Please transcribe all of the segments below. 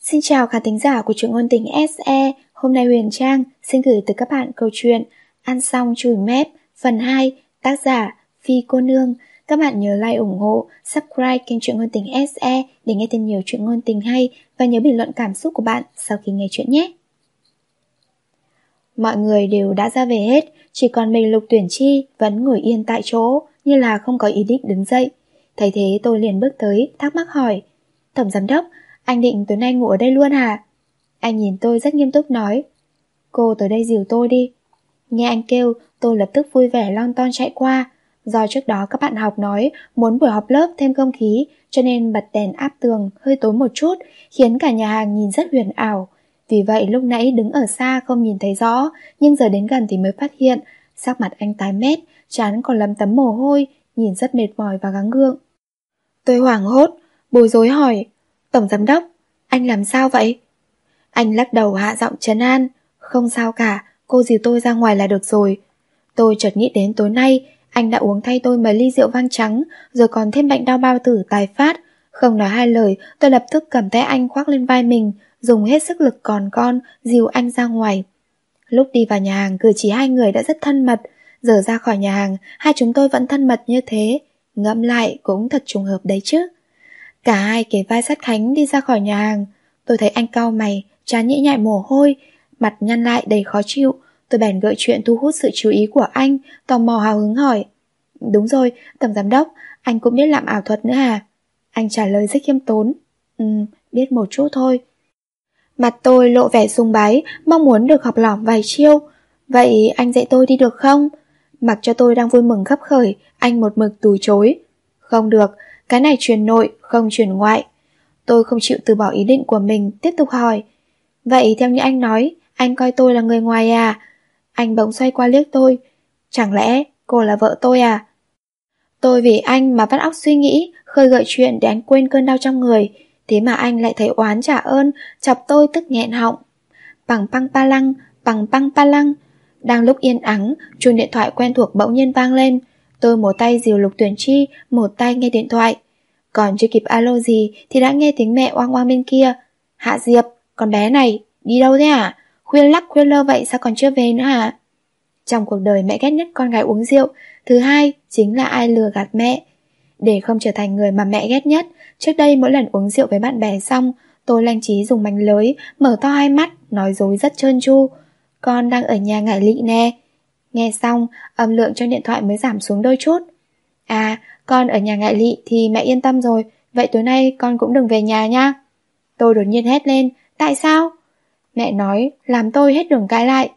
Xin chào khán thính giả của truyện ngôn tình SE, hôm nay Huyền Trang xin gửi tới các bạn câu chuyện Ăn xong chùi mép, phần 2, tác giả Phi Cô Nương. Các bạn nhớ like ủng hộ, subscribe kênh truyện ngôn tình SE để nghe thêm nhiều chuyện ngôn tình hay và nhớ bình luận cảm xúc của bạn sau khi nghe chuyện nhé. Mọi người đều đã ra về hết, chỉ còn mình Lục Tuyển Chi vẫn ngồi yên tại chỗ như là không có ý định đứng dậy. Thấy thế tôi liền bước tới, thắc mắc hỏi Tổng giám đốc, anh định tối nay ngủ ở đây luôn hả? Anh nhìn tôi rất nghiêm túc nói Cô tới đây dìu tôi đi Nghe anh kêu tôi lập tức vui vẻ lon ton chạy qua Do trước đó các bạn học nói muốn buổi họp lớp thêm không khí cho nên bật đèn áp tường hơi tối một chút khiến cả nhà hàng nhìn rất huyền ảo. Vì vậy lúc nãy đứng ở xa không nhìn thấy rõ nhưng giờ đến gần thì mới phát hiện sắc mặt anh tái mét, chán còn lấm tấm mồ hôi, nhìn rất mệt mỏi và gắng gượng. Tôi hoảng hốt, bối rối hỏi Tổng giám đốc, anh làm sao vậy? Anh lắc đầu hạ giọng trấn an Không sao cả, cô dìu tôi ra ngoài là được rồi. Tôi chợt nghĩ đến tối nay Anh đã uống thay tôi mấy ly rượu vang trắng Rồi còn thêm bệnh đau bao tử tài phát. Không nói hai lời Tôi lập tức cầm tay anh khoác lên vai mình Dùng hết sức lực còn con Dìu anh ra ngoài. Lúc đi vào nhà hàng cử chỉ hai người đã rất thân mật. Giờ ra khỏi nhà hàng Hai chúng tôi vẫn thân mật như thế. Ngẫm lại cũng thật trùng hợp đấy chứ. Cả hai kề vai sát khánh đi ra khỏi nhà hàng. Tôi thấy anh cau mày Chán nhĩ nhại mồ hôi Mặt nhăn lại đầy khó chịu. Tôi bèn gợi chuyện thu hút sự chú ý của anh Tò mò hào hứng hỏi Đúng rồi, tổng giám đốc Anh cũng biết làm ảo thuật nữa à? Anh trả lời rất khiêm tốn Ừ, biết một chút thôi. Mặt tôi lộ vẻ sung bái Mong muốn được học lỏm vài chiêu. Vậy anh dạy tôi đi được không? Mặc cho tôi đang vui mừng khắp khởi Anh một mực từ chối Không được, cái này truyền nội, không truyền ngoại. Tôi không chịu từ bỏ ý định của mình Tiếp tục hỏi. Vậy theo như anh nói Anh coi tôi là người ngoài à? Anh bỗng xoay qua liếc tôi. Chẳng lẽ cô là vợ tôi à? Tôi vì anh mà vắt óc suy nghĩ Khơi gợi chuyện để anh quên cơn đau trong người. Thế mà anh lại thấy oán trả ơn Chọc tôi tức nghẹn họng. Bằng păng pa lăng Bằng păng pa lăng. Đang lúc yên ắng chuông điện thoại quen thuộc bỗng nhiên vang lên. Tôi một tay dìu lục tuyển chi Một tay nghe điện thoại Còn chưa kịp alo gì Thì đã nghe tiếng mẹ oang oang bên kia Hạ Diệp, con bé này, đi đâu thế hả? Khuyên lắc khuyên lơ vậy sao còn chưa về nữa hả? Trong cuộc đời mẹ ghét nhất con gái uống rượu Thứ hai chính là ai lừa gạt mẹ Để không trở thành người mà mẹ ghét nhất Trước đây mỗi lần uống rượu với bạn bè xong Tôi lanh trí dùng mảnh lưới Mở to hai mắt Nói dối rất trơn tru Con đang ở nhà ngải lị nè Nghe xong, âm lượng trong điện thoại mới giảm xuống đôi chút. À con ở nhà ngại lị thì mẹ yên tâm rồi, Vậy tối nay con cũng đừng về nhà nha. Tôi đột nhiên hét lên, Tại sao? Mẹ nói, làm tôi hết đường cãi lại.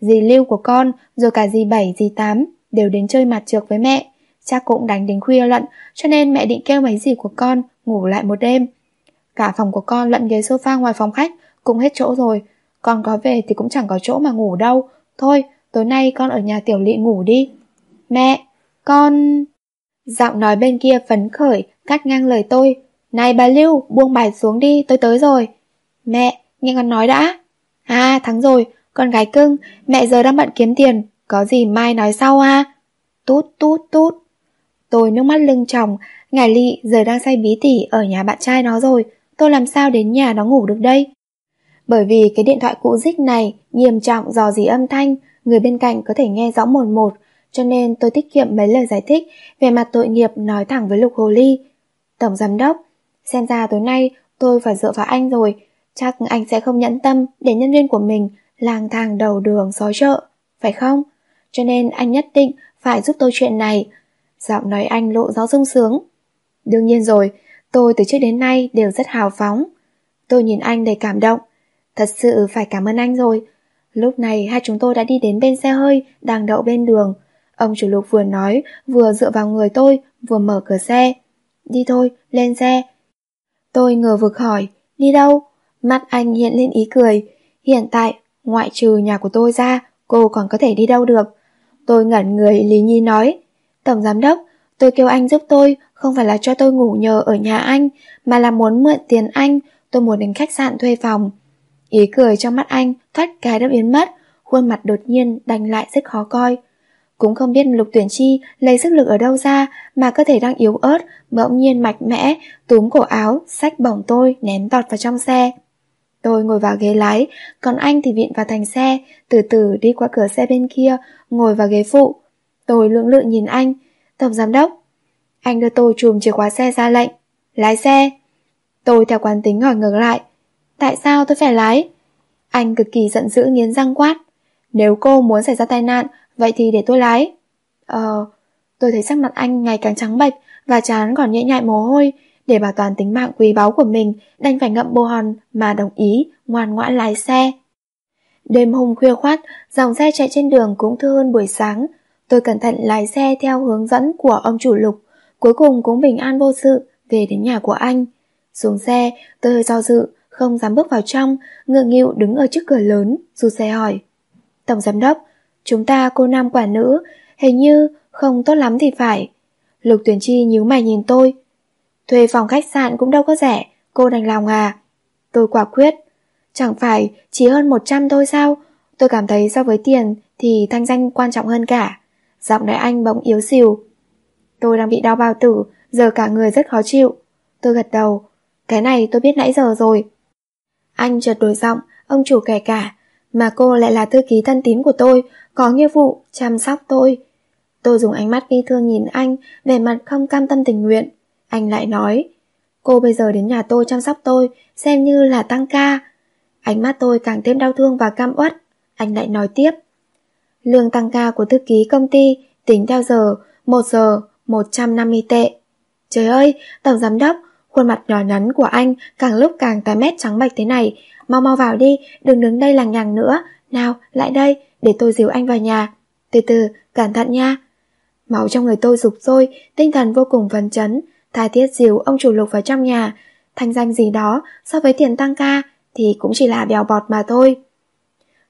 Dì Lưu của con, Rồi cả dì Bảy, dì Tám Đều đến chơi mặt trược với mẹ. Cha cũng đánh đến khuya lận, Cho nên mẹ định kêu mấy dì của con ngủ lại một đêm. Cả phòng của con lẫn ghế sofa ngoài phòng khách Cũng hết chỗ rồi. Con có về thì cũng chẳng có chỗ mà ngủ đâu. Thôi tối nay con ở nhà tiểu lị ngủ đi. Mẹ, Con Giọng nói bên kia phấn khởi, Cắt ngang lời tôi. Này bà Lưu, buông bài xuống đi, tôi tới rồi. Mẹ, nghe con nói đã. À thắng rồi, con gái cưng, Mẹ giờ đang bận kiếm tiền, Có gì mai nói sau à? Tút tút tút. Tôi nước mắt lưng tròng, Ngài Lị giờ đang say bí tỉ ở nhà bạn trai nó rồi, Tôi làm sao đến nhà nó ngủ được đây? Bởi vì cái điện thoại cũ dích này, Nghiêm trọng, dò dỉ âm thanh Người bên cạnh có thể nghe rõ một một, Cho nên tôi tiết kiệm mấy lời giải thích Về mặt tội nghiệp nói thẳng với Lục Hồ Ly. Tổng giám đốc, Xem ra tối nay tôi phải dựa vào anh rồi. Chắc anh sẽ không nhẫn tâm Để nhân viên của mình lang thang đầu đường xó chợ, Phải không? Cho nên anh nhất định phải giúp tôi chuyện này. Giọng nói anh lộ rõ sung sướng. Đương nhiên rồi, Tôi từ trước đến nay đều rất hào phóng. Tôi nhìn anh đầy cảm động. Thật sự phải cảm ơn anh rồi. Lúc này hai chúng tôi đã đi đến bên xe hơi Đang đậu bên đường. Ông chủ lục vừa nói Vừa dựa vào người tôi Vừa mở cửa xe. Đi thôi, lên xe. Tôi ngờ vực hỏi Đi đâu? Mắt anh hiện lên ý cười. Hiện tại, ngoại trừ nhà của tôi ra Cô còn có thể đi đâu được? Tôi ngẩn người Lý Nhi nói. Tổng giám đốc, tôi kêu anh giúp tôi Không phải là cho tôi ngủ nhờ ở nhà anh Mà là muốn mượn tiền anh. Tôi muốn đến khách sạn thuê phòng. Ý cười trong mắt anh thoát cái đã biến mất Khuôn mặt đột nhiên đành lại rất khó coi Cũng không biết lục tuyển chi Lấy sức lực ở đâu ra Mà cơ thể đang yếu ớt Bỗng nhiên mạch mẽ Túm cổ áo, xách bỏng tôi Ném tọt vào trong xe Tôi ngồi vào ghế lái, còn anh thì viện vào thành xe, từ từ đi qua cửa xe bên kia, ngồi vào ghế phụ. Tôi lưỡng lự nhìn anh, tổng giám đốc. Anh đưa tôi chùm chìa khóa xe ra lệnh. Lái xe. Tôi theo quán tính hỏi ngược lại. Tại sao tôi phải lái? Anh cực kỳ giận dữ nghiến răng quát. Nếu cô muốn xảy ra tai nạn, vậy thì để tôi lái. Ờ, tôi thấy sắc mặt anh ngày càng trắng bệch và chán còn nhễ nhại mồ hôi. Để bảo toàn tính mạng quý báu của mình, đành phải ngậm bồ hòn mà đồng ý, ngoan ngoãn lái xe. Đêm hôm khuya khoát, dòng xe chạy trên đường cũng thưa hơn buổi sáng. Tôi cẩn thận lái xe theo hướng dẫn của ông chủ lục, cuối cùng cũng bình an vô sự về đến nhà của anh. Xuống xe, tôi hơi do dự, không dám bước vào trong, ngượng nghịu đứng ở trước cửa lớn, dù xe hỏi. Tổng giám đốc, chúng ta cô nam quả nữ, hình như không tốt lắm thì phải. Lục tuyển chi nhíu mày nhìn tôi. Thuê phòng khách sạn cũng đâu có rẻ, cô đành lòng à. Tôi quả quyết. Chẳng phải chỉ hơn 100 thôi sao? Tôi cảm thấy so với tiền thì thanh danh quan trọng hơn cả. Giọng nói anh bỗng yếu xìu. Tôi đang bị đau bao tử, giờ cả người rất khó chịu. Tôi gật đầu. Cái này tôi biết nãy giờ rồi. Anh chợt đổi giọng, ông chủ kể cả. Mà cô lại là thư ký thân tín của tôi, có nghĩa vụ chăm sóc tôi. Tôi dùng ánh mắt bi thương nhìn anh, vẻ mặt không cam tâm tình nguyện. Anh lại nói, cô bây giờ đến nhà tôi chăm sóc tôi, xem như là tăng ca. Ánh mắt tôi càng thêm đau thương và cam uất. Anh lại nói tiếp. Lương tăng ca của thư ký công ty tính theo giờ, một giờ, 150 tệ. Trời ơi, tổng giám đốc, khuôn mặt nhỏ nhắn của anh càng lúc càng tái mét trắng bạch thế này. Mau mau vào đi, đừng đứng đây lằng nhằng nữa. Nào, lại đây, để tôi dìu anh vào nhà. Từ từ, cẩn thận nha. Máu trong người tôi rục rôi, tinh thần vô cùng phấn chấn. Tha thiết dìu ông chủ lục vào trong nhà. Thanh danh gì đó, so với tiền tăng ca, thì cũng chỉ là bèo bọt mà thôi.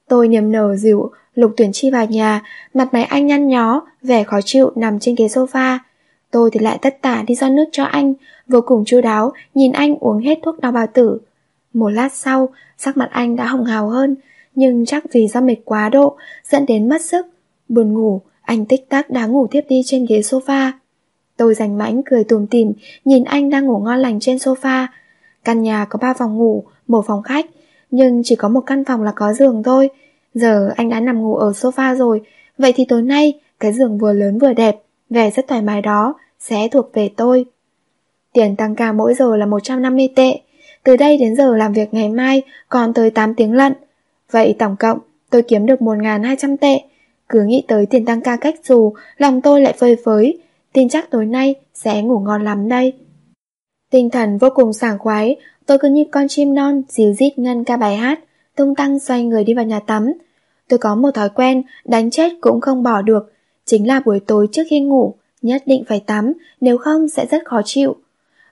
Tôi niềm nở dìu Lục tuyển chi vào nhà, mặt mày anh nhăn nhó, vẻ khó chịu nằm trên ghế sofa. Tôi thì lại tất tả đi do nước cho anh, vô cùng chu đáo, nhìn anh uống hết thuốc đau bào tử. Một lát sau, sắc mặt anh đã hồng hào hơn, nhưng chắc vì do mệt quá độ, dẫn đến mất sức. Buồn ngủ, anh tích tắc đã ngủ tiếp đi trên ghế sofa. Tôi rành mãnh cười tùm tìm, nhìn anh đang ngủ ngon lành trên sofa. Căn nhà có ba phòng ngủ, một phòng khách, nhưng chỉ có một căn phòng là có giường thôi. Giờ anh đã nằm ngủ ở sofa rồi, vậy thì tối nay cái giường vừa lớn vừa đẹp, vẻ rất thoải mái đó, sẽ thuộc về tôi. Tiền tăng ca mỗi giờ là 150 tệ, từ đây đến giờ làm việc ngày mai còn tới 8 tiếng lận. Vậy tổng cộng tôi kiếm được 1.200 tệ. Cứ nghĩ tới tiền tăng ca cách dù, lòng tôi lại phơi phới, tin chắc tối nay sẽ ngủ ngon lắm đây. Tinh thần vô cùng sảng khoái, tôi cứ như con chim non dìu dít ngân ca bài hát, tung tăng xoay người đi vào nhà tắm. Tôi có một thói quen, đánh chết cũng không bỏ được, chính là buổi tối trước khi ngủ, nhất định phải tắm, nếu không sẽ rất khó chịu.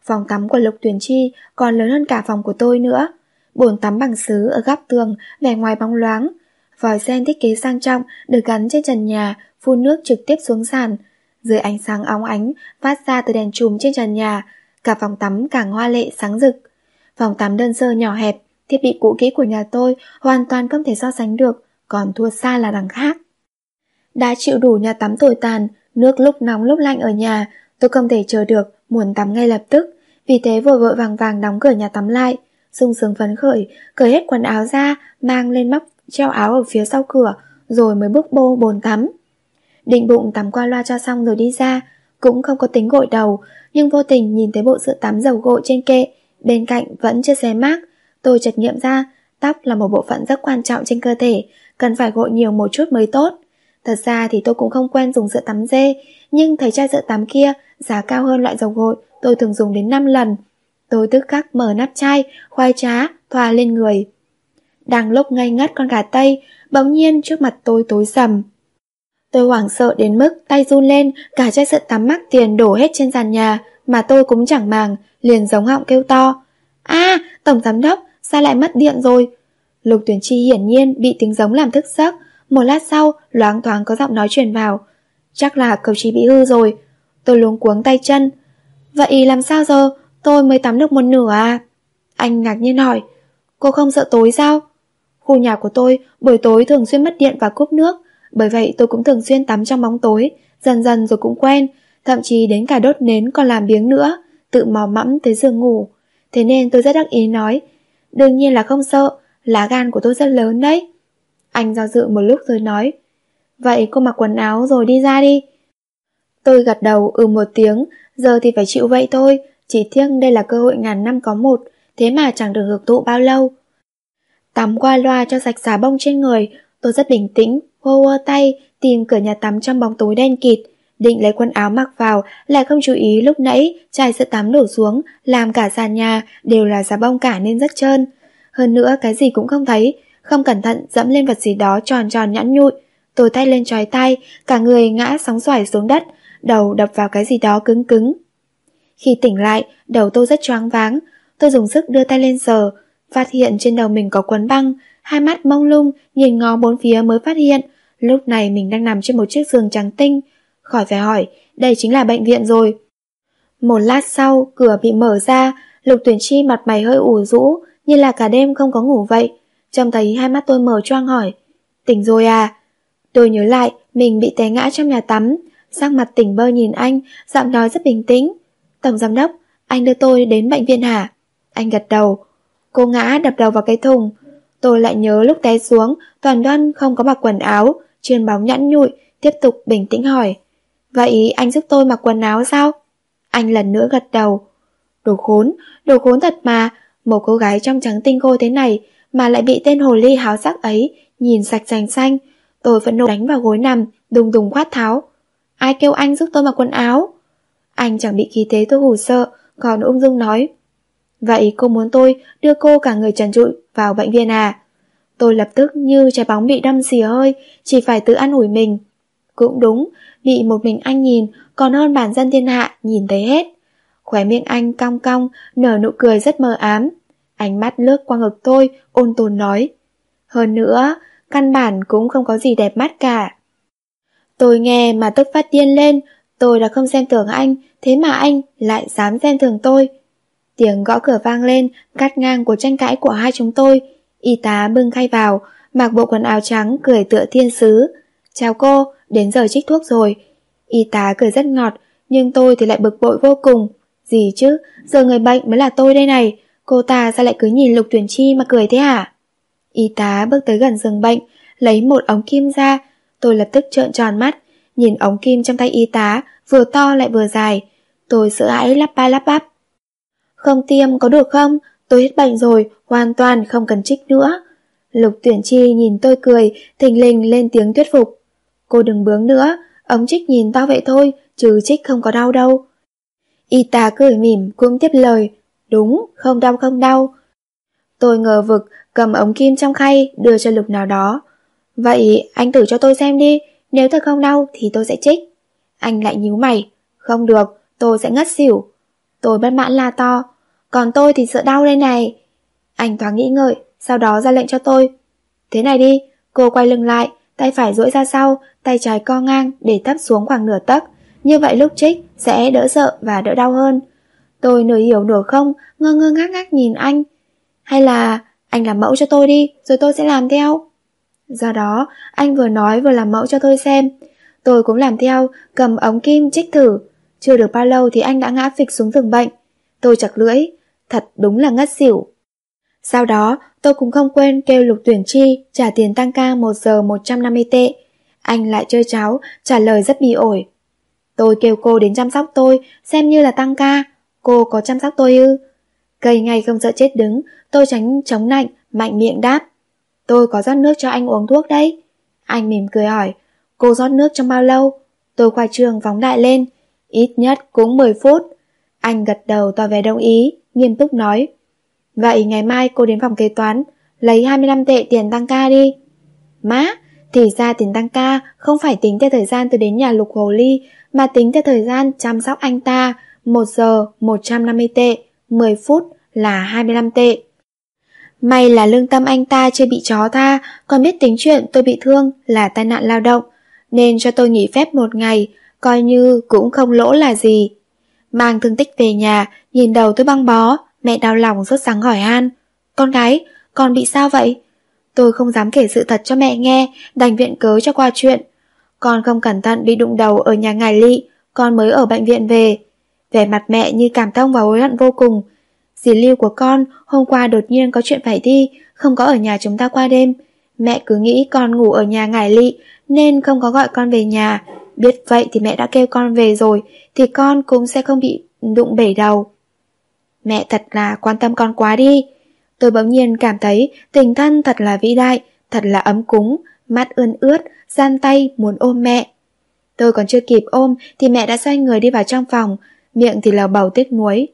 Phòng tắm của Lục Tuyển Chi còn lớn hơn cả phòng của tôi nữa. Bồn tắm bằng sứ ở góc tường, vẻ ngoài bóng loáng. Vòi sen thiết kế sang trọng được gắn trên trần nhà, phun nước trực tiếp xuống sàn. Dưới ánh sáng óng ánh phát ra từ đèn chùm trên trần nhà, cả phòng tắm càng hoa lệ sáng rực. Phòng tắm đơn sơ nhỏ hẹp, thiết bị cũ kỹ của nhà tôi hoàn toàn không thể so sánh được, còn thua xa là đằng khác. Đã chịu đủ nhà tắm tồi tàn, nước lúc nóng lúc lạnh ở nhà, tôi không thể chờ được, muốn tắm ngay lập tức, vì thế vội vội vàng vàng đóng cửa nhà tắm lại, sung sướng phấn khởi, cởi hết quần áo ra, mang lên móc treo áo ở phía sau cửa, rồi mới bước bô bồn tắm. Định bụng tắm qua loa cho xong rồi đi ra, cũng không có tính gội đầu, nhưng vô tình nhìn thấy bộ sữa tắm dầu gội trên kệ, bên cạnh vẫn chưa xé mát, Tôi chợt nghiệm ra, tóc là một bộ phận rất quan trọng trên cơ thể, cần phải gội nhiều một chút mới tốt. Thật ra thì tôi cũng không quen dùng sữa tắm dê, nhưng thấy chai sữa tắm kia giá cao hơn loại dầu gội tôi thường dùng đến 5 lần. Tôi tức khắc mở nắp chai, khoai trá, thoa lên người. Đang lúc ngây ngất con gà tây, bỗng nhiên trước mặt tôi tối sầm. Tôi hoảng sợ đến mức tay run lên, cả chai sữa tắm mắc tiền đổ hết trên sàn nhà, mà tôi cũng chẳng màng, liền giống họng kêu to. a tổng giám đốc, sao lại mất điện rồi? Lục tuyển chi hiển nhiên bị tiếng giống làm thức giấc, một lát sau loáng thoáng có giọng nói truyền vào. Chắc là cầu trí bị hư rồi. Tôi luống cuống tay chân. Vậy làm sao giờ? Tôi mới tắm được một nửa à? Anh ngạc nhiên hỏi. Cô không sợ tối sao? Khu nhà của tôi buổi tối thường xuyên mất điện và cúp nước, bởi vậy tôi cũng thường xuyên tắm trong bóng tối, dần dần rồi cũng quen, thậm chí đến cả đốt nến còn làm biếng nữa, tự mò mẫm tới giường ngủ. Thế nên tôi rất đắc ý nói, đương nhiên là không sợ, lá gan của tôi rất lớn đấy. Anh do dự một lúc rồi nói, vậy cô mặc quần áo rồi đi ra đi. Tôi gật đầu ừ một tiếng, giờ thì phải chịu vậy thôi, chỉ thiêng đây là cơ hội ngàn năm có một, thế mà chẳng được hưởng thụ bao lâu. Tắm qua loa cho sạch xà bông trên người, tôi rất bình tĩnh, hô hô tay, tìm cửa nhà tắm trong bóng tối đen kịt, định lấy quần áo mặc vào, lại không chú ý lúc nãy chai sữa tắm đổ xuống, làm cả sàn nhà đều là xà bông cả nên rất trơn. Hơn nữa cái gì cũng không thấy, không cẩn thận dẫm lên vật gì đó tròn tròn nhẵn nhụi. Tôi tay lên trói tay, cả người ngã sóng xoài xuống đất, đầu đập vào cái gì đó cứng cứng. Khi tỉnh lại, đầu tôi rất choáng váng, tôi dùng sức đưa tay lên sờ, phát hiện trên đầu mình có quấn băng, hai mắt mông lung, nhìn ngó bốn phía mới phát hiện, lúc này mình đang nằm trên một chiếc giường trắng tinh, khỏi phải hỏi, đây chính là bệnh viện rồi. Một lát sau, cửa bị mở ra, Lục Tuyển Chi mặt mày hơi ủ rũ, như là cả đêm không có ngủ vậy. Trông thấy hai mắt tôi mở choang hỏi, tỉnh rồi à? Tôi nhớ lại, mình bị té ngã trong nhà tắm, sắc mặt tỉnh bơ nhìn anh, giọng nói rất bình tĩnh. Tổng giám đốc, anh đưa tôi đến bệnh viện hả? Anh gật đầu. Cô ngã đập đầu vào cái thùng. Tôi lại nhớ lúc té xuống, toàn đoan không có mặc quần áo, chuyên bóng nhẵn nhụi, tiếp tục bình tĩnh hỏi. Vậy anh giúp tôi mặc quần áo sao? Anh lần nữa gật đầu. Đồ khốn, đồ khốn thật mà, một cô gái trong trắng tinh khôi thế này mà lại bị tên hồ ly háo sắc ấy nhìn sạch sành xanh. Tôi vẫn nộ đánh vào gối nằm, đùng đùng quát tháo. Ai kêu anh giúp tôi mặc quần áo? Anh chẳng bị khí thế tôi hù sợ, còn ung dung nói. Vậy cô muốn tôi đưa cô cả người trần trụi vào bệnh viện à? Tôi lập tức như trái bóng bị đâm xì hơi, chỉ phải tự ăn ủi mình. Cũng đúng, bị một mình anh nhìn còn hơn bản dân thiên hạ nhìn thấy hết. Khóe miệng anh cong cong, nở nụ cười rất mờ ám. Ánh mắt lướt qua ngực tôi, ôn tồn nói. Hơn nữa, căn bản cũng không có gì đẹp mắt cả. Tôi nghe mà tức phát điên lên, tôi đã không xem tưởng anh, thế mà anh lại dám xem thường tôi. Tiếng gõ cửa vang lên, cắt ngang của tranh cãi của hai chúng tôi. Y tá bưng khay vào, mặc bộ quần áo trắng cười tựa thiên sứ. Chào cô, đến giờ trích thuốc rồi. Y tá cười rất ngọt, nhưng tôi thì lại bực bội vô cùng. Gì chứ, giờ người bệnh mới là tôi đây này, cô ta sao lại cứ nhìn lục tuyển chi mà cười thế hả? Y tá bước tới gần giường bệnh, lấy một ống kim ra, tôi lập tức trợn tròn mắt, nhìn ống kim trong tay y tá, vừa to lại vừa dài. Tôi sợ hãi lắp ba lắp bắp. Không tiêm có được không? Tôi hết bệnh rồi, hoàn toàn không cần trích nữa. Lục tuyển chi nhìn tôi cười, thình lình lên tiếng thuyết phục. Cô đừng bướng nữa, ống trích nhìn to vậy thôi, chứ trích không có đau đâu. Y tá cười mỉm cũng tiếp lời, đúng, không đau không đau. Tôi ngờ vực, cầm ống kim trong khay, đưa cho lục nào đó. Vậy anh thử cho tôi xem đi, nếu thật không đau thì tôi sẽ trích. Anh lại nhíu mày, không được, tôi sẽ ngất xỉu. Tôi bất mãn la to, còn tôi thì sợ đau đây này. Anh thoáng nghĩ ngợi, sau đó ra lệnh cho tôi. Thế này đi, cô quay lưng lại, tay phải duỗi ra sau, tay trái co ngang để thấp xuống khoảng nửa tấc. Như vậy lúc trích sẽ đỡ sợ và đỡ đau hơn. Tôi nửa hiểu nửa không, ngơ ngơ ngác ngác nhìn anh. Hay là anh làm mẫu cho tôi đi, rồi tôi sẽ làm theo. Do đó, anh vừa nói vừa làm mẫu cho tôi xem. Tôi cũng làm theo, cầm ống kim trích thử. Chưa được bao lâu thì anh đã ngã phịch xuống giường bệnh. Tôi chặt lưỡi, thật đúng là ngất xỉu. Sau đó, tôi cũng không quên kêu lục tuyển chi trả tiền tăng ca 1 giờ 150 tệ. Anh lại chơi cháo, trả lời rất bị ổi. Tôi kêu cô đến chăm sóc tôi, xem như là tăng ca. Cô có chăm sóc tôi ư? Cây ngay không sợ chết đứng, tôi tránh chống nạnh, mạnh miệng đáp. Tôi có rót nước cho anh uống thuốc đấy. Anh mỉm cười hỏi, cô rót nước trong bao lâu? Tôi khoa trường phóng đại lên, ít nhất cũng 10 phút. Anh gật đầu tỏ vẻ đồng ý, nghiêm túc nói. Vậy ngày mai cô đến phòng kế toán, lấy 25 tệ tiền tăng ca đi. Má, thì ra tiền tăng ca không phải tính theo thời gian tôi đến nhà lục hồ ly, mà tính theo thời gian chăm sóc anh ta, 1 giờ 150 tệ, 10 phút là 25 tệ. May là lương tâm anh ta chưa bị chó tha, còn biết tính chuyện tôi bị thương là tai nạn lao động, nên cho tôi nghỉ phép một ngày, coi như cũng không lỗ là gì. Mang thương tích về nhà, nhìn đầu tôi băng bó, mẹ đau lòng rốt sáng hỏi han. Con gái, con bị sao vậy? Tôi không dám kể sự thật cho mẹ nghe, đành viện cớ cho qua chuyện. Con không cẩn thận bị đụng đầu ở nhà ngài lị, con mới ở bệnh viện về về mặt mẹ như cảm thông và hối hận vô cùng. Dì Lưu của con hôm qua đột nhiên có chuyện phải đi, không có ở nhà chúng ta qua đêm. Mẹ cứ nghĩ con ngủ ở nhà ngải lị nên không có gọi con về nhà. Biết vậy thì mẹ đã kêu con về rồi, thì con cũng sẽ không bị đụng bể đầu. Mẹ thật là quan tâm con quá đi. Tôi bỗng nhiên cảm thấy tình thân thật là vĩ đại, thật là ấm cúng, mắt ươn ướt, gian tay muốn ôm mẹ. Tôi còn chưa kịp ôm thì mẹ đã xoay người đi vào trong phòng, miệng thì lào bầu tiếc nuối.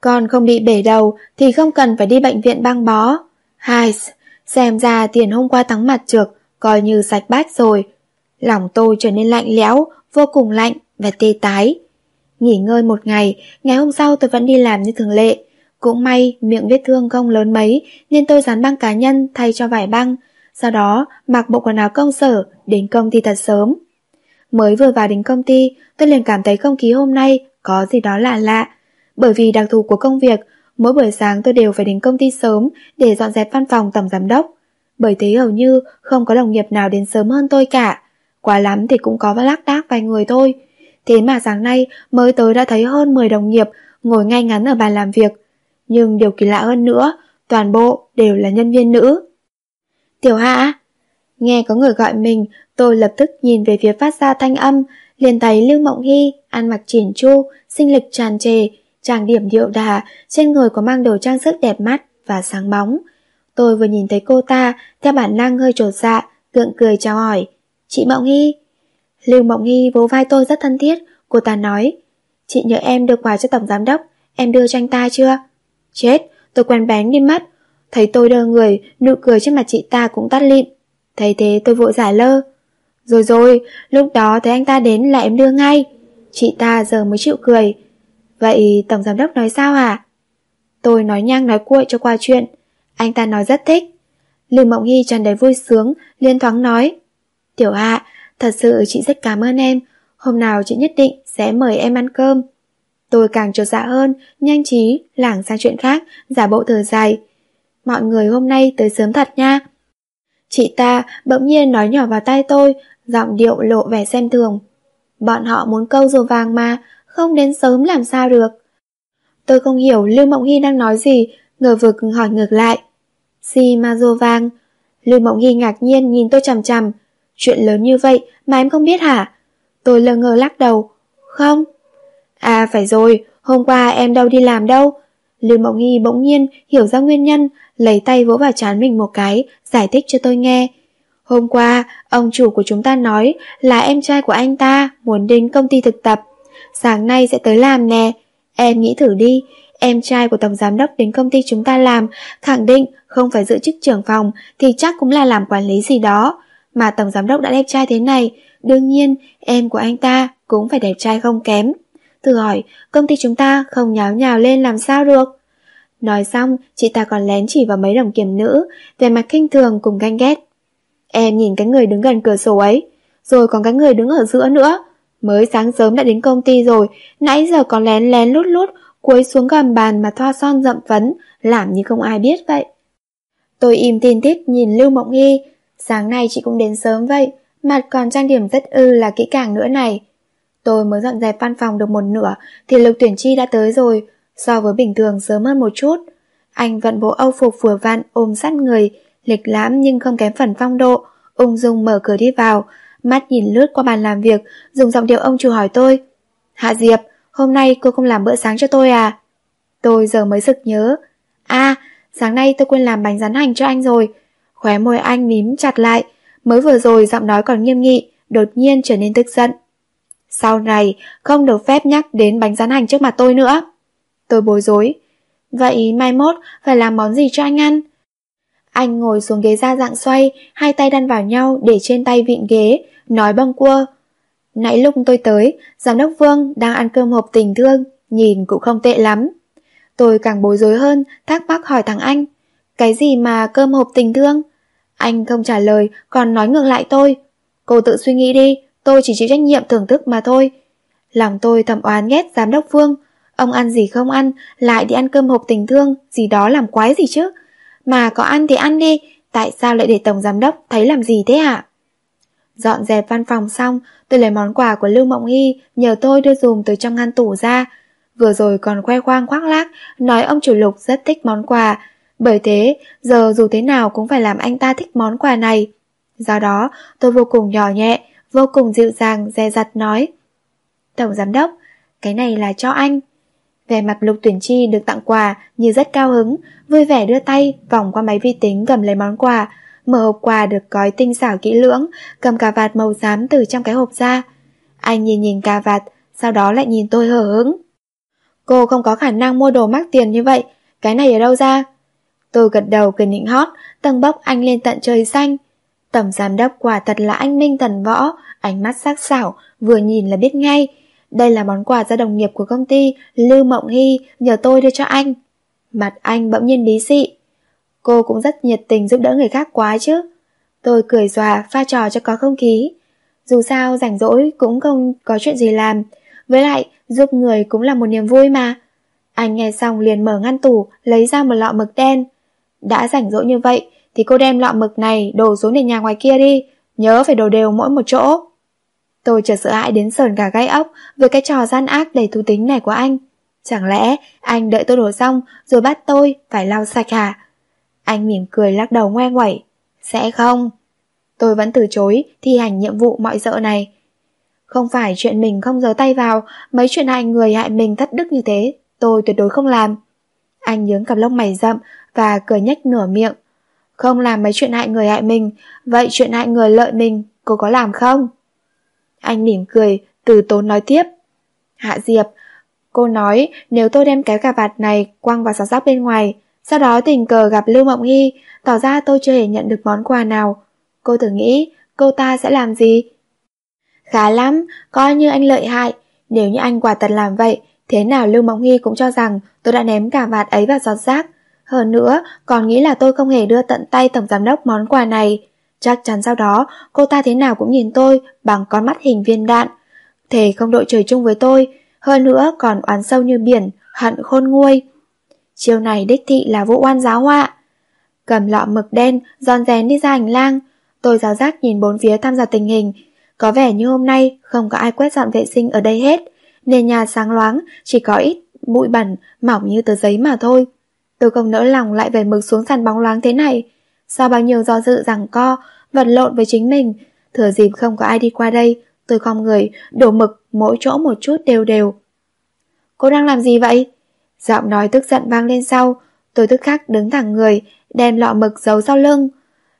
Con không bị bể đầu thì không cần phải đi bệnh viện băng bó. Hai, xem ra tiền hôm qua thắng mặt trượt, coi như sạch bát rồi. Lòng tôi trở nên lạnh lẽo, vô cùng lạnh và tê tái. Nghỉ ngơi một ngày, ngày hôm sau tôi vẫn đi làm như thường lệ. Cũng may miệng vết thương không lớn mấy nên tôi dán băng cá nhân thay cho vải băng. Sau đó mặc bộ quần áo công sở đến công ty thật sớm. Mới vừa vào đến công ty, tôi liền cảm thấy không khí hôm nay có gì đó lạ lạ. Bởi vì đặc thù của công việc, mỗi buổi sáng tôi đều phải đến công ty sớm để dọn dẹp văn phòng tổng giám đốc. Bởi thế hầu như không có đồng nghiệp nào đến sớm hơn tôi cả. Quá lắm thì cũng có lác đác vài người thôi. Thế mà sáng nay mới tới đã thấy hơn 10 đồng nghiệp ngồi ngay ngắn ở bàn làm việc. Nhưng điều kỳ lạ hơn nữa, toàn bộ đều là nhân viên nữ. Tiểu Hạ, nghe có người gọi mình, tôi lập tức nhìn về phía phát ra thanh âm, liền thấy Lưu Mộng Hy ăn mặc chỉn chu, sinh lịch tràn trề, trang điểm điệu đà, trên người có mang đồ trang sức đẹp mắt và sáng bóng. Tôi vừa nhìn thấy cô ta, theo bản năng hơi trột dạ, gượng cười chào hỏi. Chị Mộng Hy. Lưu Mộng Hy vỗ vai tôi rất thân thiết, cô ta nói. Chị nhớ em đưa quà cho tổng giám đốc, em đưa cho anh ta chưa? Chết, tôi quen bén đi mất. Thấy tôi đơ người, nụ cười trên mặt chị ta cũng tắt lịm. Thấy thế tôi vội giải lơ. Rồi rồi, lúc đó thấy anh ta đến là em đưa ngay. Chị ta giờ mới chịu cười. Vậy tổng giám đốc nói sao à? Tôi nói nhang nói cuội cho qua chuyện. Anh ta nói rất thích. Lưu Mộng Hy tràn đầy vui sướng, liên thoáng nói. Tiểu Hạ, thật sự chị rất cảm ơn em. Hôm nào chị nhất định sẽ mời em ăn cơm. Tôi càng trột dạ hơn, nhanh trí, lảng sang chuyện khác, giả bộ thở dài. Mọi người hôm nay tới sớm thật nha. Chị ta bỗng nhiên nói nhỏ vào tay tôi, giọng điệu lộ vẻ xem thường. Bọn họ muốn câu rùa vàng mà, không đến sớm làm sao được. Tôi không hiểu Lưu Mộng Hy đang nói gì, ngờ vực hỏi ngược lại. Gì mà rùa vàng? Lưu Mộng Hy ngạc nhiên nhìn tôi chằm chằm. Chuyện lớn như vậy mà em không biết hả? Tôi lơ ngơ lắc đầu. Không. À phải rồi, hôm qua em đâu đi làm đâu. Lưu Mộng Hy bỗng nhiên hiểu ra nguyên nhân, lấy tay vỗ vào trán mình một cái, giải thích cho tôi nghe. Hôm qua, ông chủ của chúng ta nói là em trai của anh ta muốn đến công ty thực tập. Sáng nay sẽ tới làm nè. Em nghĩ thử đi, em trai của tổng giám đốc đến công ty chúng ta làm, khẳng định không phải giữ chức trưởng phòng thì chắc cũng là làm quản lý gì đó. Mà tổng giám đốc đã đẹp trai thế này, đương nhiên em của anh ta cũng phải đẹp trai không kém. Thử hỏi, công ty chúng ta không nháo nhào lên làm sao được? Nói xong, chị ta còn lén chỉ vào mấy đồng kiểm nữ, về mặt kinh thường cùng ganh ghét. Em nhìn cái người đứng gần cửa sổ ấy, rồi còn cái người đứng ở giữa nữa. Mới sáng sớm đã đến công ty rồi, nãy giờ còn lén lén lút lút, cúi xuống gầm bàn mà thoa son rậm phấn, làm như không ai biết vậy. Tôi im tin tít nhìn Lưu Mộng Nghi, sáng nay chị cũng đến sớm vậy, mặt còn trang điểm rất ư là kỹ càng nữa này. Tôi mới dọn dẹp văn phòng được một nửa thì Lục Tuyển Chi đã tới rồi, so với bình thường sớm hơn một chút. Anh vận bộ âu phục vừa vặn ôm sát người, lịch lãm nhưng không kém phần phong độ, ung dung mở cửa đi vào, mắt nhìn lướt qua bàn làm việc, dùng giọng điệu ông chủ hỏi tôi. Hạ Diệp, hôm nay cô không làm bữa sáng cho tôi à? Tôi giờ mới sực nhớ. À, sáng nay tôi quên làm bánh rán hành cho anh rồi. Khóe môi anh mím chặt lại, mới vừa rồi giọng nói còn nghiêm nghị, đột nhiên trở nên tức giận. Sau này, không được phép nhắc đến bánh rán hành trước mặt tôi nữa. Tôi bối rối. Vậy mai mốt phải làm món gì cho anh ăn? Anh ngồi xuống ghế ra dạng xoay, hai tay đan vào nhau để trên tay vịn ghế, nói bâng quơ. Nãy lúc tôi tới, giám đốc Vương đang ăn cơm hộp tình thương, nhìn cũng không tệ lắm. Tôi càng bối rối hơn, thắc mắc hỏi thằng anh. Cái gì mà cơm hộp tình thương? Anh không trả lời, còn nói ngược lại tôi. Cô tự suy nghĩ đi, tôi chỉ chịu trách nhiệm thưởng thức mà thôi. Lòng tôi thầm oán ghét giám đốc phương. Ông ăn gì không ăn, lại đi ăn cơm hộp tình thương, gì đó làm quái gì chứ. Mà có ăn thì ăn đi, tại sao lại để tổng giám đốc thấy làm gì thế hả? Dọn dẹp văn phòng xong, tôi lấy món quà của Lưu Mộng Hy nhờ tôi đưa dùm từ trong ngăn tủ ra. Vừa rồi còn khoe khoang khoác lác, nói ông chủ lục rất thích món quà. Bởi thế, giờ dù thế nào cũng phải làm anh ta thích món quà này. Do đó, tôi vô cùng nhỏ nhẹ, vô cùng dịu dàng, dè dặt nói. Tổng giám đốc, cái này là cho anh. Về mặt lục tuyển chi được tặng quà như rất cao hứng, vui vẻ đưa tay vòng qua máy vi tính cầm lấy món quà, mở hộp quà được gói tinh xảo kỹ lưỡng, cầm cà vạt màu xám từ trong cái hộp ra. Anh nhìn nhìn cà vạt, sau đó lại nhìn tôi hở hững. Cô không có khả năng mua đồ mắc tiền như vậy, cái này ở đâu ra? Tôi gật đầu cười nịnh hót, tầng bốc anh lên tận trời xanh. Tổng giám đốc quả thật là anh Minh Thần Võ, ánh mắt sắc sảo, vừa nhìn là biết ngay. Đây là món quà do đồng nghiệp của công ty, Lưu Mộng Hy, nhờ tôi đưa cho anh. Mặt anh bỗng nhiên bí dị. Cô cũng rất nhiệt tình giúp đỡ người khác quá chứ. Tôi cười xòa, pha trò cho có không khí. Dù sao rảnh rỗi cũng không có chuyện gì làm. Với lại, giúp người cũng là một niềm vui mà. Anh nghe xong liền mở ngăn tủ, lấy ra một lọ mực đen. Đã rảnh rỗi như vậy, thì cô đem lọ mực này đổ xuống nền nhà ngoài kia đi. Nhớ phải đổ đều mỗi một chỗ. Tôi chợt sợ hãi đến sờn cả gai ốc với cái trò gian ác đầy thú tính này của anh. Chẳng lẽ anh đợi tôi đổ xong rồi bắt tôi phải lau sạch hả? Anh mỉm cười lắc đầu ngoe ngoẩy. Sẽ không. Tôi vẫn từ chối thi hành nhiệm vụ mọi dợ này. Không phải chuyện mình không giơ tay vào, mấy chuyện hại người hại mình thất đức như thế, tôi tuyệt đối không làm. Anh nhướng cặp lông mày rậm và cười nhếch nửa miệng. Không làm mấy chuyện hại người hại mình, vậy chuyện hại người lợi mình, cô có làm không? Anh mỉm cười, từ tốn nói tiếp. Hạ Diệp, cô nói nếu tôi đem cái cà vạt này quăng vào xào rác bên ngoài, sau đó tình cờ gặp Lưu Mộng Hy, tỏ ra tôi chưa hề nhận được món quà nào. Cô thử nghĩ, cô ta sẽ làm gì? Khá lắm, coi như anh lợi hại. Nếu như anh quả thật làm vậy, thế nào Lưu Mộng Hy cũng cho rằng tôi đã ném cả vạt ấy vào giọt rác. Hơn nữa, còn nghĩ là tôi không hề đưa tận tay tổng giám đốc món quà này. Chắc chắn sau đó, cô ta thế nào cũng nhìn tôi bằng con mắt hình viên đạn. Thề không đội trời chung với tôi, hơn nữa còn oán sâu như biển, hận khôn nguôi. Chiều này đích thị là vụ oan giáo họa. Cầm lọ mực đen, giòn rén đi ra hành lang. Tôi giáo giác nhìn bốn phía tham gia tình hình. Có vẻ như hôm nay không có ai quét dọn vệ sinh ở đây hết. Nền nhà sáng loáng, chỉ có ít bụi bẩn, mỏng như tờ giấy mà thôi. Tôi không nỡ lòng lại về mực xuống sàn bóng loáng thế này. Sau bao nhiêu do dự rằng co, vật lộn với chính mình, thừa dịp không có ai đi qua đây, tôi không người, đổ mực mỗi chỗ một chút đều đều. Cô đang làm gì vậy? Giọng nói tức giận vang lên sau, tôi tức khắc đứng thẳng người, đem lọ mực giấu sau lưng.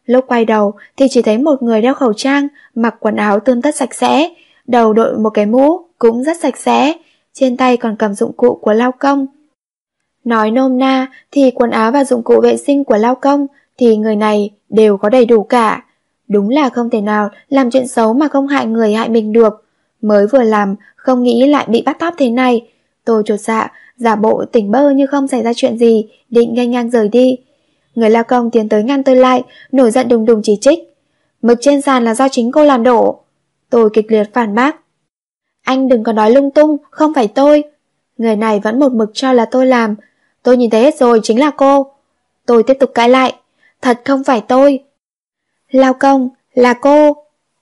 Lúc quay đầu thì chỉ thấy một người đeo khẩu trang, mặc quần áo tươm tất sạch sẽ, đầu đội một cái mũ cũng rất sạch sẽ, trên tay còn cầm dụng cụ của lao công. Nói nôm na thì quần áo và dụng cụ vệ sinh của lao công thì người này đều có đầy đủ cả. Đúng là không thể nào làm chuyện xấu mà không hại người hại mình được. Mới vừa làm, không nghĩ lại bị bắt tóc thế này. Tôi trột dạ, giả bộ tỉnh bơ như không xảy ra chuyện gì, định nhanh ngang rời đi. Người lao công tiến tới ngăn tôi lại, nổi giận đùng đùng chỉ trích. Mực trên sàn là do chính cô làm đổ. Tôi kịch liệt phản bác. Anh đừng có nói lung tung, không phải tôi. Người này vẫn một mực cho là tôi làm. Tôi nhìn thấy hết rồi, chính là cô. Tôi tiếp tục cãi lại. Thật không phải tôi. Lao công, là cô.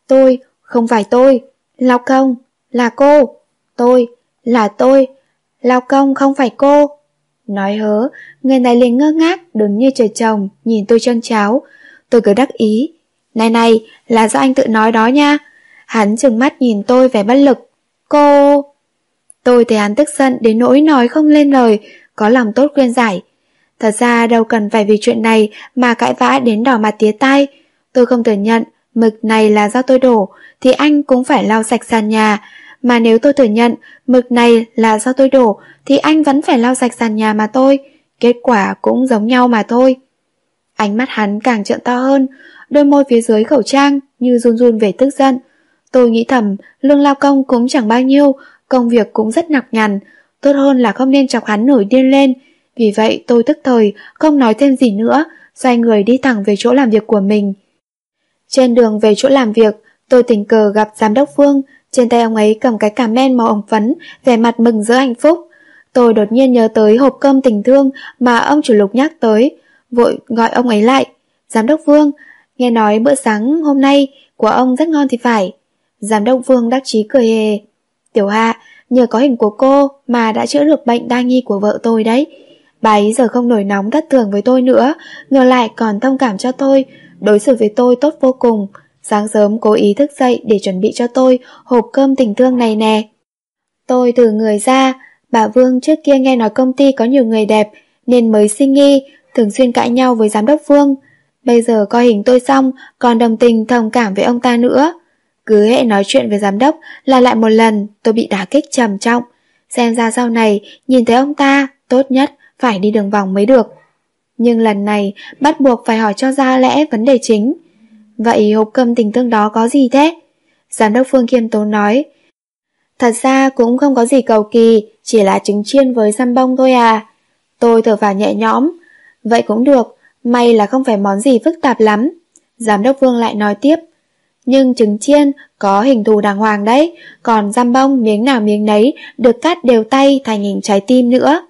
Tôi, không phải tôi. Lao công, là cô. Tôi, là tôi. Lao công không phải cô. Nói hớ, người này liền ngơ ngác, đứng như trời trồng, nhìn tôi chân cháo. Tôi cứ đắc ý. Này này, là do anh tự nói đó nha. Hắn trừng mắt nhìn tôi vẻ bất lực. Cô... Tôi thấy hắn tức giận đến nỗi nói không lên lời, có lòng tốt khuyên giải. Thật ra đâu cần phải vì chuyện này mà cãi vã đến đỏ mặt tía tai. Tôi không thừa nhận, mực này là do tôi đổ, thì anh cũng phải lau sạch sàn nhà. Mà nếu tôi thừa nhận, mực này là do tôi đổ, thì anh vẫn phải lau sạch sàn nhà mà tôi. Kết quả cũng giống nhau mà thôi. Ánh mắt hắn càng trợn to hơn, đôi môi phía dưới khẩu trang như run run về tức giận. Tôi nghĩ thầm, lương lao công cũng chẳng bao nhiêu, công việc cũng rất nặng nhằn, tốt hơn là không nên chọc hắn nổi điên lên. Vì vậy tôi tức thời, không nói thêm gì nữa, xoay người đi thẳng về chỗ làm việc của mình. Trên đường về chỗ làm việc, tôi tình cờ gặp giám đốc Phương, trên tay ông ấy cầm cái cà men màu ống phấn, vẻ mặt mừng rỡ hạnh phúc. Tôi đột nhiên nhớ tới hộp cơm tình thương mà ông chủ lục nhắc tới, vội gọi ông ấy lại. Giám đốc Vương, nghe nói bữa sáng hôm nay của ông rất ngon thì phải. Giám đốc Vương đắc chí cười hề. Tiểu Hạ, nhờ có hình của cô mà đã chữa được bệnh đa nghi của vợ tôi đấy. Bà ấy giờ không nổi nóng thất thường với tôi nữa, ngược lại còn thông cảm cho tôi, đối xử với tôi tốt vô cùng. Sáng sớm cố ý thức dậy để chuẩn bị cho tôi hộp cơm tình thương này nè. Tôi thử người ra, bà Vương trước kia nghe nói công ty có nhiều người đẹp nên mới sinh nghi, thường xuyên cãi nhau với giám đốc Vương. Bây giờ coi hình tôi xong, còn đồng tình thông cảm với ông ta nữa. Cứ hệ nói chuyện với giám đốc là lại một lần tôi bị đả kích trầm trọng. Xem ra sau này, nhìn thấy ông ta, tốt nhất phải đi đường vòng mới được. Nhưng lần này, bắt buộc phải hỏi cho ra lẽ vấn đề chính. Vậy hộp cơm tình thương đó có gì thế? Giám đốc Phương kiêm Tốn nói. Thật ra cũng không có gì cầu kỳ, chỉ là trứng chiên với xăm bông thôi à. Tôi thở vào nhẹ nhõm. Vậy cũng được, may là không phải món gì phức tạp lắm. Giám đốc Vương lại nói tiếp. Nhưng trứng chiên có hình thù đàng hoàng đấy, còn giam bông miếng nào miếng nấy được cắt đều tay thành hình trái tim nữa.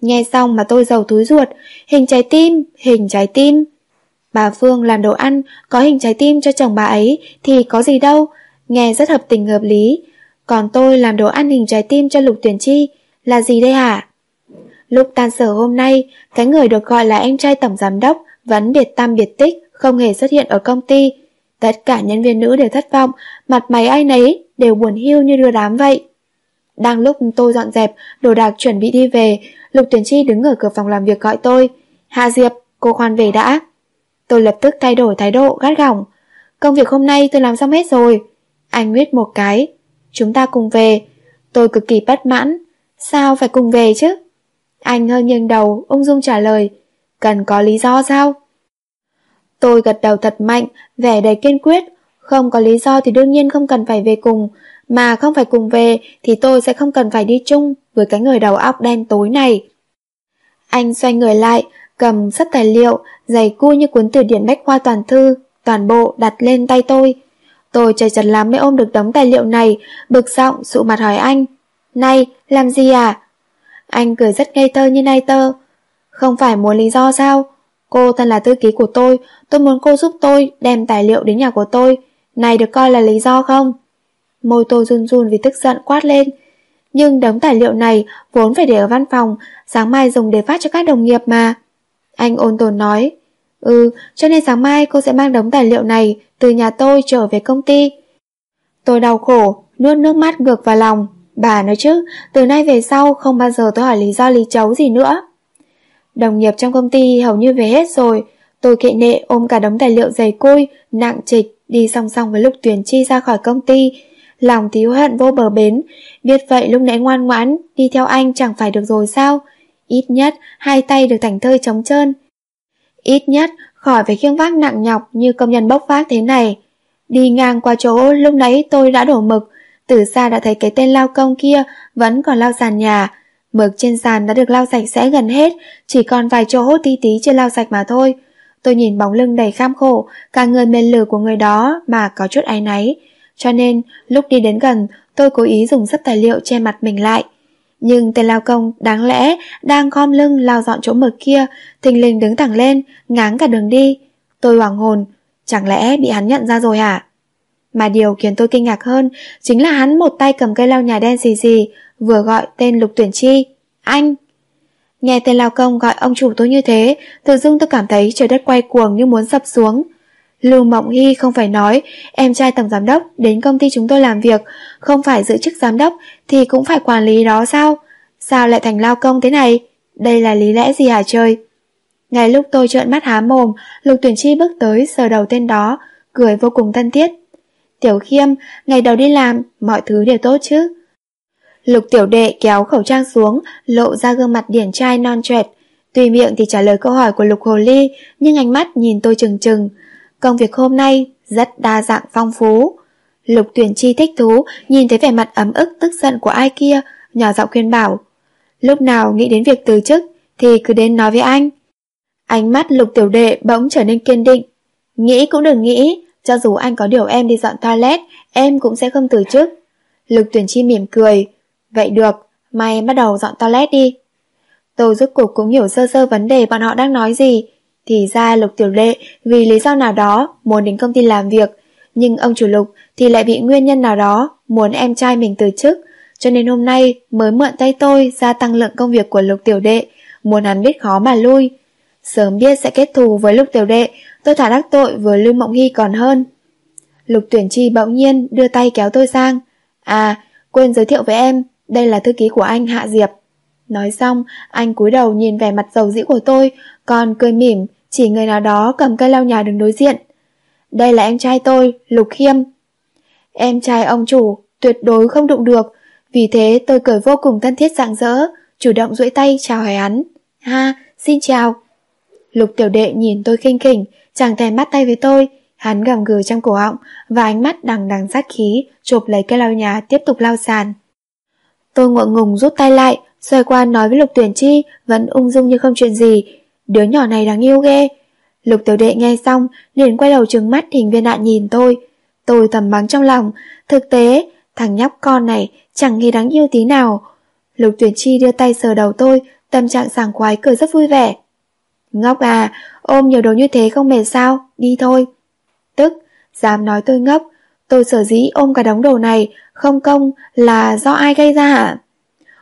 Nghe xong mà tôi giàu túi ruột, hình trái tim, hình trái tim. Bà Phương làm đồ ăn, có hình trái tim cho chồng bà ấy thì có gì đâu, nghe rất hợp tình hợp lý. Còn tôi làm đồ ăn hình trái tim cho Lục Tuyển Chi, là gì đây hả? Lúc tan sở hôm nay, cái người được gọi là em trai tổng giám đốc vẫn biệt tam biệt tích, không hề xuất hiện ở công ty. Tất cả nhân viên nữ đều thất vọng, mặt mày ai nấy đều buồn hiu như đưa đám vậy. Đang lúc tôi dọn dẹp, đồ đạc chuẩn bị đi về, Lục Tuyển Chi đứng ở cửa phòng làm việc gọi tôi. Hạ Diệp, cô khoan về đã. Tôi lập tức thay đổi thái độ, gắt gỏng. Công việc hôm nay tôi làm xong hết rồi. Anh nguyết một cái. Chúng ta cùng về. Tôi cực kỳ bất mãn. Sao phải cùng về chứ? Anh hơi nghiêng đầu, ung dung trả lời. Cần có lý do sao? Tôi gật đầu thật mạnh, vẻ đầy kiên quyết. Không có lý do thì đương nhiên không cần phải về cùng. Mà không phải cùng về thì tôi sẽ không cần phải đi chung với cái người đầu óc đen tối này. Anh xoay người lại, cầm sắp tài liệu, dày cua như cuốn từ điển bách khoa toàn thư, toàn bộ đặt lên tay tôi. Tôi trời chật lắm mới ôm được đống tài liệu này, bực giọng sụ mặt hỏi anh. Này, làm gì à? Anh cười rất ngây thơ như nai tơ. Không phải muốn lý do sao? Cô thân là thư ký của tôi, tôi muốn cô giúp tôi đem tài liệu đến nhà của tôi. Này được coi là lý do không? Môi tôi run run vì tức giận quát lên. Nhưng đống tài liệu này vốn phải để ở văn phòng, sáng mai dùng để phát cho các đồng nghiệp mà. Anh ôn tồn nói, Ừ, cho nên sáng mai cô sẽ mang đống tài liệu này từ nhà tôi trở về công ty. Tôi đau khổ, nuốt nước mắt ngược vào lòng. Bà nói chứ, từ nay về sau không bao giờ tôi hỏi lý do lý chấu gì nữa. Đồng nghiệp trong công ty hầu như về hết rồi. Tôi kệ nệ ôm cả đống tài liệu dày cui, nặng trịch, đi song song với lúc tuyển chi ra khỏi công ty. Lòng thiếu hận vô bờ bến, biết vậy lúc nãy ngoan ngoãn, đi theo anh chẳng phải được rồi sao? Ít nhất, hai tay được thảnh thơi trống trơn. Ít nhất, khỏi phải khiêng vác nặng nhọc như công nhân bốc vác thế này. Đi ngang qua chỗ lúc nãy tôi đã đổ mực, từ xa đã thấy cái tên lao công kia vẫn còn lao sàn nhà. Mực trên sàn đã được lau sạch sẽ gần hết, chỉ còn vài chỗ hốt tí tí chưa lau sạch mà thôi. Tôi nhìn bóng lưng đầy kham khổ, cả người mềm lử của người đó mà có chút áy náy. Cho nên, lúc đi đến gần, tôi cố ý dùng sấp tài liệu che mặt mình lại. Nhưng tên lao công đáng lẽ đang khom lưng lao dọn chỗ mực kia, thình lình đứng thẳng lên, ngáng cả đường đi. Tôi hoảng hồn, chẳng lẽ bị hắn nhận ra rồi hả? Mà điều khiến tôi kinh ngạc hơn chính là hắn một tay cầm cây lau nhà đen xì xì, vừa gọi tên Lục Tuyển Chi. Anh! Nghe tên lao công gọi ông chủ tôi như thế, tự dưng tôi cảm thấy trời đất quay cuồng như muốn sập xuống. Lưu Mộng Hy không phải nói, em trai tổng giám đốc đến công ty chúng tôi làm việc, không phải giữ chức giám đốc thì cũng phải quản lý đó sao? Sao lại thành lao công thế này? Đây là lý lẽ gì hả trời? Ngay lúc tôi trợn mắt há mồm, Lục Tuyển Chi bước tới sờ đầu tên đó, cười vô cùng thân thiết. Tiểu Khiêm, ngày đầu đi làm, mọi thứ đều tốt chứ? Lục tiểu đệ kéo khẩu trang xuống, lộ ra gương mặt điển trai non trẻ. tùy miệng thì trả lời câu hỏi của Lục Hồ Ly, nhưng ánh mắt nhìn tôi chừng chừng. Công việc hôm nay rất đa dạng phong phú. Lục tuyển chi thích thú, nhìn thấy vẻ mặt ấm ức tức giận của ai kia, nhỏ giọng khuyên bảo. Lúc nào nghĩ đến việc từ chức, thì cứ đến nói với anh. Ánh mắt lục tiểu đệ bỗng trở nên kiên định. Nghĩ cũng đừng nghĩ, cho dù anh có điều em đi dọn toilet, em cũng sẽ không từ chức. Lục tuyển chi mỉm cười. Vậy được, mày bắt đầu dọn toilet đi. Tôi rốt cuộc cũng hiểu sơ sơ vấn đề bọn họ đang nói gì. Thì ra Lục Tiểu Lệ vì lý do nào đó muốn đến công ty làm việc, nhưng ông chủ Lục thì lại bị nguyên nhân nào đó muốn em trai mình từ chức, cho nên hôm nay mới mượn tay tôi gia tăng lượng công việc của lục tiểu đệ, muốn hắn biết khó mà lui. Sớm biết sẽ kết thù với lục tiểu đệ, tôi thả đắc tội với Lưu Mộng Hy còn hơn. Lục tuyển chi bỗng nhiên đưa tay kéo tôi sang. À, quên giới thiệu với em, đây là thư ký của anh Hạ Diệp. Nói xong, anh cúi đầu nhìn vẻ mặt dầu dĩ của tôi, còn cười mỉm, chỉ người nào đó cầm cây lau nhà đứng đối diện. Đây là em trai tôi, Lục Khiêm. Em trai ông chủ, tuyệt đối không đụng được, vì thế tôi cười vô cùng thân thiết rạng rỡ, chủ động duỗi tay chào hỏi hắn. Ha, xin chào. Lục tiểu đệ nhìn tôi khinh khỉnh, chẳng thèm bắt tay với tôi, hắn gầm gừ trong cổ họng và ánh mắt đằng đằng sát khí, chụp lấy cây lau nhà tiếp tục lau sàn. Tôi ngượng ngùng rút tay lại, xoay qua nói với Lục Tuyển Chi, vẫn ung dung như không chuyện gì. Đứa nhỏ này đáng yêu ghê. Lục tiểu đệ nghe xong, liền quay đầu trừng mắt hình viên đạn nhìn tôi. Tôi thầm mắng trong lòng, thực tế, thằng nhóc con này chẳng nghi đáng yêu tí nào. Lục tuyển chi đưa tay sờ đầu tôi, tâm trạng sảng khoái cười rất vui vẻ. Ngốc à, ôm nhiều đồ như thế không mệt sao, đi thôi. Tức, dám nói tôi ngốc, tôi sở dĩ ôm cả đống đồ này, không công là do ai gây ra hả?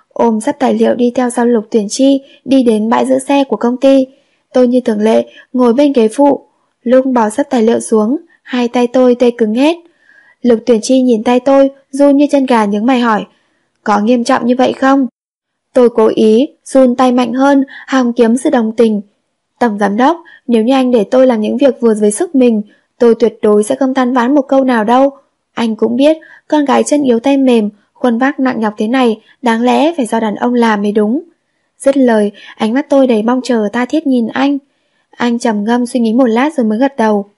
Ôm sắp tài liệu đi theo sau lục tuyển chi, đi đến bãi giữ xe của công ty. Tôi như thường lệ, ngồi bên ghế phụ. Lúc bỏ sắp tài liệu xuống, hai tay tôi tê cứng hết. Lục tuyển chi nhìn tay tôi, run như chân gà nhướng mày hỏi, có nghiêm trọng như vậy không? Tôi cố ý, run tay mạnh hơn, hòng kiếm sự đồng tình. Tổng giám đốc, nếu như anh để tôi làm những việc vừa với sức mình, tôi tuyệt đối sẽ không than ván một câu nào đâu. Anh cũng biết, con gái chân yếu tay mềm, khuôn vác nặng nhọc thế này, đáng lẽ phải do đàn ông làm mới đúng. Dứt lời, ánh mắt tôi đầy mong chờ ta thiết nhìn anh. Anh trầm ngâm suy nghĩ một lát rồi mới gật đầu.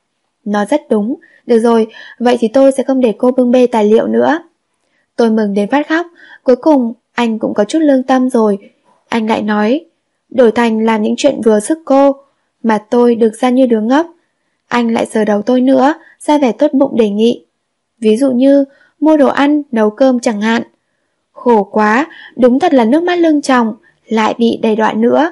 Nó rất đúng, được rồi, vậy thì tôi sẽ không để cô bưng bê tài liệu nữa. Tôi mừng đến phát khóc, cuối cùng anh cũng có chút lương tâm rồi. Anh lại nói, đổi thành làm những chuyện vừa sức cô, mà tôi được ra như đứa ngốc. Anh lại sờ đầu tôi nữa, ra vẻ tốt bụng đề nghị. Ví dụ như, mua đồ ăn, nấu cơm chẳng hạn. Khổ quá, đúng thật là nước mắt lưng tròng, lại bị đầy đoạn nữa.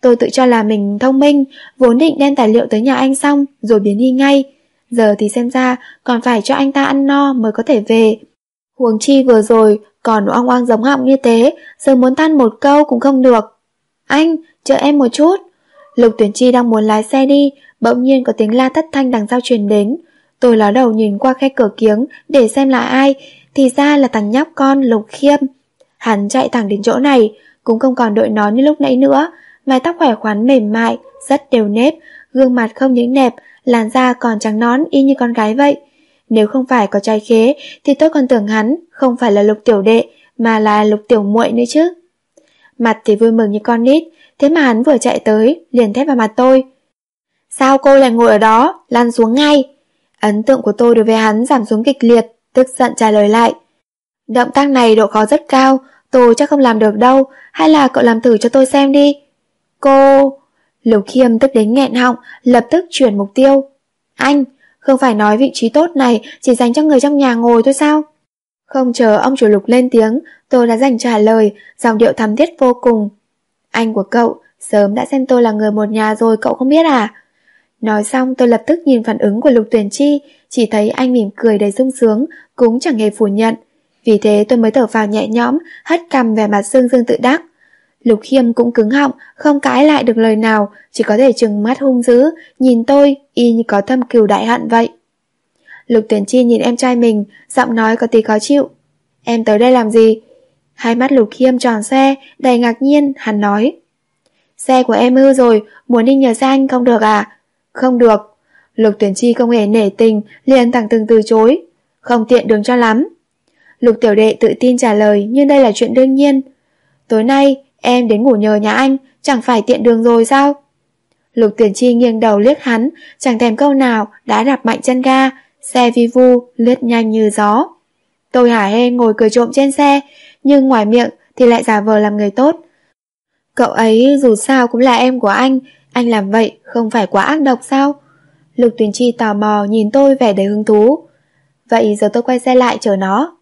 Tôi tự cho là mình thông minh, vốn định đem tài liệu tới nhà anh xong, rồi biến đi ngay. Giờ thì xem ra còn phải cho anh ta ăn no mới có thể về. Huống chi vừa rồi còn oang oang giống họng như thế, giờ muốn than một câu cũng không được. Anh, chờ em một chút. Lục tuyển chi đang muốn lái xe đi, bỗng nhiên có tiếng la thất thanh đằng sau truyền đến. Tôi ló đầu nhìn qua khe cửa kiếng để xem là ai, thì ra là thằng nhóc con Lục Khiêm. Hắn chạy thẳng đến chỗ này, cũng không còn đội nón như lúc nãy nữa, mái tóc khỏe khoắn mềm mại, rất đều nếp, gương mặt không những đẹp, làn da còn trắng nón y như con gái vậy. Nếu không phải có trai khế thì tôi còn tưởng hắn không phải là lục tiểu đệ mà là lục tiểu muội nữa chứ. Mặt thì vui mừng như con nít, thế mà hắn vừa chạy tới, liền thét vào mặt tôi. Sao cô lại ngồi ở đó, lăn xuống ngay. Ấn tượng của tôi đối với hắn giảm xuống kịch liệt, tức giận trả lời lại. Động tác này độ khó rất cao, tôi chắc không làm được đâu, hay là cậu làm thử cho tôi xem đi. Cô... Lục Khiêm tức đến nghẹn họng, lập tức chuyển mục tiêu. Anh, không phải nói vị trí tốt này chỉ dành cho người trong nhà ngồi thôi sao? Không chờ ông chủ lục lên tiếng, tôi đã dành trả lời, dòng điệu thắm thiết vô cùng. Anh của cậu, sớm đã xem tôi là người một nhà rồi cậu không biết à? Nói xong tôi lập tức nhìn phản ứng của lục tuyển chi, chỉ thấy anh mỉm cười đầy sung sướng, cũng chẳng hề phủ nhận. Vì thế tôi mới thở phào nhẹ nhõm, hất cằm về mặt dương dương tự đắc. Lục Khiêm cũng cứng họng, không cãi lại được lời nào, chỉ có thể trừng mắt hung dữ, nhìn tôi, y như có thâm cừu đại hận vậy. Lục Tuyển Chi nhìn em trai mình, giọng nói có tí khó chịu. Em tới đây làm gì? Hai mắt Lục Khiêm tròn xe, đầy ngạc nhiên, hắn nói. Xe của em hư rồi, muốn đi nhờ xe anh không được à? Không được. Lục Tuyển Chi không hề nể tình, liền thẳng từng từ chối. Không tiện đường cho lắm. Lục Tiểu Đệ tự tin trả lời nhưng đây là chuyện đương nhiên. Tối nay, Em đến ngủ nhờ nhà anh, chẳng phải tiện đường rồi sao? Lục tuyển Chi nghiêng đầu liếc hắn, chẳng thèm câu nào, đã đạp mạnh chân ga, xe vi vu, lướt nhanh như gió. Tôi hả hê ngồi cười trộm trên xe, nhưng ngoài miệng thì lại giả vờ làm người tốt. Cậu ấy dù sao cũng là em của anh, anh làm vậy không phải quá ác độc sao? Lục Tuyền Chi tò mò nhìn tôi vẻ đầy hứng thú. Vậy giờ tôi quay xe lại chờ nó.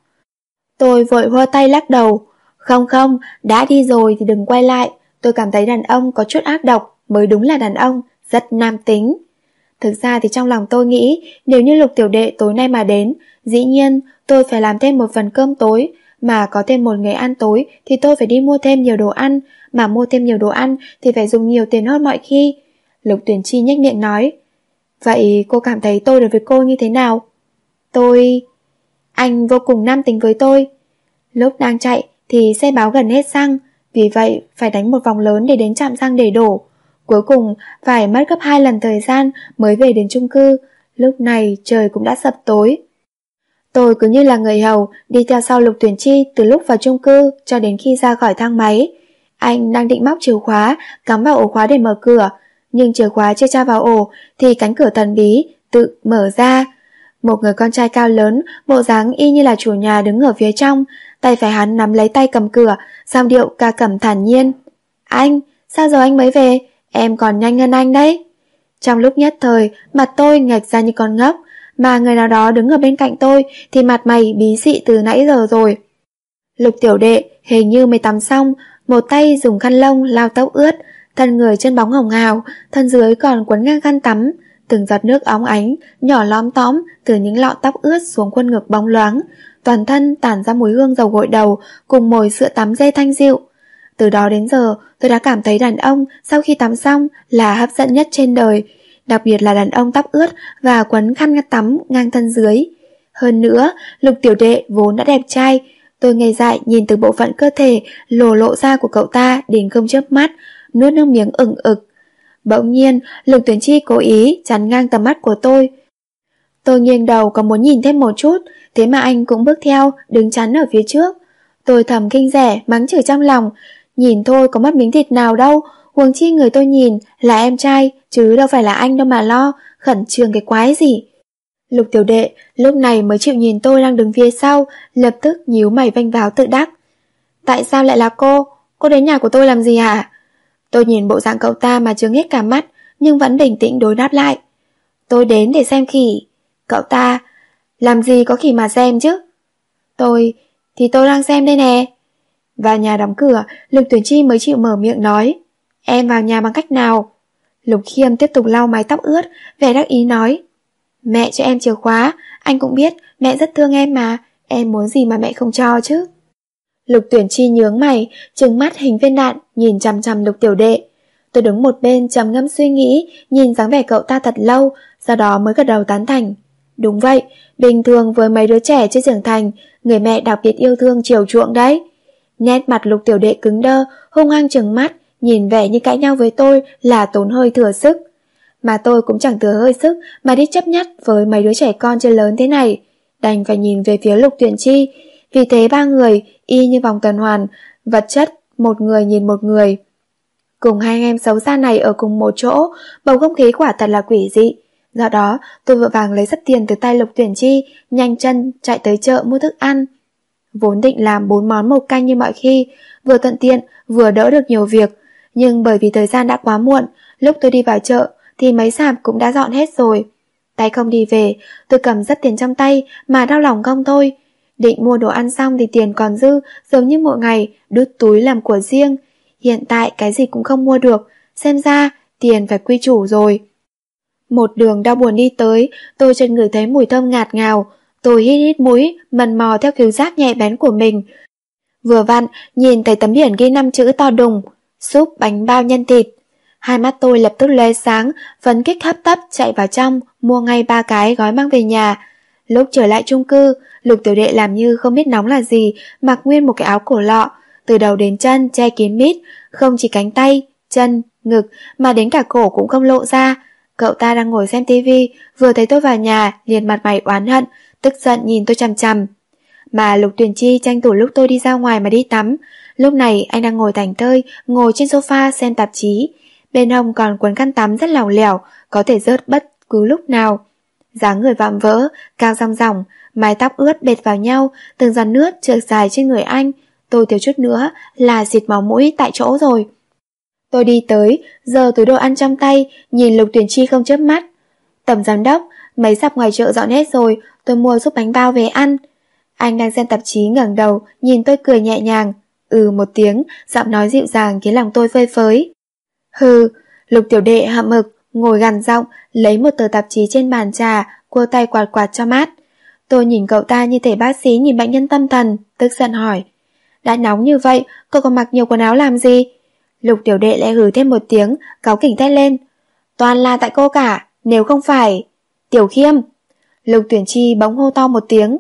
Tôi vội hoa tay lắc đầu, không không, đã đi rồi thì đừng quay lại, tôi cảm thấy đàn ông có chút ác độc, mới đúng là đàn ông, rất nam tính. Thực ra thì trong lòng tôi nghĩ, nếu như lục tiểu đệ tối nay mà đến, dĩ nhiên tôi phải làm thêm một phần cơm tối, mà có thêm một người ăn tối thì tôi phải đi mua thêm nhiều đồ ăn, mà mua thêm nhiều đồ ăn thì phải dùng nhiều tiền hơn mọi khi. Lục tuyển chi nhếch miệng nói. Vậy cô cảm thấy tôi đối với cô như thế nào? Tôi... Anh vô cùng nam tính với tôi. Lúc đang chạy thì xe báo gần hết xăng, vì vậy phải đánh một vòng lớn để đến trạm xăng để đổ. Cuối cùng phải mất gấp hai lần thời gian mới về đến chung cư, lúc này trời cũng đã sập tối. Tôi cứ như là người hầu đi theo sau lục tuyển chi từ lúc vào chung cư cho đến khi ra khỏi thang máy. Anh đang định móc chìa khóa, cắm vào ổ khóa để mở cửa, nhưng chìa khóa chưa tra vào ổ thì cánh cửa thần bí tự mở ra. Một người con trai cao lớn, bộ dáng y như là chủ nhà đứng ở phía trong, tay phải hắn nắm lấy tay cầm cửa, giọng điệu ca cẩm thản nhiên. Anh, sao giờ anh mới về? Em còn nhanh hơn anh đấy. Trong lúc nhất thời, mặt tôi ngạch ra như con ngốc, mà người nào đó đứng ở bên cạnh tôi thì mặt mày bí dị từ nãy giờ rồi. Lục tiểu đệ hình như mới tắm xong, một tay dùng khăn lông lau tóc ướt, thân người chân bóng hồng hào, thân dưới còn quấn ngang khăn tắm, từng giọt nước óng ánh, nhỏ lóm tóm từ những lọ tóc ướt xuống khuôn ngực bóng loáng, toàn thân tản ra mùi hương dầu gội đầu cùng mùi sữa tắm dê thanh dịu. Từ đó đến giờ, tôi đã cảm thấy đàn ông sau khi tắm xong là hấp dẫn nhất trên đời, đặc biệt là đàn ông tóc ướt và quấn khăn ngắt tắm ngang thân dưới. Hơn nữa, lục tiểu đệ vốn đã đẹp trai, tôi ngây dại nhìn từ bộ phận cơ thể lồ lộ ra của cậu ta đến không chớp mắt, nuốt nước miếng ửng ực. Bỗng nhiên, lục tuyển chi cố ý chắn ngang tầm mắt của tôi. Tôi nghiêng đầu có muốn nhìn thêm một chút, thế mà anh cũng bước theo, đứng chắn ở phía trước. Tôi thầm kinh rẻ, mắng chửi trong lòng, nhìn thôi có mất miếng thịt nào đâu, huống chi người tôi nhìn là em trai, chứ đâu phải là anh đâu mà lo, khẩn trương cái quái gì. Lục tiểu đệ lúc này mới chịu nhìn tôi đang đứng phía sau, lập tức nhíu mày vanh váo tự đắc. Tại sao lại là cô? Cô đến nhà của tôi làm gì hả? Tôi nhìn bộ dạng cậu ta mà chưa hết cả mắt, nhưng vẫn bình tĩnh đối đáp lại. Tôi đến để xem khỉ. Cậu ta, làm gì có khỉ mà xem chứ? Tôi, thì tôi đang xem đây nè. Vào nhà đóng cửa, Lục Tuyển Chi mới chịu mở miệng nói. Em vào nhà bằng cách nào? Lục Khiêm tiếp tục lau mái tóc ướt, vẻ đắc ý nói. Mẹ cho em chìa khóa, anh cũng biết, mẹ rất thương em mà, em muốn gì mà mẹ không cho chứ. Lục tuyển chi nhướng mày, trừng mắt hình viên đạn, nhìn chằm chằm lục tiểu đệ. Tôi đứng một bên trầm ngâm suy nghĩ, nhìn dáng vẻ cậu ta thật lâu, sau đó mới gật đầu tán thành. Đúng vậy, bình thường với mấy đứa trẻ chưa trưởng thành, người mẹ đặc biệt yêu thương chiều chuộng đấy. Nét mặt lục tiểu đệ cứng đơ, hung hăng trừng mắt, nhìn vẻ như cãi nhau với tôi là tốn hơi thừa sức. Mà tôi cũng chẳng thừa hơi sức mà đi chấp nhất với mấy đứa trẻ con chưa lớn thế này. Đành phải nhìn về phía lục tuyển chi, vì thế ba người y như vòng tuần hoàn, vật chất, một người nhìn một người. Cùng hai anh em xấu xa này ở cùng một chỗ, bầu không khí quả thật là quỷ dị. Do đó, tôi vội vàng lấy sắp tiền từ tay Lục Tuyển Chi, nhanh chân chạy tới chợ mua thức ăn. Vốn định làm bốn món một canh như mọi khi, vừa thuận tiện, vừa đỡ được nhiều việc. Nhưng bởi vì thời gian đã quá muộn, lúc tôi đi vào chợ thì mấy sạp cũng đã dọn hết rồi. Tay không đi về, tôi cầm rất tiền trong tay mà đau lòng không thôi. Định mua đồ ăn xong thì tiền còn dư, giống như mỗi ngày, đút túi làm của riêng. Hiện tại cái gì cũng không mua được, xem ra tiền phải quy chủ rồi. Một đường đau buồn đi tới, tôi chợt ngửi thấy mùi thơm ngạt ngào. Tôi hít hít mũi, mần mò theo khứu giác nhẹ bén của mình. Vừa vặn, nhìn thấy tấm biển ghi năm chữ to đùng, súp bánh bao nhân thịt. Hai mắt tôi lập tức lóe sáng, phấn kích hấp tấp chạy vào trong, mua ngay ba cái gói mang về nhà. Lúc trở lại chung cư, lục tiểu đệ làm như không biết nóng là gì, mặc nguyên một cái áo cổ lọ, từ đầu đến chân che kín mít, không chỉ cánh tay, chân, ngực mà đến cả cổ cũng không lộ ra. Cậu ta đang ngồi xem tivi, vừa thấy tôi vào nhà, liền mặt mày oán hận, tức giận nhìn tôi chằm chằm. Mà Lục Tuyền Chi tranh thủ lúc tôi đi ra ngoài mà đi tắm, lúc này anh đang ngồi thảnh thơi, ngồi trên sofa xem tạp chí. Bên hông còn cuốn khăn tắm rất lỏng lẻo, có thể rớt bất cứ lúc nào dáng người vạm vỡ, cao rong ròng, mái tóc ướt bệt vào nhau, từng giọt nước trượt dài trên người anh, tôi thiếu chút nữa là xịt máu mũi tại chỗ rồi. Tôi đi tới, giờ túi đồ ăn trong tay, nhìn Lục Tuyển Chi không chớp mắt. Tổng giám đốc, mấy sạp ngoài chợ dọn hết rồi, tôi mua giúp bánh bao về ăn. Anh đang xem tạp chí ngẩng đầu, nhìn tôi cười nhẹ nhàng. Ừ một tiếng, giọng nói dịu dàng khiến lòng tôi phơi phới. Hừ, Lục Tiểu Đệ hậm hực, ngồi gằn giọng, lấy một tờ tạp chí trên bàn trà, cua tay quạt quạt cho mát. Tôi nhìn cậu ta như thể bác sĩ nhìn bệnh nhân tâm thần, tức giận hỏi. Đã nóng như vậy, cô còn mặc nhiều quần áo làm gì? Lục tiểu đệ lại hừ thêm một tiếng, cáo kỉnh thét lên. Toàn là tại cô cả, nếu không phải... Tiểu khiêm! Lục tuyển chi bỗng hô to một tiếng.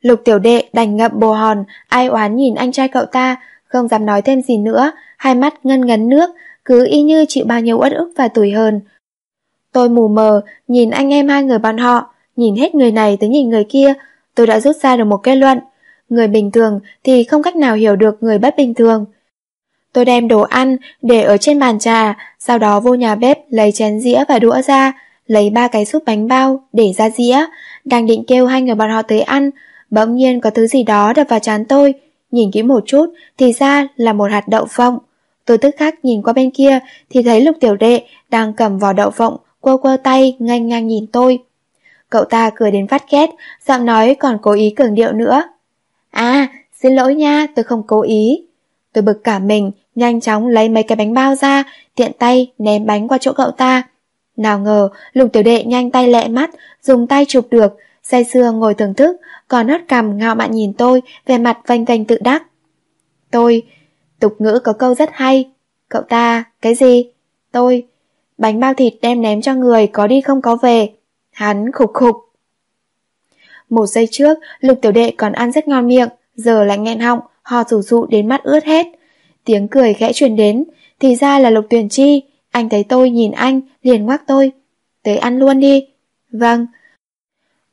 Lục tiểu đệ đành ngậm bồ hòn, ai oán nhìn anh trai cậu ta, không dám nói thêm gì nữa, hai mắt ngân ngấn nước, cứ y như chịu bao nhiêu uất ức và tủi hờn. Tôi mù mờ, nhìn anh em hai người bọn họ, nhìn hết người này tới nhìn người kia, tôi đã rút ra được một kết luận. Người bình thường thì không cách nào hiểu được người bất bình thường. Tôi đem đồ ăn để ở trên bàn trà, sau đó vô nhà bếp lấy chén dĩa và đũa ra, lấy ba cái súp bánh bao để ra dĩa, đang định kêu hai người bọn họ tới ăn, bỗng nhiên có thứ gì đó đập vào trán tôi, nhìn kỹ một chút thì ra là một hạt đậu phộng. Tôi tức khắc nhìn qua bên kia thì thấy lục tiểu đệ đang cầm vỏ đậu phộng, quơ quơ tay ngang ngang nhìn tôi. Cậu ta cười đến phát ghét, giọng nói còn cố ý cường điệu nữa. À, xin lỗi nha, tôi không cố ý. Tôi bực cả mình, nhanh chóng lấy mấy cái bánh bao ra, tiện tay ném bánh qua chỗ cậu ta. Nào ngờ, lục tiểu đệ nhanh tay lẹ mắt, dùng tay chụp được, say sưa ngồi thưởng thức, còn hất cằm ngạo mạn nhìn tôi, vẻ mặt vanh vanh tự đắc. Tôi, tục ngữ có câu rất hay. Cậu ta, cái gì? Tôi, bánh bao thịt đem ném cho người có đi không có về. Hắn khục khục. Một giây trước, lục tiểu đệ còn ăn rất ngon miệng, giờ lại nghẹn họng, ho rủ rụ đến mắt ướt hết. Tiếng cười khẽ truyền đến, thì ra là lục tuyển chi. Anh thấy tôi nhìn anh, liền ngoắc tôi. Tới ăn luôn đi. Vâng.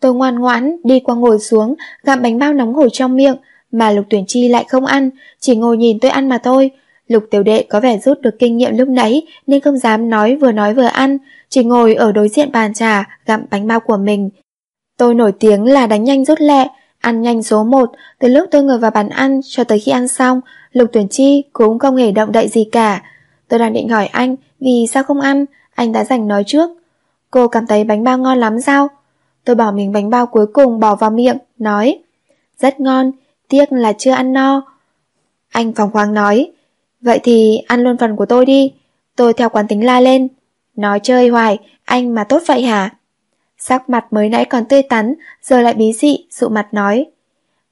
Tôi ngoan ngoãn, đi qua ngồi xuống, gặm bánh bao nóng hổi trong miệng, mà lục tuyển chi lại không ăn, chỉ ngồi nhìn tôi ăn mà thôi. Lục tiểu đệ có vẻ rút được kinh nghiệm lúc nãy nên không dám nói vừa nói vừa ăn, chỉ ngồi ở đối diện bàn trà gặm bánh bao của mình. Tôi nổi tiếng là đánh nhanh rút lẹ, ăn nhanh số 1, từ lúc tôi ngồi vào bàn ăn cho tới khi ăn xong, Lục Tuyển Chi cũng không hề động đậy gì cả. Tôi đang định hỏi anh vì sao không ăn, anh đã dành nói trước. Cô cảm thấy bánh bao ngon lắm sao? Tôi bỏ mình bánh bao cuối cùng bỏ vào miệng, nói Rất ngon, tiếc là chưa ăn no. Anh phóng khoáng nói Vậy thì ăn luôn phần của tôi đi. Tôi theo quán tính la lên. Nói chơi hoài, anh mà tốt vậy hả? Sắc mặt mới nãy còn tươi tắn, giờ lại bí dị, sụ mặt nói.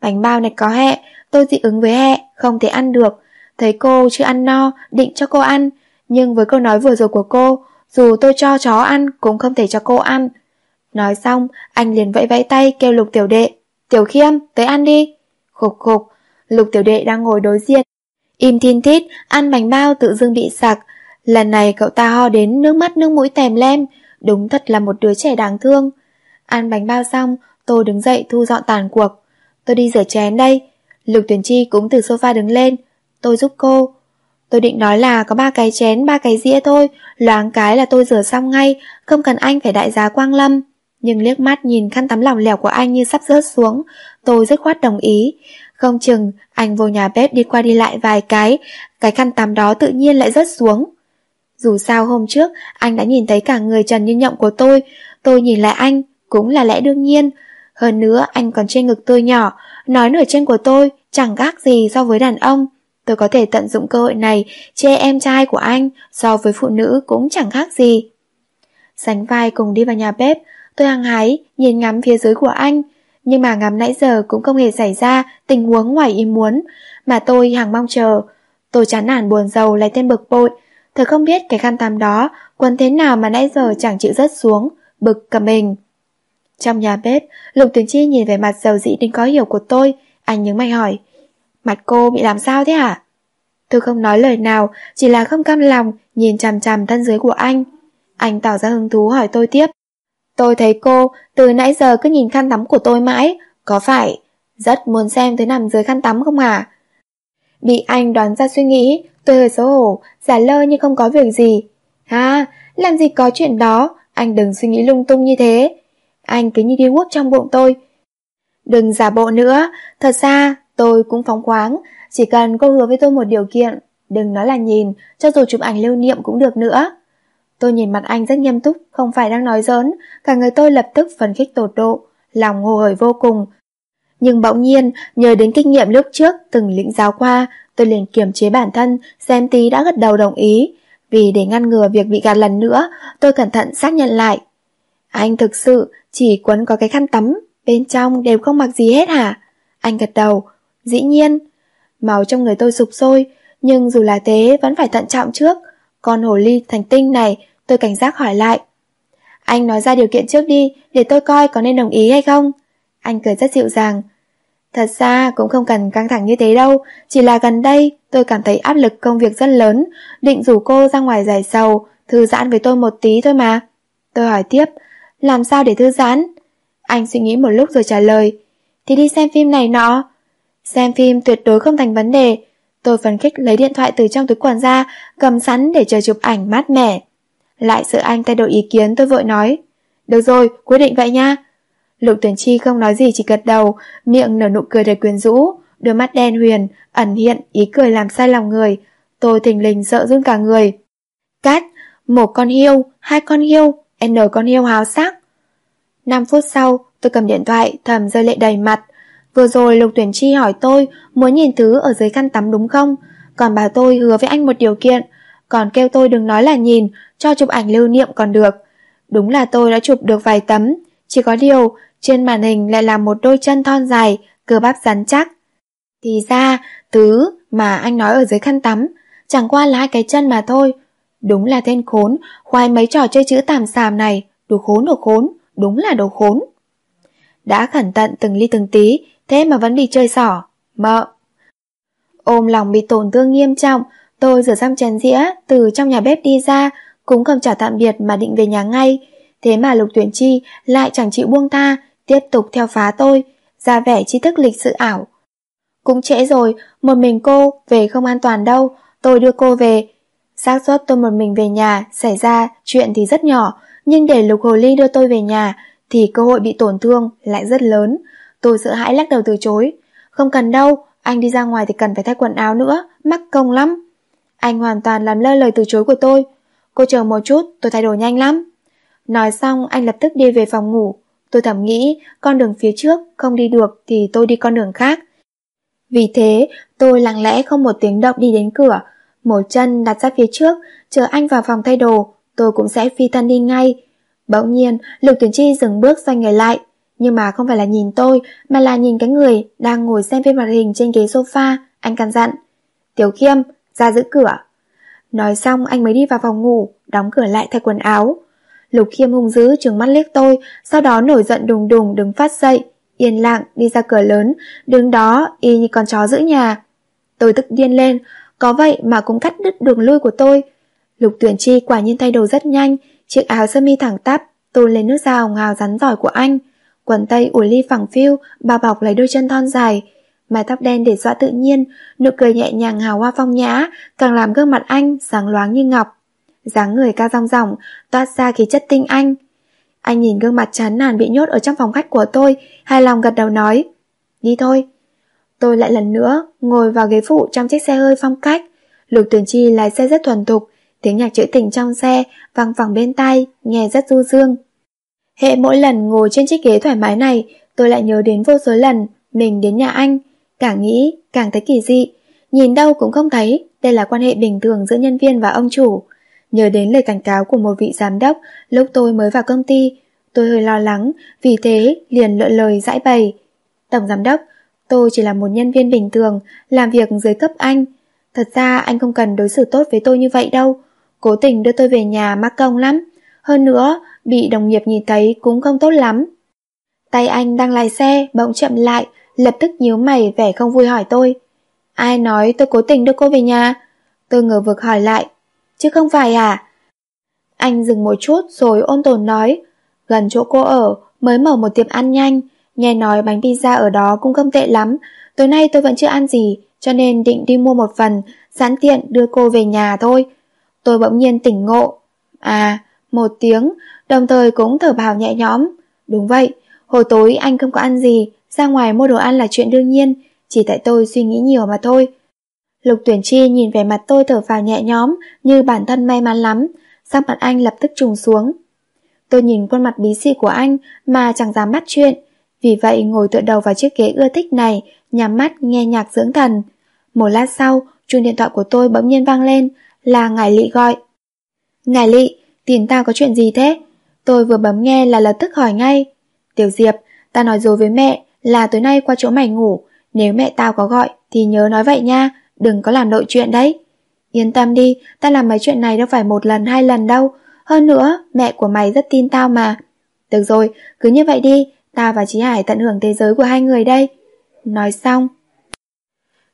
Bánh bao này có hẹ, tôi dị ứng với hẹ, không thể ăn được. Thấy cô chưa ăn no, định cho cô ăn. Nhưng với câu nói vừa rồi của cô, dù tôi cho chó ăn cũng không thể cho cô ăn. Nói xong, anh liền vẫy vẫy tay kêu lục tiểu đệ. Tiểu khiêm, tới ăn đi. Khục khục, lục tiểu đệ đang ngồi đối diện. Im thiên thít, ăn bánh bao tự dưng bị sặc. Lần này cậu ta ho đến nước mắt nước mũi tèm lem, đúng thật là một đứa trẻ đáng thương. Ăn bánh bao xong, tôi đứng dậy thu dọn tàn cuộc. Tôi đi rửa chén đây. Lục Tuyển Chi cũng từ sofa đứng lên. Tôi giúp cô. Tôi định nói là có ba cái chén, ba cái dĩa thôi, loáng cái là tôi rửa xong ngay, không cần anh phải đại giá quang lâm. Nhưng liếc mắt nhìn khăn tắm lỏng lẻo của anh như sắp rớt xuống, tôi rất khoát đồng ý. Không chừng, anh vô nhà bếp đi qua đi lại vài cái, cái khăn tắm đó tự nhiên lại rớt xuống. Dù sao hôm trước, anh đã nhìn thấy cả người trần như nhộng của tôi, tôi nhìn lại anh, cũng là lẽ đương nhiên. Hơn nữa, anh còn trên ngực tôi nhỏ, nói nửa trên của tôi, chẳng gác gì so với đàn ông. Tôi có thể tận dụng cơ hội này, che em trai của anh, so với phụ nữ cũng chẳng khác gì. Sánh vai cùng đi vào nhà bếp, tôi hăng hái, nhìn ngắm phía dưới của anh. Nhưng mà ngắm nãy giờ cũng không hề xảy ra tình huống ngoài ý muốn, mà tôi hàng mong chờ. Tôi chán nản buồn rầu lấy tên bực bội, Thật không biết cái khăn tắm đó quần thế nào mà nãy giờ chẳng chịu rớt xuống, bực cả mình. Trong nhà bếp, Lục tuyến Chi nhìn về mặt giàu dĩ đến có hiểu của tôi, anh nhớ mày hỏi. Mặt cô bị làm sao thế hả? Tôi không nói lời nào, chỉ là không cam lòng nhìn chằm chằm thân dưới của anh. Anh tỏ ra hứng thú hỏi tôi tiếp. Tôi thấy cô từ nãy giờ cứ nhìn khăn tắm của tôi mãi, có phải rất muốn xem tới nằm dưới khăn tắm không à? Bị anh đoán ra suy nghĩ, Tôi hơi xấu hổ, giả lơ như không có việc gì. Ha, làm gì có chuyện đó, anh đừng suy nghĩ lung tung như thế. Anh cứ như đi quốc trong bụng tôi. Đừng giả bộ nữa, thật ra tôi cũng phóng khoáng, chỉ cần cô hứa với tôi một điều kiện, đừng nói là nhìn, cho dù chụp ảnh lưu niệm cũng được nữa. Tôi nhìn mặt anh rất nghiêm túc, không phải đang nói giỡn, cả người tôi lập tức phấn khích tột độ, lòng hồ hởi vô cùng. Nhưng bỗng nhiên, nhờ đến kinh nghiệm lúc trước từng lĩnh giáo qua, tôi liền kiềm chế bản thân, xem tí đã gật đầu đồng ý. Vì để ngăn ngừa việc bị gạt lần nữa, tôi cẩn thận xác nhận lại. Anh thực sự chỉ quấn có cái khăn tắm, Bên trong đều không mặc gì hết hả? Anh gật đầu. Dĩ nhiên. Máu trong người tôi sụp sôi, nhưng dù là thế vẫn phải thận trọng trước. Con hồ ly thành tinh này, tôi cảnh giác hỏi lại. Anh nói ra điều kiện trước đi, để tôi coi có nên đồng ý hay không. Anh cười rất dịu dàng. Thật ra cũng không cần căng thẳng như thế đâu, chỉ là gần đây tôi cảm thấy áp lực công việc rất lớn, định rủ cô ra ngoài giải sầu, thư giãn với tôi một tí thôi mà. Tôi hỏi tiếp, làm sao để thư giãn? Anh suy nghĩ một lúc rồi trả lời, thì đi xem phim này nọ. Xem phim tuyệt đối không thành vấn đề. Tôi phấn khích lấy điện thoại từ trong túi quần ra, cầm sẵn để chờ chụp ảnh mát mẻ. Lại sợ anh thay đổi ý kiến tôi vội nói, được rồi, quyết định vậy nha. Lục tuyển chi không nói gì chỉ gật đầu, miệng nở nụ cười đầy quyến rũ, đôi mắt đen huyền, ẩn hiện ý cười làm sai lòng người. Tôi thình lình sợ run cả người. Cát, một con hiêu, hai con hiêu, n con hiêu háo sắc. 5 phút sau, tôi cầm điện thoại, thầm rơi lệ đầy mặt. Vừa rồi Lục Tuyển Chi hỏi tôi muốn nhìn thứ ở dưới khăn tắm đúng không? Còn bảo tôi hứa với anh một điều kiện, còn kêu tôi đừng nói là nhìn, cho chụp ảnh lưu niệm còn được. Đúng là tôi đã chụp được vài tấm, chỉ có điều trên màn hình lại là một đôi chân thon dài, cơ bắp rắn chắc. Thì ra, tứ mà anh nói ở dưới khăn tắm, chẳng qua là hai cái chân mà thôi. Đúng là tên khốn, khoai mấy trò chơi chữ tàm xàm này, đồ khốn đồ khốn, đúng là đồ khốn. Đã khẩn tận từng ly từng tí, thế mà vẫn bị chơi xỏ. Mợ! Ôm lòng bị tổn thương nghiêm trọng, tôi rửa răm chén dĩa, từ trong nhà bếp đi ra, cũng không chào tạm biệt mà định về nhà ngay. Thế mà Lục Tuyển Chi lại chẳng chịu buông tha, tiếp tục theo phá tôi, ra vẻ tri thức lịch sự ảo. Cũng trễ rồi, một mình cô, về không an toàn đâu, tôi đưa cô về. xác suất tôi một mình về nhà, xảy ra chuyện thì rất nhỏ, nhưng để Lục Hồ Ly đưa tôi về nhà, thì cơ hội bị tổn thương lại rất lớn. Tôi sợ hãi lắc đầu từ chối. Không cần đâu, anh đi ra ngoài thì cần phải thay quần áo nữa, mắc công lắm. Anh hoàn toàn làm lơ lời từ chối của tôi. Cô chờ một chút, tôi thay đổi nhanh lắm. Nói xong anh lập tức đi về phòng ngủ. Tôi thầm nghĩ con đường phía trước không đi được thì tôi đi con đường khác. Vì thế tôi lặng lẽ không một tiếng động đi đến cửa, một chân đặt ra phía trước, chờ anh vào phòng thay đồ, tôi cũng sẽ phi thân đi ngay. Bỗng nhiên, Lục Tuyển Chi dừng bước xoay người lại, nhưng mà không phải là nhìn tôi, mà là nhìn cái người đang ngồi xem phim hoạt hình trên ghế sofa, anh căn dặn. Tiểu Khiêm, ra giữ cửa. Nói xong anh mới đi vào phòng ngủ, đóng cửa lại thay quần áo. Lục Khiêm hung dữ trừng mắt liếc tôi, sau đó nổi giận đùng đùng đứng phát dậy, yên lặng đi ra cửa lớn, đứng đó y như con chó giữ nhà. Tôi tức điên lên, có vậy mà cũng cắt đứt đường lui của tôi. Lục Tuyển Chi quả nhiên thay đồ rất nhanh, chiếc áo sơ mi thẳng tắp, tôn lên nước da hồng hào rắn giỏi của anh. Quần tây ủi ly phẳng phiu, bao bọc lấy đôi chân thon dài, mái tóc đen để dọa tự nhiên, nụ cười nhẹ nhàng hào hoa phong nhã, càng làm gương mặt anh sáng loáng như ngọc dáng người cao rong ròng, toát ra khí chất tinh anh. Anh nhìn gương mặt chán nản bị nhốt ở trong phòng khách của tôi, hài lòng gật đầu nói, đi thôi. Tôi lại lần nữa ngồi vào ghế phụ trong chiếc xe hơi phong cách. Lục Tuyển Chi lái xe rất thuần thục, tiếng nhạc trữ tình trong xe vang vẳng bên tai, nghe rất du dương. Hệ mỗi lần ngồi trên chiếc ghế thoải mái này, tôi lại nhớ đến vô số lần mình đến nhà anh, càng nghĩ càng thấy kỳ dị, nhìn đâu cũng không thấy đây là quan hệ bình thường giữa nhân viên và ông chủ. Nhớ đến lời cảnh cáo của một vị giám đốc lúc tôi mới vào công ty, tôi hơi lo lắng, vì thế liền lỡ lời giải bày. Tổng giám đốc, tôi chỉ là một nhân viên bình thường, làm việc dưới cấp anh. Thật ra anh không cần đối xử tốt với tôi như vậy đâu. Cố tình đưa tôi về nhà mắc công lắm. Hơn nữa, bị đồng nghiệp nhìn thấy cũng không tốt lắm. Tay anh đang lái xe, bỗng chậm lại, lập tức nhíu mày vẻ không vui hỏi tôi. Ai nói tôi cố tình đưa cô về nhà? Tôi ngờ vực hỏi lại, chứ không phải à? Anh dừng một chút rồi ôn tồn nói, gần chỗ cô ở, mới mở một tiệm ăn nhanh, nghe nói bánh pizza ở đó cũng không tệ lắm, tối nay tôi vẫn chưa ăn gì, cho nên định đi mua một phần, sẵn tiện đưa cô về nhà thôi. Tôi bỗng nhiên tỉnh ngộ. À, một tiếng, đồng thời cũng thở bào nhẹ nhõm. Đúng vậy, hồi tối anh không có ăn gì, ra ngoài mua đồ ăn là chuyện đương nhiên, chỉ tại tôi suy nghĩ nhiều mà thôi. Lục tuyển chi nhìn vẻ mặt tôi thở vào nhẹ nhõm như bản thân may mắn lắm, sắc mặt anh lập tức trùng xuống. Tôi nhìn khuôn mặt bí xị của anh mà chẳng dám bắt chuyện, vì vậy ngồi tựa đầu vào chiếc ghế ưa thích này, nhắm mắt nghe nhạc dưỡng thần. Một lát sau, chuông điện thoại của tôi bỗng nhiên vang lên, là ngài Lị gọi. ngài Lị, tìm tao có chuyện gì thế? Tôi vừa bấm nghe là lập tức hỏi ngay. Tiểu Diệp, ta nói dối với mẹ là tối nay qua chỗ mày ngủ, nếu mẹ tao có gọi thì nhớ nói vậy nha, đừng có làm nội chuyện đấy. Yên tâm đi, ta làm mấy chuyện này đâu phải một lần hai lần đâu, hơn nữa mẹ của mày rất tin tao mà. Được rồi, cứ như vậy đi, ta và Chí Hải tận hưởng thế giới của hai người đây. Nói xong.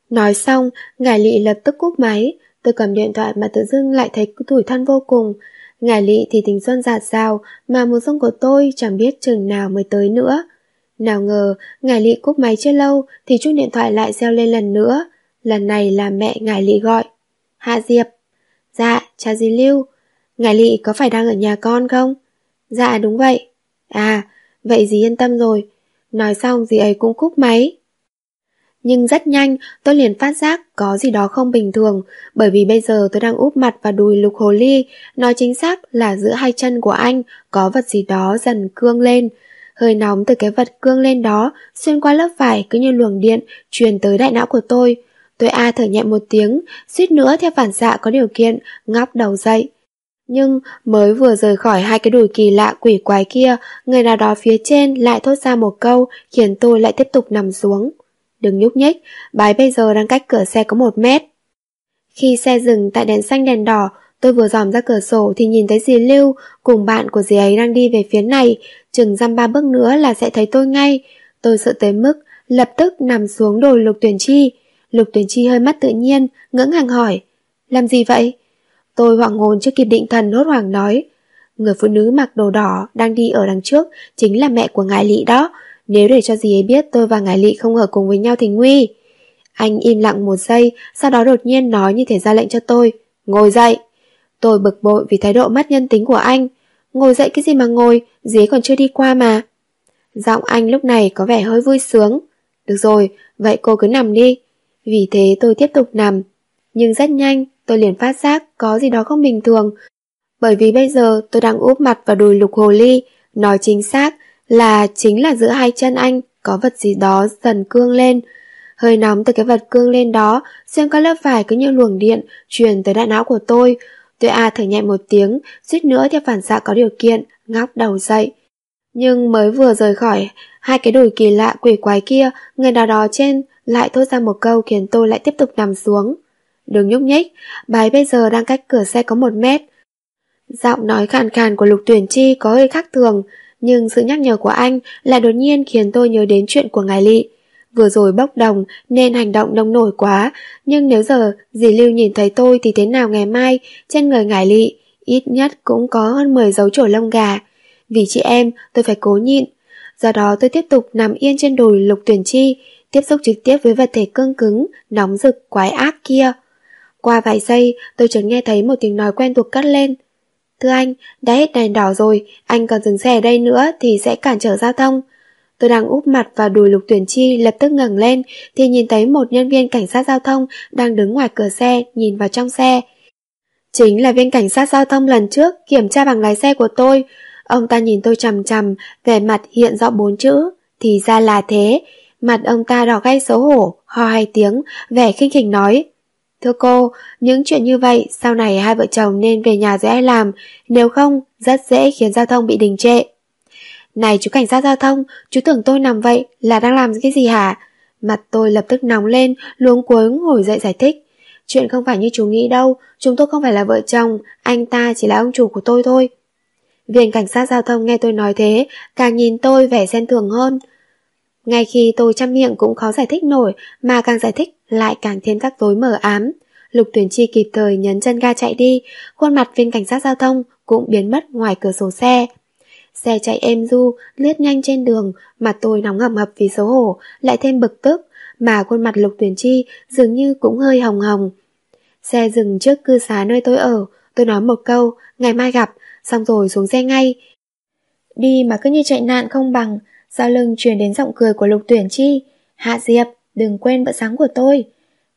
Nói xong, ngải lị lập tức cúp máy, tôi cầm điện thoại mà tự dưng lại thấy tủi thân vô cùng. Ngải lị thì tình xuân giạt rào, mà mùa xuân của tôi chẳng biết chừng nào mới tới nữa. Nào ngờ, ngài lị cúp máy chưa lâu thì chuông điện thoại lại reo lên lần nữa. Lần này là mẹ ngài lị gọi. Hạ Diệp. Dạ, cha dì Lưu. Ngài lị có phải đang ở nhà con không? Dạ đúng vậy. À, vậy dì yên tâm rồi. Nói xong dì ấy cũng cúp máy. Nhưng rất nhanh tôi liền phát giác có gì đó không bình thường bởi vì bây giờ tôi đang úp mặt vào đùi lục hồ ly, nói chính xác là giữa hai chân của anh có vật gì đó dần cương lên. Hơi nóng từ cái vật cương lên đó xuyên qua lớp vải cứ như luồng điện truyền tới đại não của tôi. Tôi a thở nhẹ một tiếng, suýt nữa theo phản xạ có điều kiện, ngóc đầu dậy. Nhưng mới vừa rời khỏi hai cái đùi kỳ lạ quỷ quái kia, người nào đó phía trên lại thốt ra một câu khiến tôi lại tiếp tục nằm xuống. Đừng nhúc nhích, bái bây giờ đang cách cửa xe có một mét. Khi xe dừng tại đèn xanh đèn đỏ, tôi vừa dòm ra cửa sổ thì nhìn thấy dì Lưu cùng bạn của dì ấy đang đi về phía này, chừng dăm ba bước nữa là sẽ thấy tôi ngay. Tôi sợ tới mức lập tức nằm xuống đồi lục tuyển chi. Lục tuyển chi hơi mắt tự nhiên, ngưỡng hàng hỏi. Làm gì vậy? Tôi hoảng hồn chưa kịp định thần hốt hoảng nói. Người phụ nữ mặc đồ đỏ đang đi ở đằng trước chính là mẹ của ngài Lị đó. Nếu để cho dì ấy biết tôi và ngài Lị không ở cùng với nhau thì nguy. Anh im lặng một giây, sau đó đột nhiên nói như thể ra lệnh cho tôi. Ngồi dậy. Tôi bực bội vì thái độ mất nhân tính của anh. Ngồi dậy cái gì mà ngồi, dế còn chưa đi qua mà. Giọng anh lúc này có vẻ hơi vui sướng. Được rồi, vậy cô cứ nằm đi. Vì thế tôi tiếp tục nằm. Nhưng rất nhanh, tôi liền phát giác có gì đó không bình thường. Bởi vì bây giờ tôi đang úp mặt vào đùi lục hồ ly, nói chính xác là chính là giữa hai chân anh có vật gì đó dần cương lên. Hơi nóng từ cái vật cương lên đó, xuyên qua lớp vải cứ như luồng điện truyền tới đại não của tôi. Tôi a à thở nhẹ một tiếng, suýt nữa theo phản xạ có điều kiện, ngóc đầu dậy. Nhưng mới vừa rời khỏi hai cái đùi kỳ lạ quỷ quái kia, người nào đó trên lại thốt ra một câu khiến tôi lại tiếp tục nằm xuống. Đừng nhúc nhích, bà ấy bây giờ đang cách cửa xe có một mét. Giọng nói khàn khàn của Lục Tuyển Chi có hơi khác thường, nhưng sự nhắc nhở của anh lại đột nhiên khiến tôi nhớ đến chuyện của ngài Lị. Vừa rồi bốc đồng nên hành động nông nổi quá, nhưng nếu giờ dì Lưu nhìn thấy tôi thì thế nào ngày mai trên người ngải Lị ít nhất cũng có hơn 10 dấu chổi lông gà. Vì chị em tôi phải cố nhịn, do đó tôi tiếp tục nằm yên trên đùi Lục Tuyển Chi, tiếp xúc trực tiếp với vật thể cương cứng, nóng rực, quái ác kia. Qua vài giây, tôi chợt nghe thấy một tiếng nói quen thuộc cất lên. Thưa anh, đã hết đèn đỏ rồi, anh còn dừng xe ở đây nữa thì sẽ cản trở giao thông. Tôi đang úp mặt vào đùi lục tuyển chi lập tức ngẩng lên thì nhìn thấy một nhân viên cảnh sát giao thông đang đứng ngoài cửa xe nhìn vào trong xe. Chính là viên cảnh sát giao thông lần trước kiểm tra bằng lái xe của tôi. Ông ta nhìn tôi chằm chằm, vẻ mặt hiện rõ bốn chữ. Thì ra là thế. Mặt ông ta đỏ gay xấu hổ, ho hai tiếng, vẻ khinh khỉnh nói. Thưa cô, những chuyện như vậy sau này hai vợ chồng nên về nhà dễ làm, nếu không rất dễ khiến giao thông bị đình trệ. Này chú cảnh sát giao thông, chú tưởng tôi nằm vậy là đang làm cái gì hả? Mặt tôi lập tức nóng lên, luống cuống ngồi dậy giải thích. Chuyện không phải như chú nghĩ đâu, chúng tôi không phải là vợ chồng, anh ta chỉ là ông chủ của tôi thôi. Viên cảnh sát giao thông nghe tôi nói thế, càng nhìn tôi vẻ xen thường hơn. Ngay khi tôi chăm miệng cũng khó giải thích nổi, mà càng giải thích lại càng thêm rắc rối mờ ám. Lục tuyển chi kịp thời nhấn chân ga chạy đi, khuôn mặt viên cảnh sát giao thông cũng biến mất ngoài cửa sổ xe. Xe chạy êm du, lướt nhanh trên đường, mặt tôi nóng ngầm hập vì xấu hổ, lại thêm bực tức, mà khuôn mặt lục tuyển chi dường như cũng hơi hồng hồng. Xe dừng trước cư xá nơi tôi ở, tôi nói một câu, ngày mai gặp, xong rồi xuống xe ngay. Đi mà cứ như chạy nạn không bằng, sau lưng truyền đến giọng cười của lục tuyển chi. Hạ Diệp, đừng quên bữa sáng của tôi.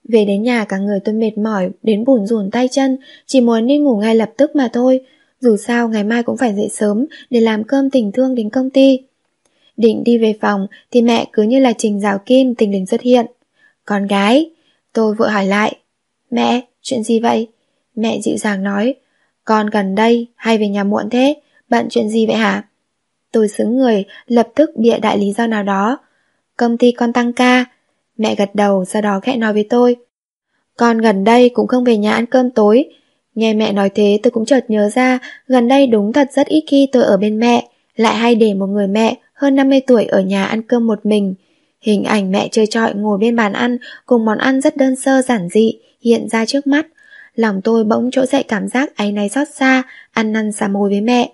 Về đến nhà cả người tôi mệt mỏi, đến bùn rùn tay chân, chỉ muốn đi ngủ ngay lập tức mà thôi. Dù sao ngày mai cũng phải dậy sớm để làm cơm tình thương đến công ty. Định đi về phòng thì mẹ cứ như là trình rào kim tình lình xuất hiện. Con gái, tôi vội hỏi lại. Mẹ, chuyện gì vậy? Mẹ dịu dàng nói. Con gần đây hay về nhà muộn thế? Bận chuyện gì vậy hả? Tôi xứng người, lập tức bịa đại lý do nào đó. Công ty con tăng ca. Mẹ gật đầu, sau đó khẽ nói với tôi. Con gần đây cũng không về nhà ăn cơm tối. Nghe mẹ nói thế tôi cũng chợt nhớ ra, gần đây đúng thật rất ít khi tôi ở bên mẹ, lại hay để một người mẹ hơn 50 tuổi ở nhà ăn cơm một mình. Hình ảnh mẹ chơi trọi ngồi bên bàn ăn cùng món ăn rất đơn sơ giản dị hiện ra trước mắt. Lòng tôi bỗng trỗi dậy cảm giác áy náy xót xa, ăn năn xà môi với mẹ.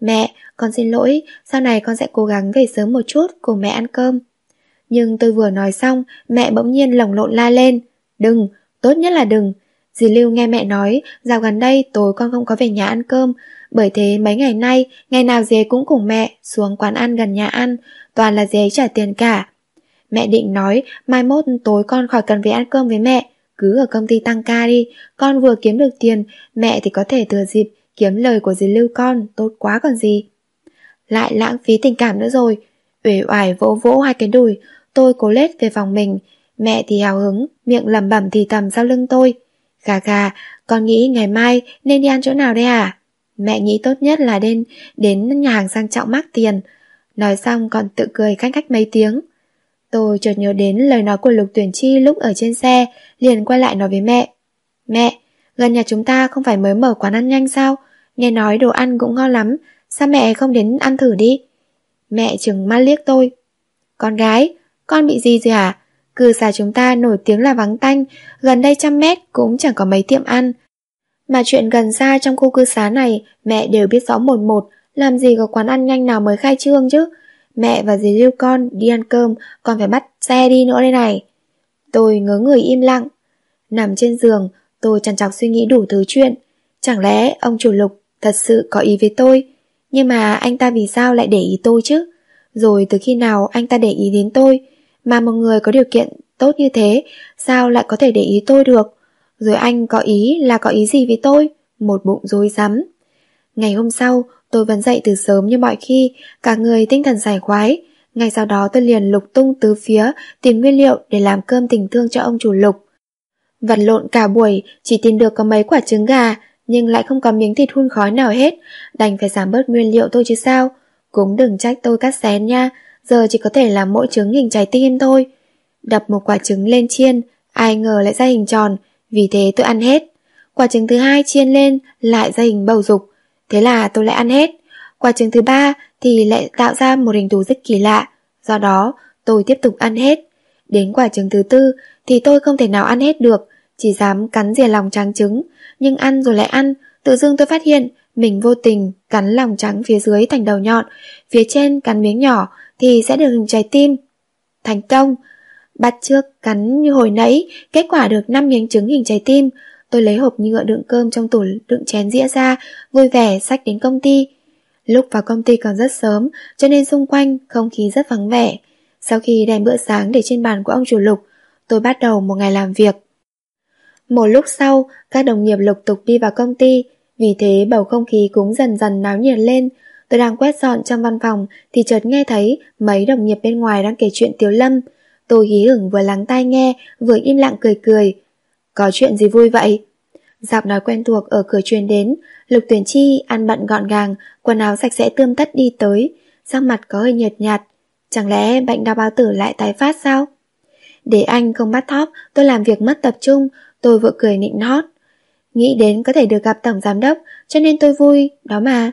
Mẹ, con xin lỗi, sau này con sẽ cố gắng về sớm một chút cùng mẹ ăn cơm. Nhưng tôi vừa nói xong, mẹ bỗng nhiên lồng lộn la lên. Đừng, tốt nhất là đừng. Dì Lưu nghe mẹ nói, dạo gần đây tối con không có về nhà ăn cơm, bởi thế mấy ngày nay, ngày nào dì cũng cùng mẹ xuống quán ăn gần nhà ăn, toàn là dì trả tiền cả. Mẹ định nói, mai mốt tối con khỏi cần về ăn cơm với mẹ, cứ ở công ty tăng ca đi, con vừa kiếm được tiền, mẹ thì có thể thừa dịp kiếm lời của dì Lưu con, tốt quá còn gì. Lại lãng phí tình cảm nữa rồi, uể oải vỗ vỗ hai cái đùi, tôi cố lết về phòng mình, mẹ thì hào hứng, miệng lẩm bẩm thì thầm sau lưng tôi. Gà gà, con nghĩ ngày mai nên đi ăn chỗ nào đây à? Mẹ nghĩ tốt nhất là đến, đến nhà hàng sang trọng mắc tiền. Nói xong còn tự cười khách khách mấy tiếng. Tôi chợt nhớ đến lời nói của Lục Tuyển Chi lúc ở trên xe, liền quay lại nói với mẹ. Mẹ, gần nhà chúng ta không phải mới mở quán ăn nhanh sao? Nghe nói đồ ăn cũng ngon lắm, sao mẹ không đến ăn thử đi? Mẹ chừng mắt liếc tôi. Con gái, con bị gì rồi à? Cư xá chúng ta nổi tiếng là vắng tanh, gần đây trăm mét cũng chẳng có mấy tiệm ăn. Mà chuyện gần xa trong khu cư xá này, mẹ đều biết rõ một một, làm gì có quán ăn nhanh nào mới khai trương chứ. Mẹ và dì lưu con đi ăn cơm, còn phải bắt xe đi nữa đây này. Tôi ngớ người im lặng. Nằm trên giường, tôi chằn chọc suy nghĩ đủ thứ chuyện. Chẳng lẽ ông chủ lục thật sự có ý với tôi? Nhưng mà anh ta vì sao lại để ý tôi chứ? Rồi từ khi nào anh ta để ý đến tôi? Mà một người có điều kiện tốt như thế, sao lại có thể để ý tôi được? Rồi anh có ý là có ý gì với tôi? Một bụng rối rắm. Ngày hôm sau, tôi vẫn dậy từ sớm như mọi khi, cả người tinh thần giải khoái. Ngày sau đó tôi liền lục tung tứ phía, tìm nguyên liệu để làm cơm tình thương cho ông chủ lục. Vật lộn cả buổi, chỉ tìm được có mấy quả trứng gà, nhưng lại không có miếng thịt hun khói nào hết, đành phải giảm bớt nguyên liệu tôi chứ sao. Cũng đừng trách tôi cắt xén nha, giờ chỉ có thể làm mỗi trứng hình trái tim thôi. Đập một quả trứng lên chiên, ai ngờ lại ra hình tròn, vì thế tôi ăn hết. Quả trứng thứ hai chiên lên lại ra hình bầu dục, thế là tôi lại ăn hết. Quả trứng thứ ba thì lại tạo ra một hình thù rất kỳ lạ, do đó tôi tiếp tục ăn hết. Đến quả trứng thứ tư thì tôi không thể nào ăn hết được, chỉ dám cắn rìa lòng trắng trứng, nhưng ăn rồi lại ăn, tự dưng tôi phát hiện mình vô tình cắn lòng trắng phía dưới thành đầu nhọn, phía trên cắn miếng nhỏ thì sẽ được hình trái tim. Thành công! Bắt trước cắn như hồi nãy, kết quả được 5 miếng trứng hình trái tim. Tôi lấy hộp nhựa đựng cơm trong tủ đựng chén dĩa ra, vui vẻ sách đến công ty. Lúc vào công ty còn rất sớm, cho nên xung quanh không khí rất vắng vẻ. Sau khi đem bữa sáng để trên bàn của ông chủ lục, tôi bắt đầu một ngày làm việc. Một lúc sau, các đồng nghiệp lục tục đi vào công ty, vì thế bầu không khí cũng dần dần náo nhiệt lên. Tôi đang quét dọn trong văn phòng thì chợt nghe thấy mấy đồng nghiệp bên ngoài đang kể chuyện Tiếu Lâm. Tôi hí hửng vừa lắng tai nghe, vừa im lặng cười cười. Có chuyện gì vui vậy? Giọng nói quen thuộc ở cửa truyền đến, Lục Tuyển Chi ăn bận gọn gàng, quần áo sạch sẽ tươm tất đi tới, sắc mặt có hơi nhợt nhạt. Chẳng lẽ bệnh đau bao tử lại tái phát sao? Để anh không bắt thóp, tôi làm việc mất tập trung, tôi vội cười nịnh nót. Nghĩ đến có thể được gặp tổng giám đốc, cho nên tôi vui, đó mà.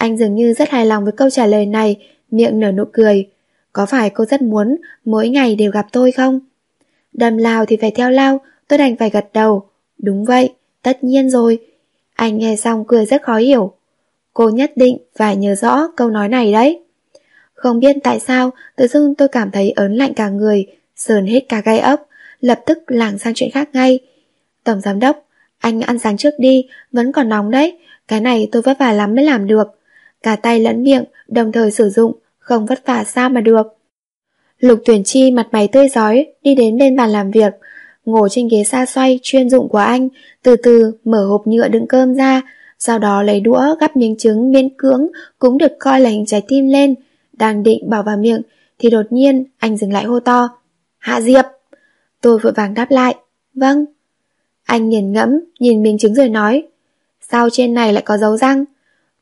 Anh dường như rất hài lòng với câu trả lời này, miệng nở nụ cười. Có phải cô rất muốn mỗi ngày đều gặp tôi không? Đầm lao thì phải theo lao, tôi đành phải gật đầu. Đúng vậy, tất nhiên rồi. Anh nghe xong cười rất khó hiểu. Cô nhất định phải nhớ rõ câu nói này đấy. Không biết tại sao, tự dưng tôi cảm thấy ớn lạnh cả người, sờn hết cả gai ốc, lập tức lảng sang chuyện khác ngay. Tổng giám đốc, anh ăn sáng trước đi, vẫn còn nóng đấy, cái này tôi vất vả lắm mới làm được. Cả tay lẫn miệng, đồng thời sử dụng, không vất vả sao mà được. Lục tuyển chi mặt mày tươi giói, đi đến bên bàn làm việc, ngồi trên ghế xa xoay chuyên dụng của anh, từ từ mở hộp nhựa đựng cơm ra, sau đó lấy đũa gắp miếng trứng miên cưỡng cũng được coi là hình trái tim lên, đang định bỏ vào miệng, thì đột nhiên anh dừng lại hô to. Hạ Diệp! Tôi vội vàng đáp lại. Vâng. Anh nhìn ngẫm, nhìn miếng trứng rồi nói. Sao trên này lại có dấu răng?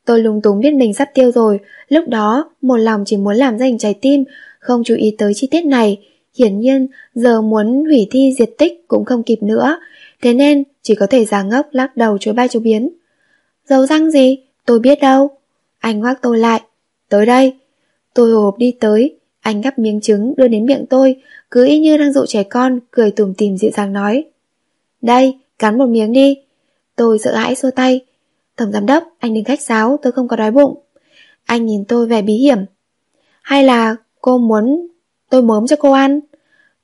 Tôi lúng túng biết mình sắp tiêu rồi, lúc đó một lòng chỉ muốn làm danh trái tim, không chú ý tới chi tiết này. Hiển nhiên, giờ muốn hủy thi diệt tích cũng không kịp nữa, thế nên chỉ có thể giả ngốc lắc đầu chối bay chối biến. Dấu răng gì? Tôi biết đâu. Anh ngoác tôi lại. Tới đây. Tôi hộp đi tới, anh gắp miếng trứng đưa đến miệng tôi, cứ y như đang dụ trẻ con, cười tủm tìm dịu dàng nói. Đây, cắn một miếng đi. Tôi sợ hãi xua tay. Tổng giám đốc, anh đừng khách sáo, tôi không có đói bụng. Anh nhìn tôi vẻ bí hiểm. Hay là cô muốn tôi mớm cho cô ăn?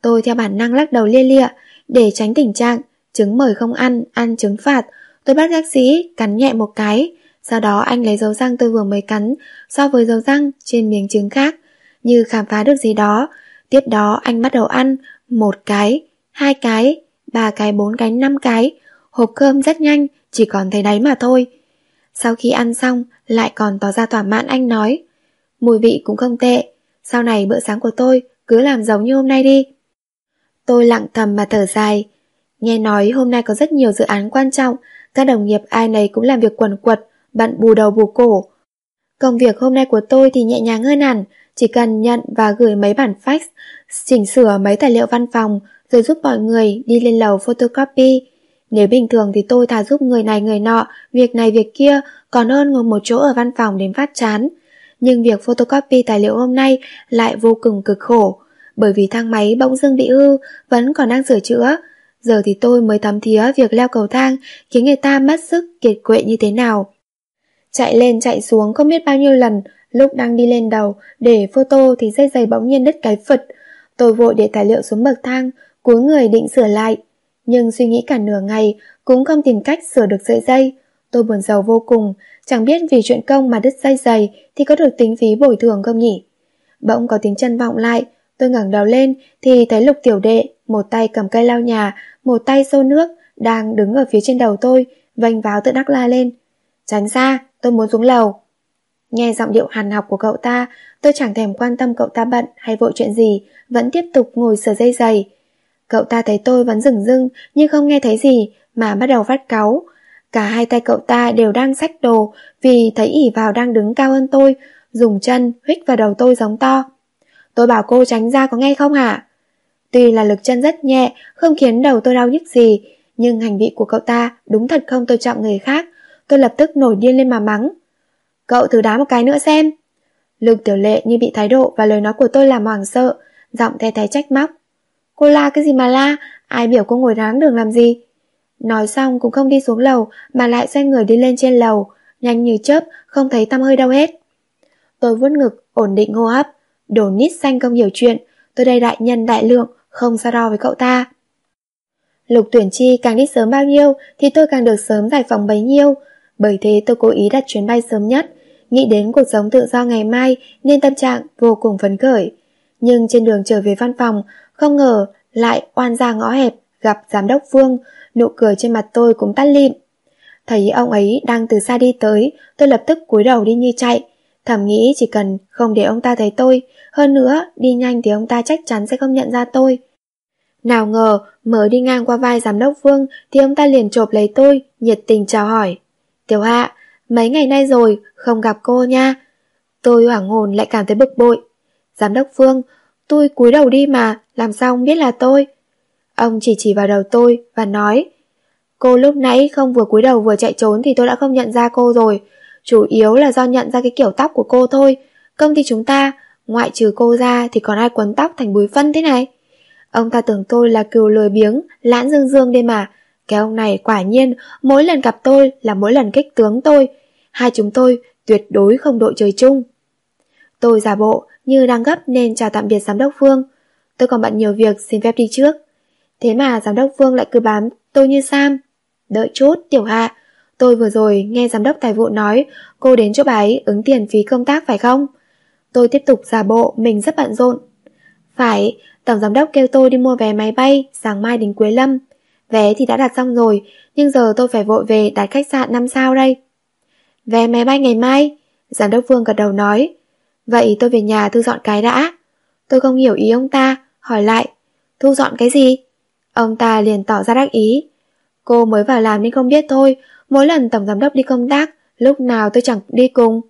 Tôi theo bản năng lắc đầu lia lịa, để tránh tình trạng trứng mời không ăn, ăn trứng phạt. Tôi bắt bác sĩ cắn nhẹ một cái, sau đó anh lấy dấu răng tôi vừa mới cắn so với dấu răng trên miếng trứng khác, như khám phá được gì đó. Tiếp đó anh bắt đầu ăn, một cái, hai cái, ba cái, bốn cái, năm cái. Hộp cơm rất nhanh, chỉ còn thấy đáy mà thôi. Sau khi ăn xong, lại còn tỏ ra thỏa mãn anh nói. Mùi vị cũng không tệ, sau này bữa sáng của tôi cứ làm giống như hôm nay đi. Tôi lặng thầm mà thở dài. Nghe nói hôm nay có rất nhiều dự án quan trọng, các đồng nghiệp ai nấy cũng làm việc quần quật, bận bù đầu bù cổ. Công việc hôm nay của tôi thì nhẹ nhàng hơn hẳn, chỉ cần nhận và gửi mấy bản fax, chỉnh sửa mấy tài liệu văn phòng, rồi giúp mọi người đi lên lầu photocopy. Nếu bình thường thì tôi thà giúp người này người nọ, việc này việc kia, còn hơn ngồi một chỗ ở văn phòng đến phát chán. Nhưng việc photocopy tài liệu hôm nay lại vô cùng cực khổ, bởi vì thang máy bỗng dưng bị hư, vẫn còn đang sửa chữa. Giờ thì tôi mới thấm thía việc leo cầu thang khiến người ta mất sức kiệt quệ như thế nào. Chạy lên chạy xuống không biết bao nhiêu lần, lúc đang đi lên đầu để photo thì dây giày bỗng nhiên đứt cái phật. Tôi vội để tài liệu xuống bậc thang, cúi người định sửa lại. Nhưng suy nghĩ cả nửa ngày cũng không tìm cách sửa được sợi dây. Tôi buồn giàu vô cùng, chẳng biết vì chuyện công mà đứt dây giày thì có được tính phí bồi thường không nhỉ. Bỗng có tiếng chân vọng lại, tôi ngẩng đầu lên thì thấy lục tiểu đệ, một tay cầm cây lau nhà, một tay xô nước, đang đứng ở phía trên đầu tôi, vành váo tự đắc la lên. Tránh ra, tôi muốn xuống lầu. Nghe giọng điệu hàn học của cậu ta, tôi chẳng thèm quan tâm cậu ta bận hay vội chuyện gì, vẫn tiếp tục ngồi sờ dây giày. Cậu ta thấy tôi vẫn dừng dưng nhưng không nghe thấy gì mà bắt đầu phát cáu. Cả hai tay cậu ta đều đang xách đồ vì thấy ỉ vào đang đứng cao hơn tôi, dùng chân huých vào đầu tôi giống to. Tôi bảo cô tránh ra có nghe không hả? Tuy là lực chân rất nhẹ, không khiến đầu tôi đau nhức gì, nhưng hành vi của cậu ta đúng thật không tôn trọng người khác. Tôi lập tức nổi điên lên mà mắng. Cậu thử đá một cái nữa xem. Lục tiểu lệ như bị thái độ và lời nói của tôi làm hoảng sợ, giọng the thế trách móc. Cô la cái gì mà la, ai biểu cô ngồi ráng đường làm gì? Nói xong cũng không đi xuống lầu mà lại xoay người đi lên trên lầu, nhanh như chớp, không thấy tăm hơi đâu hết. Tôi vuốt ngực, ổn định hô hấp, đồ nít xanh không hiểu chuyện, tôi đây đại nhân đại lượng, không so đo với cậu ta. Lục tuyển chi càng đi sớm bao nhiêu thì tôi càng được sớm giải phóng bấy nhiêu, bởi thế tôi cố ý đặt chuyến bay sớm nhất, nghĩ đến cuộc sống tự do ngày mai nên tâm trạng vô cùng phấn khởi. Nhưng trên đường trở về văn phòng, không ngờ lại oan ra ngõ hẹp gặp giám đốc Vương, nụ cười trên mặt tôi cũng tắt lịm. Thấy ông ấy đang từ xa đi tới, tôi lập tức cúi đầu đi như chạy, thầm nghĩ chỉ cần không để ông ta thấy tôi, hơn nữa đi nhanh thì ông ta chắc chắn sẽ không nhận ra tôi. Nào ngờ, mới đi ngang qua vai giám đốc Vương thì ông ta liền chộp lấy tôi, nhiệt tình chào hỏi. Tiểu Hạ, mấy ngày nay rồi, không gặp cô nha. Tôi hoảng hồn lại cảm thấy bực bội. Giám đốc Phương, tôi cúi đầu đi mà, làm sao ông biết là tôi? Ông chỉ chỉ vào đầu tôi và nói Cô lúc nãy không vừa cúi đầu vừa chạy trốn thì tôi đã không nhận ra cô rồi. Chủ yếu là do nhận ra cái kiểu tóc của cô thôi. Công ty chúng ta, ngoại trừ cô ra thì còn ai quấn tóc thành bùi phân thế này? Ông ta tưởng tôi là cừu lười biếng, lãn dương dương đây mà. Cái ông này quả nhiên mỗi lần gặp tôi là mỗi lần kích tướng tôi. Hai chúng tôi tuyệt đối không đội trời chung. Tôi giả bộ như đang gấp nên chào tạm biệt giám đốc Phương. Tôi còn bận nhiều việc xin phép đi trước. Thế mà giám đốc Phương lại cứ bám tôi như Sam. Đợi chút, tiểu hạ. Tôi vừa rồi nghe giám đốc tài vụ nói cô đến chỗ bà ấy ứng tiền phí công tác phải không? Tôi tiếp tục giả bộ mình rất bận rộn. Phải, tổng giám đốc kêu tôi đi mua vé máy bay sáng mai đến Quế Lâm. Vé thì đã đặt xong rồi, nhưng giờ tôi phải vội về đặt khách sạn 5 sao đây. Vé máy bay ngày mai, giám đốc Vương gật đầu nói. Vậy tôi về nhà thu dọn cái đã. Tôi không hiểu ý ông ta, hỏi lại. Thu dọn cái gì? Ông ta liền tỏ ra đắc ý. Cô mới vào làm nên không biết thôi, mỗi lần tổng giám đốc đi công tác lúc nào tôi chẳng đi cùng.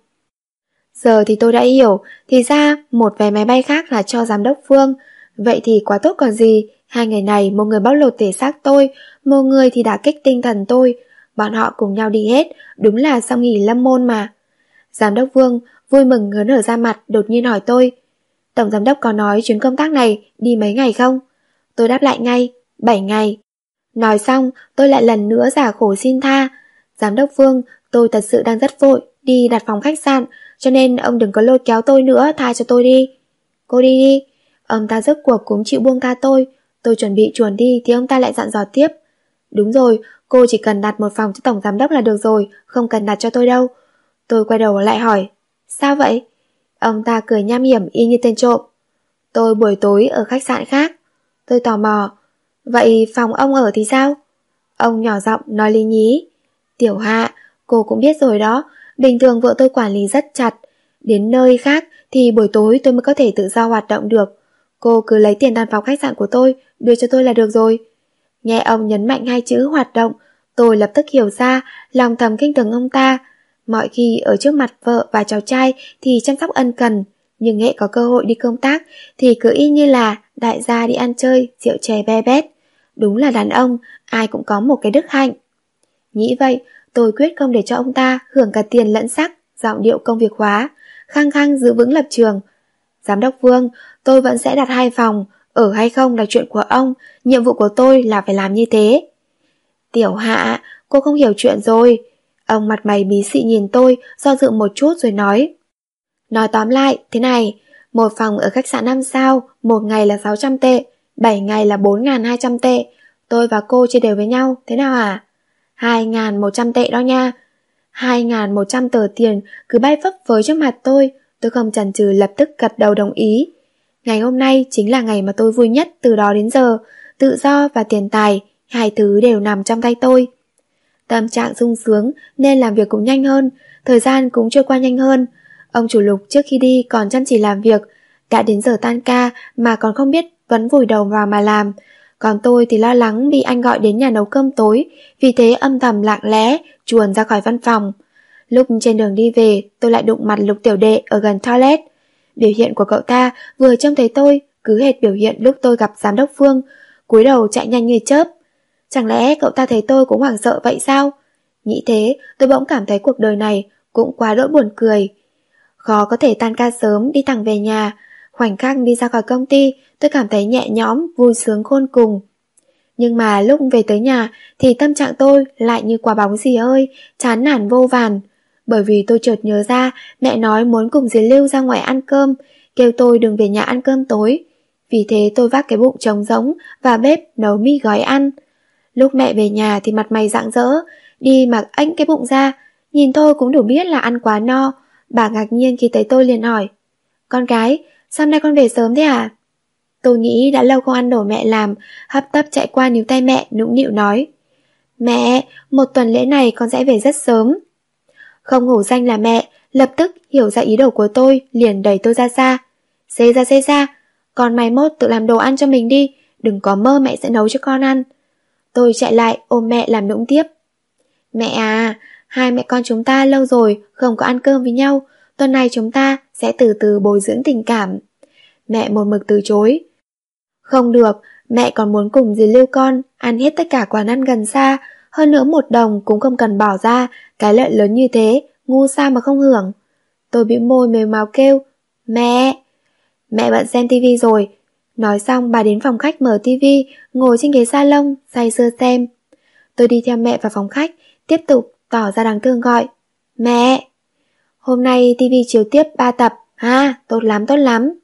Giờ thì tôi đã hiểu, thì ra một vé máy bay khác là cho giám đốc Phương. Vậy thì quá tốt còn gì, hai ngày này một người bóc lột thể xác tôi, một người thì đã kích tinh thần tôi. Bọn họ cùng nhau đi hết, đúng là xong nghỉ lâm môn mà. Giám đốc Vương vui mừng ngớn ở ra mặt đột nhiên hỏi tôi. Tổng giám đốc có nói chuyến công tác này đi mấy ngày không? Tôi đáp lại ngay, 7 ngày. Nói xong, tôi lại lần nữa giả khổ xin tha. Giám đốc Vương, tôi thật sự đang rất vội, đi đặt phòng khách sạn, cho nên ông đừng có lôi kéo tôi nữa, tha cho tôi đi. Cô đi đi. Ông ta rất cuộc cũng chịu buông tha tôi. Tôi chuẩn bị chuồn đi thì ông ta lại dặn dò tiếp. Đúng rồi, cô chỉ cần đặt một phòng cho tổng giám đốc là được rồi, không cần đặt cho tôi đâu. Tôi quay đầu lại hỏi, sao vậy? Ông ta cười nham hiểm y như tên trộm. Tôi buổi tối ở khách sạn khác. Tôi tò mò, vậy phòng ông ở thì sao? Ông nhỏ giọng nói lý nhí. Tiểu hạ, cô cũng biết rồi đó, bình thường vợ tôi quản lý rất chặt. Đến nơi khác thì buổi tối tôi mới có thể tự do hoạt động được. Cô cứ lấy tiền đặt phòng khách sạn của tôi, đưa cho tôi là được rồi. Nghe ông nhấn mạnh hai chữ hoạt động, tôi lập tức hiểu ra, lòng thầm kinh thường ông ta. Mọi khi ở trước mặt vợ và cháu trai thì chăm sóc ân cần, nhưng nghệ có cơ hội đi công tác thì cứ y như là đại gia đi ăn chơi, rượu chè be bét. Đúng là đàn ông, ai cũng có một cái đức hạnh. Nghĩ vậy, tôi quyết không để cho ông ta hưởng cả tiền lẫn sắc, giọng điệu công việc hóa, khăng khăng giữ vững lập trường. Giám đốc Vương, tôi vẫn sẽ đặt hai phòng, ở hay không là chuyện của ông, nhiệm vụ của tôi là phải làm như thế. Tiểu hạ, cô không hiểu chuyện rồi. Ông mặt mày bí xị nhìn tôi, do dự một chút rồi nói. Nói tóm lại, thế này, một phòng ở khách sạn 5 sao, một ngày là 600 tệ, 7 ngày là 4.200 tệ. Tôi và cô chia đều với nhau, thế nào à? 2.100 tệ đó nha. 2.100 tờ tiền cứ bay phấp phới trước mặt tôi, tôi không chần chừ lập tức gật đầu đồng ý. Ngày hôm nay chính là ngày mà tôi vui nhất từ đó đến giờ, tự do và tiền tài, hai thứ đều nằm trong tay tôi. Tâm trạng sung sướng nên làm việc cũng nhanh hơn, thời gian cũng trôi qua nhanh hơn. Ông chủ lục trước khi đi còn chăm chỉ làm việc, đã đến giờ tan ca mà còn không biết vẫn vùi đầu vào mà làm. Còn tôi thì lo lắng bị anh gọi đến nhà nấu cơm tối, vì thế âm thầm lặng lẽ, chuồn ra khỏi văn phòng. Lúc trên đường đi về, tôi lại đụng mặt lục tiểu đệ ở gần toilet. Biểu hiện của cậu ta vừa trông thấy tôi, cứ hệt biểu hiện lúc tôi gặp giám đốc Phương, cúi đầu chạy nhanh như chớp. Chẳng lẽ cậu ta thấy tôi cũng hoảng sợ vậy sao? Nghĩ thế, tôi bỗng cảm thấy cuộc đời này cũng quá đỗi buồn cười. Khó có thể tan ca sớm đi thẳng về nhà, khoảnh khắc đi ra khỏi công ty, tôi cảm thấy nhẹ nhõm, vui sướng khôn cùng. Nhưng mà lúc về tới nhà thì tâm trạng tôi lại như quả bóng gì ơi, chán nản vô vàn. Bởi vì tôi chợt nhớ ra mẹ nói muốn cùng dì Lưu ra ngoài ăn cơm, kêu tôi đừng về nhà ăn cơm tối. Vì thế tôi vác cái bụng trống rỗng và bếp nấu mì gói ăn. Lúc mẹ về nhà thì mặt mày rạng rỡ, đi mặc anh cái bụng ra, nhìn thôi cũng đủ biết là ăn quá no. Bà ngạc nhiên khi thấy tôi liền hỏi, con gái, sao nay con về sớm thế à? Tôi nghĩ đã lâu không ăn đồ mẹ làm, hấp tấp chạy qua níu tay mẹ, nũng nịu nói. Mẹ, một tuần lễ này con sẽ về rất sớm. Không hổ danh là mẹ, lập tức hiểu ra ý đồ của tôi, liền đẩy tôi ra xa. Xê ra xê ra, con mai mốt tự làm đồ ăn cho mình đi, đừng có mơ mẹ sẽ nấu cho con ăn. Tôi chạy lại ôm mẹ làm nũng tiếp. Mẹ à, hai mẹ con chúng ta lâu rồi không có ăn cơm với nhau, tuần này chúng ta sẽ từ từ bồi dưỡng tình cảm. Mẹ một mực từ chối. Không được, mẹ còn muốn cùng dì lưu con ăn hết tất cả quán ăn gần xa, hơn nữa một đồng cũng không cần bỏ ra, cái lợi lớn như thế, ngu sao mà không hưởng. Tôi bị môi mềm màu kêu, mẹ! Mẹ bận xem tivi rồi. Nói xong bà đến phòng khách mở tivi, ngồi trên ghế salon, say sưa xem. Tôi đi theo mẹ vào phòng khách, tiếp tục tỏ ra đáng thương gọi. Mẹ! Hôm nay tivi chiếu tiếp 3 tập, ha, tốt lắm tốt lắm.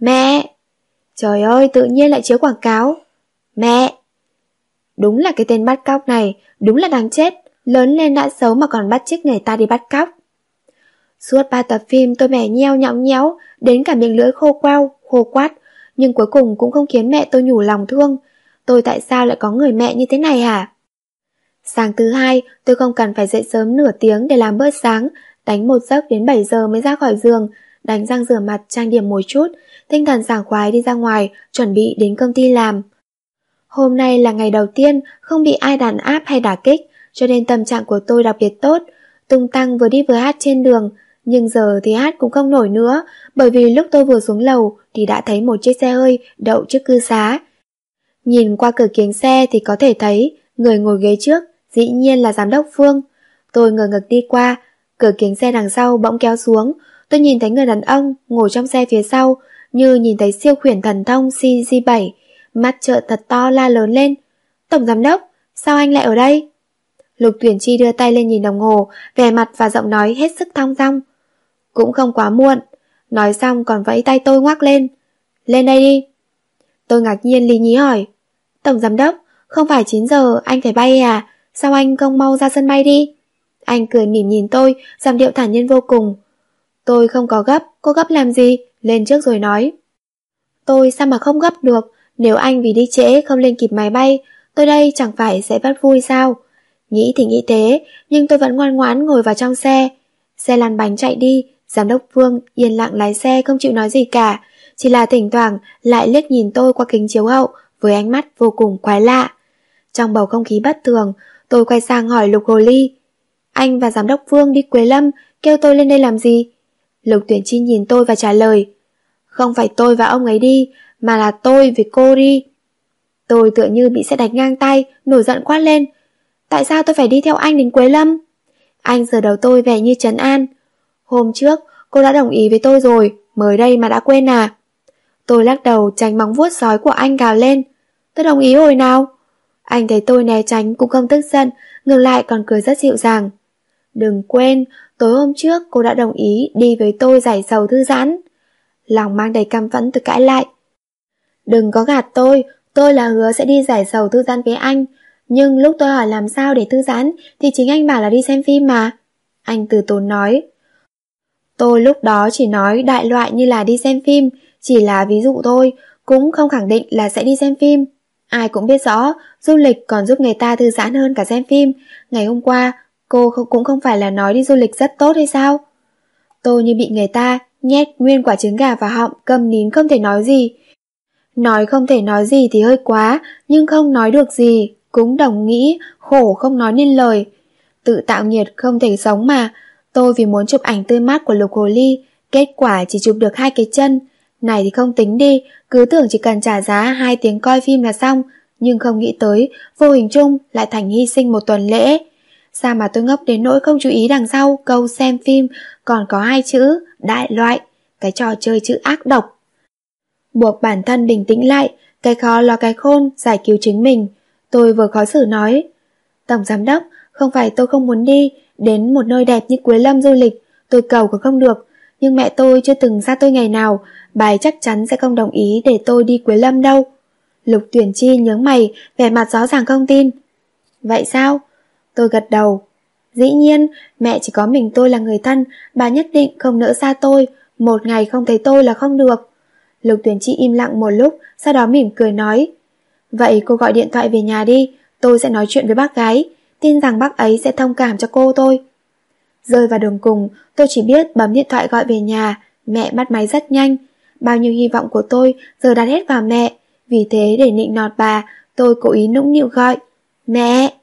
Mẹ! Trời ơi, tự nhiên lại chiếu quảng cáo. Mẹ! Đúng là cái tên bắt cóc này, đúng là đáng chết, lớn lên đã xấu mà còn bắt chiếc người ta đi bắt cóc. Suốt ba tập phim tôi mẻ nheo nhõng nhéo, đến cả miệng lưỡi khô queo, khô quát, nhưng cuối cùng cũng không khiến mẹ tôi nhủ lòng thương. Tôi tại sao lại có người mẹ như thế này hả? Sáng thứ hai, tôi không cần phải dậy sớm nửa tiếng để làm bữa sáng, đánh một giấc đến 7 giờ mới ra khỏi giường, đánh răng rửa mặt trang điểm một chút, tinh thần sảng khoái đi ra ngoài, chuẩn bị đến công ty làm. Hôm nay là ngày đầu tiên không bị ai đàn áp hay đả kích, cho nên tâm trạng của tôi đặc biệt tốt. tung tăng vừa đi vừa hát trên đường, nhưng giờ thì hát cũng không nổi nữa, bởi vì lúc tôi vừa xuống lầu thì đã thấy một chiếc xe hơi đậu trước cư xá. Nhìn qua cửa kính xe thì có thể thấy người ngồi ghế trước dĩ nhiên là giám đốc Phương. Tôi ngờ ngực đi qua, cửa kính xe đằng sau bỗng kéo xuống, tôi nhìn thấy người đàn ông ngồi trong xe phía sau, như nhìn thấy siêu khuyển thần thông CG7, mắt trợn thật to la lớn lên. Tổng giám đốc, sao anh lại ở đây? Lục tuyển chi đưa tay lên nhìn đồng hồ, vẻ mặt và giọng nói hết sức thong dong. Cũng không quá muộn, nói xong còn vẫy tay tôi ngoắc lên. Lên đây đi. Tôi ngạc nhiên lý nhí hỏi. Tổng giám đốc, không phải 9 giờ anh phải bay à? Sao anh không mau ra sân bay đi? Anh cười mỉm nhìn tôi, giọng điệu thản nhiên vô cùng. Tôi không có gấp, cô gấp làm gì? Lên trước rồi nói. Tôi sao mà không gấp được, nếu anh vì đi trễ không lên kịp máy bay, tôi đây chẳng phải sẽ bắt vui sao? Nghĩ thì nghĩ thế, nhưng tôi vẫn ngoan ngoãn ngồi vào trong xe. Xe lăn bánh chạy đi, giám đốc Phương yên lặng lái xe không chịu nói gì cả, chỉ là thỉnh thoảng lại liếc nhìn tôi qua kính chiếu hậu với ánh mắt vô cùng quái lạ. Trong bầu không khí bất thường, tôi quay sang hỏi Lục Hồ Ly. Anh và giám đốc Phương đi Quế Lâm, kêu tôi lên đây làm gì? Lục Tuyển Chi nhìn tôi và trả lời. Không phải tôi và ông ấy đi, mà là tôi với cô đi. Tôi tựa như bị xe đánh ngang tay, nổi giận quát lên. Tại sao tôi phải đi theo anh đến Quế Lâm? Anh giờ đầu tôi vẻ như trấn an. Hôm trước, cô đã đồng ý với tôi rồi, mới đây mà đã quên à? Tôi lắc đầu tránh móng vuốt sói của anh gào lên. Tôi đồng ý hồi nào? Anh thấy tôi né tránh cũng không tức giận, ngược lại còn cười rất dịu dàng. Đừng quên, tối hôm trước cô đã đồng ý đi với tôi giải sầu thư giãn. Lòng mang đầy căm phẫn từ cãi lại. Đừng có gạt tôi, tôi là hứa sẽ đi giải sầu thư giãn với anh. Nhưng lúc tôi hỏi làm sao để thư giãn thì chính anh bảo là đi xem phim mà. Anh từ tốn nói. Tôi lúc đó chỉ nói đại loại như là đi xem phim, chỉ là ví dụ thôi, cũng không khẳng định là sẽ đi xem phim. Ai cũng biết rõ, du lịch còn giúp người ta thư giãn hơn cả xem phim. Ngày hôm qua, cô cũng không phải là nói đi du lịch rất tốt hay sao? Tôi như bị người ta nhét nguyên quả trứng gà vào họng, cầm nín không thể nói gì. Nói không thể nói gì thì hơi quá, nhưng không nói được gì, cũng đồng nghĩ, khổ không nói nên lời. Tự tạo nhiệt không thể sống mà, tôi vì muốn chụp ảnh tươi mát của lục hồ ly, kết quả chỉ chụp được hai cái chân, này thì không tính đi, cứ tưởng chỉ cần trả giá hai tiếng coi phim là xong, nhưng không nghĩ tới, vô hình chung lại thành hy sinh một tuần lễ. Sao mà tôi ngốc đến nỗi không chú ý đằng sau câu xem phim còn có hai chữ đại loại, cái trò chơi chữ ác độc. Buộc bản thân bình tĩnh lại, cái khó lo cái khôn, giải cứu chính mình. Tôi vừa khó xử nói. Tổng giám đốc, không phải tôi không muốn đi, đến một nơi đẹp như Quế Lâm du lịch, tôi cầu cũng không được, nhưng mẹ tôi chưa từng ra tôi ngày nào, bà chắc chắn sẽ không đồng ý để tôi đi Quế Lâm đâu. Lục tuyển chi nhướng mày, vẻ mặt rõ ràng không tin. Vậy sao? Tôi gật đầu. Dĩ nhiên, mẹ chỉ có mình tôi là người thân, bà nhất định không nỡ xa tôi, một ngày không thấy tôi là không được. Lục tuyển chi im lặng một lúc, sau đó mỉm cười nói. Vậy cô gọi điện thoại về nhà đi, tôi sẽ nói chuyện với bác gái, tin rằng bác ấy sẽ thông cảm cho cô tôi. Rơi vào đường cùng, tôi chỉ biết bấm điện thoại gọi về nhà, mẹ bắt máy rất nhanh. Bao nhiêu hy vọng của tôi giờ đặt hết vào mẹ, vì thế để nịnh nọt bà, tôi cố ý nũng nịu gọi. Mẹ!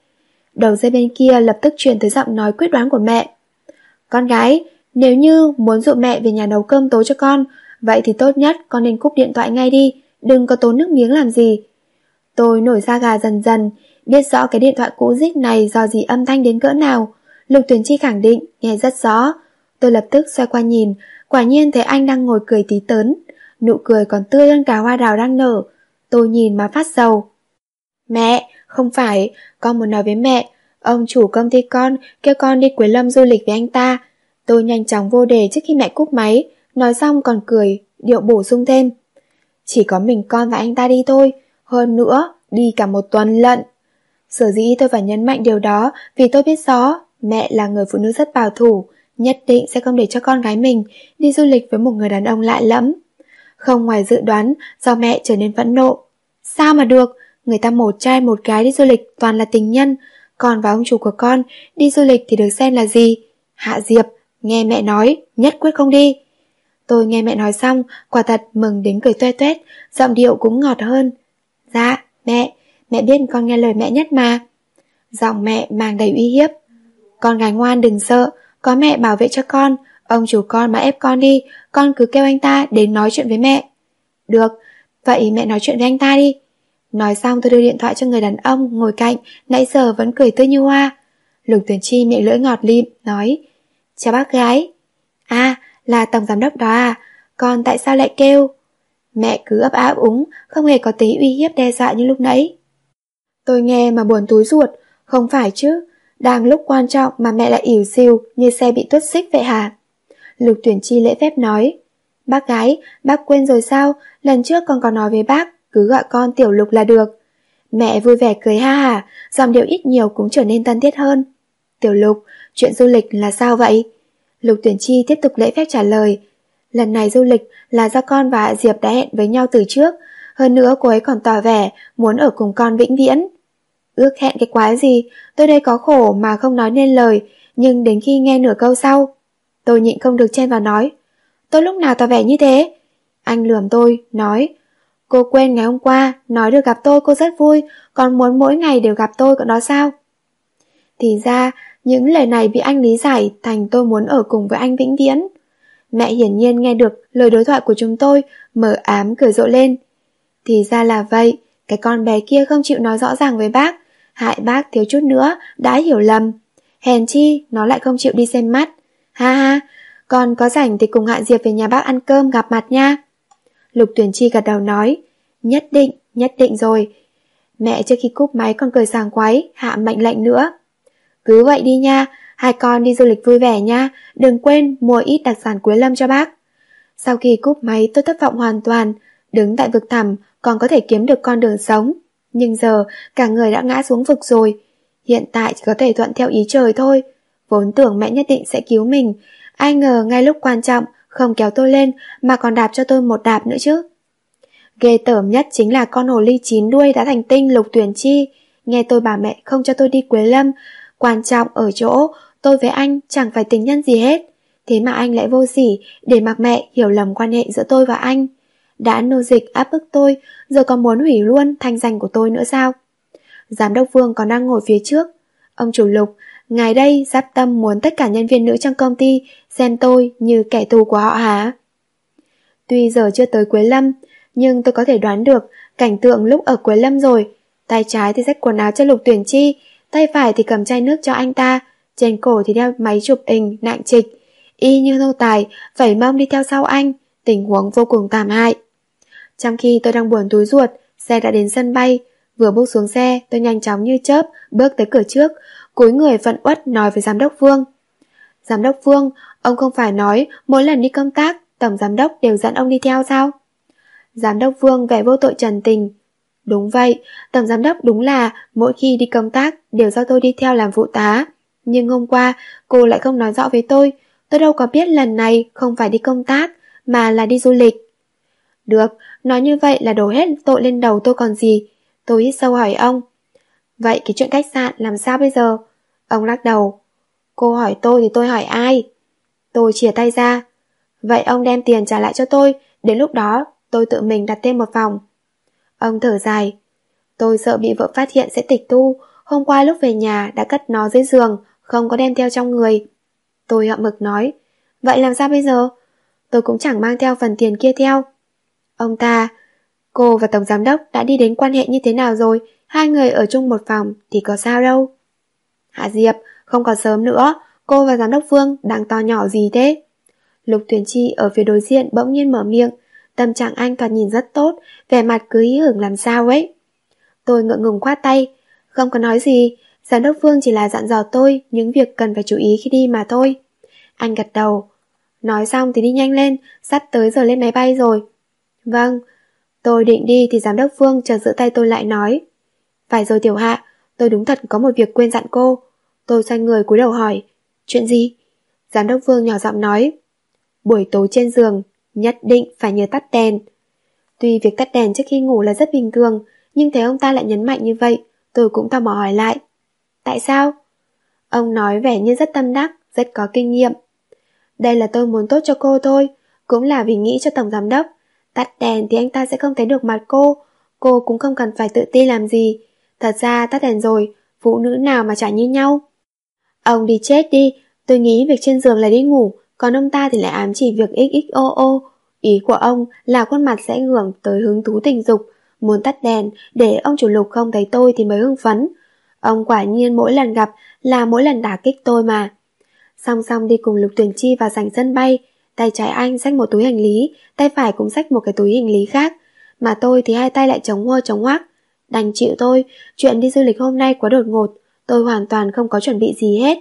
Đầu dây bên kia lập tức truyền tới giọng nói quyết đoán của mẹ. Con gái, nếu như muốn dụ mẹ về nhà nấu cơm tối cho con, vậy thì tốt nhất con nên cúp điện thoại ngay đi, đừng có tốn nước miếng làm gì. Tôi nổi da gà dần dần, biết rõ cái điện thoại cũ dích này do gì âm thanh đến cỡ nào. Lục Tuyền Chi khẳng định, nghe rất rõ. Tôi lập tức xoay qua nhìn, quả nhiên thấy anh đang ngồi cười tí tớn. Nụ cười còn tươi hơn cả hoa đào đang nở. Tôi nhìn mà phát sầu. Mẹ, không phải, con muốn nói với mẹ. Ông chủ công ty con kêu con đi Quế Lâm du lịch với anh ta. Tôi nhanh chóng vô đề trước khi mẹ cúp máy, nói xong còn cười, điệu bổ sung thêm. Chỉ có mình con và anh ta đi thôi, hơn nữa, đi cả một tuần lận. Sở dĩ tôi phải nhấn mạnh điều đó vì tôi biết rõ Mẹ là người phụ nữ rất bảo thủ, nhất định sẽ không để cho con gái mình đi du lịch với một người đàn ông lạ lẫm. Không ngoài dự đoán, do mẹ trở nên phẫn nộ. Sao mà được, người ta một trai một gái đi du lịch toàn là tình nhân, còn và ông chủ của con đi du lịch thì được xem là gì? Hạ Diệp, nghe mẹ nói, nhất quyết không đi. Tôi nghe mẹ nói xong, quả thật mừng đến cười toe toét, giọng điệu cũng ngọt hơn. Dạ, mẹ, mẹ biết con nghe lời mẹ nhất mà. Giọng mẹ mang đầy uy hiếp. Con gái ngoan đừng sợ, có mẹ bảo vệ cho con, ông chủ con mà ép con đi, con cứ kêu anh ta đến nói chuyện với mẹ. Được, vậy mẹ nói chuyện với anh ta đi. Nói xong tôi đưa điện thoại cho người đàn ông ngồi cạnh, nãy giờ vẫn cười tươi như hoa. Lục Tuyển Chi miệng lưỡi ngọt lịm, nói Chào bác gái. À, là tổng giám đốc đó à, con tại sao lại kêu? Mẹ cứ ấp áp úng, không hề có tí uy hiếp đe dọa như lúc nãy. Tôi nghe mà buồn túi ruột, không phải chứ, đang lúc quan trọng mà mẹ lại ỉu xìu như xe bị tuất xích vậy hả? Lục tuyển chi lễ phép nói, bác gái, bác quên rồi sao, lần trước con có nói với bác, cứ gọi con tiểu lục là được. Mẹ vui vẻ cười ha hả, dòng điệu ít nhiều cũng trở nên thân thiết hơn. Tiểu lục, chuyện du lịch là sao vậy? Lục tuyển chi tiếp tục lễ phép trả lời, Lần này du lịch là do con và Diệp đã hẹn với nhau từ trước, hơn nữa cô ấy còn tỏ vẻ muốn ở cùng con vĩnh viễn. Ước hẹn cái quái gì, tôi đây có khổ mà không nói nên lời, nhưng đến khi nghe nửa câu sau, tôi nhịn không được chen vào nói. Tôi lúc nào tỏ vẻ như thế? Anh lườm tôi, nói, cô quên ngày hôm qua, nói được gặp tôi cô rất vui, còn muốn mỗi ngày đều gặp tôi còn đó sao? Thì ra, những lời này bị anh lý giải thành tôi muốn ở cùng với anh vĩnh viễn. Mẹ hiển nhiên nghe được lời đối thoại của chúng tôi, mở ám cười rộ lên. Thì ra là vậy, cái con bé kia không chịu nói rõ ràng với bác, hại bác thiếu chút nữa, đã hiểu lầm. Hèn chi, nó lại không chịu đi xem mắt. Ha ha, còn có rảnh thì cùng Hạ Diệp về nhà bác ăn cơm gặp mặt nha. Lục tuyển chi gật đầu nói, nhất định, nhất định rồi. Mẹ trước khi cúp máy còn cười sàng quái, hạ mệnh lệnh nữa. Cứ vậy đi nha, Hai con đi du lịch vui vẻ nha, đừng quên mua ít đặc sản Quế Lâm cho bác. Sau khi cúp máy tôi thất vọng hoàn toàn, đứng tại vực thẳm còn có thể kiếm được con đường sống. Nhưng giờ cả người đã ngã xuống vực rồi, hiện tại chỉ có thể thuận theo ý trời thôi. Vốn tưởng mẹ nhất định sẽ cứu mình, ai ngờ ngay lúc quan trọng không kéo tôi lên mà còn đạp cho tôi một đạp nữa chứ. Ghê tởm nhất chính là con hồ ly chín đuôi đã thành tinh lục tuyển chi. Nghe tôi bà mẹ không cho tôi đi Quế Lâm, quan trọng ở chỗ tôi với anh chẳng phải tình nhân gì hết. Thế mà anh lại vô sỉ để mặc mẹ hiểu lầm quan hệ giữa tôi và anh. Đã nô dịch áp bức tôi, giờ còn muốn hủy luôn thanh danh của tôi nữa sao? Giám đốc Vương còn đang ngồi phía trước. Ông chủ lục, ngài đây giáp tâm muốn tất cả nhân viên nữ trong công ty xem tôi như kẻ thù của họ hả? Tuy giờ chưa tới Quế Lâm, nhưng tôi có thể đoán được cảnh tượng lúc ở Quế Lâm rồi. Tay trái thì xách quần áo cho Lục Tuyển Chi, tay phải thì cầm chai nước cho anh ta, trên cổ thì đeo máy chụp hình nặng trịch, y như nô tài, vẩy mông đi theo sau anh, tình huống vô cùng tàn hại. Trong khi tôi đang buồn túi ruột, xe đã đến sân bay, vừa bước xuống xe, tôi nhanh chóng như chớp, bước tới cửa trước, cúi người vận uất nói với giám đốc Vương. Giám đốc Vương, ông không phải nói mỗi lần đi công tác, tổng giám đốc đều dẫn ông đi theo sao? Giám đốc Vương vẻ vô tội trần tình. Đúng vậy, tổng giám đốc đúng là mỗi khi đi công tác đều do tôi đi theo làm phụ tá. Nhưng hôm qua cô lại không nói rõ với tôi Tôi đâu có biết lần này không phải đi công tác Mà là đi du lịch được, nói như vậy là đổ hết tội lên đầu tôi còn gì Tôi hít sâu hỏi ông Vậy cái chuyện khách sạn làm sao bây giờ? Ông lắc đầu Cô hỏi tôi thì tôi hỏi ai? Tôi chìa tay ra Vậy ông đem tiền trả lại cho tôi Đến lúc đó tôi tự mình đặt thêm một phòng Ông thở dài Tôi sợ bị vợ phát hiện sẽ tịch thu Hôm qua lúc về nhà đã cất nó dưới giường không có đem theo trong người. Tôi hậm mực nói, vậy làm sao bây giờ? Tôi cũng chẳng mang theo phần tiền kia theo. Ông ta, cô và Tổng Giám Đốc đã đi đến quan hệ như thế nào rồi, hai người ở chung một phòng thì có sao đâu. Hạ Diệp, không còn sớm nữa, cô và Giám Đốc Phương đang to nhỏ gì thế? Lục Tuyển Chi ở phía đối diện bỗng nhiên mở miệng, tâm trạng anh thoạt nhìn rất tốt, vẻ mặt cứ ý hưởng làm sao ấy. Tôi ngượng ngùng khoát tay, không có nói gì, Giám đốc Vương chỉ là dặn dò tôi những việc cần phải chú ý khi đi mà thôi. Anh gật đầu. Nói xong thì đi nhanh lên, sắp tới giờ lên máy bay rồi. Vâng, tôi định đi thì giám đốc Vương chợt giữ tay tôi lại nói. Phải rồi tiểu hạ, tôi đúng thật có một việc quên dặn cô. Tôi xoay người cúi đầu hỏi. Chuyện gì? Giám đốc Vương nhỏ giọng nói. Buổi tối trên giường, nhất định phải nhớ tắt đèn. Tuy việc tắt đèn trước khi ngủ là rất bình thường, nhưng thấy ông ta lại nhấn mạnh như vậy, tôi cũng tò mò hỏi lại. Tại sao? Ông nói vẻ như rất tâm đắc, rất có kinh nghiệm. Đây là tôi muốn tốt cho cô thôi, cũng là vì nghĩ cho tổng giám đốc. Tắt đèn thì anh ta sẽ không thấy được mặt cô, cô cũng không cần phải tự ti làm gì. Thật ra tắt đèn rồi, phụ nữ nào mà chả như nhau. Ông đi chết đi, tôi nghĩ việc trên giường là đi ngủ, còn ông ta thì lại ám chỉ việc XXOO. Ý của ông là khuôn mặt sẽ hưởng tới hứng thú tình dục, muốn tắt đèn để ông chủ lục không thấy tôi thì mới hưng phấn. Ông quả nhiên mỗi lần gặp là mỗi lần đả kích tôi mà. Song song đi cùng Lục Tuyển Chi vào sảnh sân bay, tay trái anh xách một túi hành lý, tay phải cũng xách một cái túi hành lý khác, mà tôi thì hai tay lại chống hô chống hoác. Đành chịu tôi, chuyện đi du lịch hôm nay quá đột ngột, tôi hoàn toàn không có chuẩn bị gì hết.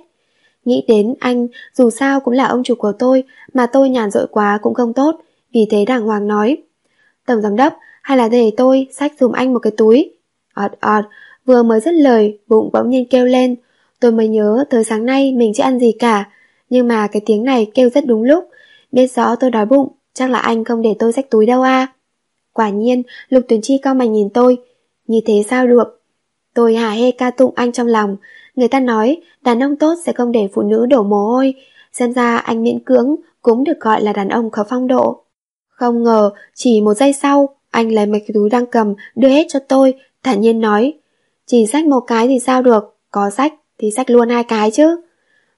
Nghĩ đến anh, dù sao cũng là ông chủ của tôi, mà tôi nhàn rỗi quá cũng không tốt, vì thế đàng hoàng nói. Tổng giám đốc, hay là để tôi xách dùm anh một cái túi? Ọt ọt, vừa mới dứt lời, bụng bỗng nhiên kêu lên. Tôi mới nhớ tới sáng nay mình chưa ăn gì cả, nhưng mà cái tiếng này kêu rất đúng lúc. Biết rõ tôi đói bụng, chắc là anh không để tôi rách túi đâu à. Quả nhiên, Lục Tuyển Chi cao mày nhìn tôi. Như thế sao được? Tôi hả hê ca tụng anh trong lòng. Người ta nói, đàn ông tốt sẽ không để phụ nữ đổ mồ hôi. Xem ra anh miễn cưỡng cũng được gọi là đàn ông có phong độ. Không ngờ, chỉ một giây sau, anh lấy mấy cái túi đang cầm đưa hết cho tôi, thản nhiên nói. Chỉ sách một cái thì sao được, có sách thì sách luôn hai cái chứ.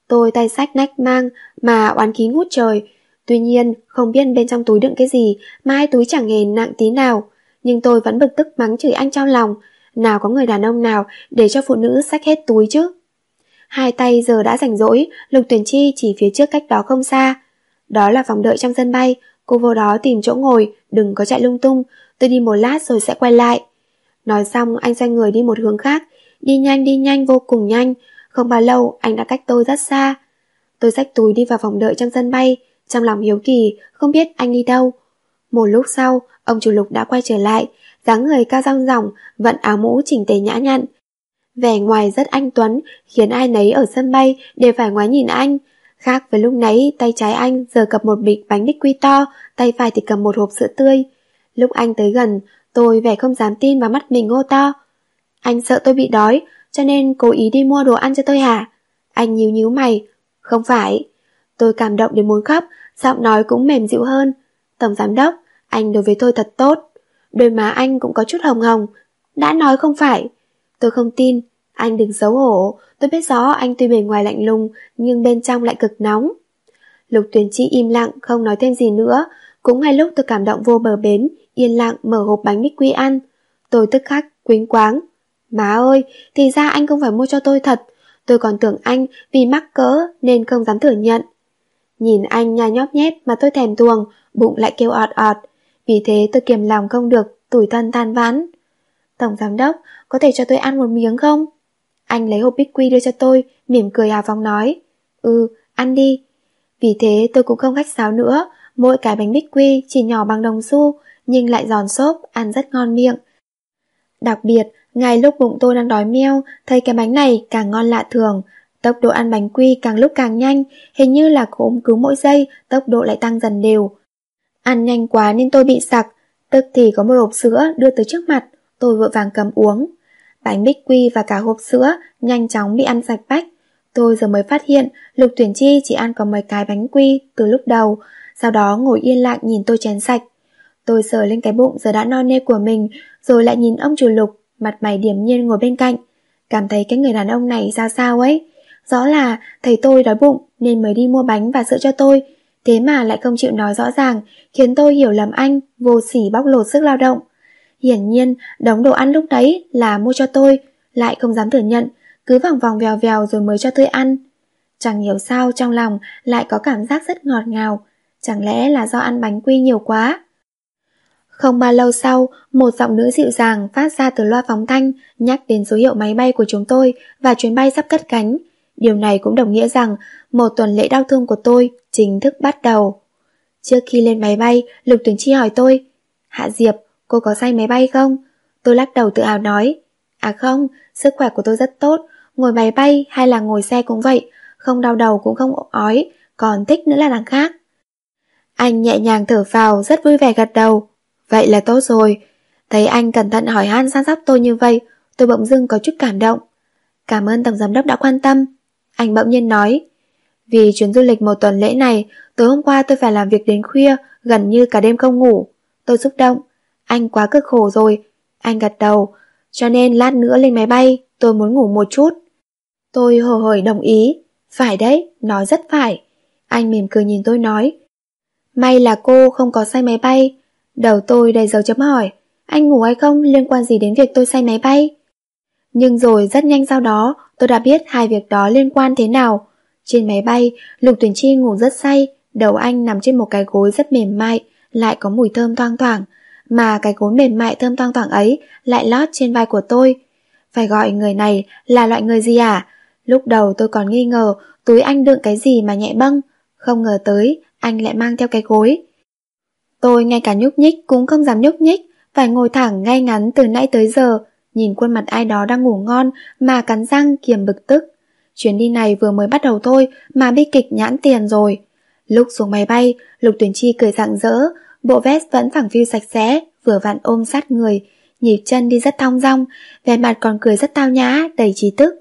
Tôi tay sách nách mang mà oán khí ngút trời. Tuy nhiên, không biết bên trong túi đựng cái gì mà hai túi chẳng hề nặng tí nào. Nhưng tôi vẫn bực tức mắng chửi anh trong lòng. Nào có người đàn ông nào để cho phụ nữ xách hết túi chứ? Hai tay giờ đã rảnh rỗi, Lục Tuyển Chi chỉ phía trước cách đó không xa. Đó là phòng đợi trong sân bay, cô vô đó tìm chỗ ngồi, đừng có chạy lung tung, tôi đi một lát rồi sẽ quay lại. Nói xong anh xoay người đi một hướng khác, đi nhanh đi nhanh vô cùng nhanh, không bao lâu anh đã cách tôi rất xa. Tôi xách túi đi vào phòng đợi trong sân bay, trong lòng hiếu kỳ, không biết anh đi đâu. Một lúc sau, ông chủ lục đã quay trở lại, dáng người cao rong ròng, vận áo mũ chỉnh tề nhã nhặn. Vẻ ngoài rất anh Tuấn, khiến ai nấy ở sân bay đều phải ngoái nhìn anh. Khác với lúc nãy, tay trái anh giờ cầm một bịch bánh đích quy to, tay phải thì cầm một hộp sữa tươi. Lúc anh tới gần, tôi vẻ không dám tin vào mắt mình ngô to. Anh sợ tôi bị đói, cho nên cố ý đi mua đồ ăn cho tôi hả? Anh nhíu nhíu mày. Không phải. Tôi cảm động đến muốn khóc, giọng nói cũng mềm dịu hơn. Tổng giám đốc, anh đối với tôi thật tốt. Đôi má anh cũng có chút hồng hồng. Đã nói không phải. Tôi không tin. Anh đừng xấu hổ. Tôi biết rõ anh tuy bề ngoài lạnh lùng, nhưng bên trong lại cực nóng. Lục tuyển chi im lặng, không nói thêm gì nữa. Cũng ngay lúc tôi cảm động vô bờ bến, yên lặng mở hộp bánh bích quy ăn. Tôi tức khắc, quính quáng. Má ơi, thì ra anh không phải mua cho tôi thật. Tôi còn tưởng anh vì mắc cỡ nên không dám thừa nhận. Nhìn anh nhai nhóp nhép mà tôi thèm tuồng, bụng lại kêu ọt ọt. Vì thế tôi kiềm lòng không được, tủi thân than vãn. Tổng giám đốc, có thể cho tôi ăn một miếng không? Anh lấy hộp bích quy đưa cho tôi, mỉm cười hào phóng nói. Ừ, ăn đi. Vì thế tôi cũng không khách sáo nữa, mỗi cái bánh bích quy chỉ nhỏ bằng đồng xu, nhưng lại giòn xốp, ăn rất ngon miệng. Đặc biệt, ngay lúc bụng tôi đang đói meo, thấy cái bánh này càng ngon lạ thường. Tốc độ ăn bánh quy càng lúc càng nhanh, hình như là cốm cứ mỗi giây, tốc độ lại tăng dần đều. Ăn nhanh quá nên tôi bị sặc, tức thì có một hộp sữa đưa tới trước mặt, tôi vội vàng cầm uống. Bánh bích quy và cả hộp sữa nhanh chóng bị ăn sạch bách. Tôi giờ mới phát hiện Lục Tuyển Chi chỉ ăn có mấy cái bánh quy từ lúc đầu, sau đó ngồi yên lặng nhìn tôi chén sạch. Tôi sờ lên cái bụng giờ đã no nê của mình, rồi lại nhìn ông chủ Lục, mặt mày điềm nhiên ngồi bên cạnh. Cảm thấy cái người đàn ông này ra sao ấy. Rõ là thầy tôi đói bụng nên mới đi mua bánh và sữa cho tôi, thế mà lại không chịu nói rõ ràng, khiến tôi hiểu lầm anh, vô sỉ bóc lột sức lao động. Hiển nhiên, đống đồ ăn lúc đấy là mua cho tôi, lại không dám thừa nhận, cứ vòng vòng vèo vèo rồi mới cho tôi ăn. Chẳng hiểu sao trong lòng lại có cảm giác rất ngọt ngào, chẳng lẽ là do ăn bánh quy nhiều quá. Không bao lâu sau, một giọng nữ dịu dàng phát ra từ loa phóng thanh nhắc đến số hiệu máy bay của chúng tôi và chuyến bay sắp cất cánh. Điều này cũng đồng nghĩa rằng một tuần lễ đau thương của tôi chính thức bắt đầu. Trước khi lên máy bay, Lục Tuyển Chi hỏi tôi, Hạ Diệp, cô có say máy bay không? Tôi lắc đầu tự hào nói, à không, sức khỏe của tôi rất tốt, ngồi máy bay hay là ngồi xe cũng vậy, không đau đầu cũng không ói, còn thích nữa là đằng khác. Anh nhẹ nhàng thở vào, rất vui vẻ gật đầu. Vậy là tốt rồi. Thấy anh cẩn thận hỏi han săn sóc tôi như vậy, tôi bỗng dưng có chút cảm động. Cảm ơn Tổng Giám đốc đã quan tâm. Anh bỗng nhiên nói. Vì chuyến du lịch một tuần lễ này, tối hôm qua tôi phải làm việc đến khuya, gần như cả đêm không ngủ. Tôi xúc động. Anh quá cực khổ rồi. Anh gật đầu. Cho nên lát nữa lên máy bay, tôi muốn ngủ một chút. Tôi hồ hởi đồng ý. Phải đấy, nói rất phải. Anh mỉm cười nhìn tôi nói. May là cô không có say máy bay. Đầu tôi đầy dấu chấm hỏi. Anh ngủ hay không liên quan gì đến việc tôi say máy bay? Nhưng rồi rất nhanh sau đó, tôi đã biết hai việc đó liên quan thế nào. Trên máy bay, Lục Tuyển Chi ngủ rất say, đầu anh nằm trên một cái gối rất mềm mại, lại có mùi thơm thoang thoảng, mà cái gối mềm mại thơm thoang thoảng ấy lại lót trên vai của tôi. Phải gọi người này là loại người gì à? Lúc đầu tôi còn nghi ngờ túi anh đựng cái gì mà nhẹ bâng, không ngờ tới anh lại mang theo cái gối. Tôi ngay cả nhúc nhích cũng không dám nhúc nhích, phải ngồi thẳng ngay ngắn từ nãy tới giờ, nhìn khuôn mặt ai đó đang ngủ ngon mà cắn răng kiềm bực tức. Chuyến đi này vừa mới bắt đầu thôi mà bi kịch nhãn tiền rồi. Lúc xuống máy bay, Lục Tuyển Chi cười rạng rỡ, bộ vest vẫn phẳng phiu sạch sẽ, vừa vặn ôm sát người, nhịp chân đi rất thong dong, vẻ mặt còn cười rất tao nhã, đầy trí tức.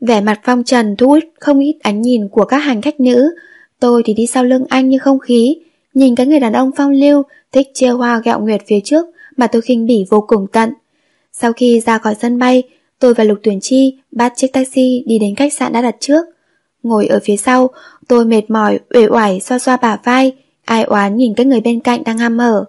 Vẻ mặt phong trần thu hút không ít ánh nhìn của các hành khách nữ, tôi thì đi sau lưng anh như không khí, nhìn cái người đàn ông phong lưu, thích chia hoa gẹo nguyệt phía trước mà tôi khinh bỉ vô cùng tận. Sau khi ra khỏi sân bay, tôi và Lục Tuyển Chi bắt chiếc taxi đi đến khách sạn đã đặt trước. Ngồi ở phía sau, tôi mệt mỏi, uể oải xoa xoa bả vai, ai oán nhìn các người bên cạnh đang ham mở.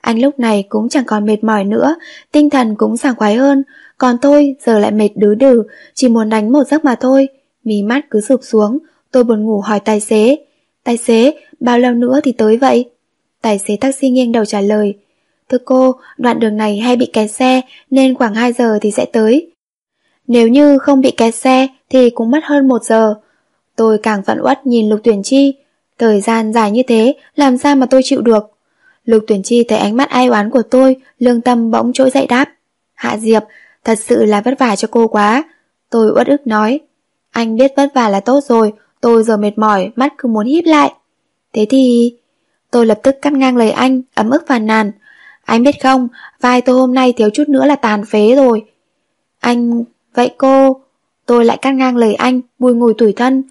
Anh lúc này cũng chẳng còn mệt mỏi nữa, tinh thần cũng sảng khoái hơn, còn tôi giờ lại mệt đứ đừ, chỉ muốn đánh một giấc mà thôi. Mí mắt cứ sụp xuống, tôi buồn ngủ hỏi tài xế. Tài xế, bao lâu nữa thì tới vậy? Tài xế taxi nghiêng đầu trả lời. Thưa cô, đoạn đường này hay bị kẹt xe nên khoảng 2 giờ thì sẽ tới. Nếu như không bị kẹt xe thì cũng mất hơn 1 giờ. Tôi càng phận uất nhìn Lục Tuyển Chi. Thời gian dài như thế, làm sao mà tôi chịu được? Lục Tuyển Chi thấy ánh mắt ai oán của tôi, lương tâm bỗng trỗi dậy đáp. Hạ Diệp, thật sự là vất vả cho cô quá. Tôi uất ức nói. Anh biết vất vả là tốt rồi, tôi giờ mệt mỏi, mắt cứ muốn híp lại. Thế thì... Tôi lập tức cắt ngang lời anh, ấm ức phàn nàn. Anh biết không, vai tôi hôm nay thiếu chút nữa là tàn phế rồi. Anh... Vậy cô... Tôi lại cắt ngang lời anh, bùi ngùi tủi thân.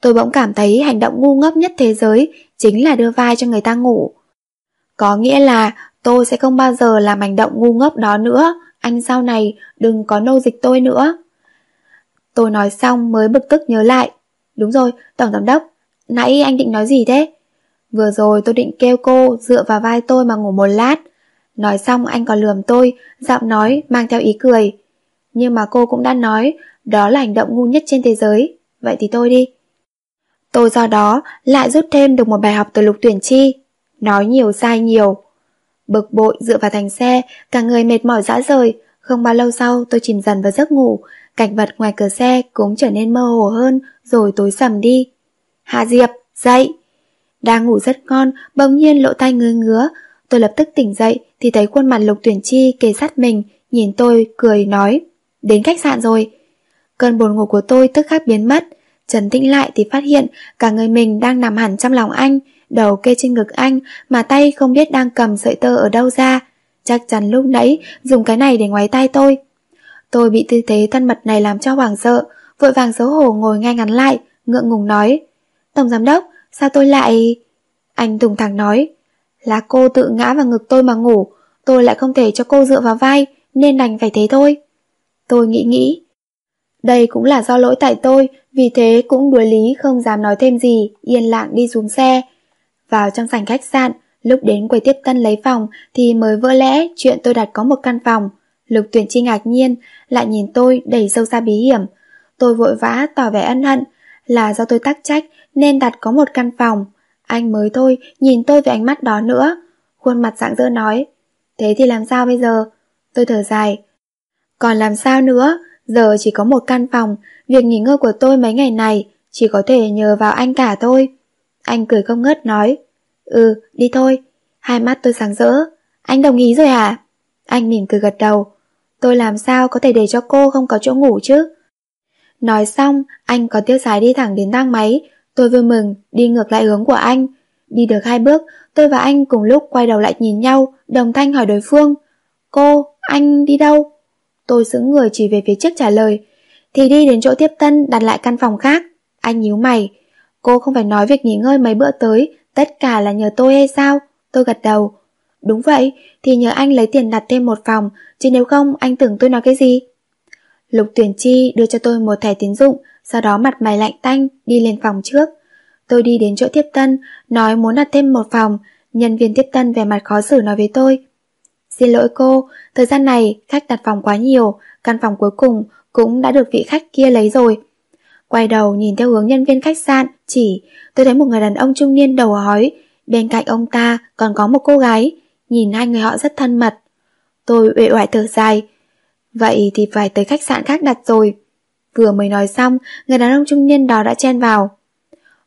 Tôi bỗng cảm thấy hành động ngu ngốc nhất thế giới chính là đưa vai cho người ta ngủ. Có nghĩa là tôi sẽ không bao giờ làm hành động ngu ngốc đó nữa, anh sau này đừng có nô dịch tôi nữa. Tôi nói xong mới bực tức nhớ lại. Đúng rồi, Tổng Giám Đốc, nãy anh định nói gì thế? Vừa rồi tôi định kêu cô dựa vào vai tôi mà ngủ một lát. Nói xong anh còn lườm tôi, giọng nói mang theo ý cười. Nhưng mà cô cũng đã nói, đó là hành động ngu nhất trên thế giới. Vậy thì tôi đi. Tôi do đó lại rút thêm được một bài học từ lục tuyển chi. Nói nhiều sai nhiều. Bực bội dựa vào thành xe, cả người mệt mỏi dã rời. Không bao lâu sau tôi chìm dần vào giấc ngủ. Cảnh vật ngoài cửa xe cũng trở nên mơ hồ hơn rồi tối sầm đi. Hạ Diệp, dậy! Đang ngủ rất ngon, bỗng nhiên lộ tay ngứa ngứa. Tôi lập tức tỉnh dậy thì thấy khuôn mặt Lục Tuyển Chi kề sát mình, nhìn tôi, cười nói. Đến khách sạn rồi. Cơn buồn ngủ của tôi tức khắc biến mất. Trần tĩnh lại thì phát hiện cả người mình đang nằm hẳn trong lòng anh, đầu kê trên ngực anh mà tay không biết đang cầm sợi tơ ở đâu ra. Chắc chắn lúc nãy dùng cái này để ngoáy tay tôi. Tôi bị tư thế thân mật này làm cho hoảng sợ, vội vàng xấu hổ ngồi ngay ngắn lại, ngượng ngùng nói. Tổng giám đốc, sao tôi lại... Anh Tùng thẳng nói, là cô tự ngã vào ngực tôi mà ngủ, tôi lại không thể cho cô dựa vào vai, nên đành phải thế thôi. Tôi nghĩ nghĩ. Đây cũng là do lỗi tại tôi, vì thế cũng đuối lý không dám nói thêm gì, yên lặng đi xuống xe. Vào trong sảnh khách sạn, lúc đến quầy tiếp tân lấy phòng thì mới vỡ lẽ chuyện tôi đặt có một căn phòng. Lục tuyển chi ngạc nhiên, lại nhìn tôi đẩy sâu xa bí hiểm. Tôi vội vã tỏ vẻ ân hận, là do tôi tắc trách nên đặt có một căn phòng. Anh mới thôi, nhìn tôi với ánh mắt đó nữa. Khuôn mặt dạng dỡ nói, thế thì làm sao bây giờ? Tôi thở dài. Còn làm sao nữa, giờ chỉ có một căn phòng, việc nghỉ ngơi của tôi mấy ngày này chỉ có thể nhờ vào anh cả thôi. Anh cười không ngớt nói, ừ, đi thôi. Hai mắt tôi sáng rỡ, anh đồng ý rồi à? Anh mỉm cười gật đầu, tôi làm sao có thể để cho cô không có chỗ ngủ chứ? Nói xong, anh có tiêu sái đi thẳng đến thang máy, tôi vui mừng, đi ngược lại hướng của anh. Đi được hai bước, tôi và anh cùng lúc quay đầu lại nhìn nhau, đồng thanh hỏi đối phương. Cô, anh đi đâu? Tôi xứng người chỉ về phía trước trả lời. Thì đi đến chỗ tiếp tân đặt lại căn phòng khác. Anh nhíu mày. Cô không phải nói việc nghỉ ngơi mấy bữa tới, tất cả là nhờ tôi hay sao? Tôi gật đầu. Đúng vậy, thì nhờ anh lấy tiền đặt thêm một phòng, chứ nếu không anh tưởng tôi nói cái gì? Lục tuyển chi đưa cho tôi một thẻ tín dụng, sau đó mặt mày lạnh tanh, đi lên phòng trước. Tôi đi đến chỗ tiếp tân, nói muốn đặt thêm một phòng, nhân viên tiếp tân về mặt khó xử nói với tôi. Xin lỗi cô, thời gian này khách đặt phòng quá nhiều, căn phòng cuối cùng cũng đã được vị khách kia lấy rồi. Quay đầu nhìn theo hướng nhân viên khách sạn, chỉ, tôi thấy một người đàn ông trung niên đầu hói, bên cạnh ông ta còn có một cô gái, nhìn hai người họ rất thân mật. Tôi uể oải thở dài, vậy thì phải tới khách sạn khác đặt rồi. Vừa mới nói xong, người đàn ông trung niên đó đã chen vào.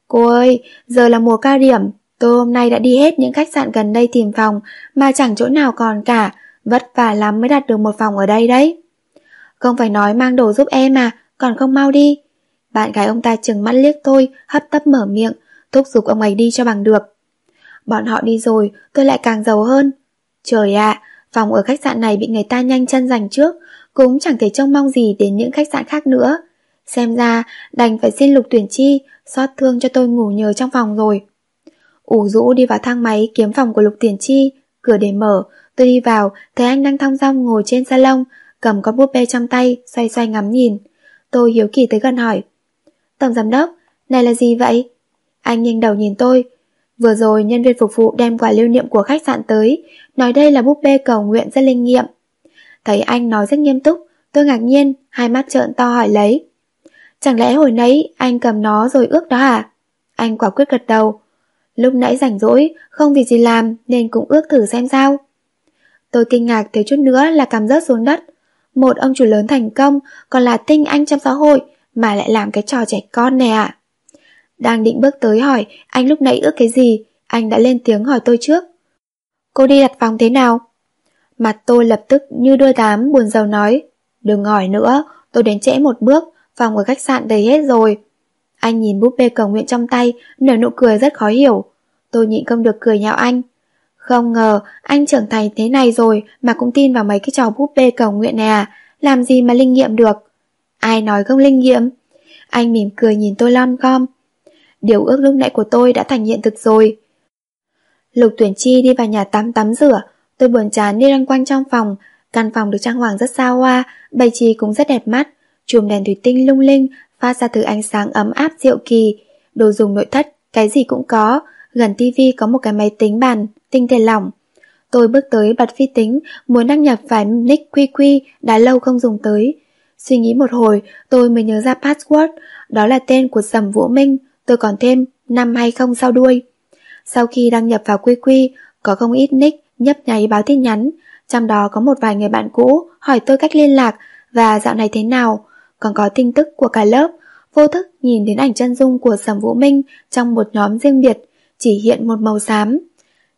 Cô ơi, giờ là mùa cao điểm, tôi hôm nay đã đi hết những khách sạn gần đây tìm phòng mà chẳng chỗ nào còn cả, vất vả lắm mới đặt được một phòng ở đây đấy. Không phải nói mang đồ giúp em mà, còn không mau đi. Bạn gái ông ta chừng mắt liếc tôi, hấp tấp mở miệng, thúc giục ông ấy đi cho bằng được. Bọn họ đi rồi, tôi lại càng giàu hơn. Trời ạ, phòng ở khách sạn này bị người ta nhanh chân giành trước, cũng chẳng thể trông mong gì đến những khách sạn khác nữa. Xem ra, đành phải xin lục tuyển chi, xót thương cho tôi ngủ nhờ trong phòng rồi. ủ rũ đi vào thang máy kiếm phòng của lục tuyển chi, cửa để mở, tôi đi vào, thấy anh đang thong dong ngồi trên salon, cầm con búp bê trong tay, xoay xoay ngắm nhìn. Tôi hiếu kỳ tới gần hỏi. Tổng giám đốc, này là gì vậy? Anh nghiêng đầu nhìn tôi. Vừa rồi nhân viên phục vụ đem quà lưu niệm của khách sạn tới, nói đây là búp bê cầu nguyện rất linh nghiệm. Thấy anh nói rất nghiêm túc, tôi ngạc nhiên, hai mắt trợn to hỏi lấy. Chẳng lẽ hồi nãy anh cầm nó rồi ước đó à? Anh quả quyết gật đầu. Lúc nãy rảnh rỗi, không vì gì làm nên cũng ước thử xem sao. Tôi kinh ngạc thiếu chút nữa là cầm rớt xuống đất. Một ông chủ lớn thành công, còn là tinh anh trong xã hội, mà lại làm cái trò trẻ con này ạ. Đang định bước tới hỏi anh lúc nãy ước cái gì, anh đã lên tiếng hỏi tôi trước. Cô đi đặt phòng thế nào? Mặt tôi lập tức như đôi tám buồn rầu nói. Đừng hỏi nữa, tôi đến trễ một bước, phòng ở khách sạn đầy hết rồi. Anh nhìn búp bê cầu nguyện trong tay, nở nụ cười rất khó hiểu. Tôi nhịn không được cười nhạo anh. Không ngờ, anh trưởng thành thế này rồi mà cũng tin vào mấy cái trò búp bê cầu nguyện này à, làm gì mà linh nghiệm được. Ai nói không linh nghiệm? Anh mỉm cười nhìn tôi lon com. Điều ước lúc nãy của tôi đã thành hiện thực rồi. Lục tuyển chi đi vào nhà tắm tắm rửa, tôi buồn chán đi loanh quanh trong phòng, căn phòng được trang hoàng rất xa hoa, bày trí cũng rất đẹp mắt, chùm đèn thủy tinh lung linh, phát ra từ ánh sáng ấm áp diệu kỳ, đồ dùng nội thất, cái gì cũng có, gần tivi có một cái máy tính bàn, tinh thể lỏng. Tôi bước tới bật phi tính, muốn đăng nhập vài nick quy quy đã lâu không dùng tới. Suy nghĩ một hồi, tôi mới nhớ ra password, đó là tên của Sầm Vũ Minh, tôi còn thêm năm hay không sau đuôi. Sau khi đăng nhập vào quy quy, có không ít nick nhấp nháy báo tin nhắn, trong đó có một vài người bạn cũ hỏi tôi cách liên lạc và dạo này thế nào, còn có tin tức của cả lớp, vô thức nhìn đến ảnh chân dung của Sầm Vũ Minh trong một nhóm riêng biệt, chỉ hiện một màu xám.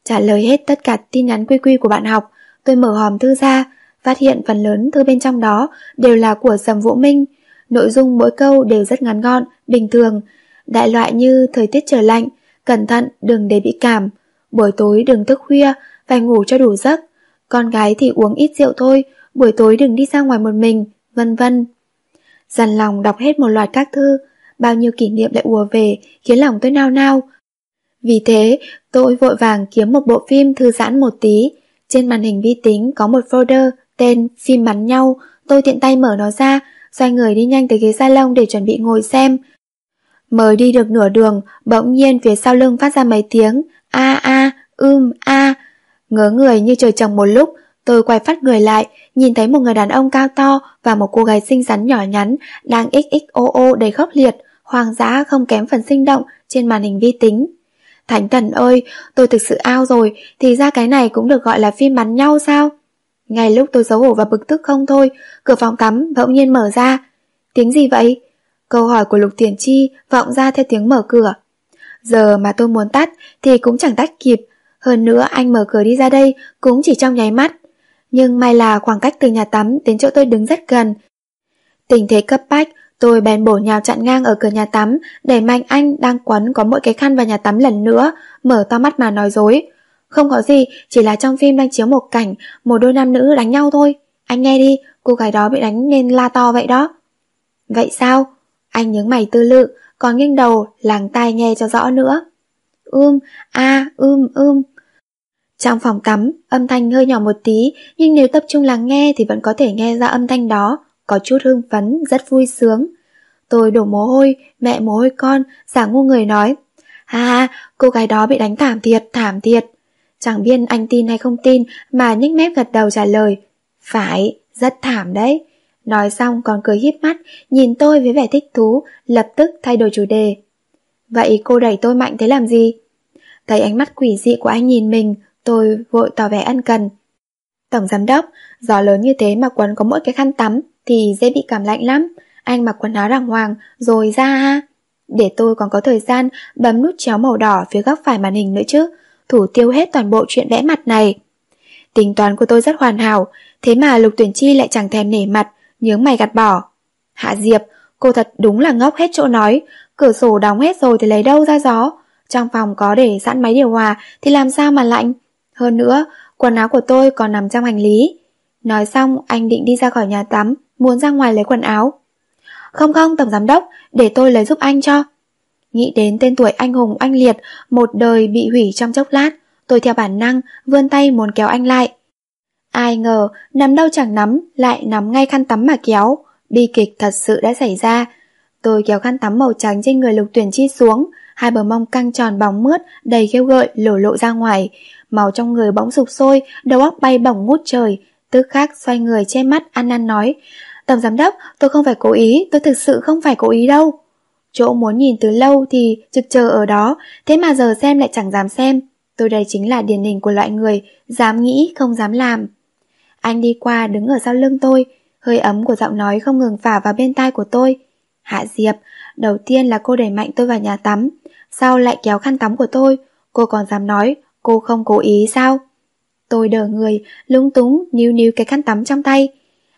Trả lời hết tất cả tin nhắn quy quy của bạn học, tôi mở hòm thư ra, phát hiện phần lớn thư bên trong đó đều là của Sầm Vũ Minh. Nội dung mỗi câu đều rất ngắn gọn, bình thường, đại loại như thời tiết trở lạnh, cẩn thận đừng để bị cảm, buổi tối đừng thức khuya, phải ngủ cho đủ giấc, con gái thì uống ít rượu thôi, buổi tối đừng đi ra ngoài một mình, vân vân. Dằn lòng đọc hết một loạt các thư, bao nhiêu kỷ niệm lại ùa về, khiến lòng tôi nao nao. Vì thế, tôi vội vàng kiếm một bộ phim thư giãn một tí. Trên màn hình vi tính có một folder tên phim bắn nhau, tôi tiện tay mở nó ra, xoay người đi nhanh tới ghế salon để chuẩn bị ngồi xem. Mới đi được nửa đường, bỗng nhiên phía sau lưng phát ra mấy tiếng a a, ưm a. Ngớ người như trời trồng một lúc, tôi quay phát người lại, nhìn thấy một người đàn ông cao to và một cô gái xinh xắn nhỏ nhắn đang xxoo đầy khốc liệt, hoang dã không kém phần sinh động trên màn hình vi tính. Thánh thần ơi, tôi thực sự ao rồi, thì ra cái này cũng được gọi là phim bắn nhau sao? Ngay lúc tôi xấu hổ và bực tức không thôi, cửa phòng tắm bỗng nhiên mở ra. Tiếng gì vậy? Câu hỏi của Lục Tiền Chi vọng ra theo tiếng mở cửa. Giờ mà tôi muốn tắt thì cũng chẳng tắt kịp, hơn nữa anh mở cửa đi ra đây cũng chỉ trong nháy mắt. Nhưng may là khoảng cách từ nhà tắm đến chỗ tôi đứng rất gần. Tình thế cấp bách, tôi bèn bổ nhào chặn ngang ở cửa nhà tắm, để mạnh anh đang quấn có mỗi cái khăn vào nhà tắm lần nữa, mở to mắt mà nói dối. Không có gì, chỉ là trong phim đang chiếu một cảnh, một đôi nam nữ đánh nhau thôi. Anh nghe đi, cô gái đó bị đánh nên la to vậy đó. Vậy sao? Anh nhướng mày tư lự, còn nghiêng đầu, làng tai nghe cho rõ nữa. Ưm, a, ưm, ưm. Trong phòng tắm, âm thanh hơi nhỏ một tí, nhưng nếu tập trung lắng nghe thì vẫn có thể nghe ra âm thanh đó, có chút hưng phấn, rất vui sướng. Tôi đổ mồ hôi, mẹ mồ hôi con, giả ngu người nói. Ha ha, cô gái đó bị đánh thảm thiệt, thảm thiệt. Chẳng biết anh tin hay không tin mà nhếch mép gật đầu trả lời. Phải, rất thảm đấy. Nói xong còn cười híp mắt, nhìn tôi với vẻ thích thú, lập tức thay đổi chủ đề. Vậy cô đẩy tôi mạnh thế làm gì? Thấy ánh mắt quỷ dị của anh nhìn mình, tôi vội tỏ vẻ ân cần. Tổng giám đốc, gió lớn như thế mà quần có mỗi cái khăn tắm thì dễ bị cảm lạnh lắm. Anh mặc quần áo đàng hoàng rồi ra ha. Để tôi còn có thời gian bấm nút chéo màu đỏ phía góc phải màn hình nữa chứ. Thủ tiêu hết toàn bộ chuyện vẽ mặt này. Tính toán của tôi rất hoàn hảo, thế mà Lục Tuyển Chi lại chẳng thèm nể mặt, nhướng mày gạt bỏ. Hạ Diệp, cô thật đúng là ngốc hết chỗ nói, cửa sổ đóng hết rồi thì lấy đâu ra gió. Trong phòng có để sẵn máy điều hòa thì làm sao mà lạnh. Hơn nữa, quần áo của tôi còn nằm trong hành lý. Nói xong, anh định đi ra khỏi nhà tắm, muốn ra ngoài lấy quần áo. Không không, tổng giám đốc, để tôi lấy giúp anh cho. Nghĩ đến tên tuổi anh hùng anh liệt, một đời bị hủy trong chốc lát, tôi theo bản năng, vươn tay muốn kéo anh lại. Ai ngờ, nắm đâu chẳng nắm, lại nắm ngay khăn tắm mà kéo. Bi kịch thật sự đã xảy ra. Tôi kéo khăn tắm màu trắng trên người lục tuyển chi xuống, hai bờ mông căng tròn bóng mướt, đầy kêu gợi, lổ lộ ra ngoài. Máu trong người bỗng sụp sôi, đầu óc bay bổng ngút trời. Tức khác xoay người che mắt ăn năn nói. Tổng giám đốc, tôi không phải cố ý, tôi thực sự không phải cố ý đâu. Chỗ muốn nhìn từ lâu thì trực chờ ở đó, thế mà giờ xem lại chẳng dám xem. Tôi đây chính là điển hình của loại người, dám nghĩ không dám làm. Anh đi qua đứng ở sau lưng tôi, hơi ấm của giọng nói không ngừng phả vào bên tai của tôi. Hạ Diệp, đầu tiên là cô đẩy mạnh tôi vào nhà tắm, sao lại kéo khăn tắm của tôi, cô còn dám nói cô không cố ý sao? Tôi đờ người, lúng túng, níu níu cái khăn tắm trong tay.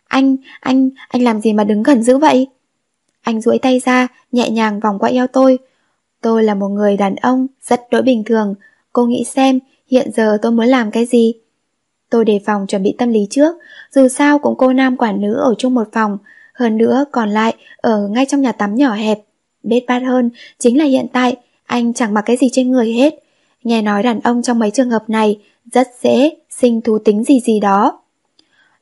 Anh, anh, anh làm gì mà đứng gần dữ vậy? Anh duỗi tay ra, nhẹ nhàng vòng qua eo tôi. Tôi là một người đàn ông, rất đối bình thường. Cô nghĩ xem, hiện giờ tôi muốn làm cái gì? Tôi đề phòng chuẩn bị tâm lý trước, dù sao cũng cô nam quản nữ ở chung một phòng, hơn nữa còn lại ở ngay trong nhà tắm nhỏ hẹp. Bết bát hơn chính là hiện tại anh chẳng mặc cái gì trên người hết. Nghe nói đàn ông trong mấy trường hợp này rất dễ sinh thú tính gì gì đó.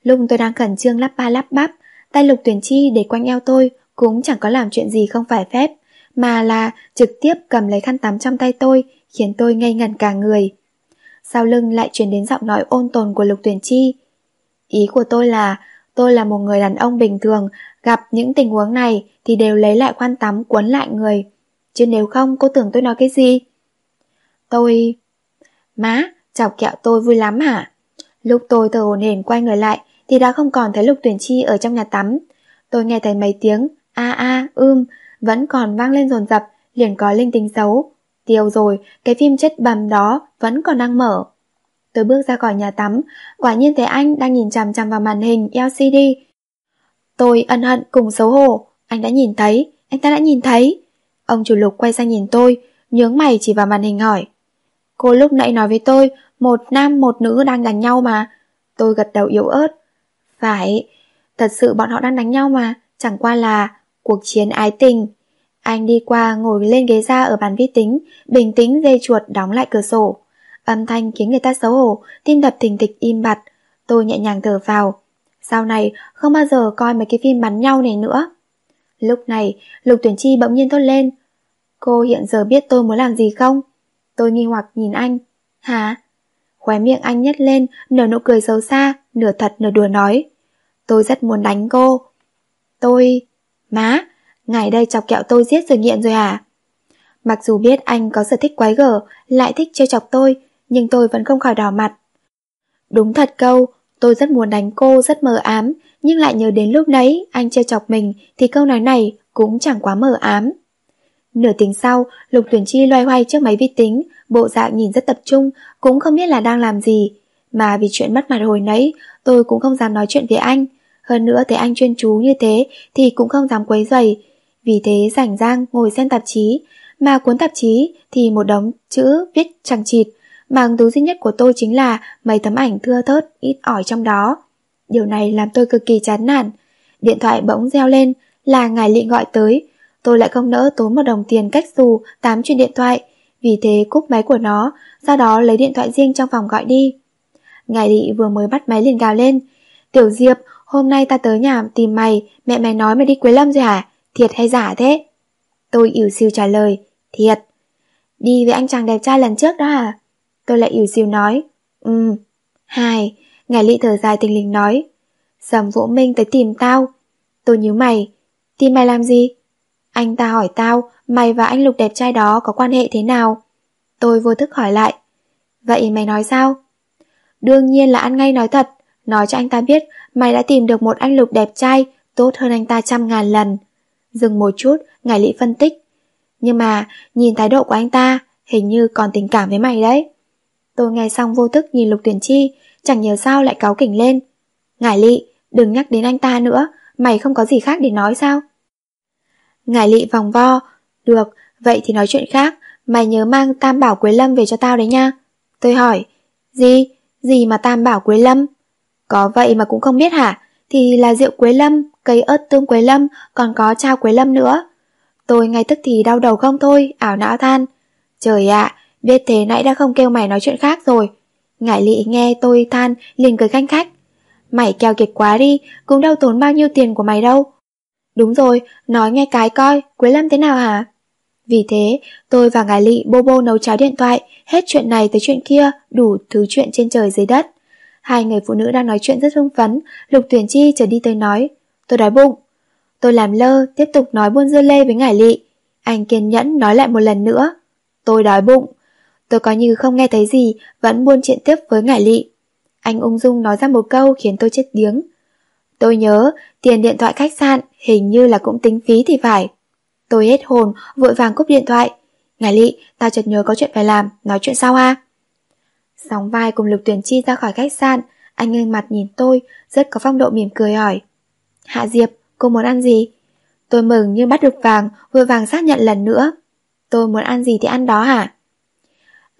Lúc tôi đang khẩn trương lắp ba lắp bắp, tay lục tuyển chi để quanh eo tôi cũng chẳng có làm chuyện gì không phải phép, mà là trực tiếp cầm lấy khăn tắm trong tay tôi, khiến tôi ngây ngẩn cả người. Sau lưng lại truyền đến giọng nói ôn tồn của lục tuyển chi. Ý của tôi là, tôi là một người đàn ông bình thường, gặp những tình huống này thì đều lấy lại khăn tắm cuốn lại người. Chứ nếu không cô tưởng tôi nói cái gì? Tôi... Má, chọc kẹo tôi vui lắm hả? Lúc tôi thở hồn hển quay người lại thì đã không còn thấy Lục Tuyển Chi ở trong nhà tắm. Tôi nghe thấy mấy tiếng a a ưm vẫn còn vang lên dồn dập, liền có linh tính xấu. Tiêu rồi, cái phim chất bầm đó vẫn còn đang mở. Tôi bước ra khỏi nhà tắm, quả nhiên thấy anh đang nhìn chằm chằm vào màn hình LCD. Tôi ân hận cùng xấu hổ, anh đã nhìn thấy, anh ta đã nhìn thấy. Ông chủ lục quay sang nhìn tôi, nhướng mày chỉ vào màn hình hỏi. Cô lúc nãy nói với tôi, một nam một nữ đang đánh nhau mà. Tôi gật đầu yếu ớt. Phải, thật sự bọn họ đang đánh nhau mà, chẳng qua là cuộc chiến ái tình. Anh đi qua ngồi lên ghế ra ở bàn vi tính, bình tĩnh dây chuột đóng lại cửa sổ. Âm thanh khiến người ta xấu hổ, tim đập thình thịch im bặt. Tôi nhẹ nhàng thở vào. Sau này không bao giờ coi mấy cái phim bắn nhau này nữa. Lúc này, Lục Tuyển Chi bỗng nhiên thốt lên. Cô hiện giờ biết tôi muốn làm gì không? Tôi nghi hoặc nhìn anh. Hả? Khóe miệng anh nhếch lên, nở nụ cười xấu xa, nửa thật nửa đùa nói. Tôi rất muốn đánh cô. Tôi... Má, ngày đây chọc kẹo tôi giết rồi nghiện rồi à? Mặc dù biết anh có sở thích quái gở, lại thích trêu chọc tôi, nhưng tôi vẫn không khỏi đỏ mặt. Đúng thật câu, tôi rất muốn đánh cô rất mờ ám, nhưng lại nhớ đến lúc đấy anh trêu chọc mình thì câu nói này cũng chẳng quá mờ ám. Nửa tiếng sau, Lục Tuyển Chi loay hoay trước máy vi tính, bộ dạng nhìn rất tập trung, cũng không biết là đang làm gì. Mà vì chuyện mất mặt hồi nãy tôi cũng không dám nói chuyện với anh. Hơn nữa thấy anh chuyên chú như thế thì cũng không dám quấy rầy. Vì thế rảnh rang ngồi xem tạp chí, mà cuốn tạp chí thì một đống chữ viết chẳng chịt. Mà hứng thú duy nhất của tôi chính là mấy tấm ảnh thưa thớt, ít ỏi trong đó. Điều này làm tôi cực kỳ chán nản. Điện thoại bỗng reo lên là ngài lị gọi tới, tôi lại không nỡ tốn một đồng tiền cách dù tám chuyện điện thoại, vì thế cúp máy của nó, sau đó lấy điện thoại riêng trong phòng gọi đi. Ngài Đị vừa mới bắt máy liền gào lên, Tiểu Diệp, hôm nay ta tới nhà tìm mày, mẹ mày nói mày đi Quế Lâm rồi hả? thiệt hay giả thế? Tôi ỉu xìu trả lời, thiệt. Đi với anh chàng đẹp trai lần trước đó à? Tôi lại ỉu xìu nói, ừm. Hai, ngài lị thở dài tình lình nói, Sầm Vũ Minh tới tìm tao. Tôi nhíu mày, tìm mày làm gì? Anh ta hỏi tao, mày và anh Lục đẹp trai đó có quan hệ thế nào? Tôi vô thức hỏi lại, vậy mày nói sao? Đương nhiên là ăn ngay nói thật, nói cho anh ta biết mày đã tìm được một anh Lục đẹp trai tốt hơn anh ta trăm ngàn lần. Dừng một chút, ngài lị phân tích. Nhưng mà, nhìn thái độ của anh ta, hình như còn tình cảm với mày đấy. Tôi nghe xong vô thức nhìn Lục Tuyển Chi, chẳng nhớ sao lại cáu kỉnh lên. Ngải lị, đừng nhắc đến anh ta nữa, mày không có gì khác để nói sao? Ngải lị vòng vo, được, vậy thì nói chuyện khác, mày nhớ mang tam bảo Quế Lâm về cho tao đấy nha. Tôi hỏi, gì, gì mà tam bảo Quế Lâm? Có vậy mà cũng không biết hả? Thì là rượu Quế Lâm, cây ớt tương Quế Lâm, còn có trao Quế Lâm nữa. Tôi ngay tức thì đau đầu không thôi, ảo não than. Trời ạ, biết thế nãy đã không kêu mày nói chuyện khác rồi. Ngải lị nghe tôi than, liền cười khanh khách. Mày keo kiệt quá đi, cũng đâu tốn bao nhiêu tiền của mày đâu. Đúng rồi, nói nghe cái coi, Quế Lâm thế nào hả? Vì thế, tôi và Ngài Lị bô bô nấu cháo điện thoại, hết chuyện này tới chuyện kia, đủ thứ chuyện trên trời dưới đất. Hai người phụ nữ đang nói chuyện rất hưng phấn, Lục Tuyển Chi trở đi tới nói, tôi đói bụng. Tôi làm lơ, tiếp tục nói buôn dưa lê với Ngải Lị. Anh kiên nhẫn nói lại một lần nữa, tôi đói bụng. Tôi có như không nghe thấy gì, vẫn buôn chuyện tiếp với Ngải Lị. Anh ung dung nói ra một câu khiến tôi chết tiếng. Tôi nhớ, tiền điện thoại khách sạn hình như là cũng tính phí thì phải. Tôi hết hồn, vội vàng cúp điện thoại. Ngài Lị, tao chợt nhớ có chuyện phải làm, nói chuyện sau ha. Sóng vai cùng Lục Tuyển Chi ra khỏi khách sạn, anh ngưng mặt nhìn tôi, rất có phong độ mỉm cười hỏi. Hạ Diệp, cô muốn ăn gì? Tôi mừng như bắt được vàng, vội vàng xác nhận lần nữa. Tôi muốn ăn gì thì ăn đó hả?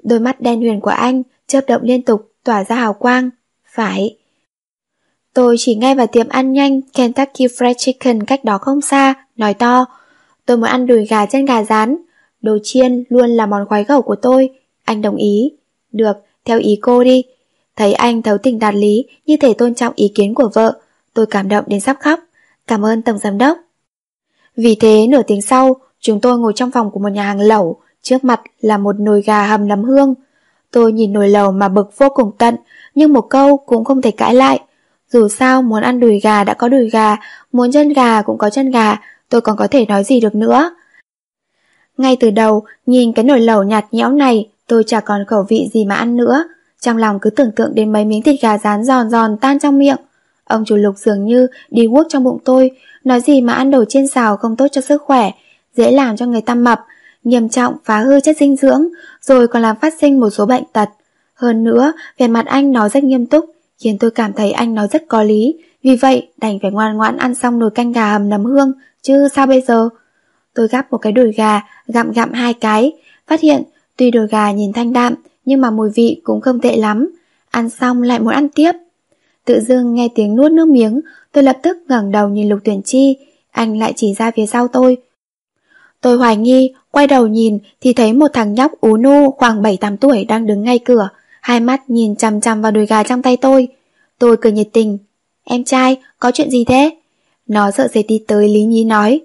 Đôi mắt đen huyền của anh chớp động liên tục, tỏa ra hào quang. Phải. Tôi chỉ ngay vào tiệm ăn nhanh Kentucky Fried Chicken cách đó không xa, nói to. Tôi muốn ăn đùi gà chân gà rán. Đồ chiên luôn là món khoái khẩu của tôi. Anh đồng ý. Được, theo ý cô đi. Thấy anh thấu tình đạt lý, như thể tôn trọng ý kiến của vợ. Tôi cảm động đến sắp khóc. Cảm ơn Tổng Giám Đốc. Vì thế, nửa tiếng sau, chúng tôi ngồi trong phòng của một nhà hàng lẩu. Trước mặt là một nồi gà hầm nấm hương. Tôi nhìn nồi lẩu mà bực vô cùng tận, nhưng một câu cũng không thể cãi lại. Dù sao muốn ăn đùi gà đã có đùi gà, muốn chân gà cũng có chân gà, tôi còn có thể nói gì được nữa. Ngay từ đầu, nhìn cái nồi lẩu nhạt nhẽo này, tôi chả còn khẩu vị gì mà ăn nữa. Trong lòng cứ tưởng tượng đến mấy miếng thịt gà rán giòn giòn tan trong miệng. Ông chủ lục dường như đi guốc trong bụng tôi, nói gì mà ăn đồ chiên xào không tốt cho sức khỏe, dễ làm cho người ta mập, nghiêm trọng phá hư chất dinh dưỡng, rồi còn làm phát sinh một số bệnh tật. Hơn nữa, về mặt anh nói rất nghiêm túc, khiến tôi cảm thấy anh nói rất có lý, vì vậy đành phải ngoan ngoãn ăn xong nồi canh gà hầm nấm hương, chứ sao bây giờ? Tôi gắp một cái đùi gà, gặm gặm hai cái, phát hiện tuy đùi gà nhìn thanh đạm, nhưng mà mùi vị cũng không tệ lắm. Ăn xong lại muốn ăn tiếp. Tự dưng nghe tiếng nuốt nước miếng, tôi lập tức ngẩng đầu nhìn Lục Tuyển Chi, anh lại chỉ ra phía sau tôi. Tôi hoài nghi, quay đầu nhìn thì thấy một thằng nhóc ú nu khoảng 7-8 tuổi đang đứng ngay cửa, hai mắt nhìn chằm chằm vào đùi gà trong tay tôi. Tôi cười nhiệt tình. Em trai, có chuyện gì thế? Nó sợ dệt đi tới Lý nhí nói.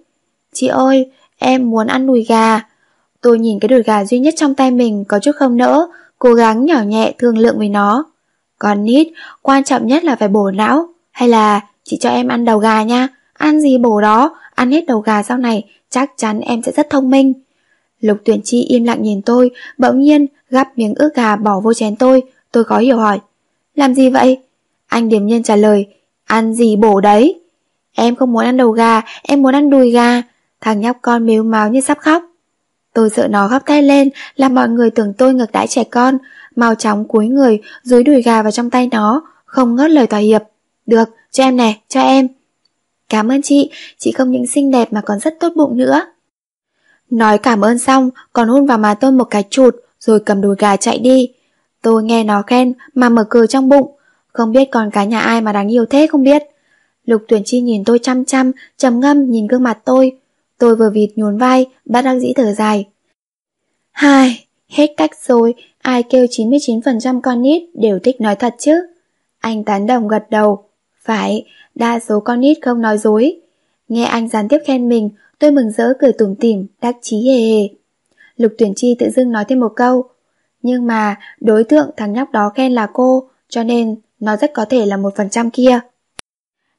Chị ơi, em muốn ăn đùi gà. Tôi nhìn cái đùi gà duy nhất trong tay mình có chút không nỡ, cố gắng nhỏ nhẹ thương lượng với nó. Còn nít, quan trọng nhất là phải bổ não. Hay là chị cho em ăn đầu gà nha, ăn gì bổ đó, ăn hết đầu gà sau này, chắc chắn em sẽ rất thông minh. Lục tuyển chi im lặng nhìn tôi, bỗng nhiên gắp miếng ức gà bỏ vô chén tôi, tôi khó hiểu hỏi. Làm gì vậy? Anh điềm nhiên trả lời, ăn gì bổ đấy? Em không muốn ăn đầu gà, em muốn ăn đùi gà. Thằng nhóc con mếu máu như sắp khóc. Tôi sợ nó khóc thét lên, làm mọi người tưởng tôi ngược đãi trẻ con, mau chóng cúi người, dưới đùi gà vào trong tay nó, không ngớt lời thỏa hiệp. Được, cho em nè, cho em. Cảm ơn chị, chị không những xinh đẹp mà còn rất tốt bụng nữa. Nói cảm ơn xong, còn hôn vào má tôi một cái chụt, rồi cầm đùi gà chạy đi. Tôi nghe nó khen mà mở cười trong bụng, không biết còn cái nhà ai mà đáng yêu thế không biết. Lục tuyển chi nhìn tôi chăm chăm, trầm ngâm nhìn gương mặt tôi. Tôi vừa vịt nhún vai, bắt đắc dĩ thở dài. Hai, hết cách rồi, ai kêu 99% con nít đều thích nói thật chứ. Anh tán đồng gật đầu. Phải, đa số con nít không nói dối. Nghe anh gián tiếp khen mình, Tôi mừng rỡ cười tủm tỉm, đắc chí hề hề. Lục tuyển chi tự dưng nói thêm một câu. Nhưng mà đối tượng thằng nhóc đó khen là cô, cho nên nó rất có thể là một phần trăm kia.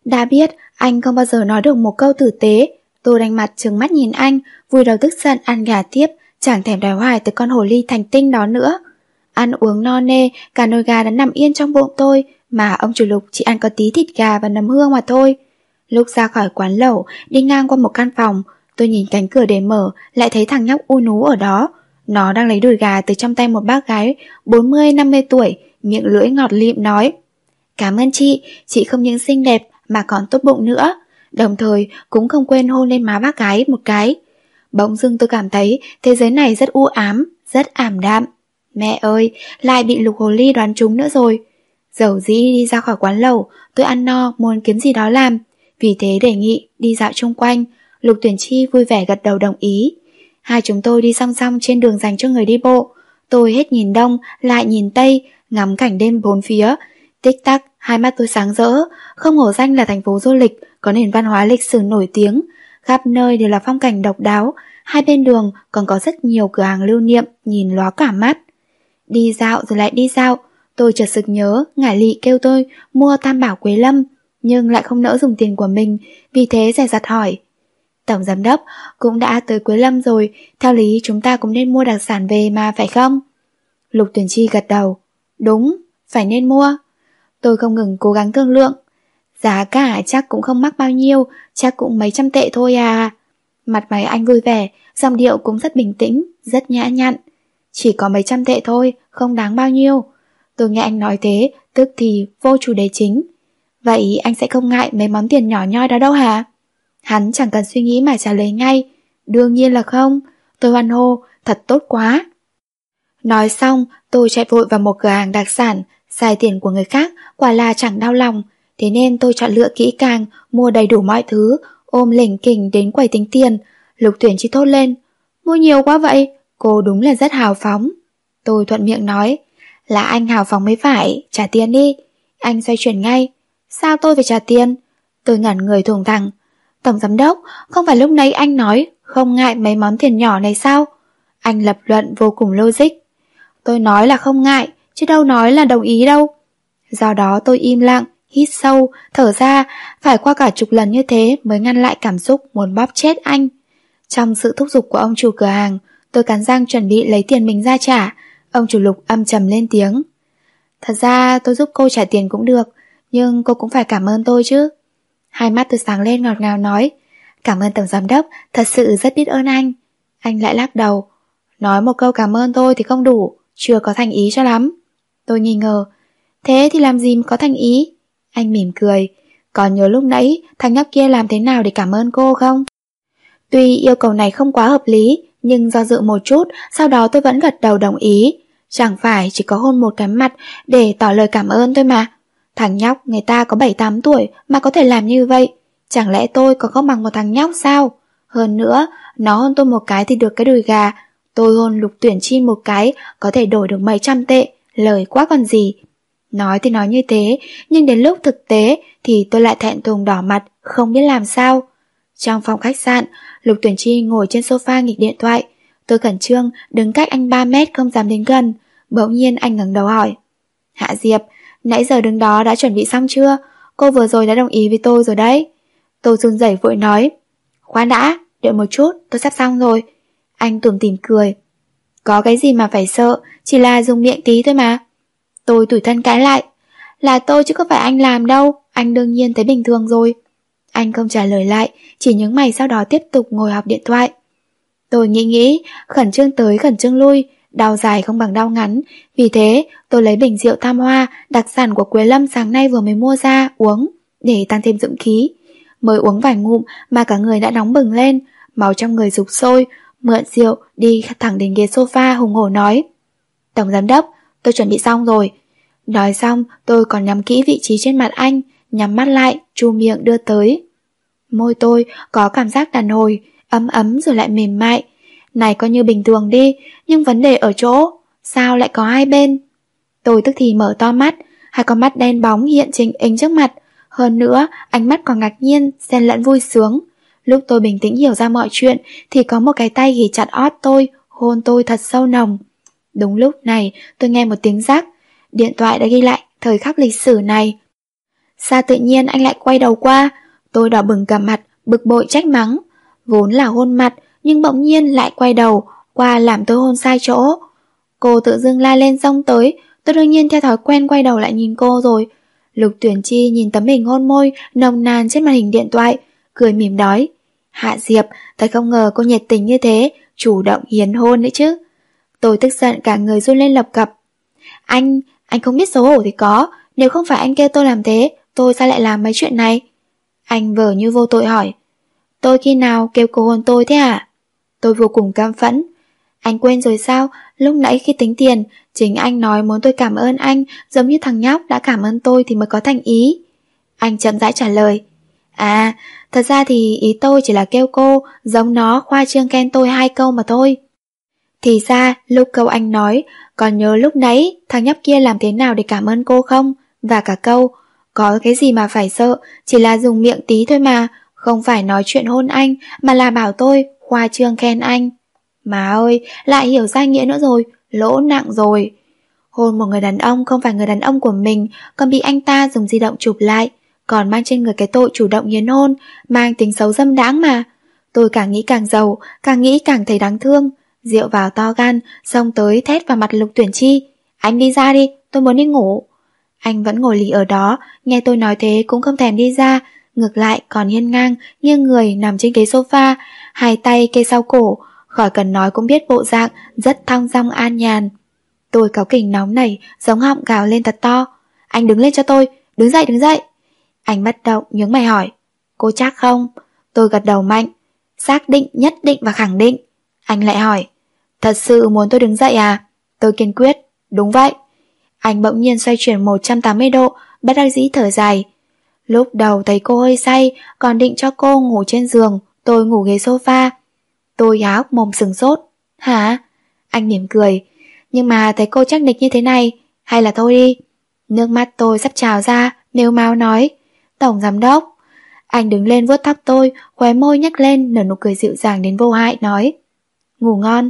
Đã biết anh không bao giờ nói được một câu tử tế, tôi đánh mặt trừng mắt nhìn anh, vui đầu tức giận ăn gà tiếp, chẳng thèm đòi hoài từ con hồ ly thành tinh đó nữa. Ăn uống no nê, cả nồi gà đã nằm yên trong bụng tôi, mà ông chủ lục chỉ ăn có tí thịt gà và nấm hương mà thôi. Lúc ra khỏi quán lẩu, đi ngang qua một căn phòng, tôi nhìn cánh cửa để mở, lại thấy thằng nhóc u nú ở đó. Nó đang lấy đùi gà từ trong tay một bác gái 40-50 tuổi, miệng lưỡi ngọt lịm nói. Cảm ơn chị, chị không những xinh đẹp mà còn tốt bụng nữa. Đồng thời cũng không quên hôn lên má bác gái một cái. Bỗng dưng tôi cảm thấy thế giới này rất u ám, rất ảm đạm. Mẹ ơi, lại bị lục hồ ly đoán trúng nữa rồi. Dầu dĩ đi ra khỏi quán lẩu, tôi ăn no muốn kiếm gì đó làm. Vì thế đề nghị đi dạo chung quanh, Lục Tuyển Chi vui vẻ gật đầu đồng ý. Hai chúng tôi đi song song trên đường dành cho người đi bộ. Tôi hết nhìn đông, lại nhìn tây, ngắm cảnh đêm bốn phía. Tích tắc, hai mắt tôi sáng rỡ, không hổ danh là thành phố du lịch, có nền văn hóa lịch sử nổi tiếng. Khắp nơi đều là phong cảnh độc đáo, hai bên đường còn có rất nhiều cửa hàng lưu niệm, nhìn lóa cả mắt. Đi dạo rồi lại đi dạo, tôi chợt sực nhớ, ngải lị kêu tôi mua tam bảo quế lâm, nhưng lại không nỡ dùng tiền của mình, vì thế rẻ rặt hỏi. Tổng giám đốc cũng đã tới cuối Lâm rồi, theo lý chúng ta cũng nên mua đặc sản về mà phải không? Lục tuyển chi gật đầu. Đúng, phải nên mua. Tôi không ngừng cố gắng thương lượng. Giá cả chắc cũng không mắc bao nhiêu, chắc cũng mấy trăm tệ thôi à. Mặt mày anh vui vẻ, giọng điệu cũng rất bình tĩnh, rất nhã nhặn. Chỉ có mấy trăm tệ thôi, không đáng bao nhiêu. Tôi nghe anh nói thế, tức thì vô chủ đề chính. Vậy anh sẽ không ngại mấy món tiền nhỏ nhoi đó đâu hả? Hắn chẳng cần suy nghĩ mà trả lời ngay. Đương nhiên là không. Tôi hoan hô, thật tốt quá. Nói xong, tôi chạy vội vào một cửa hàng đặc sản, xài tiền của người khác, quả là chẳng đau lòng. Thế nên tôi chọn lựa kỹ càng, mua đầy đủ mọi thứ, ôm lỉnh kỉnh đến quầy tính tiền. Lục tuyển chỉ thốt lên. Mua nhiều quá vậy, cô đúng là rất hào phóng. Tôi thuận miệng nói, là anh hào phóng mới phải, trả tiền đi. Anh xoay chuyển ngay. Sao tôi phải trả tiền? Tôi ngẩn người thùng thẳng. Tổng giám đốc, không phải lúc nãy anh nói không ngại mấy món tiền nhỏ này sao? Anh lập luận vô cùng logic. Tôi nói là không ngại, chứ đâu nói là đồng ý đâu. Do đó tôi im lặng, hít sâu, thở ra, phải qua cả chục lần như thế mới ngăn lại cảm xúc muốn bóp chết anh. Trong sự thúc giục của ông chủ cửa hàng, tôi cắn răng chuẩn bị lấy tiền mình ra trả. Ông chủ lục âm trầm lên tiếng. Thật ra tôi giúp cô trả tiền cũng được, nhưng cô cũng phải cảm ơn tôi chứ. Hai mắt tôi sáng lên ngọt ngào nói Cảm ơn tổng giám đốc, thật sự rất biết ơn anh. Anh lại lắc đầu Nói một câu cảm ơn tôi thì không đủ Chưa có thành ý cho lắm. Tôi nghi ngờ Thế thì làm gì mà có thành ý? Anh mỉm cười Còn nhớ lúc nãy thằng nhóc kia làm thế nào để cảm ơn cô không? Tuy yêu cầu này không quá hợp lý Nhưng do dự một chút Sau đó tôi vẫn gật đầu đồng ý. Chẳng phải chỉ có hôn một cái mặt Để tỏ lời cảm ơn thôi mà. Thằng nhóc người ta có 7-8 tuổi mà có thể làm như vậy. Chẳng lẽ tôi còn không bằng một thằng nhóc sao? Hơn nữa, nó hôn tôi một cái thì được cái đùi gà. Tôi hôn lục tuyển chi một cái có thể đổi được mấy trăm tệ. Lời quá còn gì. Nói thì nói như thế, nhưng đến lúc thực tế thì tôi lại thẹn thùng đỏ mặt, không biết làm sao. Trong phòng khách sạn, Lục Tuyển Chi ngồi trên sofa nghịch điện thoại. Tôi khẩn trương, đứng cách anh 3 mét không dám đến gần. Bỗng nhiên anh ngẩng đầu hỏi. Hạ Diệp, Nãy giờ đứng đó đã chuẩn bị xong chưa? Cô vừa rồi đã đồng ý với tôi rồi đấy. Tôi run rẩy vội nói. Khoan đã, đợi một chút, tôi sắp xong rồi. Anh tủm tỉm cười. Có cái gì mà phải sợ, chỉ là dùng miệng tí thôi mà. Tôi tủi thân cãi lại. Là tôi chứ không phải anh làm đâu, anh đương nhiên thấy bình thường rồi. Anh không trả lời lại, chỉ nhướng mày sau đó tiếp tục ngồi học điện thoại. Tôi nghĩ nghĩ, khẩn trương tới khẩn trương lui, Đau dài không bằng đau ngắn, vì thế tôi lấy bình rượu tam hoa, đặc sản của Quế Lâm sáng nay vừa mới mua ra, uống, để tăng thêm dưỡng khí. Mới uống vài ngụm mà cả người đã nóng bừng lên, máu trong người rục sôi, mượn rượu đi thẳng đến ghế sofa hùng hổ nói. Tổng giám đốc, tôi chuẩn bị xong rồi. Nói xong, tôi còn nhắm kỹ vị trí trên mặt anh, nhắm mắt lại, chu miệng đưa tới. Môi tôi có cảm giác đàn hồi, ấm ấm rồi lại mềm mại, này coi như bình thường đi, nhưng vấn đề ở chỗ, sao lại có hai bên? Tôi tức thì mở to mắt, hai con mắt đen bóng hiện trình ính trước mặt. Hơn nữa, ánh mắt còn ngạc nhiên, xen lẫn vui sướng. Lúc tôi bình tĩnh hiểu ra mọi chuyện thì có một cái tay ghì chặt ót tôi, hôn tôi thật sâu nồng. Đúng lúc này tôi nghe một tiếng rắc, điện thoại đã ghi lại thời khắc lịch sử này. Sao tự nhiên anh lại quay đầu qua, tôi đỏ bừng cả mặt, bực bội trách mắng. Vốn là hôn mặt, nhưng bỗng nhiên lại quay đầu, qua làm tôi hôn sai chỗ. Cô tự dưng la lên xong tới, tôi đương nhiên theo thói quen quay đầu lại nhìn cô rồi. Lục tuyển chi nhìn tấm hình hôn môi nồng nàn trên màn hình điện thoại, cười mỉm đói. Hạ Diệp, tôi không ngờ cô nhiệt tình như thế, chủ động hiến hôn nữa chứ. Tôi tức giận cả người run lên lập cập. Anh, anh không biết xấu hổ thì có, nếu không phải anh kêu tôi làm thế, tôi sao lại làm mấy chuyện này? Anh vờ như vô tội hỏi. Tôi khi nào kêu cô hôn tôi thế à? Tôi vô cùng cam phẫn. Anh quên rồi sao, lúc nãy khi tính tiền, chính anh nói muốn tôi cảm ơn anh, giống như thằng nhóc đã cảm ơn tôi thì mới có thành ý. Anh chậm rãi trả lời. À, thật ra thì ý tôi chỉ là kêu cô, giống nó khoa trương khen tôi hai câu mà thôi. Thì ra, lúc câu anh nói, còn nhớ lúc nãy thằng nhóc kia làm thế nào để cảm ơn cô không? Và cả câu, có cái gì mà phải sợ, chỉ là dùng miệng tí thôi mà, không phải nói chuyện hôn anh, mà là bảo tôi, khoa trương khen anh. Má ơi, lại hiểu sai nghĩa nữa rồi, lỗ nặng rồi. Hôn một người đàn ông không phải người đàn ông của mình, còn bị anh ta dùng di động chụp lại, còn mang trên người cái tội chủ động hiến hôn, mang tính xấu dâm đáng mà. Tôi càng nghĩ càng giàu, càng nghĩ càng thấy đáng thương. Rượu vào to gan, xong tới thét vào mặt lục tuyển chi. Anh đi ra đi, tôi muốn đi ngủ. Anh vẫn ngồi lì ở đó, nghe tôi nói thế cũng không thèm đi ra, ngược lại còn hiên ngang, nghiêng người nằm trên ghế sofa, hai tay kê sau cổ, khỏi cần nói cũng biết bộ dạng rất thong dong an nhàn. Tôi cáu kỉnh nóng nảy, giống họng gào lên thật to. Anh đứng lên cho tôi, đứng dậy đứng dậy. Anh bắt động nhướng mày hỏi, cô chắc không? Tôi gật đầu mạnh, xác định, nhất định và khẳng định. Anh lại hỏi, thật sự muốn tôi đứng dậy à? Tôi kiên quyết, đúng vậy. Anh bỗng nhiên xoay chuyển 180 độ, bất đắc dĩ thở dài. Lúc đầu thấy cô hơi say, còn định cho cô ngủ trên giường, tôi ngủ ghế sofa. Tôi há hốc mồm sừng sốt. Hả? Anh mỉm cười. Nhưng mà thấy cô chắc nịch như thế này, hay là thôi đi. Nước mắt tôi sắp trào ra, nếu mau nói. Tổng giám đốc. Anh đứng lên vuốt tóc tôi, khóe môi nhắc lên nở nụ cười dịu dàng đến vô hại nói. Ngủ ngon.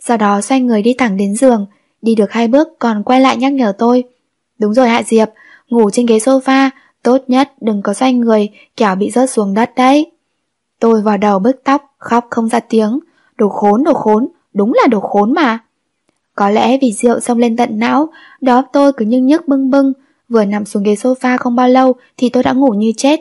Sau đó xoay người đi thẳng đến giường, đi được hai bước còn quay lại nhắc nhở tôi. Đúng rồi Hạ Diệp, ngủ trên ghế sofa, tốt nhất đừng có xoay người, kẻo bị rớt xuống đất đấy. Tôi vào đầu bức tóc, khóc không ra tiếng. Đồ khốn, đồ khốn, đúng là đồ khốn mà. Có lẽ vì rượu xông lên tận não, đó tôi cứ nhưng nhức bưng bưng, vừa nằm xuống ghế sofa không bao lâu thì tôi đã ngủ như chết.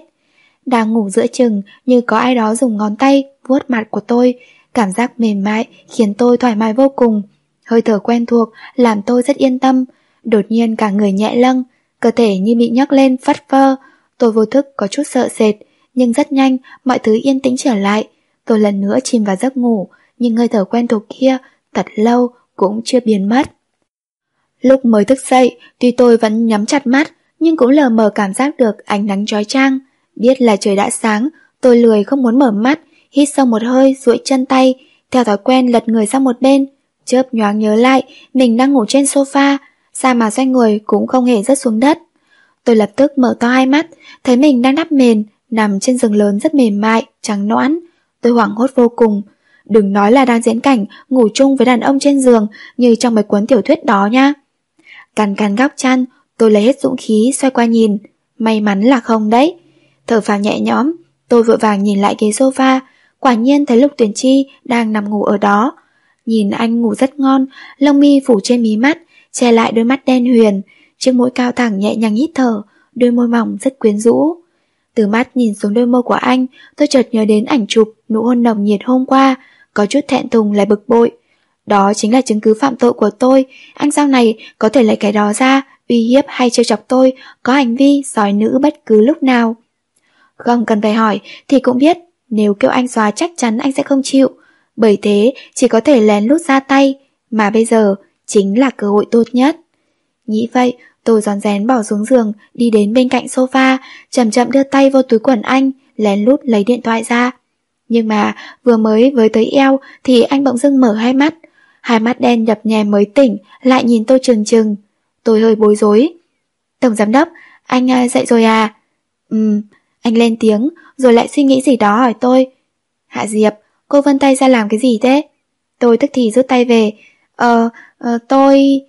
Đang ngủ giữa chừng như có ai đó dùng ngón tay vuốt mặt của tôi, cảm giác mềm mại khiến tôi thoải mái vô cùng. Hơi thở quen thuộc làm tôi rất yên tâm, đột nhiên cả người nhẹ lâng, cơ thể như bị nhấc lên phát phơ, tôi vô thức có chút sợ sệt, nhưng rất nhanh mọi thứ yên tĩnh trở lại. Tôi lần nữa chìm vào giấc ngủ, nhưng hơi thở quen thuộc kia thật lâu cũng chưa biến mất. Lúc mới thức dậy, tuy tôi vẫn nhắm chặt mắt, nhưng cũng lờ mờ cảm giác được ánh nắng trói trang. Biết là trời đã sáng, tôi lười không muốn mở mắt, hít sâu một hơi, duỗi chân tay, theo thói quen lật người sang một bên. Chớp nhoáng nhớ lại, mình đang ngủ trên sofa, sao mà xoay người cũng không hề rớt xuống đất. Tôi lập tức mở to hai mắt, thấy mình đang đắp mền, nằm trên giường lớn rất mềm mại, trắng noãn. Tôi hoảng hốt vô cùng. Đừng nói là đang diễn cảnh ngủ chung với đàn ông trên giường như trong mấy cuốn tiểu thuyết đó nha. Cằn cằn góc chăn, tôi lấy hết dũng khí xoay qua nhìn. May mắn là không đấy. Thở phào nhẹ nhõm, tôi vội vàng nhìn lại ghế sofa, quả nhiên thấy Lục Tuyển Chi đang nằm ngủ ở đó. Nhìn anh ngủ rất ngon, lông mi phủ trên mí mắt, che lại đôi mắt đen huyền, chiếc mũi cao thẳng nhẹ nhàng hít thở, đôi môi mỏng rất quyến rũ. Từ mắt nhìn xuống đôi môi của anh, tôi chợt nhớ đến ảnh chụp nụ hôn nồng nhiệt hôm qua, có chút thẹn thùng lại bực bội. Đó chính là chứng cứ phạm tội của tôi, anh sau này có thể lấy cái đó ra, uy hiếp hay trêu chọc tôi, có hành vi sói nữ bất cứ lúc nào. Không cần phải hỏi, thì cũng biết, nếu kêu anh xóa chắc chắn anh sẽ không chịu, bởi thế chỉ có thể lén lút ra tay, mà bây giờ chính là cơ hội tốt nhất. Nghĩ vậy, tôi giòn rén bỏ xuống giường, đi đến bên cạnh sofa, chậm chậm đưa tay vô túi quần anh, lén lút lấy điện thoại ra. Nhưng mà vừa mới với tới eo thì anh bỗng dưng mở hai mắt. Hai mắt đen nhập nhè mới tỉnh, lại nhìn tôi trừng trừng. Tôi hơi bối rối. Tổng giám đốc, anh à, dậy rồi à? Ừm, anh lên tiếng, rồi lại suy nghĩ gì đó hỏi tôi. Hạ Diệp, cô vân tay ra làm cái gì thế? Tôi tức thì rút tay về. Ờ, ờ, tôi...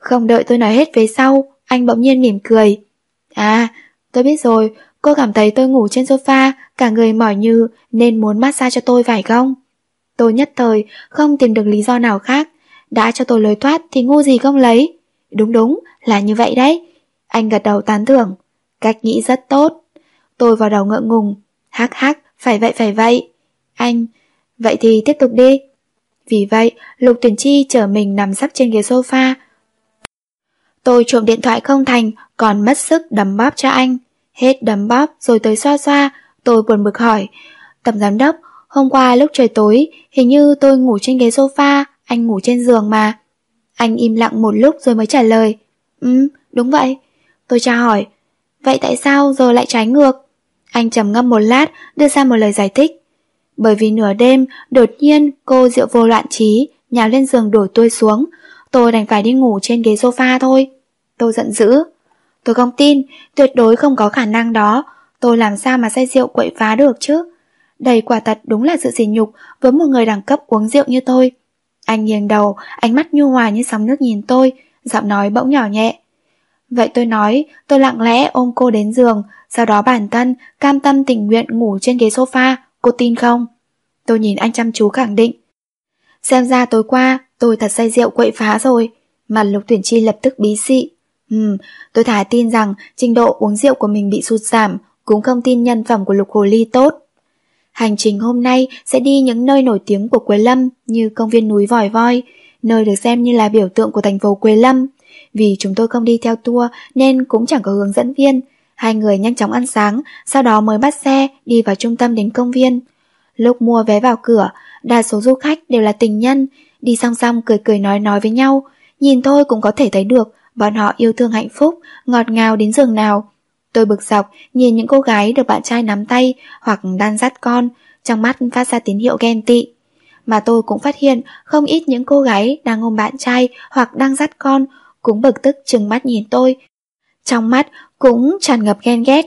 Không đợi tôi nói hết về sau, anh bỗng nhiên mỉm cười. À, tôi biết rồi, cô cảm thấy tôi ngủ trên sofa, cả người mỏi như nên muốn massage cho tôi phải không? Tôi nhất thời không tìm được lý do nào khác, đã cho tôi lối thoát thì ngu gì không lấy. Đúng đúng, là như vậy đấy. Anh gật đầu tán thưởng. Cách nghĩ rất tốt. Tôi vào đầu ngượng ngùng. Hắc hắc, phải vậy phải vậy. Anh, vậy thì tiếp tục đi. Vì vậy, Lục Tuyển Chi chở mình nằm sắp trên ghế sofa. Tôi trộm điện thoại không thành, còn mất sức đấm bóp cho anh. Hết đấm bóp rồi tới xoa xoa, tôi buồn bực hỏi. Tổng giám đốc, hôm qua lúc trời tối, hình như tôi ngủ trên ghế sofa, anh ngủ trên giường mà. Anh im lặng một lúc rồi mới trả lời. Ừ, đúng vậy. Tôi tra hỏi. Vậy tại sao giờ lại trái ngược? Anh trầm ngâm một lát, đưa ra một lời giải thích. Bởi vì nửa đêm, đột nhiên cô rượu vô loạn trí, nhào lên giường đổ tôi xuống. Tôi đành phải đi ngủ trên ghế sofa thôi. Tôi giận dữ. Tôi không tin, tuyệt đối không có khả năng đó. Tôi làm sao mà say rượu quậy phá được chứ? Đây quả thật đúng là sự sỉ nhục với một người đẳng cấp uống rượu như tôi. Anh nghiêng đầu, ánh mắt nhu hòa như sóng nước nhìn tôi, giọng nói bỗng nhỏ nhẹ. Vậy tôi nói, tôi lặng lẽ ôm cô đến giường, sau đó bản thân cam tâm tình nguyện ngủ trên ghế sofa, cô tin không? Tôi nhìn anh chăm chú khẳng định. Xem ra tối qua, tôi thật say rượu quậy phá rồi. Mặt lục tuyển chi lập tức bí xị. Ừm, tôi thái tin rằng trình độ uống rượu của mình bị sụt giảm, cũng không tin nhân phẩm của lục hồ ly tốt. Hành trình hôm nay sẽ đi những nơi nổi tiếng của Quế Lâm như công viên núi Vòi Voi, nơi được xem như là biểu tượng của thành phố Quế Lâm. Vì chúng tôi không đi theo tour nên cũng chẳng có hướng dẫn viên. Hai người nhanh chóng ăn sáng, sau đó mới bắt xe đi vào trung tâm đến công viên. Lúc mua vé vào cửa, đa số du khách đều là tình nhân, đi song song cười cười nói nói với nhau. Nhìn thôi cũng có thể thấy được bọn họ yêu thương hạnh phúc, ngọt ngào đến giường nào. Tôi bực dọc nhìn những cô gái được bạn trai nắm tay hoặc đan dắt con, trong mắt phát ra tín hiệu ghen tị. Mà tôi cũng phát hiện không ít những cô gái đang ôm bạn trai hoặc đang dắt con cũng bực tức chừng mắt nhìn tôi. Trong mắt cũng tràn ngập ghen ghét.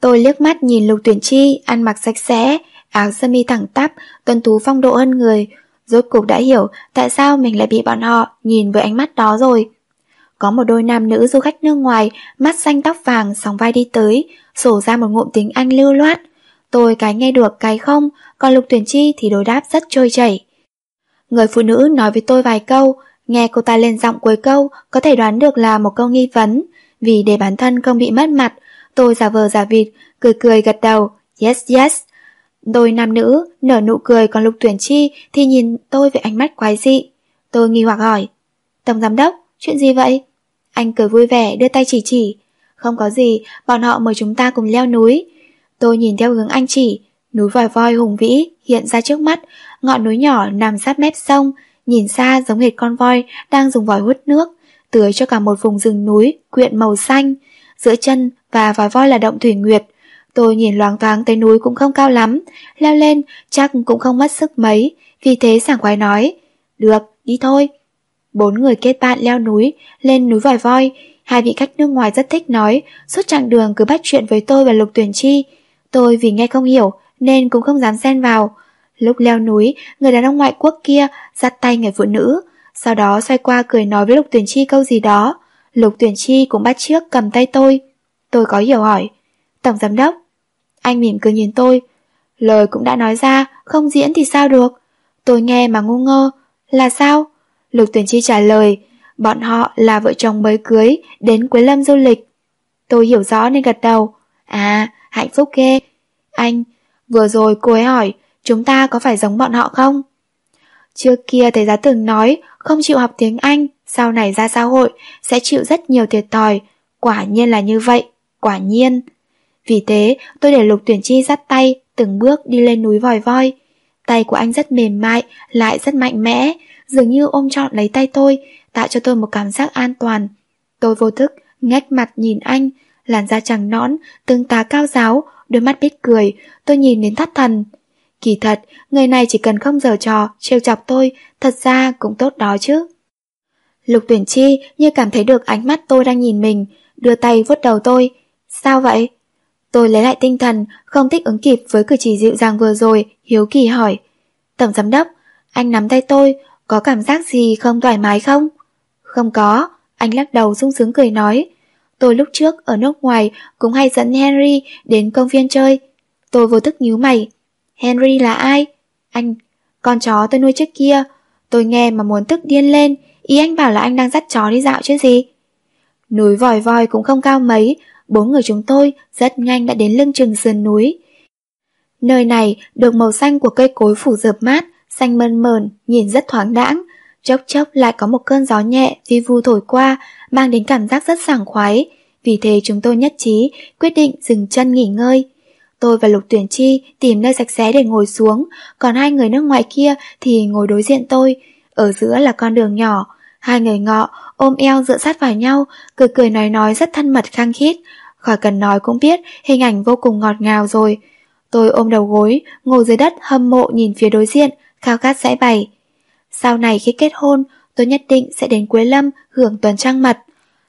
Tôi liếc mắt nhìn Lục Tuyển Chi ăn mặc sạch sẽ, áo sơ mi thẳng tắp, tuân tú phong độ hơn người. Rốt cục đã hiểu tại sao mình lại bị bọn họ nhìn với ánh mắt đó rồi. Có một đôi nam nữ du khách nước ngoài, mắt xanh tóc vàng, sóng vai đi tới, sổ ra một ngụm tiếng Anh lưu loát. Tôi cái nghe được cái không, còn Lục Tuyển Chi thì đối đáp rất trôi chảy. Người phụ nữ nói với tôi vài câu, nghe cô ta lên giọng cuối câu, có thể đoán được là một câu nghi vấn. Vì để bản thân không bị mất mặt, tôi giả vờ giả vịt, cười cười gật đầu, yes yes. Đôi nam nữ nở nụ cười còn Lục Tuyển Chi thì nhìn tôi với ánh mắt quái dị. Tôi nghi hoặc hỏi, Tổng Giám Đốc, chuyện gì vậy? Anh cười vui vẻ đưa tay chỉ chỉ. Không có gì, bọn họ mời chúng ta cùng leo núi. Tôi nhìn theo hướng anh chỉ, núi vòi voi hùng vĩ hiện ra trước mắt, ngọn núi nhỏ nằm sát mép sông, nhìn xa giống hệt con voi đang dùng vòi hút nước, tưới cho cả một vùng rừng núi quyện màu xanh. Giữa chân và vòi voi là động thủy nguyệt. Tôi nhìn loáng thoáng thấy núi cũng không cao lắm, leo lên chắc cũng không mất sức mấy, vì thế sảng khoái nói, được, đi thôi. Bốn người kết bạn leo núi, lên núi vòi voi, hai vị khách nước ngoài rất thích nói, suốt chặng đường cứ bắt chuyện với tôi và Lục Tuyển Chi. Tôi vì nghe không hiểu nên cũng không dám xen vào. Lúc leo núi, người đàn ông ngoại quốc kia dắt tay người phụ nữ, sau đó xoay qua cười nói với Lục Tuyển Chi câu gì đó. Lục Tuyển Chi cũng bắt trước cầm tay tôi. Tôi có hiểu hỏi. Tổng giám đốc. Anh mỉm cười nhìn tôi. Lời cũng đã nói ra, không diễn thì sao được. Tôi nghe mà ngu ngơ. Là sao? Lục Tuyển Chi trả lời. Bọn họ là vợ chồng mới cưới, đến Quế Lâm du lịch. Tôi hiểu rõ nên gật đầu. À, hạnh phúc ghê. Anh, vừa rồi cô ấy hỏi, chúng ta có phải giống bọn họ không? Trước kia thầy giáo từng nói, không chịu học tiếng Anh, sau này ra xã hội, sẽ chịu rất nhiều thiệt thòi. Quả nhiên là như vậy, quả nhiên. Vì thế, tôi để Lục Tuyển Chi dắt tay, từng bước đi lên núi vòi voi. Tay của anh rất mềm mại, lại rất mạnh mẽ, dường như ôm trọn lấy tay tôi, tạo cho tôi một cảm giác an toàn. Tôi vô thức, ngách mặt nhìn anh, làn da trắng nõn, tương tá cao giáo, đôi mắt biết cười, tôi nhìn đến thắt thần. Kỳ thật, người này chỉ cần không giờ trò, trêu chọc tôi, thật ra cũng tốt đó chứ. Lục tuyển chi như cảm thấy được ánh mắt tôi đang nhìn mình, đưa tay vuốt đầu tôi. Sao vậy? Tôi lấy lại tinh thần, không thích ứng kịp với cử chỉ dịu dàng vừa rồi, hiếu kỳ hỏi. Tổng giám đốc, anh nắm tay tôi, có cảm giác gì không thoải mái không? Không có, anh lắc đầu sung sướng cười nói. Tôi lúc trước ở nước ngoài cũng hay dẫn Henry đến công viên chơi. Tôi vô thức nhíu mày. Henry là ai? Anh, con chó tôi nuôi trước kia. Tôi nghe mà muốn tức điên lên, ý anh bảo là anh đang dắt chó đi dạo chứ gì. Núi vòi vòi cũng không cao mấy, bốn người chúng tôi rất nhanh đã đến lưng chừng sườn núi. Nơi này được màu xanh của cây cối phủ dợp mát, xanh mơn mờn, nhìn rất thoáng đãng. Chốc chốc lại có một cơn gió nhẹ vi vu thổi qua, mang đến cảm giác rất sảng khoái. Vì thế chúng tôi nhất trí, quyết định dừng chân nghỉ ngơi. Tôi và Lục Tuyển Chi tìm nơi sạch sẽ để ngồi xuống, còn hai người nước ngoài kia thì ngồi đối diện tôi. Ở giữa là con đường nhỏ, hai người ngọ ôm eo dựa sát vào nhau, cười cười nói nói rất thân mật khăng khít. Khỏi cần nói cũng biết, hình ảnh vô cùng ngọt ngào rồi. Tôi ôm đầu gối, ngồi dưới đất hâm mộ nhìn phía đối diện, khao khát giải bày. Sau này khi kết hôn, tôi nhất định sẽ đến Quế Lâm hưởng tuần trăng mật.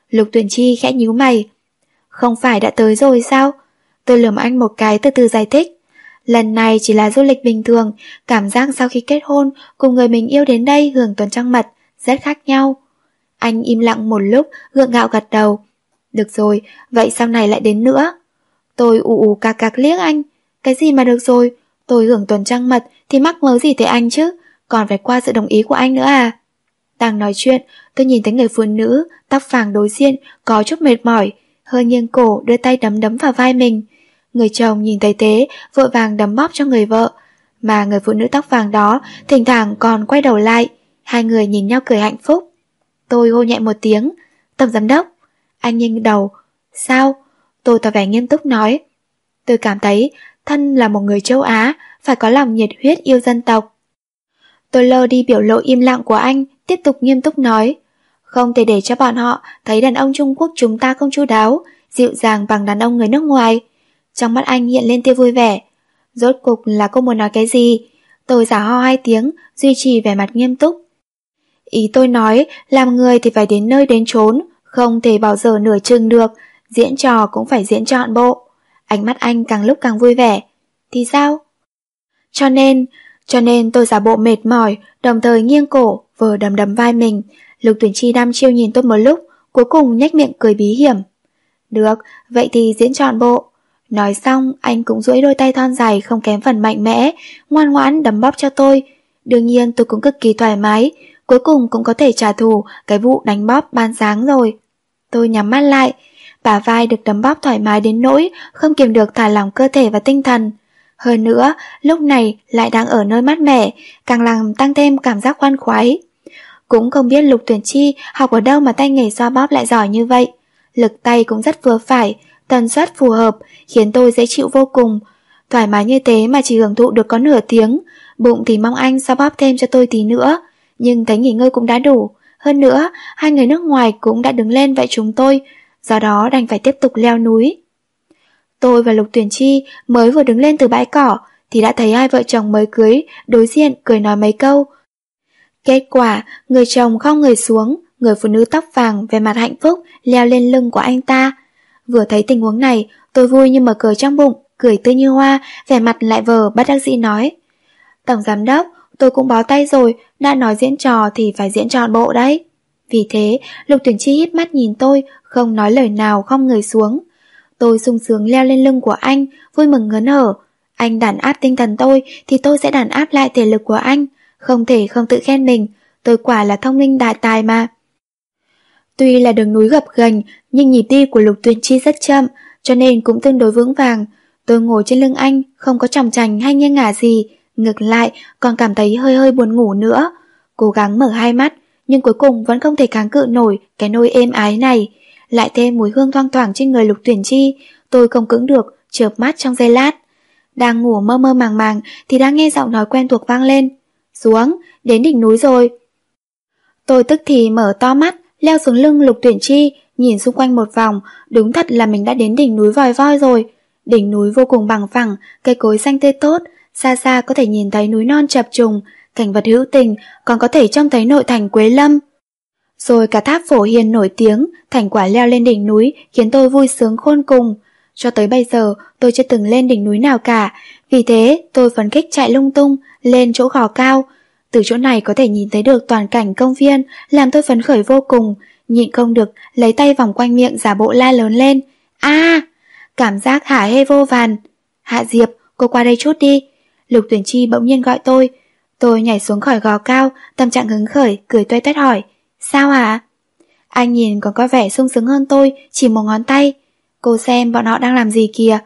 Lục Tuyển Chi khẽ nhíu mày. Không phải đã tới rồi sao? Tôi lườm anh một cái từ từ giải thích. Lần này chỉ là du lịch bình thường, cảm giác sau khi kết hôn cùng người mình yêu đến đây hưởng tuần trăng mật rất khác nhau. Anh im lặng một lúc, gượng gạo gật đầu. Được rồi, vậy sau này lại đến nữa. Tôi ù ù cạc cạc liếc anh. Cái gì mà được rồi, tôi hưởng tuần trăng mật thì mắc mớ gì tới anh chứ, còn phải qua sự đồng ý của anh nữa à. Đang nói chuyện, tôi nhìn thấy người phụ nữ, tóc vàng đối diện, có chút mệt mỏi, hơi nghiêng cổ đưa tay đấm đấm vào vai mình. Người chồng nhìn thấy thế, vội vàng đấm bóp cho người vợ, mà người phụ nữ tóc vàng đó thỉnh thoảng còn quay đầu lại, hai người nhìn nhau cười hạnh phúc. Tôi hô nhẹ một tiếng, tổng giám đốc. Anh nghiêng đầu, sao? Tôi tỏ vẻ nghiêm túc nói. Tôi cảm thấy thân là một người châu Á, phải có lòng nhiệt huyết yêu dân tộc. Tôi lơ đi biểu lộ im lặng của anh, tiếp tục nghiêm túc nói. Không thể để cho bọn họ thấy đàn ông Trung Quốc chúng ta không chu đáo, dịu dàng bằng đàn ông người nước ngoài. Trong mắt anh hiện lên tia vui vẻ. Rốt cục là cô muốn nói cái gì? Tôi giả ho hai tiếng, duy trì vẻ mặt nghiêm túc. Ý tôi nói, làm người thì phải đến nơi đến chốn, không thể bảo giờ nửa chừng được, diễn trò cũng phải diễn trọn bộ. Ánh mắt anh càng lúc càng vui vẻ. Thì sao? Cho nên, cho nên tôi giả bộ mệt mỏi, đồng thời nghiêng cổ, vừa đầm đầm vai mình. Lục tuyển chi đam chiêu nhìn tôi một lúc, cuối cùng nhếch miệng cười bí hiểm. Được, vậy thì diễn trọn bộ. Nói xong, anh cũng duỗi đôi tay thon dài không kém phần mạnh mẽ, ngoan ngoãn đấm bóp cho tôi. Đương nhiên tôi cũng cực kỳ thoải mái, cuối cùng cũng có thể trả thù cái vụ đánh bóp ban sáng rồi. Tôi nhắm mắt lại, bả vai được đấm bóp thoải mái đến nỗi không kiềm được thả lỏng cơ thể và tinh thần. Hơn nữa, lúc này lại đang ở nơi mát mẻ, càng làm tăng thêm cảm giác khoan khoái. Cũng không biết Lục Tuyển Chi học ở đâu mà tay nghề xoa bóp lại giỏi như vậy. Lực tay cũng rất vừa phải, tần suất phù hợp, khiến tôi dễ chịu vô cùng. Thoải mái như thế mà chỉ hưởng thụ được có nửa tiếng, bụng thì mong anh xoa bóp thêm cho tôi tí nữa. Nhưng thấy nghỉ ngơi cũng đã đủ. Hơn nữa, hai người nước ngoài cũng đã đứng lên vậy chúng tôi, do đó đành phải tiếp tục leo núi. Tôi và Lục Tuyển Chi mới vừa đứng lên từ bãi cỏ thì đã thấy hai vợ chồng mới cưới đối diện cười nói mấy câu. Kết quả, người chồng không người xuống, người phụ nữ tóc vàng về mặt hạnh phúc leo lên lưng của anh ta. Vừa thấy tình huống này, tôi vui như mở cười trong bụng, cười tươi như hoa, vẻ mặt lại vờ bắt đắc dĩ nói. Tổng giám đốc, tôi cũng bó tay rồi, đã nói diễn trò thì phải diễn trò bộ đấy. Vì thế, Lục Tuyển Chi hít mắt nhìn tôi, không nói lời nào không người xuống. Tôi sung sướng leo lên lưng của anh, vui mừng ngấn hở. Anh đàn áp tinh thần tôi thì tôi sẽ đàn áp lại thể lực của anh. Không thể không tự khen mình, tôi quả là thông minh đại tài mà. Tuy là đường núi gập ghềnh, nhưng nhịp đi của Lục Tuyền Chi rất chậm, cho nên cũng tương đối vững vàng. Tôi ngồi trên lưng anh, không có chòng trành hay nghiêng ngả gì, ngược lại còn cảm thấy hơi hơi buồn ngủ nữa. Cố gắng mở hai mắt, nhưng cuối cùng vẫn không thể kháng cự nổi cái nôi êm ái này. Lại thêm mùi hương thoang thoảng trên người lục tuyển chi, tôi không cứng được, chợp mắt trong giây lát. Đang ngủ mơ mơ màng màng thì đã nghe giọng nói quen thuộc vang lên. Xuống, đến đỉnh núi rồi. Tôi tức thì mở to mắt, leo xuống lưng lục tuyển chi, nhìn xung quanh một vòng, đúng thật là mình đã đến đỉnh núi vòi voi rồi. Đỉnh núi vô cùng bằng phẳng, cây cối xanh tươi tốt, xa xa có thể nhìn thấy núi non chập trùng, cảnh vật hữu tình, còn có thể trông thấy nội thành Quế Lâm. Rồi cả tháp phổ hiền nổi tiếng, thành quả leo lên đỉnh núi khiến tôi vui sướng khôn cùng. Cho tới bây giờ tôi chưa từng lên đỉnh núi nào cả, vì thế tôi phấn khích chạy lung tung, lên chỗ gò cao. Từ chỗ này có thể nhìn thấy được toàn cảnh công viên, làm tôi phấn khởi vô cùng, nhịn không được, lấy tay vòng quanh miệng giả bộ la lớn lên. a Cảm giác hả hê vô vàn. Hạ Diệp, cô qua đây chút đi. Lục tuyển chi bỗng nhiên gọi tôi. Tôi nhảy xuống khỏi gò cao, tâm trạng hứng khởi, cười tuê tuét hỏi. Sao hả? Anh nhìn còn có vẻ sung sướng hơn tôi, chỉ một ngón tay. Cô xem bọn họ đang làm gì kìa.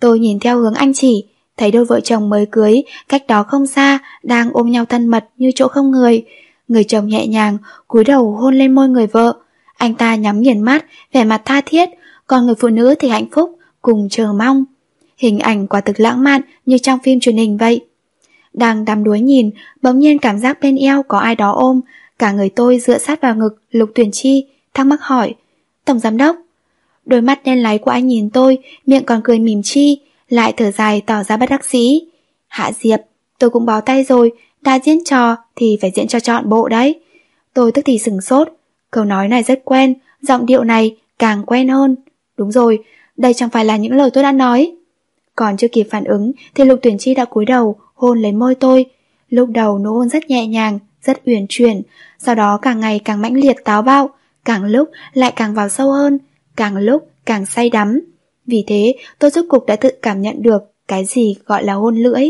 Tôi nhìn theo hướng anh chỉ, thấy đôi vợ chồng mới cưới, cách đó không xa, đang ôm nhau thân mật như chỗ không người. Người chồng nhẹ nhàng, cúi đầu hôn lên môi người vợ. Anh ta nhắm nghiền mắt, vẻ mặt tha thiết, còn người phụ nữ thì hạnh phúc, cùng chờ mong. Hình ảnh quả thực lãng mạn như trong phim truyền hình vậy. Đang đắm đuối nhìn, bỗng nhiên cảm giác bên eo có ai đó ôm, cả người tôi dựa sát vào ngực Lục Tuyển Chi, thắc mắc hỏi, Tổng Giám Đốc. Đôi mắt đen láy của anh nhìn tôi, miệng còn cười mỉm chi, lại thở dài tỏ ra bất đắc dĩ. Hạ Diệp, tôi cũng bó tay rồi, đã diễn trò thì phải diễn cho trọn bộ đấy. Tôi tức thì sừng sốt, câu nói này rất quen, giọng điệu này càng quen hơn. Đúng rồi, đây chẳng phải là những lời tôi đã nói. Còn chưa kịp phản ứng thì Lục Tuyển Chi đã cúi đầu hôn lấy môi tôi. Lúc đầu nụ hôn rất nhẹ nhàng, rất uyển chuyển, sau đó càng ngày càng mãnh liệt táo bạo, càng lúc lại càng vào sâu hơn, càng lúc càng say đắm. Vì thế, tôi rốt cục đã tự cảm nhận được cái gì gọi là hôn lưỡi.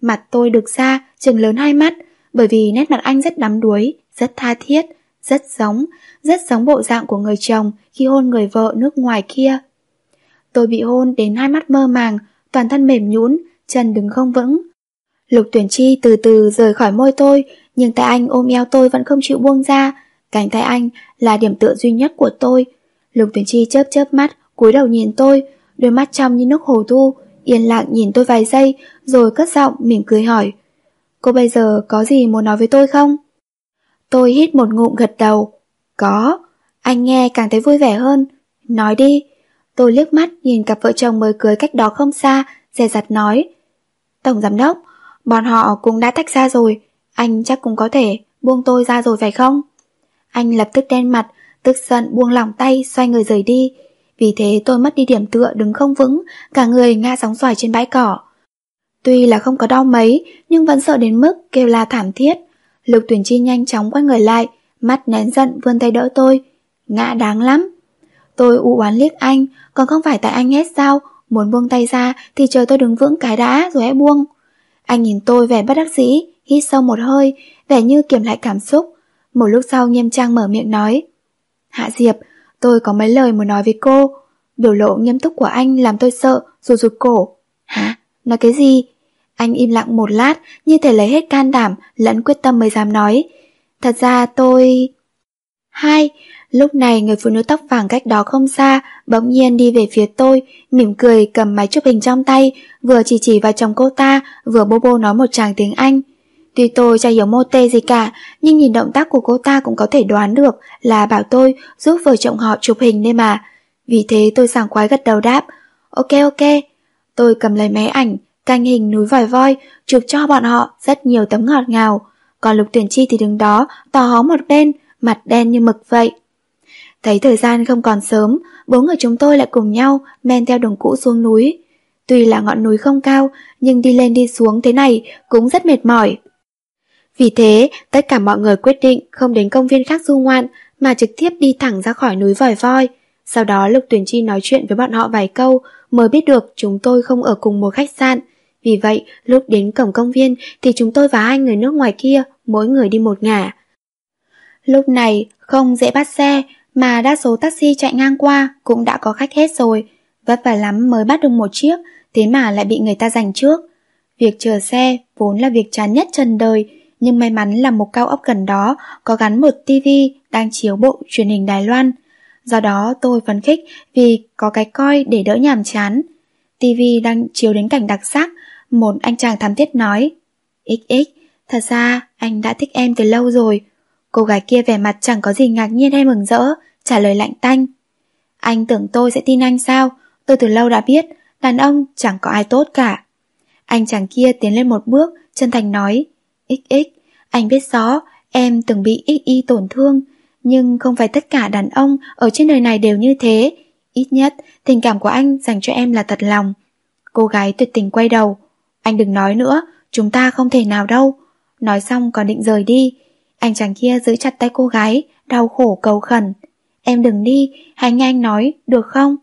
Mặt tôi được ra, trừng lớn hai mắt, bởi vì nét mặt anh rất đắm đuối, rất tha thiết, rất giống, rất giống bộ dạng của người chồng khi hôn người vợ nước ngoài kia. Tôi bị hôn đến hai mắt mơ màng, toàn thân mềm nhũn, chân đứng không vững. Lục tuyển chi từ từ rời khỏi môi tôi, nhưng tay anh ôm eo tôi vẫn không chịu buông ra. Cánh tay anh là điểm tựa duy nhất của tôi. Lục tuyển chi chớp chớp mắt, cúi đầu nhìn tôi, đôi mắt trong như nước hồ thu, yên lặng nhìn tôi vài giây, rồi cất giọng mỉm cười hỏi. Cô bây giờ có gì muốn nói với tôi không? Tôi hít một ngụm gật đầu. Có. Anh nghe càng thấy vui vẻ hơn. Nói đi. Tôi liếc mắt nhìn cặp vợ chồng mới cưới cách đó không xa, dè dặt nói. Tổng giám đốc, bọn họ cũng đã tách ra rồi, anh chắc cũng có thể buông tôi ra rồi phải không? Anh lập tức đen mặt, tức giận buông lỏng tay xoay người rời đi. Vì thế tôi mất đi điểm tựa đứng không vững, cả người ngã sóng xoài trên bãi cỏ. Tuy là không có đau mấy, nhưng vẫn sợ đến mức kêu la thảm thiết. Lục tuyển chi nhanh chóng quay người lại, mắt nén giận vươn tay đỡ tôi. Ngã đáng lắm. Tôi u oán liếc anh, còn không phải tại anh hết sao, muốn buông tay ra thì chờ tôi đứng vững cái đã rồi hãy buông. Anh nhìn tôi vẻ bất đắc dĩ, hít sâu một hơi, vẻ như kiềm lại cảm xúc. Một lúc sau nghiêm trang mở miệng nói. Hạ Diệp, tôi có mấy lời muốn nói với cô. Biểu lộ nghiêm túc của anh làm tôi sợ, rụt rụt cổ. Hả? Nói cái gì? Anh im lặng một lát, như thể lấy hết can đảm, lẫn quyết tâm mới dám nói. Thật ra tôi... Hai, Lúc này người phụ nữ tóc vàng cách đó không xa bỗng nhiên đi về phía tôi, mỉm cười cầm máy chụp hình trong tay, vừa chỉ chỉ vào chồng cô ta, vừa bô bô nói một tràng tiếng Anh. Tuy tôi chả hiểu mô tê gì cả, nhưng nhìn động tác của cô ta cũng có thể đoán được là bảo tôi giúp vợ chồng họ chụp hình nên mà. Vì thế tôi sảng khoái gật đầu đáp, ok ok. Tôi cầm lấy máy ảnh, canh hình núi vòi voi, chụp cho bọn họ rất nhiều tấm ngọt ngào. Còn Lục Tuyển Chi thì đứng đó, tò hó một bên, mặt đen như mực vậy. Thấy thời gian không còn sớm, bốn người chúng tôi lại cùng nhau men theo đường cũ xuống núi. Tuy là ngọn núi không cao, nhưng đi lên đi xuống thế này cũng rất mệt mỏi. Vì thế, tất cả mọi người quyết định không đến công viên khác du ngoạn, mà trực tiếp đi thẳng ra khỏi núi vòi voi. Sau đó Lục Tuyển Chi nói chuyện với bọn họ vài câu, mới biết được chúng tôi không ở cùng một khách sạn. Vì vậy, lúc đến cổng công viên thì chúng tôi và hai người nước ngoài kia, mỗi người đi một ngả. Lúc này, không dễ bắt xe, mà đa số taxi chạy ngang qua cũng đã có khách hết rồi, vất vả lắm mới bắt được một chiếc, thế mà lại bị người ta giành trước. Việc chờ xe vốn là việc chán nhất trần đời, nhưng may mắn là một cao ốc gần đó có gắn một tivi đang chiếu bộ truyền hình Đài Loan. Do đó tôi phấn khích vì có cái coi để đỡ nhàm chán. tivi đang chiếu đến cảnh đặc sắc, một anh chàng thắm thiết nói XX, thật ra anh đã thích em từ lâu rồi. Cô gái kia vẻ mặt chẳng có gì ngạc nhiên hay mừng rỡ, trả lời lạnh tanh. Anh tưởng tôi sẽ tin anh sao? Tôi từ lâu đã biết, đàn ông chẳng có ai tốt cả. Anh chàng kia tiến lên một bước, chân thành nói, XX, anh biết rõ, em từng bị XY tổn thương, nhưng không phải tất cả đàn ông ở trên đời này đều như thế. Ít nhất, tình cảm của anh dành cho em là thật lòng. Cô gái tuyệt tình quay đầu. Anh đừng nói nữa, chúng ta không thể nào đâu. Nói xong còn định rời đi. Anh chàng kia giữ chặt tay cô gái, đau khổ cầu khẩn. Em đừng đi, hãy nghe anh nói, được không?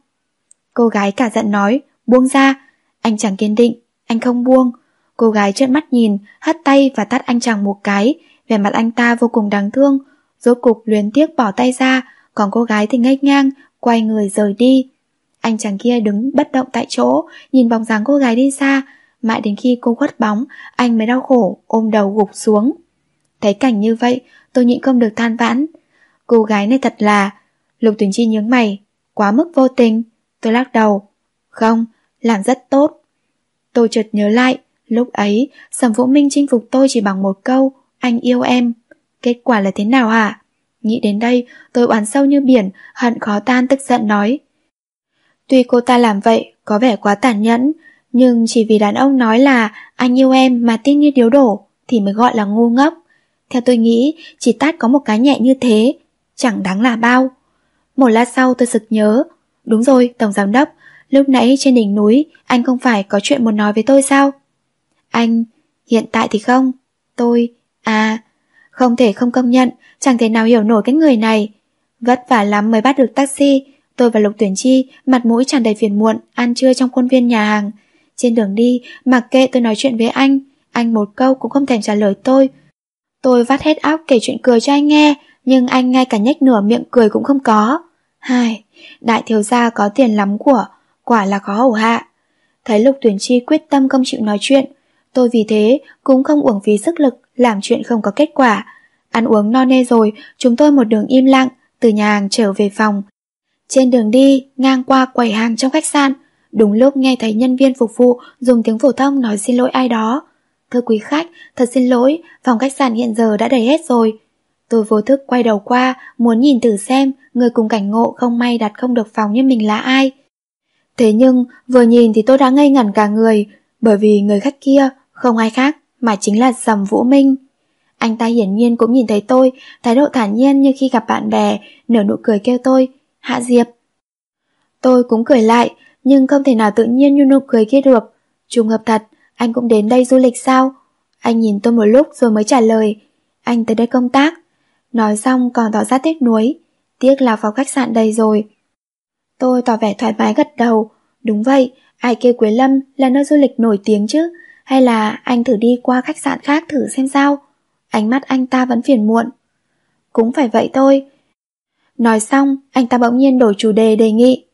Cô gái cả giận nói, buông ra. Anh chàng kiên định, anh không buông. Cô gái trợn mắt nhìn, hất tay và tắt anh chàng một cái. Vẻ mặt anh ta vô cùng đáng thương. Rốt cục luyến tiếc bỏ tay ra, còn cô gái thì ngây ngang, quay người rời đi. Anh chàng kia đứng bất động tại chỗ, nhìn bóng dáng cô gái đi xa, mãi đến khi cô khuất bóng, anh mới đau khổ, ôm đầu gục xuống. Thấy cảnh như vậy, tôi nhịn không được than vãn. Cô gái này thật là... Lục Tuyển Chi nhướng mày, quá mức vô tình. Tôi lắc đầu. Không, làm rất tốt. Tôi chợt nhớ lại, lúc ấy, Sầm Vũ Minh chinh phục tôi chỉ bằng một câu, anh yêu em. Kết quả là thế nào hả? Nghĩ đến đây, tôi oán sâu như biển, hận khó tan tức giận nói. Tuy cô ta làm vậy, có vẻ quá tàn nhẫn, nhưng chỉ vì đàn ông nói là anh yêu em mà tin như điếu đổ, thì mới gọi là ngu ngốc. Theo tôi nghĩ, chỉ tát có một cái nhẹ như thế, chẳng đáng là bao. Một lát sau tôi sực nhớ, đúng rồi, Tổng Giám Đốc, lúc nãy trên đỉnh núi, anh không phải có chuyện muốn nói với tôi sao? Anh, hiện tại thì không, tôi, à, không thể không công nhận, chẳng thể nào hiểu nổi cái người này. Vất vả lắm mới bắt được taxi, tôi và Lục Tuyển Chi mặt mũi tràn đầy phiền muộn, ăn trưa trong khuôn viên nhà hàng. Trên đường đi, mặc kệ tôi nói chuyện với anh, anh một câu cũng không thèm trả lời tôi. Tôi vắt hết óc kể chuyện cười cho anh nghe, nhưng anh ngay cả nhếch nửa miệng cười cũng không có. Hai, đại thiếu gia có tiền lắm của, quả là khó hầu hạ. Thấy Lục Tuyển Chi quyết tâm không chịu nói chuyện, tôi vì thế cũng không uổng phí sức lực làm chuyện không có kết quả. Ăn uống no nê rồi, chúng tôi một đường im lặng, từ nhà hàng trở về phòng. Trên đường đi, ngang qua quầy hàng trong khách sạn, đúng lúc nghe thấy nhân viên phục vụ dùng tiếng phổ thông nói xin lỗi ai đó. Thưa quý khách, thật xin lỗi, phòng khách sạn hiện giờ đã đầy hết rồi. Tôi vô thức quay đầu qua, muốn nhìn thử xem người cùng cảnh ngộ không may đặt không được phòng như mình là ai. Thế nhưng, vừa nhìn thì tôi đã ngây ngẩn cả người, bởi vì người khách kia không ai khác mà chính là Sầm Vũ Minh. Anh ta hiển nhiên cũng nhìn thấy tôi, thái độ thản nhiên như khi gặp bạn bè, nở nụ cười kêu tôi, Hạ Diệp. Tôi cũng cười lại, nhưng không thể nào tự nhiên như nụ cười kia được. Trùng hợp thật, anh cũng đến đây du lịch sao? Anh nhìn tôi một lúc rồi mới trả lời, anh tới đây công tác. Nói xong còn tỏ ra tiếc nuối, tiếc là phòng khách sạn đầy rồi. Tôi tỏ vẻ thoải mái gật đầu, đúng vậy, ai kêu Quế Lâm là nơi du lịch nổi tiếng chứ, hay là anh thử đi qua khách sạn khác thử xem sao? Ánh mắt anh ta vẫn phiền muộn. Cũng phải vậy thôi. Nói xong, anh ta bỗng nhiên đổi chủ đề đề nghị.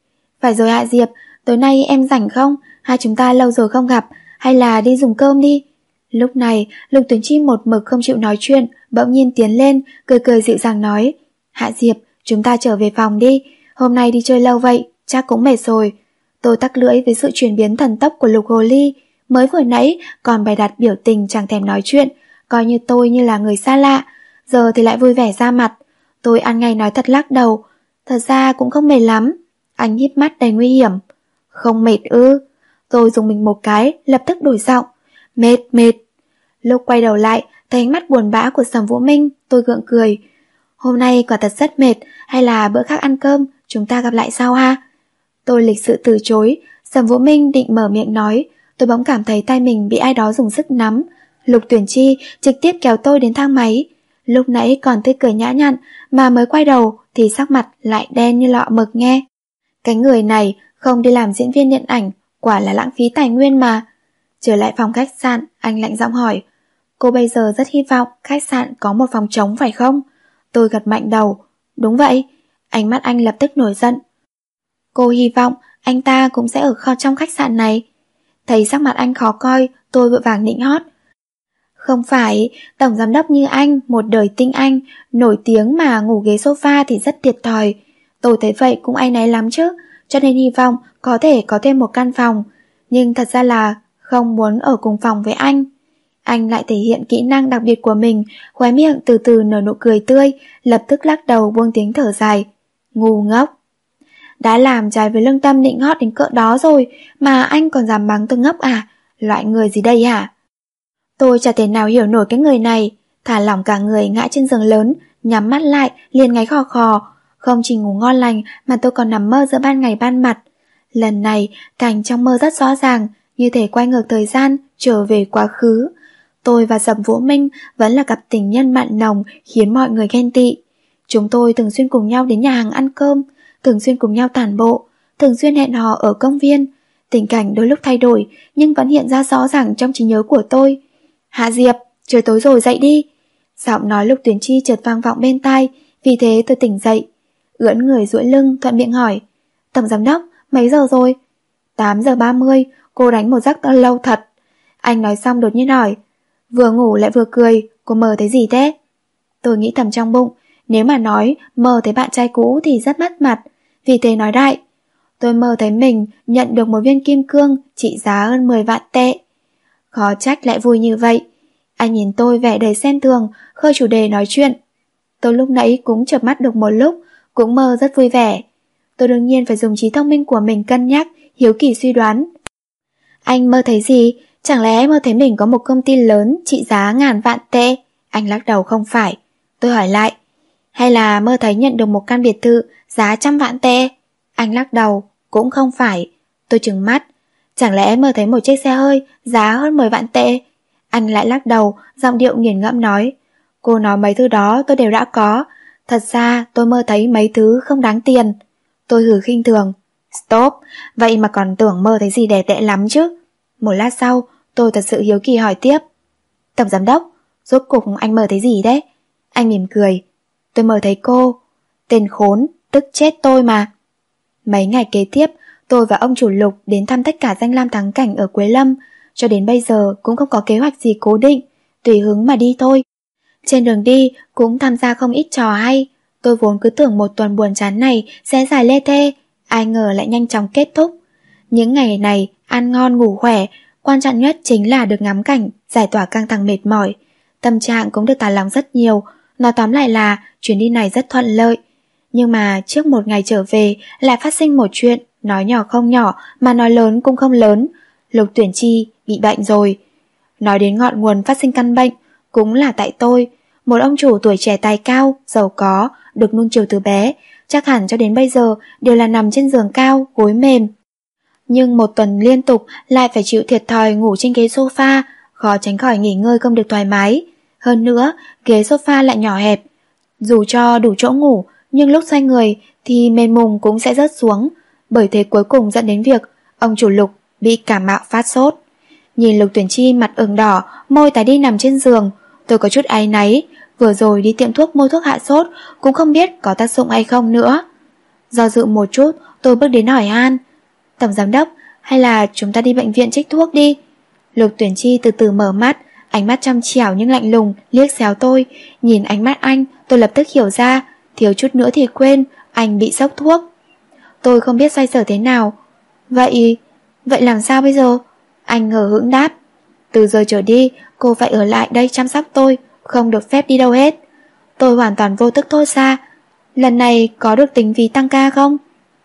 Phải rồi Hạ Diệp, tối nay em rảnh không? Hai chúng ta lâu rồi không gặp, hay là đi dùng cơm đi? Lúc này, Lục Tuấn Chi một mực không chịu nói chuyện, bỗng nhiên tiến lên, cười cười dịu dàng nói. Hạ Diệp, chúng ta trở về phòng đi, hôm nay đi chơi lâu vậy, chắc cũng mệt rồi. Tôi tắc lưỡi với sự chuyển biến thần tốc của Lục Hồ Ly, mới vừa nãy còn bày đặt biểu tình chẳng thèm nói chuyện, coi như tôi như là người xa lạ, giờ thì lại vui vẻ ra mặt. Tôi ăn ngay nói thật lắc đầu, thật ra cũng không mệt lắm. Anh híp mắt đầy nguy hiểm. Không mệt ư. Tôi dùng mình một cái, lập tức đổi giọng. Mệt, mệt. Lúc quay đầu lại, thấy ánh mắt buồn bã của Sầm Vũ Minh, tôi gượng cười. Hôm nay quả thật rất mệt, hay là bữa khác ăn cơm, chúng ta gặp lại sau ha? Tôi lịch sự từ chối, Sầm Vũ Minh định mở miệng nói, tôi bỗng cảm thấy tay mình bị ai đó dùng sức nắm. Lục tuyển chi trực tiếp kéo tôi đến thang máy. Lúc nãy còn tươi cười nhã nhặn, mà mới quay đầu thì sắc mặt lại đen như lọ mực nghe. Cái người này không đi làm diễn viên điện ảnh, quả là lãng phí tài nguyên mà. Trở lại phòng khách sạn, anh lạnh giọng hỏi. Cô bây giờ rất hy vọng khách sạn có một phòng trống phải không? Tôi gật mạnh đầu. Đúng vậy. Ánh mắt anh lập tức nổi giận. Cô hy vọng anh ta cũng sẽ ở kho trong khách sạn này. Thấy sắc mặt anh khó coi, tôi vội vàng nịnh hót. Không phải, tổng giám đốc như anh, một đời tinh anh, nổi tiếng mà ngủ ghế sofa thì rất thiệt thòi. Tôi thấy vậy cũng ai nấy lắm chứ, cho nên hy vọng có thể có thêm một căn phòng. Nhưng thật ra là không muốn ở cùng phòng với anh. Anh lại thể hiện kỹ năng đặc biệt của mình, khóe miệng từ từ nở nụ cười tươi, lập tức lắc đầu buông tiếng thở dài. Ngu ngốc. Đã làm trái với lương tâm định hót đến cỡ đó rồi, mà anh còn dám mắng tôi ngốc à? Loại người gì đây hả? Tôi chả thể nào hiểu nổi cái người này, thả lỏng cả người ngã trên giường lớn, nhắm mắt lại, liền ngáy khò khò. Không chỉ ngủ ngon lành mà tôi còn nằm mơ giữa ban ngày ban mặt. Lần này, cảnh trong mơ rất rõ ràng, như thể quay ngược thời gian, trở về quá khứ. Tôi và Sầm Vũ Minh vẫn là cặp tình nhân mặn nồng khiến mọi người ghen tị. Chúng tôi thường xuyên cùng nhau đến nhà hàng ăn cơm, thường xuyên cùng nhau tản bộ, thường xuyên hẹn hò ở công viên. Tình cảnh đôi lúc thay đổi nhưng vẫn hiện ra rõ ràng trong trí nhớ của tôi. Hạ Diệp, trời tối rồi dậy đi. Giọng nói lúc tuyến chi chợt vang vọng bên tai, vì thế tôi tỉnh dậy. Ưỡn người duỗi lưng thuận miệng hỏi. Tổng giám đốc, mấy giờ rồi? 8 giờ 30, cô đánh một giấc lâu thật. Anh nói xong đột nhiên hỏi. Vừa ngủ lại vừa cười, cô mơ thấy gì thế? Tôi nghĩ thầm trong bụng, nếu mà nói mơ thấy bạn trai cũ thì rất mất mặt, vì thế nói đại. Tôi mơ thấy mình nhận được một viên kim cương trị giá hơn 10 vạn tệ. Khó trách lại vui như vậy. Anh nhìn tôi vẻ đầy xem thường, khơi chủ đề nói chuyện. Tôi lúc nãy cũng chợp mắt được một lúc, cũng mơ rất vui vẻ. Tôi đương nhiên phải dùng trí thông minh của mình cân nhắc, hiếu kỳ suy đoán. Anh mơ thấy gì? Chẳng lẽ mơ thấy mình có một công ty lớn trị giá ngàn vạn tệ? Anh lắc đầu không phải. Tôi hỏi lại. Hay là mơ thấy nhận được một căn biệt thự giá trăm vạn tệ? Anh lắc đầu. Cũng không phải. Tôi trừng mắt. Chẳng lẽ mơ thấy một chiếc xe hơi giá hơn 10 vạn tệ? Anh lại lắc đầu, giọng điệu nghiền ngẫm nói. Cô nói mấy thứ đó tôi đều đã có. Thật ra tôi mơ thấy mấy thứ không đáng tiền. Tôi hử khinh thường. Stop, vậy mà còn tưởng mơ thấy gì đẻ tệ lắm chứ. Một lát sau, tôi thật sự hiếu kỳ hỏi tiếp. Tổng giám đốc, rốt cục anh mơ thấy gì đấy? Anh mỉm cười. Tôi mời thấy cô. Tên khốn, tức chết tôi mà. Mấy ngày kế tiếp, tôi và ông chủ lục đến thăm tất cả danh lam thắng cảnh ở Quế Lâm. Cho đến bây giờ cũng không có kế hoạch gì cố định, tùy hứng mà đi thôi. Trên đường đi cũng tham gia không ít trò hay. Tôi vốn cứ tưởng một tuần buồn chán này sẽ dài lê thê, ai ngờ lại nhanh chóng kết thúc. Những ngày này, ăn ngon ngủ khỏe, quan trọng nhất chính là được ngắm cảnh, giải tỏa căng thẳng mệt mỏi. Tâm trạng cũng được thả lỏng rất nhiều, nói tóm lại là chuyến đi này rất thuận lợi. Nhưng mà trước một ngày trở về lại phát sinh một chuyện, nói nhỏ không nhỏ mà nói lớn cũng không lớn. Lục tuyển chi bị bệnh rồi. Nói đến ngọn nguồn phát sinh căn bệnh, cũng là tại tôi. Một ông chủ tuổi trẻ tài cao, giàu có, được nuông chiều từ bé, chắc hẳn cho đến bây giờ đều là nằm trên giường cao, gối mềm. Nhưng một tuần liên tục lại phải chịu thiệt thòi ngủ trên ghế sofa, khó tránh khỏi nghỉ ngơi không được thoải mái. Hơn nữa, ghế sofa lại nhỏ hẹp. Dù cho đủ chỗ ngủ, nhưng lúc xoay người thì mềm mùng cũng sẽ rớt xuống. Bởi thế cuối cùng dẫn đến việc ông chủ lục bị cảm mạo phát sốt. Nhìn lục tuyển chi mặt ửng đỏ, môi tái đi nằm trên giường. Tôi có chút áy náy, vừa rồi đi tiệm thuốc mua thuốc hạ sốt, cũng không biết có tác dụng hay không nữa. Do dự một chút, tôi bước đến hỏi An. Tổng giám đốc, hay là chúng ta đi bệnh viện trích thuốc đi? Lục tuyển chi từ từ mở mắt, ánh mắt trong trẻo nhưng lạnh lùng, liếc xéo tôi. Nhìn ánh mắt anh, tôi lập tức hiểu ra, thiếu chút nữa thì quên, anh bị sốc thuốc. Tôi không biết xoay sở thế nào. Vậy, vậy làm sao bây giờ? Anh ngờ hững đáp. Từ giờ trở đi, cô phải ở lại đây chăm sóc tôi, không được phép đi đâu hết. Tôi hoàn toàn vô tức thôi xa. Lần này có được tính phí tăng ca không?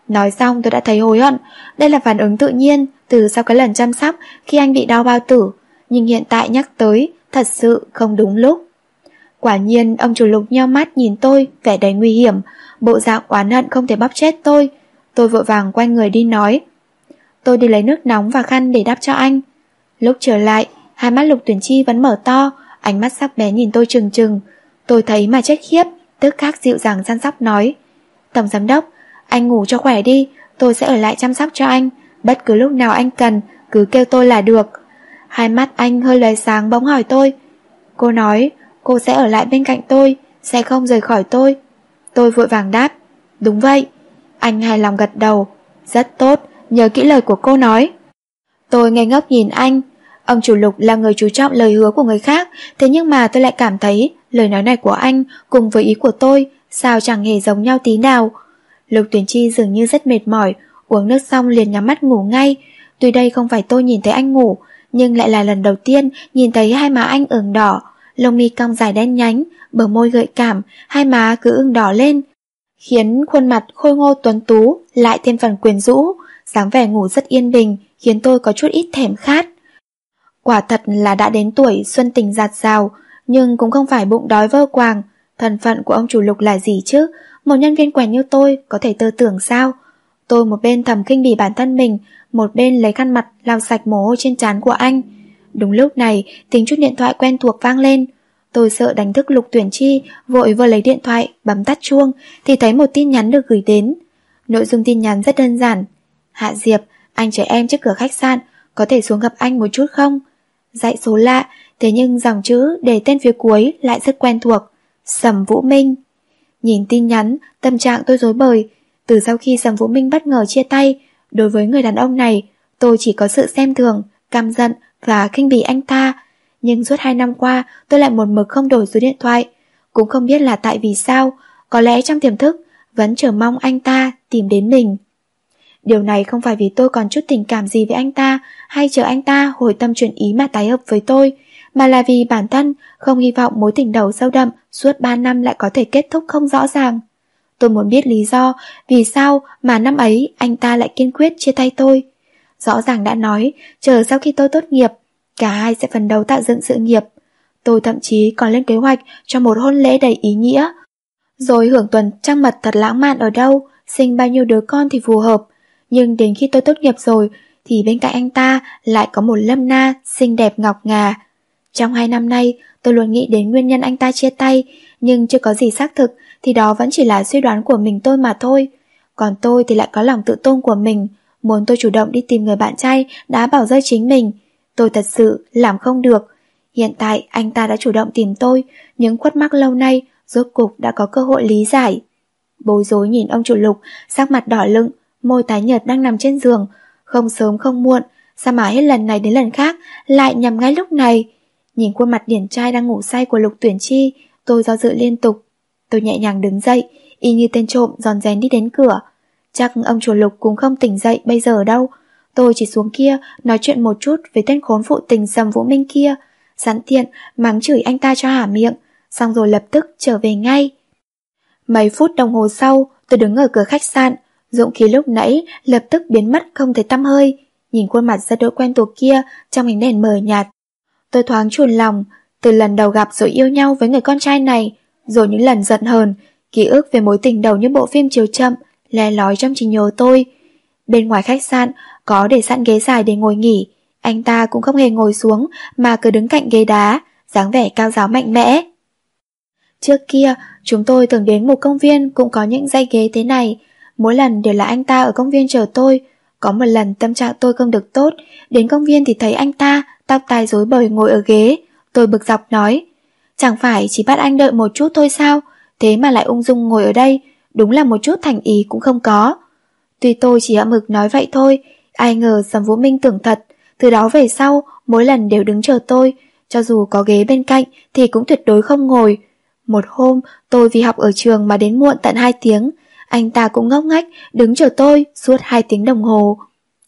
Nói xong tôi đã thấy hối hận, đây là phản ứng tự nhiên từ sau cái lần chăm sóc khi anh bị đau bao tử, nhưng hiện tại nhắc tới, thật sự không đúng lúc. Quả nhiên ông chủ lục nheo mắt nhìn tôi, vẻ đầy nguy hiểm, bộ dạng oán hận không thể bóp chết tôi. Tôi vội vàng quay người đi nói. Tôi đi lấy nước nóng và khăn để đắp cho anh. Lúc trở lại, hai mắt lục tuyển chi vẫn mở to, ánh mắt sắc bé nhìn tôi trừng trừng. Tôi thấy mà chết khiếp, tức khắc dịu dàng săn sóc nói. Tổng giám đốc, anh ngủ cho khỏe đi, tôi sẽ ở lại chăm sóc cho anh. Bất cứ lúc nào anh cần, cứ kêu tôi là được. Hai mắt anh hơi lóe sáng bỗng hỏi tôi. Cô nói, cô sẽ ở lại bên cạnh tôi, sẽ không rời khỏi tôi. Tôi vội vàng đáp. Đúng vậy. Anh hài lòng gật đầu. Rất tốt, nhớ kỹ lời của cô nói. Tôi ngây ngốc nhìn anh. Ông chủ lục là người chú trọng lời hứa của người khác, thế nhưng mà tôi lại cảm thấy lời nói này của anh cùng với ý của tôi sao chẳng hề giống nhau tí nào. Lục tuyển chi dường như rất mệt mỏi, uống nước xong liền nhắm mắt ngủ ngay. Tuy đây không phải tôi nhìn thấy anh ngủ, nhưng lại là lần đầu tiên nhìn thấy hai má anh ửng đỏ, lông mi cong dài đen nhánh, bờ môi gợi cảm, hai má cứ ửng đỏ lên, khiến khuôn mặt khôi ngô tuấn tú lại thêm phần quyền rũ, dáng vẻ ngủ rất yên bình, khiến tôi có chút ít thèm khát. Quả thật là đã đến tuổi xuân tình giạt rào, nhưng cũng không phải bụng đói vơ quàng. Thân phận của ông chủ lục là gì chứ? một nhân viên quèn như tôi có thể tơ tưởng sao? Tôi một bên thầm kinh bỉ bản thân mình, một bên lấy khăn mặt lau sạch mồ hôi trên trán của anh. Đúng lúc này, tiếng chút điện thoại quen thuộc vang lên. Tôi sợ đánh thức Lục Tuyển Chi, vội vừa lấy điện thoại, bấm tắt chuông, thì thấy một tin nhắn được gửi đến. Nội dung tin nhắn rất đơn giản. Hạ Diệp, anh chờ em trước cửa khách sạn, có thể xuống gặp anh một chút không? Dạy số lạ, thế nhưng dòng chữ để tên phía cuối lại rất quen thuộc. Sầm Vũ Minh. Nhìn tin nhắn, tâm trạng tôi rối bời. Từ sau khi Sầm Vũ Minh bất ngờ chia tay, đối với người đàn ông này, tôi chỉ có sự xem thường, căm giận và khinh bỉ anh ta. Nhưng suốt hai năm qua, tôi lại một mực không đổi số điện thoại. Cũng không biết là tại vì sao, có lẽ trong tiềm thức, vẫn chờ mong anh ta tìm đến mình. Điều này không phải vì tôi còn chút tình cảm gì với anh ta hay chờ anh ta hồi tâm chuyển ý mà tái hợp với tôi, mà là vì bản thân không hy vọng mối tình đầu sâu đậm suốt 3 năm lại có thể kết thúc không rõ ràng. Tôi muốn biết lý do vì sao mà năm ấy anh ta lại kiên quyết chia tay tôi. Rõ ràng đã nói, chờ sau khi tôi tốt nghiệp, cả hai sẽ phần đầu tạo dựng sự nghiệp. Tôi thậm chí còn lên kế hoạch cho một hôn lễ đầy ý nghĩa. Rồi hưởng tuần trăng mật thật lãng mạn ở đâu, sinh bao nhiêu đứa con thì phù hợp. Nhưng đến khi tôi tốt nghiệp rồi, thì bên cạnh anh ta lại có một lâm na xinh đẹp ngọc ngà. Trong hai năm nay, tôi luôn nghĩ đến nguyên nhân anh ta chia tay, nhưng chưa có gì xác thực thì đó vẫn chỉ là suy đoán của mình tôi mà thôi. Còn tôi thì lại có lòng tự tôn của mình, muốn tôi chủ động đi tìm người bạn trai đã bảo rơi chính mình. Tôi thật sự làm không được. Hiện tại anh ta đã chủ động tìm tôi, những khuất mắc lâu nay rốt cục đã có cơ hội lý giải. Bối rối nhìn ông chủ lục, sắc mặt đỏ lựng, môi tái nhợt đang nằm trên giường, không sớm không muộn, sao mà hết lần này đến lần khác lại nhằm ngay lúc này. Nhìn khuôn mặt điển trai đang ngủ say của lục tuyển chi, tôi do dự liên tục. Tôi nhẹ nhàng đứng dậy, y như tên trộm giòn rén đi đến cửa. Chắc ông chủ lục cũng không tỉnh dậy bây giờ đâu. Tôi chỉ xuống kia nói chuyện một chút với tên khốn phụ tình sầm vũ minh kia. Sẵn tiện mắng chửi anh ta cho hả miệng, xong rồi lập tức trở về ngay. Mấy phút đồng hồ sau, tôi đứng ở cửa khách sạn, dụng khí lúc nãy lập tức biến mất không thấy tăm hơi. Nhìn khuôn mặt rất đỗi quen thuộc kia trong ánh đèn mờ nhạt. Tôi thoáng chuồn lòng, từ lần đầu gặp rồi yêu nhau với người con trai này, rồi những lần giận hờn, ký ức về mối tình đầu như bộ phim chiều chậm, le lói trong trí nhớ tôi. Bên ngoài khách sạn có để sẵn ghế dài để ngồi nghỉ, anh ta cũng không hề ngồi xuống mà cứ đứng cạnh ghế đá, dáng vẻ cao giáo mạnh mẽ. Trước kia, chúng tôi thường đến một công viên cũng có những dãy ghế thế này, mỗi lần đều là anh ta ở công viên chờ tôi. Có một lần tâm trạng tôi không được tốt, đến công viên thì thấy anh ta, tóc tai rối bời ngồi ở ghế. Tôi bực dọc nói, chẳng phải chỉ bắt anh đợi một chút thôi sao, thế mà lại ung dung ngồi ở đây, đúng là một chút thành ý cũng không có. Tuy tôi chỉ hậm mực nói vậy thôi, ai ngờ Sầm Vũ Minh tưởng thật, từ đó về sau, mỗi lần đều đứng chờ tôi, cho dù có ghế bên cạnh thì cũng tuyệt đối không ngồi. Một hôm, tôi vì học ở trường mà đến muộn tận 2 tiếng, anh ta cũng ngốc ngách đứng chờ tôi suốt 2 tiếng đồng hồ.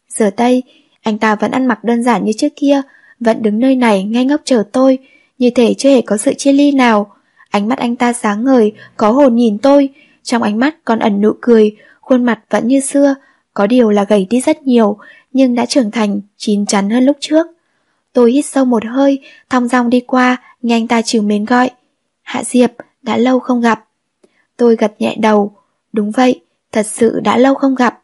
Giờ đây, anh ta vẫn ăn mặc đơn giản như trước kia, vẫn đứng nơi này ngay ngốc chờ tôi, như thể chưa hề có sự chia ly nào. Ánh mắt anh ta sáng ngời, có hồn nhìn tôi, trong ánh mắt còn ẩn nụ cười, khuôn mặt vẫn như xưa, có điều là gầy đi rất nhiều, nhưng đã trưởng thành, chín chắn hơn lúc trước. Tôi hít sâu một hơi, thong dong đi qua, nghe anh ta chiều mến gọi. Hạ Diệp, đã lâu không gặp. Tôi gật nhẹ đầu. Đúng vậy, thật sự đã lâu không gặp.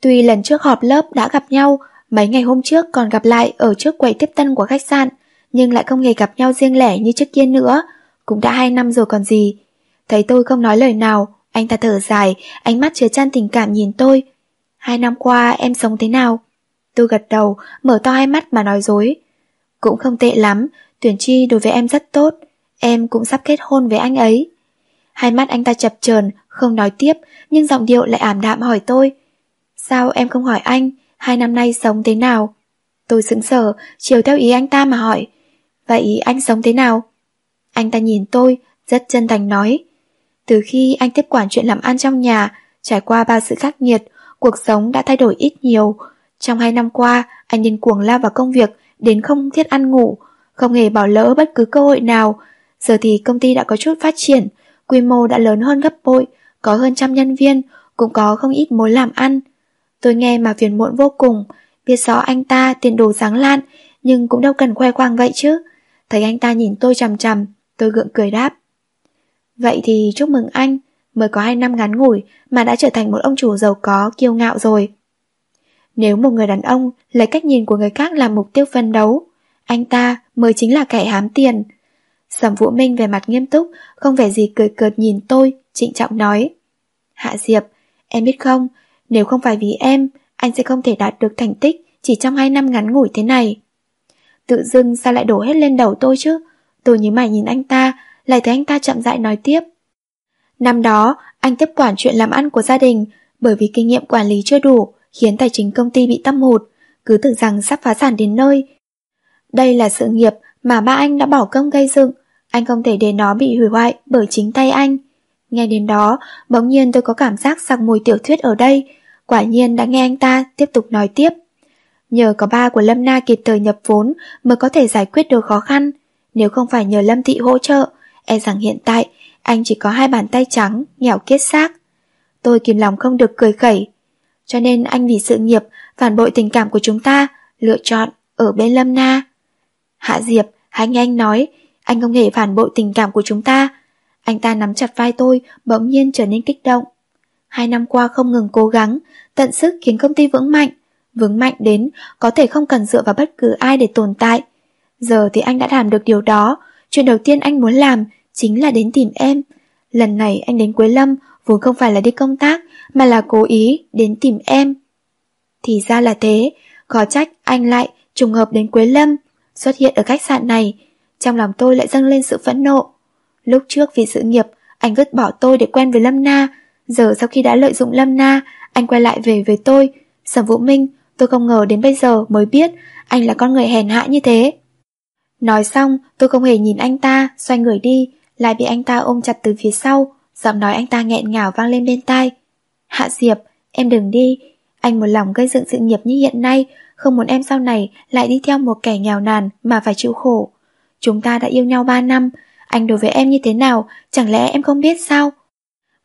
Tuy lần trước họp lớp đã gặp nhau, mấy ngày hôm trước còn gặp lại ở trước quầy tiếp tân của khách sạn, nhưng lại không hề gặp nhau riêng lẻ như trước kia nữa. Cũng đã hai năm rồi còn gì. Thấy tôi không nói lời nào, anh ta thở dài, ánh mắt chứa chan tình cảm nhìn tôi. Hai năm qua em sống thế nào? Tôi gật đầu, mở to hai mắt mà nói dối. Cũng không tệ lắm, tuyển chi đối với em rất tốt. Em cũng sắp kết hôn với anh ấy. Hai mắt anh ta chập chờn, không nói tiếp, nhưng giọng điệu lại ảm đạm hỏi tôi. Sao em không hỏi anh, hai năm nay sống thế nào? Tôi sững sờ, chiều theo ý anh ta mà hỏi. Vậy anh sống thế nào? Anh ta nhìn tôi, rất chân thành nói. Từ khi anh tiếp quản chuyện làm ăn trong nhà, trải qua bao sự khắc nghiệt, cuộc sống đã thay đổi ít nhiều. Trong hai năm qua, anh điên cuồng lao vào công việc, đến không thiết ăn ngủ, không hề bỏ lỡ bất cứ cơ hội nào. Giờ thì công ty đã có chút phát triển, quy mô đã lớn hơn gấp bội, có hơn trăm nhân viên, cũng có không ít mối làm ăn. Tôi nghe mà phiền muộn vô cùng, biết rõ anh ta tiền đồ sáng lan, nhưng cũng đâu cần khoe khoang vậy chứ. Thấy anh ta nhìn tôi chằm chằm, tôi gượng cười đáp. Vậy thì chúc mừng anh, mới có hai năm ngắn ngủi mà đã trở thành một ông chủ giàu có, kiêu ngạo rồi. Nếu một người đàn ông lấy cách nhìn của người khác làm mục tiêu phân đấu, anh ta mới chính là kẻ hám tiền. Sầm Vũ Minh về mặt nghiêm túc, không vẻ gì cười cợt nhìn tôi, trịnh trọng nói. Hạ Diệp, em biết không, nếu không phải vì em, anh sẽ không thể đạt được thành tích chỉ trong hai năm ngắn ngủi thế này. Tự dưng sao lại đổ hết lên đầu tôi chứ? Tôi nhíu mày nhìn anh ta, lại thấy anh ta chậm rãi nói tiếp. Năm đó, anh tiếp quản chuyện làm ăn của gia đình, bởi vì kinh nghiệm quản lý chưa đủ, khiến tài chính công ty bị tâm hụt, cứ tưởng rằng sắp phá sản đến nơi. Đây là sự nghiệp mà ba anh đã bỏ công gây dựng, anh không thể để nó bị hủy hoại bởi chính tay anh. Nghe đến đó, bỗng nhiên tôi có cảm giác sặc mùi tiểu thuyết ở đây, quả nhiên đã nghe anh ta tiếp tục nói tiếp. Nhờ có ba của Lâm Na kịp thời nhập vốn mới có thể giải quyết được khó khăn, nếu không phải nhờ Lâm Thị hỗ trợ, e rằng hiện tại anh chỉ có hai bàn tay trắng, nghèo kiết xác. Tôi kìm lòng không được cười khẩy. Cho nên anh vì sự nghiệp, phản bội tình cảm của chúng ta, lựa chọn ở bên Lâm Na. Hạ Diệp, hãy nghe anh nói, anh không hề phản bội tình cảm của chúng ta. Anh ta nắm chặt vai tôi, bỗng nhiên trở nên kích động. Hai năm qua không ngừng cố gắng, tận sức khiến công ty vững mạnh. Vững mạnh đến có thể không cần dựa vào bất cứ ai để tồn tại. Giờ thì anh đã làm được điều đó, chuyện đầu tiên anh muốn làm chính là đến tìm em. Lần này anh đến Quế Lâm vốn không phải là đi công tác, mà là cố ý đến tìm em. Thì ra là thế, khó trách anh lại trùng hợp đến Quế Lâm, xuất hiện ở khách sạn này. Trong lòng tôi lại dâng lên sự phẫn nộ. Lúc trước vì sự nghiệp, anh vứt bỏ tôi để quen với Lâm Na. Giờ sau khi đã lợi dụng Lâm Na, anh quay lại về với tôi. Sầm Vũ Minh, tôi không ngờ đến bây giờ mới biết anh là con người hèn hạ như thế. Nói xong, tôi không hề nhìn anh ta, xoay người đi, lại bị anh ta ôm chặt từ phía sau, giọng nói anh ta nghẹn ngào vang lên bên tai. Hạ Diệp, em đừng đi, anh một lòng gây dựng sự nghiệp như hiện nay, không muốn em sau này lại đi theo một kẻ nghèo nàn mà phải chịu khổ. Chúng ta đã yêu nhau 3 năm, anh đối với em như thế nào, chẳng lẽ em không biết sao?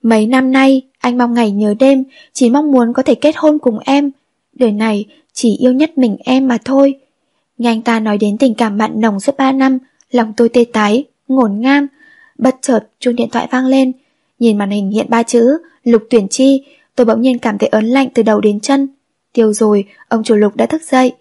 Mấy năm nay, anh mong ngày nhớ đêm, chỉ mong muốn có thể kết hôn cùng em. Đời này chỉ yêu nhất mình em mà thôi. Nghe anh ta nói đến tình cảm mặn nồng suốt 3 năm, lòng tôi tê tái, ngổn ngang. Bất chợt chuông điện thoại vang lên, nhìn màn hình hiện ba chữ Lục Tuyển Chi, tôi bỗng nhiên cảm thấy ớn lạnh từ đầu đến chân. Tiêu rồi, ông chủ Lục đã thức dậy.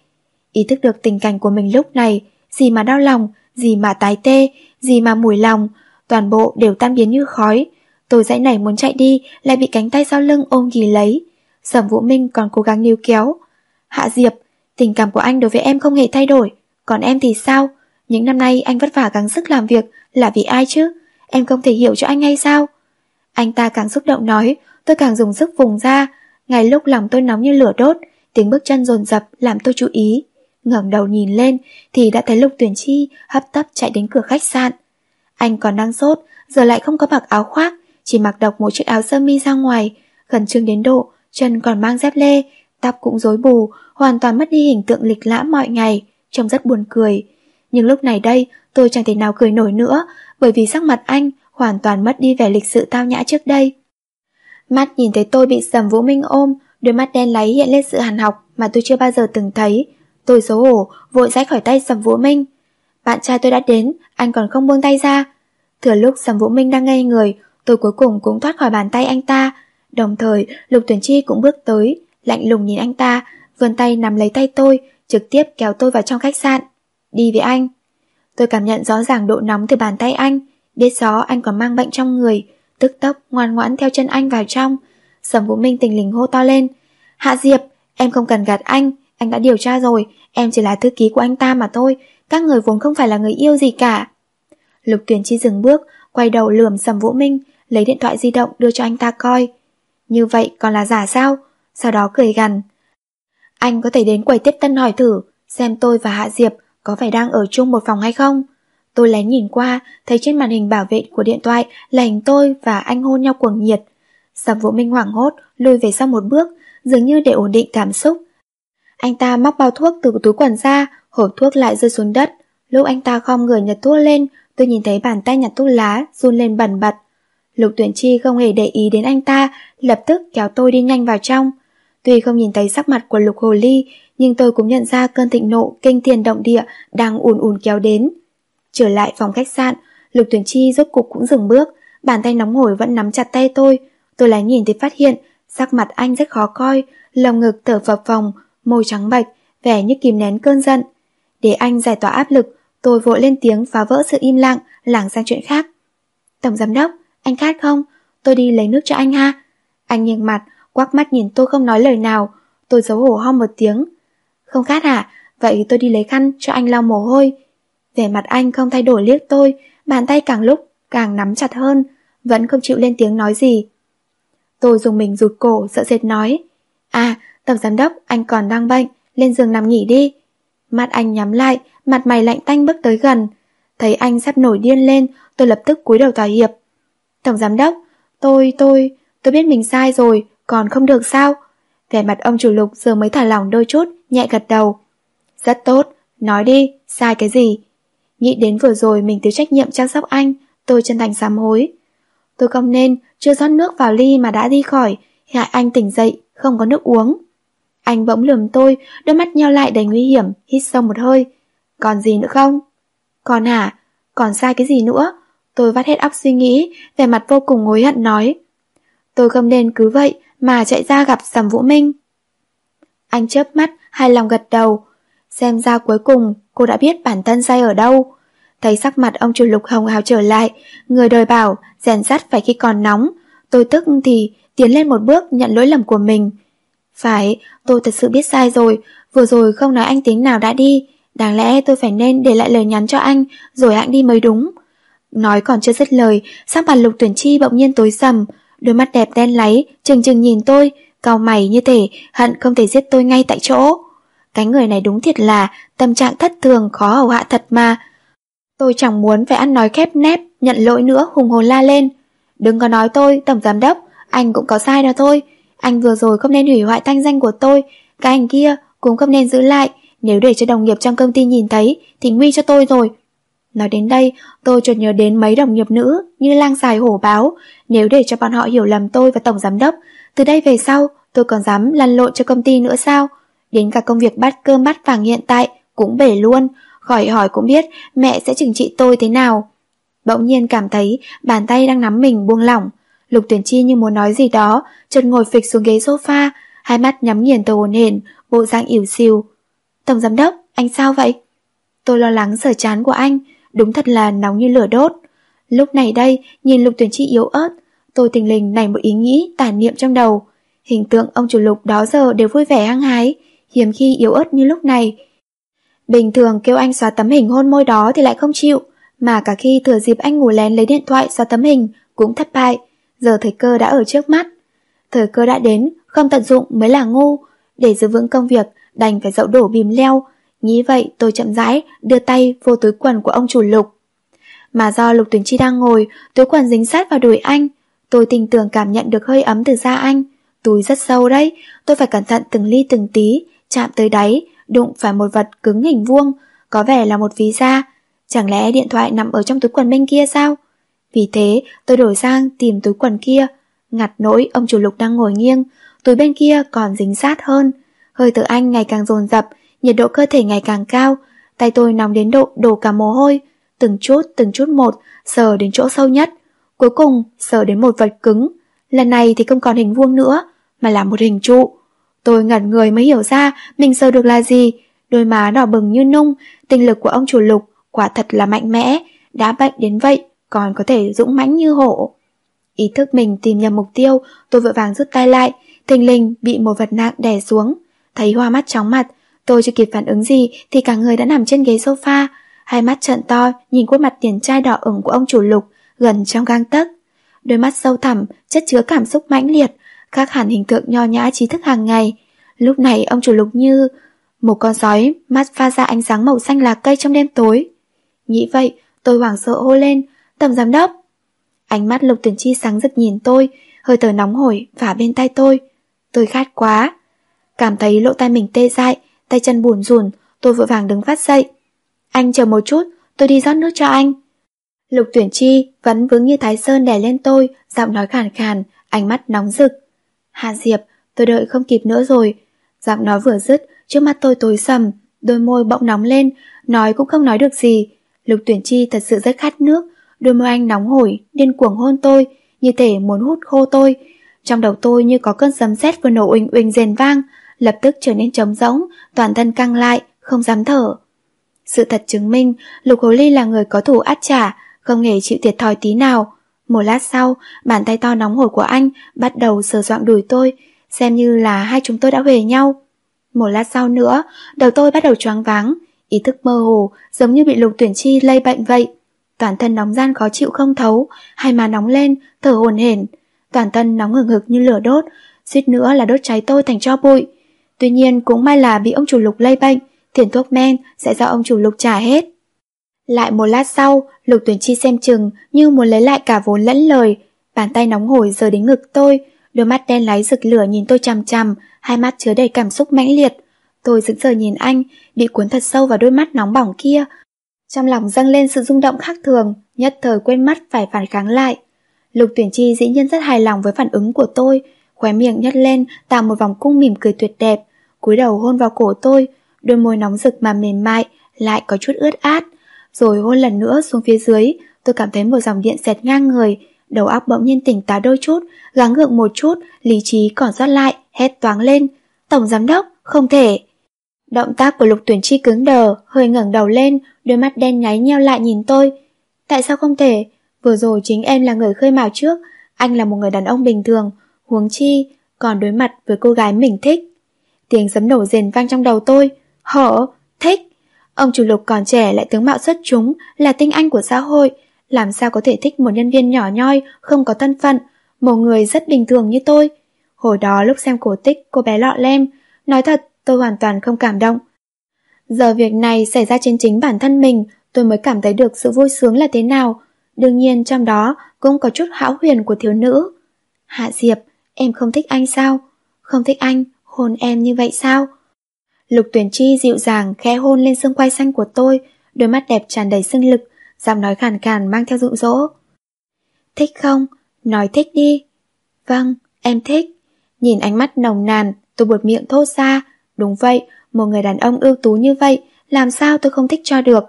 Ý thức được tình cảnh của mình lúc này, gì mà đau lòng, gì mà tái tê, gì mà mùi lòng, toàn bộ đều tan biến như khói. Tôi dãy nảy muốn chạy đi, lại bị cánh tay sau lưng ôm ghì lấy. Sầm Vũ Minh còn cố gắng níu kéo. Hạ Diệp, tình cảm của anh đối với em không hề thay đổi, còn em thì sao? Những năm nay anh vất vả gắng sức làm việc là vì ai chứ? Em không thể hiểu cho anh hay sao? Anh ta càng xúc động nói, tôi càng dùng sức vùng ra. Ngay lúc lòng tôi nóng như lửa đốt, tiếng bước chân dồn dập làm tôi chú ý. ngẩng đầu nhìn lên thì đã thấy Lục Tuyển Chi hấp tấp chạy đến cửa khách sạn. Anh còn đang sốt, giờ lại không có mặc áo khoác, chỉ mặc độc một chiếc áo sơ mi ra ngoài, khẩn trương đến độ, chân còn mang dép lê, tóc cũng rối bù, hoàn toàn mất đi hình tượng lịch lãm mọi ngày, trông rất buồn cười. Nhưng lúc này đây, tôi chẳng thể nào cười nổi nữa, bởi vì sắc mặt anh hoàn toàn mất đi vẻ lịch sự tao nhã trước đây. Mắt nhìn thấy tôi bị Sầm Vũ Minh ôm, đôi mắt đen láy hiện lên sự hàn học mà tôi chưa bao giờ từng thấy. Tôi xấu hổ, vội rách khỏi tay Sầm Vũ Minh. Bạn trai tôi đã đến, anh còn không buông tay ra. Thừa lúc Sầm Vũ Minh đang ngây người, tôi cuối cùng cũng thoát khỏi bàn tay anh ta. Đồng thời, Lục Tuyển Chi cũng bước tới, lạnh lùng nhìn anh ta, vươn tay nắm lấy tay tôi, trực tiếp kéo tôi vào trong khách sạn. Đi với anh. Tôi cảm nhận rõ ràng độ nóng từ bàn tay anh, biết rõ anh còn mang bệnh trong người, tức tốc ngoan ngoãn theo chân anh vào trong. Sầm Vũ Minh tình lình hô to lên. Hạ Diệp, em không cần gạt anh, anh đã điều tra rồi, em chỉ là thư ký của anh ta mà thôi, các người vốn không phải là người yêu gì cả. Lục Tuyển Chi dừng bước, quay đầu lườm Sầm Vũ Minh, lấy điện thoại di động đưa cho anh ta coi. Như vậy còn là giả sao? Sau đó cười gằn. Anh có thể đến quầy tiếp tân hỏi thử, xem tôi và Hạ Diệp có phải đang ở chung một phòng hay không? Tôi lén nhìn qua, thấy trên màn hình bảo vệ của điện thoại là hình tôi và anh hôn nhau cuồng nhiệt. Sầm Vũ Minh hoảng hốt, lùi về sau một bước, dường như để ổn định cảm xúc. Anh ta móc bao thuốc từ túi quần ra, hộp thuốc lại rơi xuống đất. Lúc anh ta khom người nhặt thuốc lên, tôi nhìn thấy bàn tay nhặt thuốc lá run lên bẩn bật. Lục Tuyển Chi không hề để ý đến anh ta, lập tức kéo tôi đi nhanh vào trong. Tuy không nhìn thấy sắc mặt của Lục Hồ Ly, nhưng tôi cũng nhận ra cơn thịnh nộ kinh thiên động địa đang ùn ùn kéo đến. Trở lại phòng khách sạn, Lục Tuyển Chi rốt cục cũng dừng bước, bàn tay nóng hổi vẫn nắm chặt tay tôi. Tôi lái nhìn thì phát hiện, sắc mặt anh rất khó coi, lồng ngực thở phập phồng, môi trắng bệch, vẻ như kìm nén cơn giận. Để anh giải tỏa áp lực, tôi vội lên tiếng phá vỡ sự im lặng, lảng sang chuyện khác. Tổng giám đốc, anh khát không? Tôi đi lấy nước cho anh ha. Anh nghiêng mặt, quắc mắt nhìn tôi không nói lời nào. Tôi xấu hổ ho một tiếng. Không khát hả? À? Vậy tôi đi lấy khăn cho anh lau mồ hôi. Vẻ mặt anh không thay đổi liếc tôi, bàn tay càng lúc càng nắm chặt hơn, vẫn không chịu lên tiếng nói gì. Tôi dùng mình rụt cổ sợ sệt nói. À, tổng giám đốc, anh còn đang bệnh, lên giường nằm nghỉ đi. Mắt anh nhắm lại, mặt mày lạnh tanh bước tới gần. Thấy anh sắp nổi điên lên, tôi lập tức cúi đầu thỏa hiệp. Tổng giám đốc, tôi, tôi, tôi biết mình sai rồi, còn không được sao? Vẻ mặt ông chủ lục giờ mới thả lỏng đôi chút, nhẹ gật đầu. Rất tốt, nói đi, sai cái gì? Nghĩ đến vừa rồi mình thiếu trách nhiệm chăm sóc anh, tôi chân thành sám hối. Tôi không nên, chưa rót nước vào ly mà đã đi khỏi, hại anh tỉnh dậy, không có nước uống. Anh bỗng lườm tôi, đôi mắt nheo lại đầy nguy hiểm, hít sâu một hơi. Còn gì nữa không? Còn hả? Còn sai cái gì nữa? Tôi vắt hết óc suy nghĩ, vẻ mặt vô cùng hối hận nói. Tôi không nên cứ vậy mà chạy ra gặp Sầm Vũ Minh. Anh chớp mắt, hài lòng gật đầu. Xem ra cuối cùng cô đã biết bản thân sai ở đâu. Thấy sắc mặt ông chủ lục hồng hào trở lại, người đời bảo rèn sắt phải khi còn nóng. Tôi tức thì tiến lên một bước nhận lỗi lầm của mình. Phải, tôi thật sự biết sai rồi, vừa rồi không nói anh tiếng nào đã đi. Đáng lẽ tôi phải nên để lại lời nhắn cho anh, rồi hãng đi mới đúng. Nói còn chưa dứt lời, sắc mặt lục tuyển chi bỗng nhiên tối sầm, đôi mắt đẹp đen láy, chừng chừng nhìn tôi, cau mày như thể hận không thể giết tôi ngay tại chỗ. Cái người này đúng thiệt là tâm trạng thất thường khó hầu hạ thật mà. Tôi chẳng muốn phải ăn nói khép nép, nhận lỗi nữa hùng hồn la lên. Đừng có nói tôi, tổng giám đốc, anh cũng có sai đó thôi. Anh vừa rồi không nên hủy hoại thanh danh của tôi, cái anh kia cũng không nên giữ lại. Nếu để cho đồng nghiệp trong công ty nhìn thấy thì nguy cho tôi rồi. Nói đến đây, tôi chợt nhớ đến mấy đồng nghiệp nữ như lang dài hổ báo. Nếu để cho bọn họ hiểu lầm tôi và tổng giám đốc, từ đây về sau tôi còn dám lăn lộn cho công ty nữa sao? Đến cả công việc bắt cơm bắt vàng hiện tại cũng bể luôn, khỏi hỏi cũng biết mẹ sẽ trừng trị tôi thế nào. Bỗng nhiên cảm thấy bàn tay đang nắm mình buông lỏng. Lục tuyển chi như muốn nói gì đó, chợt ngồi phịch xuống ghế sofa, hai mắt nhắm nghiền tờ hồn hển, bộ dạng ỉu xìu. Tổng giám đốc, anh sao vậy? Tôi lo lắng sở chán của anh, đúng thật là nóng như lửa đốt. Lúc này đây, nhìn lục tuyển chi yếu ớt, tôi tình lình nảy một ý nghĩ tản niệm trong đầu. Hình tượng ông chủ lục đó giờ đều vui vẻ hăng hái, hiếm khi yếu ớt như lúc này. Bình thường kêu anh xóa tấm hình hôn môi đó thì lại không chịu, mà cả khi thừa dịp anh ngủ lén lấy điện thoại xóa tấm hình cũng thất bại, giờ thời cơ đã ở trước mắt. Thời cơ đã đến, không tận dụng mới là ngu, để giữ vững công việc đành phải dậu đổ bìm leo. Nghĩ vậy tôi chậm rãi đưa tay vô túi quần của ông chủ lục. Mà do lục tuyển chi đang ngồi, túi quần dính sát vào đùi anh, tôi tình tưởng cảm nhận được hơi ấm từ da anh. Túi rất sâu đấy, tôi phải cẩn thận từng ly từng tí, chạm tới đáy, đụng phải một vật cứng hình vuông, có vẻ là một ví da. Chẳng lẽ điện thoại nằm ở trong túi quần bên kia sao? Vì thế, tôi đổi sang tìm túi quần kia. Ngặt nỗi ông chủ lục đang ngồi nghiêng, túi bên kia còn dính sát hơn. Hơi thở anh ngày càng dồn dập, nhiệt độ cơ thể ngày càng cao, tay tôi nóng đến độ đổ cả mồ hôi, từng chút từng chút một, sờ đến chỗ sâu nhất. Cuối cùng, sờ đến một vật cứng. Lần này thì không còn hình vuông nữa, mà là một hình trụ. Tôi ngẩn người mới hiểu ra mình sờ được là gì. Đôi má đỏ bừng như nung, tinh lực của ông chủ lục quả thật là mạnh mẽ, đã bệnh đến vậy, còn có thể dũng mãnh như hổ. Ý thức mình tìm nhầm mục tiêu, tôi vội vàng rút tay lại, thình lình bị một vật nặng đè xuống. Thấy hoa mắt chóng mặt, tôi chưa kịp phản ứng gì thì cả người đã nằm trên ghế sofa, hai mắt trợn to nhìn khuôn mặt tiền trai đỏ ửng của ông chủ lục gần trong gang tấc. Đôi mắt sâu thẳm, chất chứa cảm xúc mãnh liệt, khác hẳn hình tượng nho nhã trí thức hàng ngày. Lúc này ông chủ lục như một con sói, mắt pha ra ánh sáng màu xanh lá cây trong đêm tối. Nghĩ vậy, tôi hoảng sợ hô lên, tầm giám đốc. Ánh mắt lục tuyển chi sáng rực nhìn tôi, hơi thở nóng hổi phả bên tay tôi. Tôi khát quá. Cảm thấy lỗ tai mình tê dại, tay chân buồn rùn, tôi vội vàng đứng phát dậy. Anh chờ một chút, tôi đi rót nước cho anh. Lục tuyển chi vẫn vướng như thái sơn đè lên tôi, giọng nói khàn khàn, ánh mắt nóng rực. Hà Diệp, tôi đợi không kịp nữa rồi. Giọng nói vừa dứt, trước mắt tôi tối sầm, đôi môi bỗng nóng lên, nói cũng không nói được gì. Lục tuyển chi thật sự rất khát nước, đôi môi anh nóng hổi, điên cuồng hôn tôi, như thể muốn hút khô tôi. Trong đầu tôi như có cơn sấm sét vừa nổ uỳnh uỳnh rền vang, lập tức trở nên trống rỗng, toàn thân căng lại, không dám thở. Sự thật chứng minh, Lục Hồ Ly là người có thủ át trả, không hề chịu thiệt thòi tí nào. Một lát sau, bàn tay to nóng hổi của anh bắt đầu sờ soạng đùi tôi, xem như là hai chúng tôi đã về nhau. Một lát sau nữa, đầu tôi bắt đầu choáng váng, ý thức mơ hồ, giống như bị lục tuyển chi lây bệnh vậy. Toàn thân nóng gian khó chịu không thấu, hai má nóng lên, thở hồn hển. Toàn thân nóng hừng hực như lửa đốt, suýt nữa là đốt cháy tôi thành cho bụi. Tuy nhiên cũng may là bị ông chủ lục lây bệnh, tiền thuốc men sẽ do ông chủ lục trả hết. Lại một lát sau, lục tuyển chi xem chừng như muốn lấy lại cả vốn lẫn lời, bàn tay nóng hổi giờ đến ngực tôi, đôi mắt đen láy rực lửa nhìn tôi chằm chằm, hai mắt chứa đầy cảm xúc mãnh liệt. Tôi dững giờ nhìn anh, bị cuốn thật sâu vào đôi mắt nóng bỏng kia. Trong lòng dâng lên sự rung động khác thường, nhất thời quên mắt phải phản kháng lại. Lục tuyển chi dĩ nhiên rất hài lòng với phản ứng của tôi, khóe miệng nhất lên tạo một vòng cung mỉm cười tuyệt đẹp, cúi đầu hôn vào cổ tôi, đôi môi nóng rực mà mềm mại, lại có chút ướt át. Rồi hôn lần nữa xuống phía dưới, tôi cảm thấy một dòng điện xẹt ngang người, đầu óc bỗng nhiên tỉnh táo đôi chút, gắng gượng một chút, lý trí còn sót lại, hét toáng lên. Tổng giám đốc, không thể. Động tác của lục tuyển chi cứng đờ, hơi ngẩng đầu lên, đôi mắt đen nháy nheo lại nhìn tôi. Tại sao không thể? Vừa rồi chính em là người khơi mào trước, anh là một người đàn ông bình thường, huống chi, còn đối mặt với cô gái mình thích. Tiếng sấm nổ rền vang trong đầu tôi. Hở, thích. Ông chủ lục còn trẻ lại tướng mạo xuất chúng, là tinh anh của xã hội. Làm sao có thể thích một nhân viên nhỏ nhoi, không có thân phận, một người rất bình thường như tôi. Hồi đó lúc xem cổ tích cô bé lọ lem, nói thật tôi hoàn toàn không cảm động. Giờ việc này xảy ra trên chính bản thân mình, tôi mới cảm thấy được sự vui sướng là thế nào. Đương nhiên trong đó cũng có chút hão huyền của thiếu nữ. Hạ Diệp, em không thích anh sao? Không thích anh, hôn em như vậy sao? Lục tuyển chi dịu dàng khẽ hôn lên xương quai xanh của tôi, đôi mắt đẹp tràn đầy sinh lực, giọng nói khàn khàn mang theo dụ dỗ. Thích không? Nói thích đi. Vâng, em thích. Nhìn ánh mắt nồng nàn, tôi buột miệng thốt ra. Đúng vậy, một người đàn ông ưu tú như vậy, làm sao tôi không thích cho được.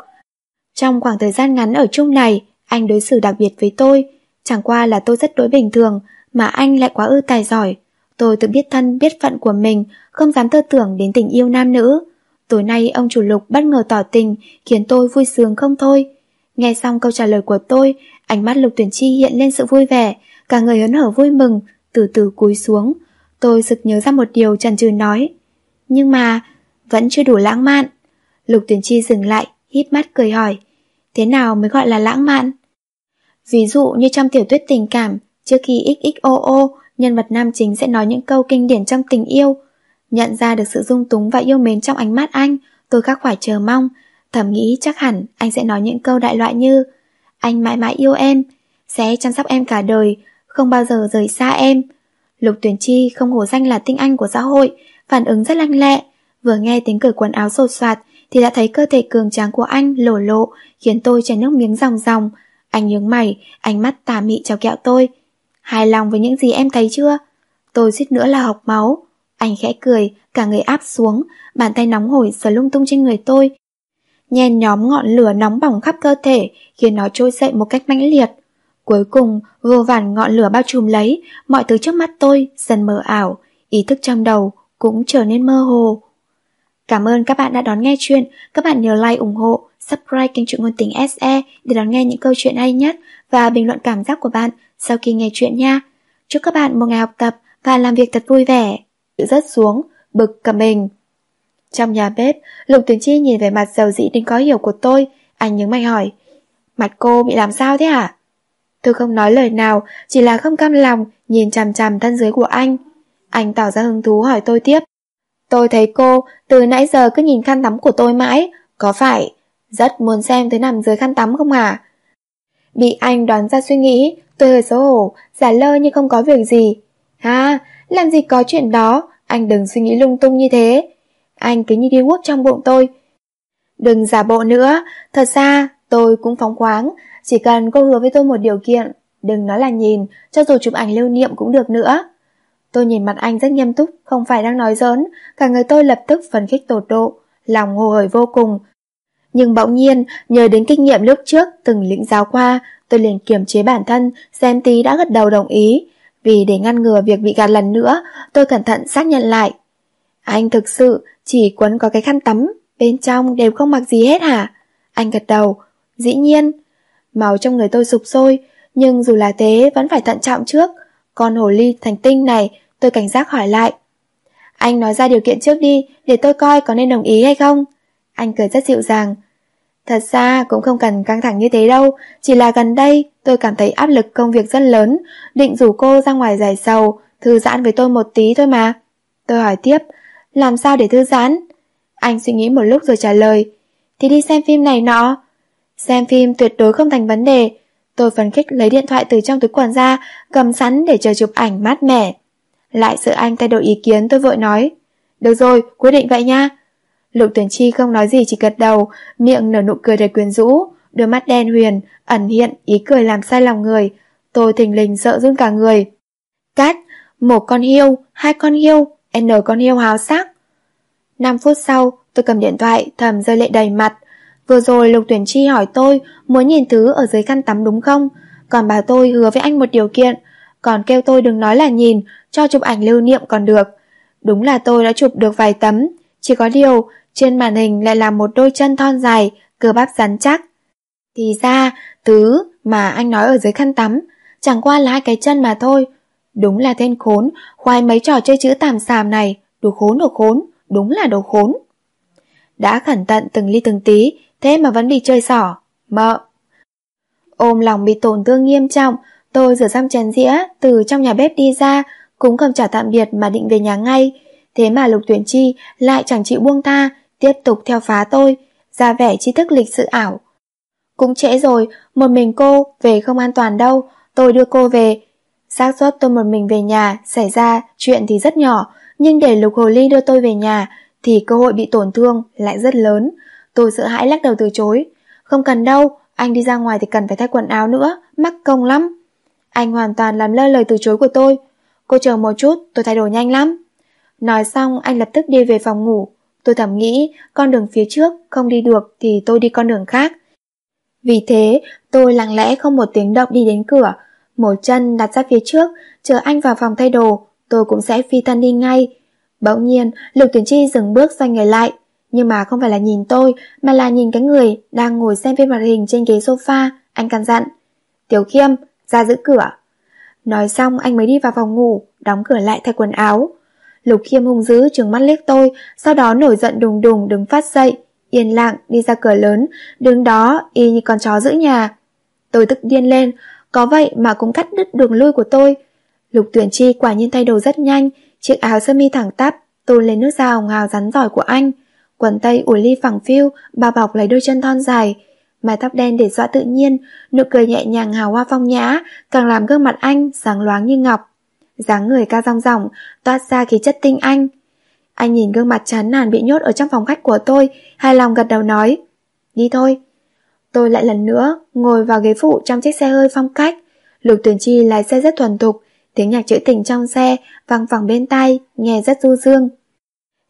Trong khoảng thời gian ngắn ở chung này, anh đối xử đặc biệt với tôi. Chẳng qua là tôi rất đối bình thường, mà anh lại quá ư tài giỏi. Tôi tự biết thân biết phận của mình, không dám tơ tưởng đến tình yêu nam nữ. Tối nay ông chủ lục bất ngờ tỏ tình, khiến tôi vui sướng không thôi. Nghe xong câu trả lời của tôi, ánh mắt lục tuyển chi hiện lên sự vui vẻ, cả người hớn hở vui mừng, từ từ cúi xuống. Tôi sực nhớ ra một điều trần trừ nói. Nhưng mà, vẫn chưa đủ lãng mạn. Lục tuyển chi dừng lại, hít mắt cười hỏi. Thế nào mới gọi là lãng mạn? Ví dụ như trong tiểu thuyết tình cảm, trước khi XXOO, nhân vật nam chính sẽ nói những câu kinh điển trong tình yêu. Nhận ra được sự dung túng và yêu mến trong ánh mắt anh, tôi khắc khoải chờ mong, thầm nghĩ chắc hẳn anh sẽ nói những câu đại loại như Anh mãi mãi yêu em, sẽ chăm sóc em cả đời, không bao giờ rời xa em. Lục tuyển chi không hổ danh là tinh anh của xã hội, phản ứng rất lanh lẹ. Vừa nghe tiếng cởi quần áo sột soạt thì đã thấy cơ thể cường tráng của anh lổ lộ, khiến tôi chảy nước miếng ròng ròng. Anh nhướng mày, ánh mắt tà mị chào kẹo tôi. Hài lòng với những gì em thấy chưa? Tôi suýt nữa là học máu. Anh khẽ cười, cả người áp xuống, bàn tay nóng hổi sờ lung tung trên người tôi. Nhen nhóm ngọn lửa nóng bỏng khắp cơ thể, khiến nó trôi dậy một cách mãnh liệt. Cuối cùng, vô vàn ngọn lửa bao trùm lấy, mọi thứ trước mắt tôi dần mờ ảo, ý thức trong đầu cũng trở nên mơ hồ. Cảm ơn các bạn đã đón nghe chuyện, các bạn nhớ like ủng hộ, subscribe kênh truyện ngôn tình SE để đón nghe những câu chuyện hay nhất và bình luận cảm giác của bạn sau khi nghe chuyện nha. Chúc các bạn một ngày học tập và làm việc thật vui vẻ. Tự rớt xuống, bực cả mình. Trong nhà bếp, Lục Tuyển Chi nhìn về mặt giàu dĩ đến có hiểu của tôi, anh nhớ mày hỏi. Mặt cô bị làm sao thế hả? Tôi không nói lời nào, chỉ là không cam lòng, nhìn chằm chằm thân dưới của anh. Anh tỏ ra hứng thú hỏi tôi tiếp. Tôi thấy cô từ nãy giờ cứ nhìn khăn tắm của tôi mãi, có phải rất muốn xem tôi nằm dưới khăn tắm không à? Bị anh đoán ra suy nghĩ, tôi hơi xấu hổ, giả lơ như không có việc gì. Ha, làm gì có chuyện đó, anh đừng suy nghĩ lung tung như thế. Anh cứ như đi quốc trong bụng tôi. Đừng giả bộ nữa, thật ra tôi cũng phóng khoáng, chỉ cần cô hứa với tôi một điều kiện, đừng nói là nhìn, cho dù chụp ảnh lưu niệm cũng được nữa. Tôi nhìn mặt anh rất nghiêm túc, không phải đang nói giỡn, cả người tôi lập tức phấn khích tột độ, lòng hồ hởi vô cùng. Nhưng bỗng nhiên, nhớ đến kinh nghiệm lúc trước từng lĩnh giáo qua, tôi liền kiềm chế bản thân, xem tí đã gật đầu đồng ý. Vì để ngăn ngừa việc bị gạt lần nữa, tôi cẩn thận xác nhận lại. Anh thực sự chỉ quấn có cái khăn tắm, bên trong đều không mặc gì hết hả? Anh gật đầu, dĩ nhiên. Máu trong người tôi sụp sôi, nhưng dù là thế vẫn phải thận trọng trước. Con hồ ly thành tinh này, tôi cảnh giác hỏi lại. Anh nói ra điều kiện trước đi, để tôi coi có nên đồng ý hay không. Anh cười rất dịu dàng. Thật ra cũng không cần căng thẳng như thế đâu, chỉ là gần đây tôi cảm thấy áp lực công việc rất lớn, định rủ cô ra ngoài giải sầu, thư giãn với tôi một tí thôi mà. Tôi hỏi tiếp, làm sao để thư giãn? Anh suy nghĩ một lúc rồi trả lời, thì đi xem phim này nọ. Xem phim tuyệt đối không thành vấn đề. Tôi phấn khích lấy điện thoại từ trong túi quần ra, cầm sẵn để chờ chụp ảnh mát mẻ. Lại sợ anh thay đổi ý kiến tôi vội nói, được rồi, quyết định vậy nha. Lục tuyển chi không nói gì chỉ gật đầu, miệng nở nụ cười đầy quyến rũ, đôi mắt đen huyền, ẩn hiện, ý cười làm sai lòng người. Tôi thình lình sợ run cả người. Cát, một con hiêu, hai con hiêu, n con hiêu háo sắc. 5 phút sau, tôi cầm điện thoại, thầm rơi lệ đầy mặt. Vừa rồi Lục Tuyển Chi hỏi tôi muốn nhìn thứ ở dưới khăn tắm đúng không? Còn bảo tôi hứa với anh một điều kiện, còn kêu tôi đừng nói là nhìn, cho chụp ảnh lưu niệm còn được. Đúng là tôi đã chụp được vài tấm, chỉ có điều trên màn hình lại là một đôi chân thon dài, cơ bắp rắn chắc. Thì ra, thứ mà anh nói ở dưới khăn tắm, chẳng qua là hai cái chân mà thôi. Đúng là tên khốn, khoai mấy trò chơi chữ tàm xàm này, đồ khốn đồ khốn, đúng là đồ khốn. Đã khẩn tận từng ly từng tí, thế mà vẫn bị chơi xỏ, mợ. Ôm lòng bị tổn thương nghiêm trọng, tôi rửa xong chén dĩa, từ trong nhà bếp đi ra, cũng không trả tạm biệt mà định về nhà ngay. Thế mà Lục Tuyển Chi lại chẳng chịu buông tha, tiếp tục theo phá tôi, ra vẻ tri thức lịch sự ảo. Cũng trễ rồi, một mình cô, về không an toàn đâu, tôi đưa cô về. xác suất tôi một mình về nhà, xảy ra chuyện thì rất nhỏ, nhưng để Lục Hồ Ly đưa tôi về nhà, thì cơ hội bị tổn thương lại rất lớn. Tôi sợ hãi lắc đầu từ chối. Không cần đâu, anh đi ra ngoài thì cần phải thay quần áo nữa, mắc công lắm. Anh hoàn toàn làm lơ lời từ chối của tôi. Cô chờ một chút, tôi thay đồ nhanh lắm. Nói xong anh lập tức đi về phòng ngủ. Tôi thầm nghĩ con đường phía trước không đi được thì tôi đi con đường khác. Vì thế tôi lặng lẽ không một tiếng động đi đến cửa, một chân đặt ra phía trước, chờ anh vào phòng thay đồ, tôi cũng sẽ phi thân đi ngay. Bỗng nhiên, Lục Tuyển Chi dừng bước xoay người lại, nhưng mà không phải là nhìn tôi, mà là nhìn cái người đang ngồi xem phim hoạt hình trên ghế sofa, anh căn dặn. Tiểu Khiêm, ra giữ cửa. Nói xong anh mới đi vào phòng ngủ, đóng cửa lại thay quần áo. Lục Khiêm hung dữ trừng mắt liếc tôi, sau đó nổi giận đùng đùng đứng phát dậy, yên lặng đi ra cửa lớn, đứng đó y như con chó giữ nhà. Tôi tức điên lên, có vậy mà cũng cắt đứt đường lui của tôi. Lục Tuyển Chi quả nhiên thay đồ rất nhanh, chiếc áo sơ mi thẳng tắp, tôn lên nước da hồng hào rắn giỏi của anh, quần tây ủi ly phẳng phiu, bao bọc lấy đôi chân thon dài, mái tóc đen để dọa tự nhiên, nụ cười nhẹ nhàng hào hoa phong nhã, càng làm gương mặt anh sáng loáng như ngọc dáng người cao rong ròng, toát ra khí chất tinh anh. Anh nhìn gương mặt chán nản bị nhốt ở trong phòng khách của tôi, hài lòng gật đầu nói, đi thôi. Tôi lại lần nữa ngồi vào ghế phụ trong chiếc xe hơi phong cách. Lục Tuyển Chi lái xe rất thuần thục, tiếng nhạc trữ tình trong xe vang vẳng bên tai, nghe rất du dương.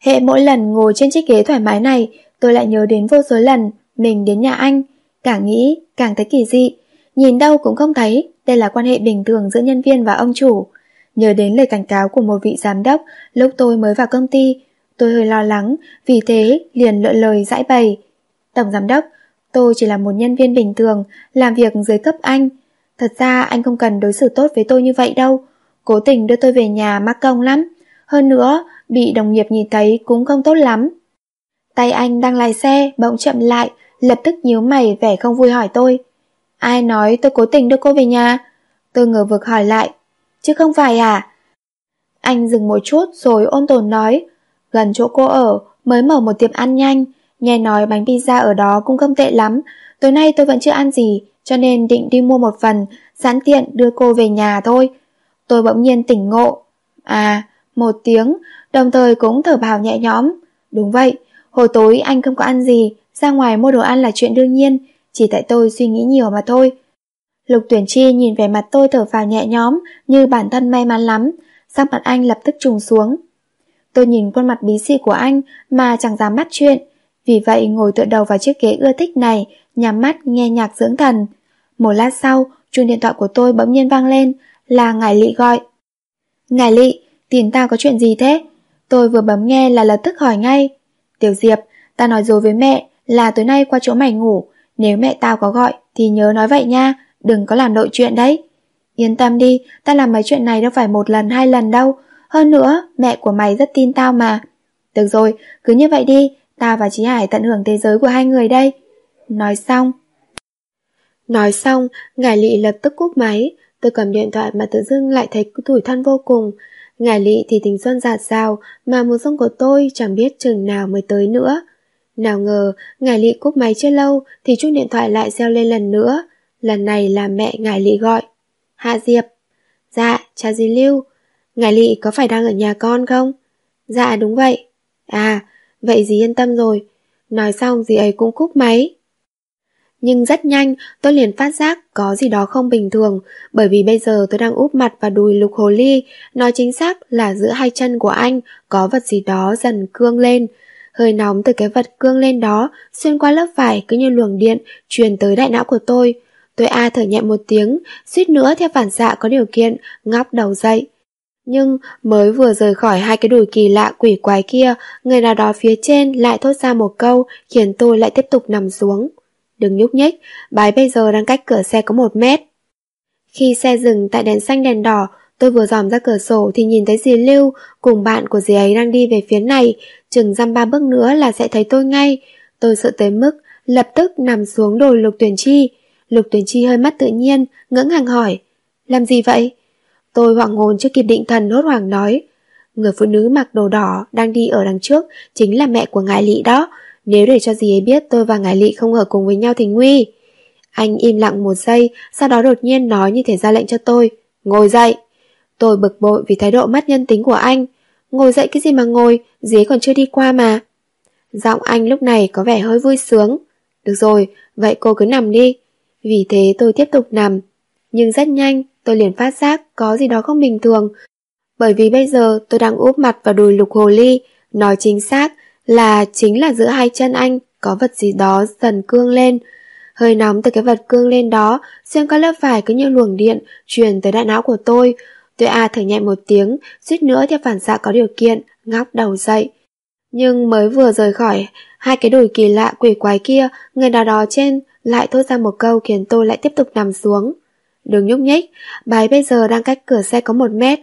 Hệ mỗi lần ngồi trên chiếc ghế thoải mái này, tôi lại nhớ đến vô số lần mình đến nhà anh, càng nghĩ càng thấy kỳ dị, nhìn đâu cũng không thấy đây là quan hệ bình thường giữa nhân viên và ông chủ. Nhớ đến lời cảnh cáo của một vị giám đốc lúc tôi mới vào công ty, tôi hơi lo lắng, vì thế liền lỡ lời giải bày. Tổng giám đốc, tôi chỉ là một nhân viên bình thường, làm việc dưới cấp anh. Thật ra anh không cần đối xử tốt với tôi như vậy đâu. Cố tình đưa tôi về nhà mắc công lắm. Hơn nữa, bị đồng nghiệp nhìn thấy cũng không tốt lắm. Tay anh đang lái xe, bỗng chậm lại, lập tức nhíu mày vẻ không vui hỏi tôi. Ai nói tôi cố tình đưa cô về nhà? Tôi ngờ vực hỏi lại, chứ không phải à? Anh dừng một chút rồi ôn tồn nói, gần chỗ cô ở, mới mở một tiệm ăn nhanh, nghe nói bánh pizza ở đó cũng không tệ lắm, tối nay tôi vẫn chưa ăn gì, cho nên định đi mua một phần, sẵn tiện đưa cô về nhà thôi. Tôi bỗng nhiên tỉnh ngộ. À, một tiếng, đồng thời cũng thở bào nhẹ nhõm. Đúng vậy, hồi tối anh không có ăn gì, ra ngoài mua đồ ăn là chuyện đương nhiên, chỉ tại tôi suy nghĩ nhiều mà thôi. Lục tuyển chi nhìn về mặt tôi thở vào nhẹ nhõm như bản thân may mắn lắm, sắc mặt anh lập tức trùng xuống. Tôi nhìn khuôn mặt bí xị của anh mà chẳng dám bắt chuyện, Vì vậy ngồi tựa đầu vào chiếc ghế ưa thích này, nhắm mắt nghe nhạc dưỡng thần. Một lát sau, chuông điện thoại của tôi bỗng nhiên vang lên, là Ngải Lị gọi. Ngải Lị, tiền tao có chuyện gì thế? Tôi vừa bấm nghe là lập tức hỏi ngay. Tiểu Diệp, ta nói rồi với mẹ là tối nay qua chỗ mày ngủ, nếu mẹ tao có gọi thì nhớ nói vậy nha, đừng có làm nội chuyện đấy. Yên tâm đi, ta làm mấy chuyện này đâu phải một lần hai lần đâu, hơn nữa, mẹ của mày rất tin tao mà. Được rồi, cứ như vậy đi, ta và Chí Hải tận hưởng thế giới của hai người đây. Nói xong. Nói xong, Ngải Lị lập tức cúp máy, tôi cầm điện thoại mà tự dưng lại thấy tủi thân vô cùng. Ngải Lị thì tình xuân giạt rào, mà mùa xuân của tôi chẳng biết chừng nào mới tới nữa. Nào ngờ, Ngải Lị cúp máy chưa lâu thì chuông điện thoại lại reo lên lần nữa. Lần này là mẹ Ngải Lị gọi. Hạ Diệp. Dạ, cha Di Lưu. Ngài Lị có phải đang ở nhà con không? Dạ đúng vậy. À, vậy dì yên tâm rồi. Nói xong dì ấy cũng cúp máy. Nhưng rất nhanh tôi liền phát giác có gì đó không bình thường bởi vì bây giờ tôi đang úp mặt vào đùi lục hồ ly nói chính xác là giữa hai chân của anh có vật gì đó dần cương lên hơi nóng từ cái vật cương lên đó xuyên qua lớp vải cứ như luồng điện truyền tới đại não của tôi tôi a thở nhẹ một tiếng suýt nữa theo phản xạ có điều kiện ngóc đầu dậy nhưng mới vừa rời khỏi hai cái đùi kỳ lạ quỷ quái kia, người nào đó phía trên lại thốt ra một câu khiến tôi lại tiếp tục nằm xuống. Đừng nhúc nhích, bái bây giờ đang cách cửa xe có một mét. Khi xe dừng tại đèn xanh đèn đỏ, tôi vừa dòm ra cửa sổ thì nhìn thấy dì Lưu cùng bạn của dì ấy đang đi về phía này, chừng dăm ba bước nữa là sẽ thấy tôi ngay. Tôi sợ tới mức lập tức nằm xuống đồi Lục Tuyển Chi. Lục Tuyển Chi hơi mắt tự nhiên, ngỡ ngàng hỏi, làm gì vậy? Tôi hoảng hồn chưa kịp định thần hốt hoảng nói Người phụ nữ mặc đồ đỏ đang đi ở đằng trước chính là mẹ của ngài Lị đó. Nếu để cho dì ấy biết tôi và ngài Lị không ở cùng với nhau thì nguy. Anh im lặng một giây Sau đó đột nhiên nói như thể ra lệnh cho tôi Ngồi dậy. Tôi bực bội vì thái độ mất nhân tính của anh. Ngồi dậy cái gì mà ngồi? Dì ấy còn chưa đi qua mà. Giọng anh lúc này có vẻ hơi vui sướng. Được rồi, vậy cô cứ nằm đi. Vì thế tôi tiếp tục nằm Nhưng rất nhanh tôi liền phát giác có gì đó không bình thường. Bởi vì bây giờ tôi đang úp mặt vào đùi lục hồ ly, nói chính xác là chính là giữa hai chân anh có vật gì đó dần cương lên. Hơi nóng từ cái vật cương lên đó, xuyên qua lớp vải cứ như luồng điện truyền tới đại não của tôi. Tôi a à thở nhẹ một tiếng, suýt nữa theo phản xạ có điều kiện, ngóc đầu dậy. Nhưng mới vừa rời khỏi hai cái đùi kỳ lạ quỷ quái kia, người nào đó trên lại thốt ra một câu khiến tôi lại tiếp tục nằm xuống. Đừng nhúc nhích, bà ấy bây giờ đang cách cửa xe có một mét.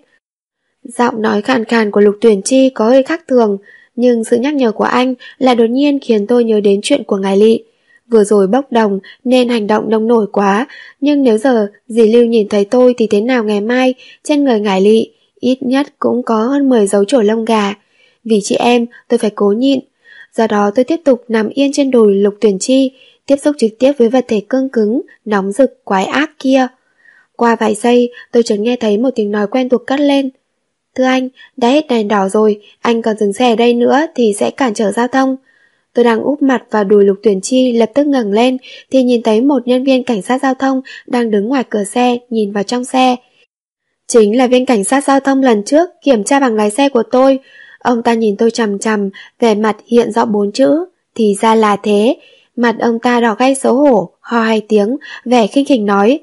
Giọng nói khàn khàn của Lục Tuyển Chi có hơi khác thường, nhưng sự nhắc nhở của anh lại đột nhiên khiến tôi nhớ đến chuyện của ngài Lị. Vừa rồi bốc đồng nên hành động nông nổi quá, nhưng nếu giờ dì Lưu nhìn thấy tôi thì thế nào ngày mai trên người ngài Lị ít nhất cũng có hơn 10 dấu chổi lông gà. Vì chị em tôi phải cố nhịn. Do đó tôi tiếp tục nằm yên trên đùi Lục Tuyển Chi, tiếp xúc trực tiếp với vật thể cương cứng, nóng rực, quái ác kia. Qua vài giây, tôi chợt nghe thấy một tiếng nói quen thuộc cất lên. Thưa anh, đã hết đèn đỏ rồi, anh còn dừng xe ở đây nữa thì sẽ cản trở giao thông. Tôi đang úp mặt vào đùi lục tuyển chi lập tức ngẩng lên thì nhìn thấy một nhân viên cảnh sát giao thông đang đứng ngoài cửa xe nhìn vào trong xe. Chính là viên cảnh sát giao thông lần trước kiểm tra bằng lái xe của tôi. Ông ta nhìn tôi chằm chằm, vẻ mặt hiện rõ bốn chữ. Thì ra là thế. Mặt ông ta đỏ gay xấu hổ, ho hai tiếng, vẻ khinh khỉnh nói.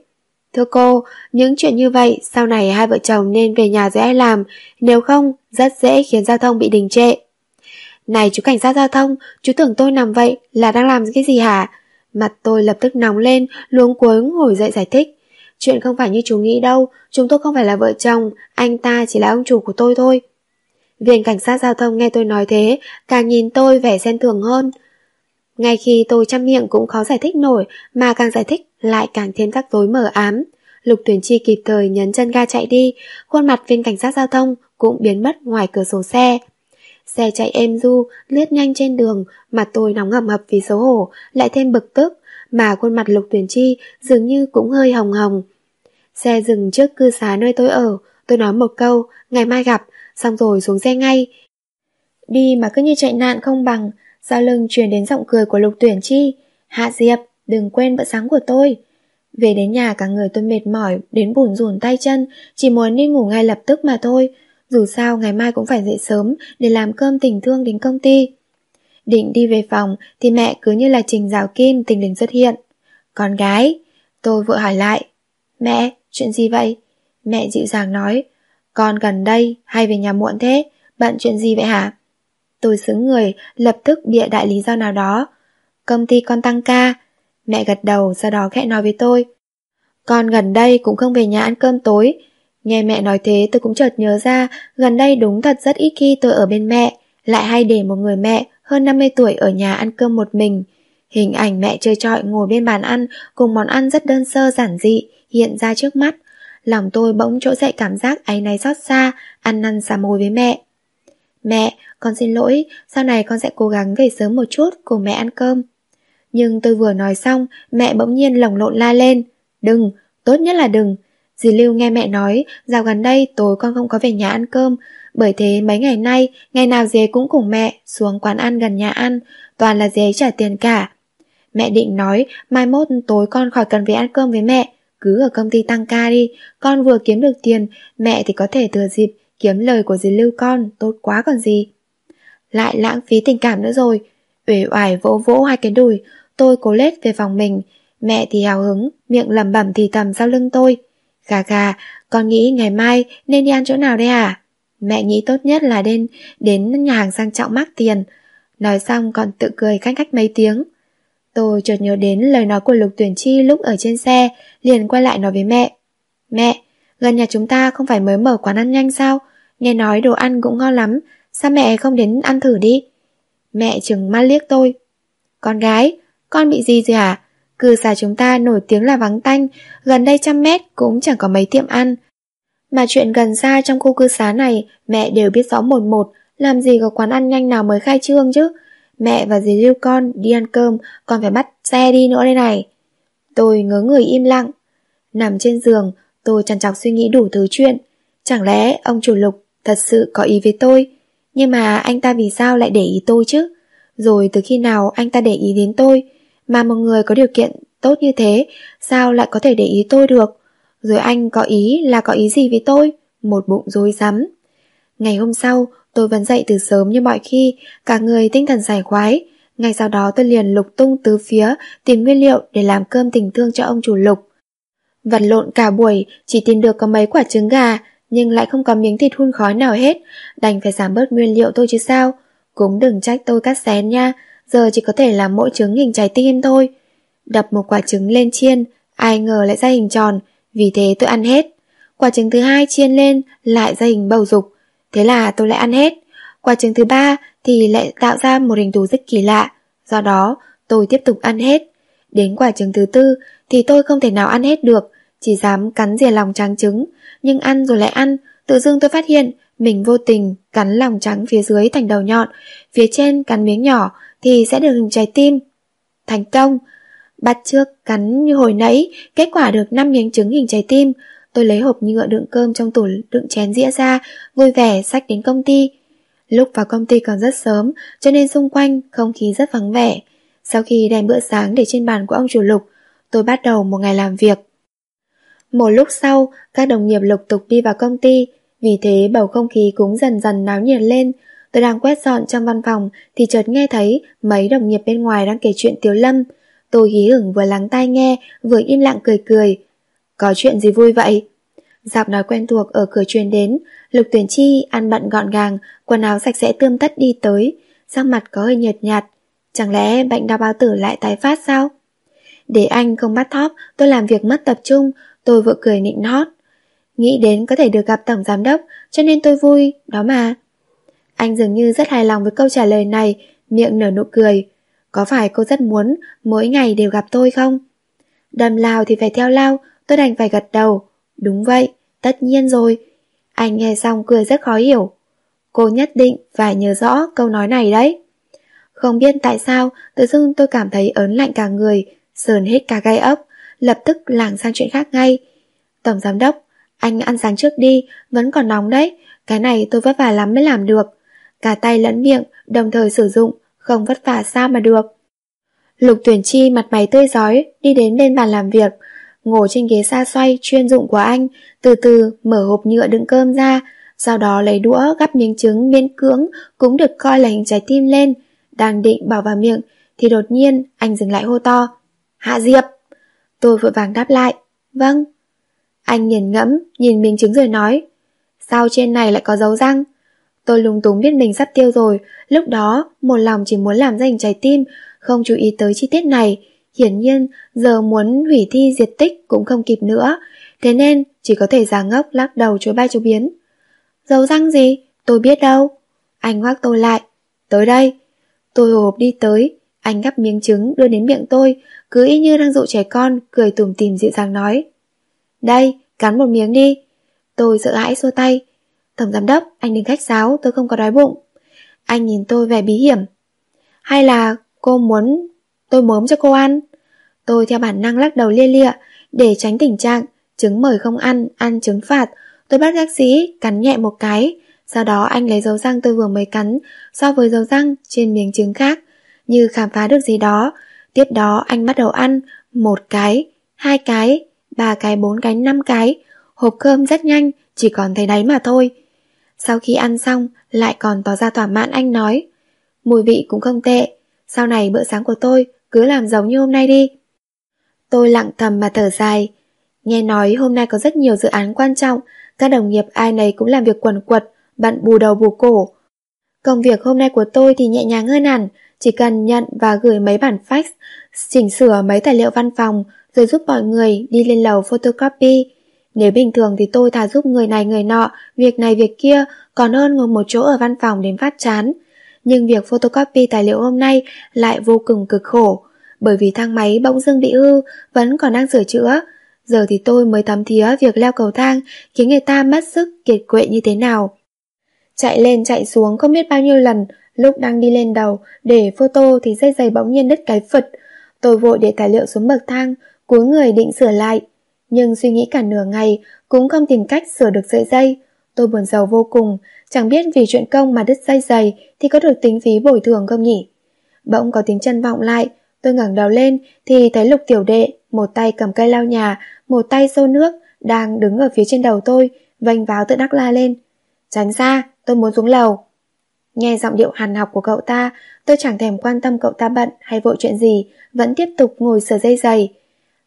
Thưa cô, những chuyện như vậy sau này hai vợ chồng nên về nhà dễ làm, nếu không rất dễ khiến giao thông bị đình trệ. Này chú cảnh sát giao thông, chú tưởng tôi nằm vậy là đang làm cái gì hả? Mặt tôi lập tức nóng lên, luống cuống ngồi dậy giải thích. Chuyện không phải như chú nghĩ đâu, chúng tôi không phải là vợ chồng, anh ta chỉ là ông chủ của tôi thôi. Viên cảnh sát giao thông nghe tôi nói thế, càng nhìn tôi vẻ xen thường hơn. Ngay khi tôi chăm miệng cũng khó giải thích nổi, mà càng giải thích lại càng thêm rắc rối mờ ám. Lục tuyển chi kịp thời nhấn chân ga chạy đi, khuôn mặt viên cảnh sát giao thông cũng biến mất ngoài cửa sổ xe. Xe chạy êm du, lướt nhanh trên đường, mặt tôi nóng ngầm hập vì xấu hổ, lại thêm bực tức, mà khuôn mặt lục tuyển chi dường như cũng hơi hồng hồng. Xe dừng trước cư xá nơi tôi ở, tôi nói một câu, ngày mai gặp, xong rồi xuống xe ngay. Đi mà cứ như chạy nạn không bằng, sau lưng truyền đến giọng cười của lục tuyển chi. Hạ Diệp, đừng quên bữa sáng của tôi. Về đến nhà cả người tôi mệt mỏi, đến bùn rùn tay chân, chỉ muốn đi ngủ ngay lập tức mà thôi. Dù sao ngày mai cũng phải dậy sớm để làm cơm tình thương đến công ty. Định đi về phòng thì mẹ cứ như là trình rào kim tình lình xuất hiện. Con gái, tôi vội hỏi lại. Mẹ, chuyện gì vậy? Mẹ dịu dàng nói. Con gần đây hay về nhà muộn thế? Bận chuyện gì vậy hả? Tôi xứng người, lập tức bịa đại lý do nào đó. Công ty con tăng ca. Mẹ gật đầu, sau đó khẽ nói với tôi. Con gần đây cũng không về nhà ăn cơm tối. Nghe mẹ nói thế tôi cũng chợt nhớ ra, gần đây đúng thật rất ít khi tôi ở bên mẹ, lại hay để một người mẹ hơn 50 tuổi ở nhà ăn cơm một mình. Hình ảnh mẹ chơi trọi ngồi bên bàn ăn cùng món ăn rất đơn sơ giản dị hiện ra trước mắt. Lòng tôi bỗng trỗi dậy cảm giác áy náy xót xa, ăn năn xà môi với mẹ. Mẹ, con xin lỗi, sau này con sẽ cố gắng về sớm một chút cùng mẹ ăn cơm. Nhưng tôi vừa nói xong, mẹ bỗng nhiên lồng lộn la lên. Đừng, tốt nhất là đừng. Dì Lưu nghe mẹ nói, dạo gần đây tối con không có về nhà ăn cơm, bởi thế mấy ngày nay, ngày nào dì cũng cùng mẹ xuống quán ăn gần nhà ăn, toàn là dì trả tiền cả. Mẹ định nói, mai mốt tối con khỏi cần về ăn cơm với mẹ, cứ ở công ty tăng ca đi, con vừa kiếm được tiền, mẹ thì có thể thừa dịp kiếm lời của dì Lưu con, tốt quá còn gì. Lại lãng phí tình cảm nữa rồi, uể oải vỗ vỗ hai cái đùi, tôi cố lết về phòng mình, mẹ thì hào hứng, miệng lẩm bẩm thì thầm sau lưng tôi. Gà gà, con nghĩ ngày mai nên đi ăn chỗ nào đây à? Mẹ nghĩ tốt nhất là đến, đến nhà hàng sang trọng mắc tiền. Nói xong còn tự cười khách khách mấy tiếng. Tôi chợt nhớ đến lời nói của Lục Tuyển Chi lúc ở trên xe, liền quay lại nói với mẹ. Mẹ, gần nhà chúng ta không phải mới mở quán ăn nhanh sao? Nghe nói đồ ăn cũng ngon lắm, sao mẹ không đến ăn thử đi? Mẹ chừng mắt liếc tôi. Con gái, con bị gì rồi hả? Cư xá chúng ta nổi tiếng là vắng tanh, gần đây trăm mét cũng chẳng có mấy tiệm ăn. Mà chuyện gần xa trong khu cư xá này, mẹ đều biết rõ một một, làm gì có quán ăn nhanh nào mới khai trương chứ. Mẹ và dì lưu con đi ăn cơm, còn phải bắt xe đi nữa đây này. Tôi ngớ người im lặng. Nằm trên giường, tôi trằn chọc suy nghĩ đủ thứ chuyện. Chẳng lẽ ông chủ lục thật sự có ý với tôi? Nhưng mà anh ta vì sao lại để ý tôi chứ? Rồi từ khi nào anh ta để ý đến tôi? Mà một người có điều kiện tốt như thế, sao lại có thể để ý tôi được? Rồi anh có ý là có ý gì với tôi? Một bụng rối rắm. Ngày hôm sau, tôi vẫn dậy từ sớm như mọi khi, cả người tinh thần giải khoái. Ngay sau đó tôi liền lục tung tứ phía, tìm nguyên liệu để làm cơm tình thương cho ông chủ lục. Vật lộn cả buổi, chỉ tìm được có mấy quả trứng gà, nhưng lại không có miếng thịt hun khói nào hết, đành phải giảm bớt nguyên liệu tôi chứ sao. Cũng đừng trách tôi cắt xén nha, giờ chỉ có thể làm mỗi trứng hình trái tim thôi. Đập một quả trứng lên chiên, ai ngờ lại ra hình tròn, vì thế tôi ăn hết. Quả trứng thứ hai chiên lên lại ra hình bầu dục, thế là tôi lại ăn hết. Quả trứng thứ ba thì lại tạo ra một hình thù rất kỳ lạ, do đó tôi tiếp tục ăn hết. Đến quả trứng thứ tư thì tôi không thể nào ăn hết được, chỉ dám cắn rìa lòng trắng trứng, nhưng ăn rồi lại ăn, tự dưng tôi phát hiện mình vô tình cắn lòng trắng phía dưới thành đầu nhọn, phía trên cắn miếng nhỏ thì sẽ được hình trái tim. Thành công! Bắt trước cắn như hồi nãy, kết quả được 5 miếng trứng hình trái tim. Tôi lấy hộp nhựa đựng cơm trong tủ đựng chén dĩa ra, vui vẻ sách đến công ty. Lúc vào công ty còn rất sớm, cho nên xung quanh không khí rất vắng vẻ. Sau khi đem bữa sáng để trên bàn của ông chủ lục, tôi bắt đầu một ngày làm việc. Một lúc sau, các đồng nghiệp lục tục đi vào công ty, vì thế bầu không khí cũng dần dần náo nhiệt lên. Tôi đang quét dọn trong văn phòng thì chợt nghe thấy mấy đồng nghiệp bên ngoài đang kể chuyện Tiếu Lâm. Tôi hí hửng vừa lắng tai nghe, vừa im lặng cười cười. Có chuyện gì vui vậy? Giọng nói quen thuộc ở cửa truyền đến, Lục Tuyển Chi ăn bận gọn gàng, quần áo sạch sẽ tươm tất đi tới, sắc mặt có hơi nhợt nhạt. Chẳng lẽ bệnh đau bao tử lại tái phát sao? Để anh không bắt thóp, tôi làm việc mất tập trung, tôi vội cười nịnh nót. Nghĩ đến có thể được gặp tổng giám đốc, cho nên tôi vui, đó mà. Anh dường như rất hài lòng với câu trả lời này, miệng nở nụ cười. Có phải cô rất muốn mỗi ngày đều gặp tôi không? Đầm lao thì phải theo lao, tôi đành phải gật đầu. Đúng vậy, tất nhiên rồi. Anh nghe xong cười rất khó hiểu. Cô nhất định phải nhớ rõ câu nói này đấy. Không biết tại sao, tự dưng tôi cảm thấy ớn lạnh cả người, sờn hết cả gai ốc, lập tức lảng sang chuyện khác ngay. Tổng giám đốc, anh ăn sáng trước đi, vẫn còn nóng đấy, cái này tôi vất vả lắm mới làm được. Cả tay lẫn miệng, đồng thời sử dụng, không vất vả sao mà được. Lục tuyển chi mặt mày tươi giói, đi đến bên bàn làm việc, ngồi trên ghế xa xoay chuyên dụng của anh, từ từ mở hộp nhựa đựng cơm ra, sau đó lấy đũa gắp miếng trứng miên cưỡng cũng được coi là hình trái tim lên, Đang định bỏ vào miệng Thì đột nhiên anh dừng lại hô to Hạ Diệp Tôi vội vàng đáp lại Vâng. Anh nhìn ngẫm, nhìn miếng trứng rồi nói, Sao trên này lại có dấu răng? Tôi lúng túng biết mình sắp tiêu rồi, Lúc đó một lòng chỉ muốn làm ra hình trái tim, Không chú ý tới chi tiết này. Hiển nhiên, giờ muốn hủy thi diệt tích cũng không kịp nữa, Thế nên chỉ có thể giả ngốc lắc đầu chối bay chối biến. Dấu răng gì? Tôi biết đâu. Anh ngoác tôi lại, Tới đây. Tôi hồ hộp đi tới anh gắp miếng trứng đưa đến miệng tôi Cứ y như đang dụ trẻ con Cười tủm tìm dịu dàng nói. Đây, cắn một miếng đi. Tôi sợ hãi xua tay. Tổng giám đốc, anh đừng khách sáo, tôi không có đói bụng. Anh nhìn tôi vẻ bí hiểm. Hay là cô muốn tôi mớm cho cô ăn? Tôi theo bản năng lắc đầu lia lịa Để tránh tình trạng Trứng mời không ăn, ăn trứng phạt. Tôi bắt bác sĩ cắn nhẹ một cái. Sau đó anh lấy dấu răng tôi vừa mới cắn So với dấu răng trên miếng trứng khác. Như khám phá được gì đó. Tiếp đó anh bắt đầu ăn Một cái, hai cái, ba cái, bốn cái, năm cái. Hộp cơm rất nhanh Chỉ còn thấy đáy mà thôi. Sau khi ăn xong Lại còn tỏ ra thỏa mãn anh nói Mùi vị cũng không tệ Sau này bữa sáng của tôi cứ làm giống như hôm nay đi. Tôi lặng thầm mà thở dài. Nghe nói hôm nay có rất nhiều dự án quan trọng Các đồng nghiệp ai nấy cũng làm việc quần quật Bận bù đầu bù cổ. Công việc hôm nay của tôi thì nhẹ nhàng hơn hẳn chỉ cần nhận và gửi mấy bản fax, Chỉnh sửa mấy tài liệu văn phòng, Rồi giúp mọi người đi lên lầu photocopy. Nếu bình thường thì tôi thà giúp người này người nọ, Việc này việc kia, Còn hơn ngồi một chỗ ở văn phòng đến phát chán. Nhưng việc photocopy tài liệu hôm nay Lại vô cùng cực khổ, Bởi vì thang máy bỗng dưng bị hư, Vẫn còn đang sửa chữa. Giờ thì tôi mới thấm thía việc leo cầu thang Khiến người ta mất sức kiệt quệ như thế nào. Chạy lên chạy xuống không biết bao nhiêu lần Lúc đang đi lên đầu, Để photo thì dây giày bỗng nhiên đứt cái phật. Tôi vội để tài liệu xuống bậc thang, Cúi người định sửa lại. Nhưng suy nghĩ cả nửa ngày, Cũng không tìm cách sửa được sợi dây. Tôi buồn giàu vô cùng, Chẳng biết vì chuyện công mà đứt dây giày Thì có được tính phí bồi thường không nhỉ? Bỗng có tiếng chân vọng lại, Tôi ngẩng đầu lên thì thấy lục tiểu đệ, Một tay cầm cây lau nhà, Một tay xô nước Đang đứng ở phía trên đầu tôi Vành váo tự đắc la lên. Tránh ra tôi muốn xuống lầu. Nghe giọng điệu hàn học của cậu ta, Tôi chẳng thèm quan tâm cậu ta bận hay vội chuyện gì, Vẫn tiếp tục ngồi sờ dây giày.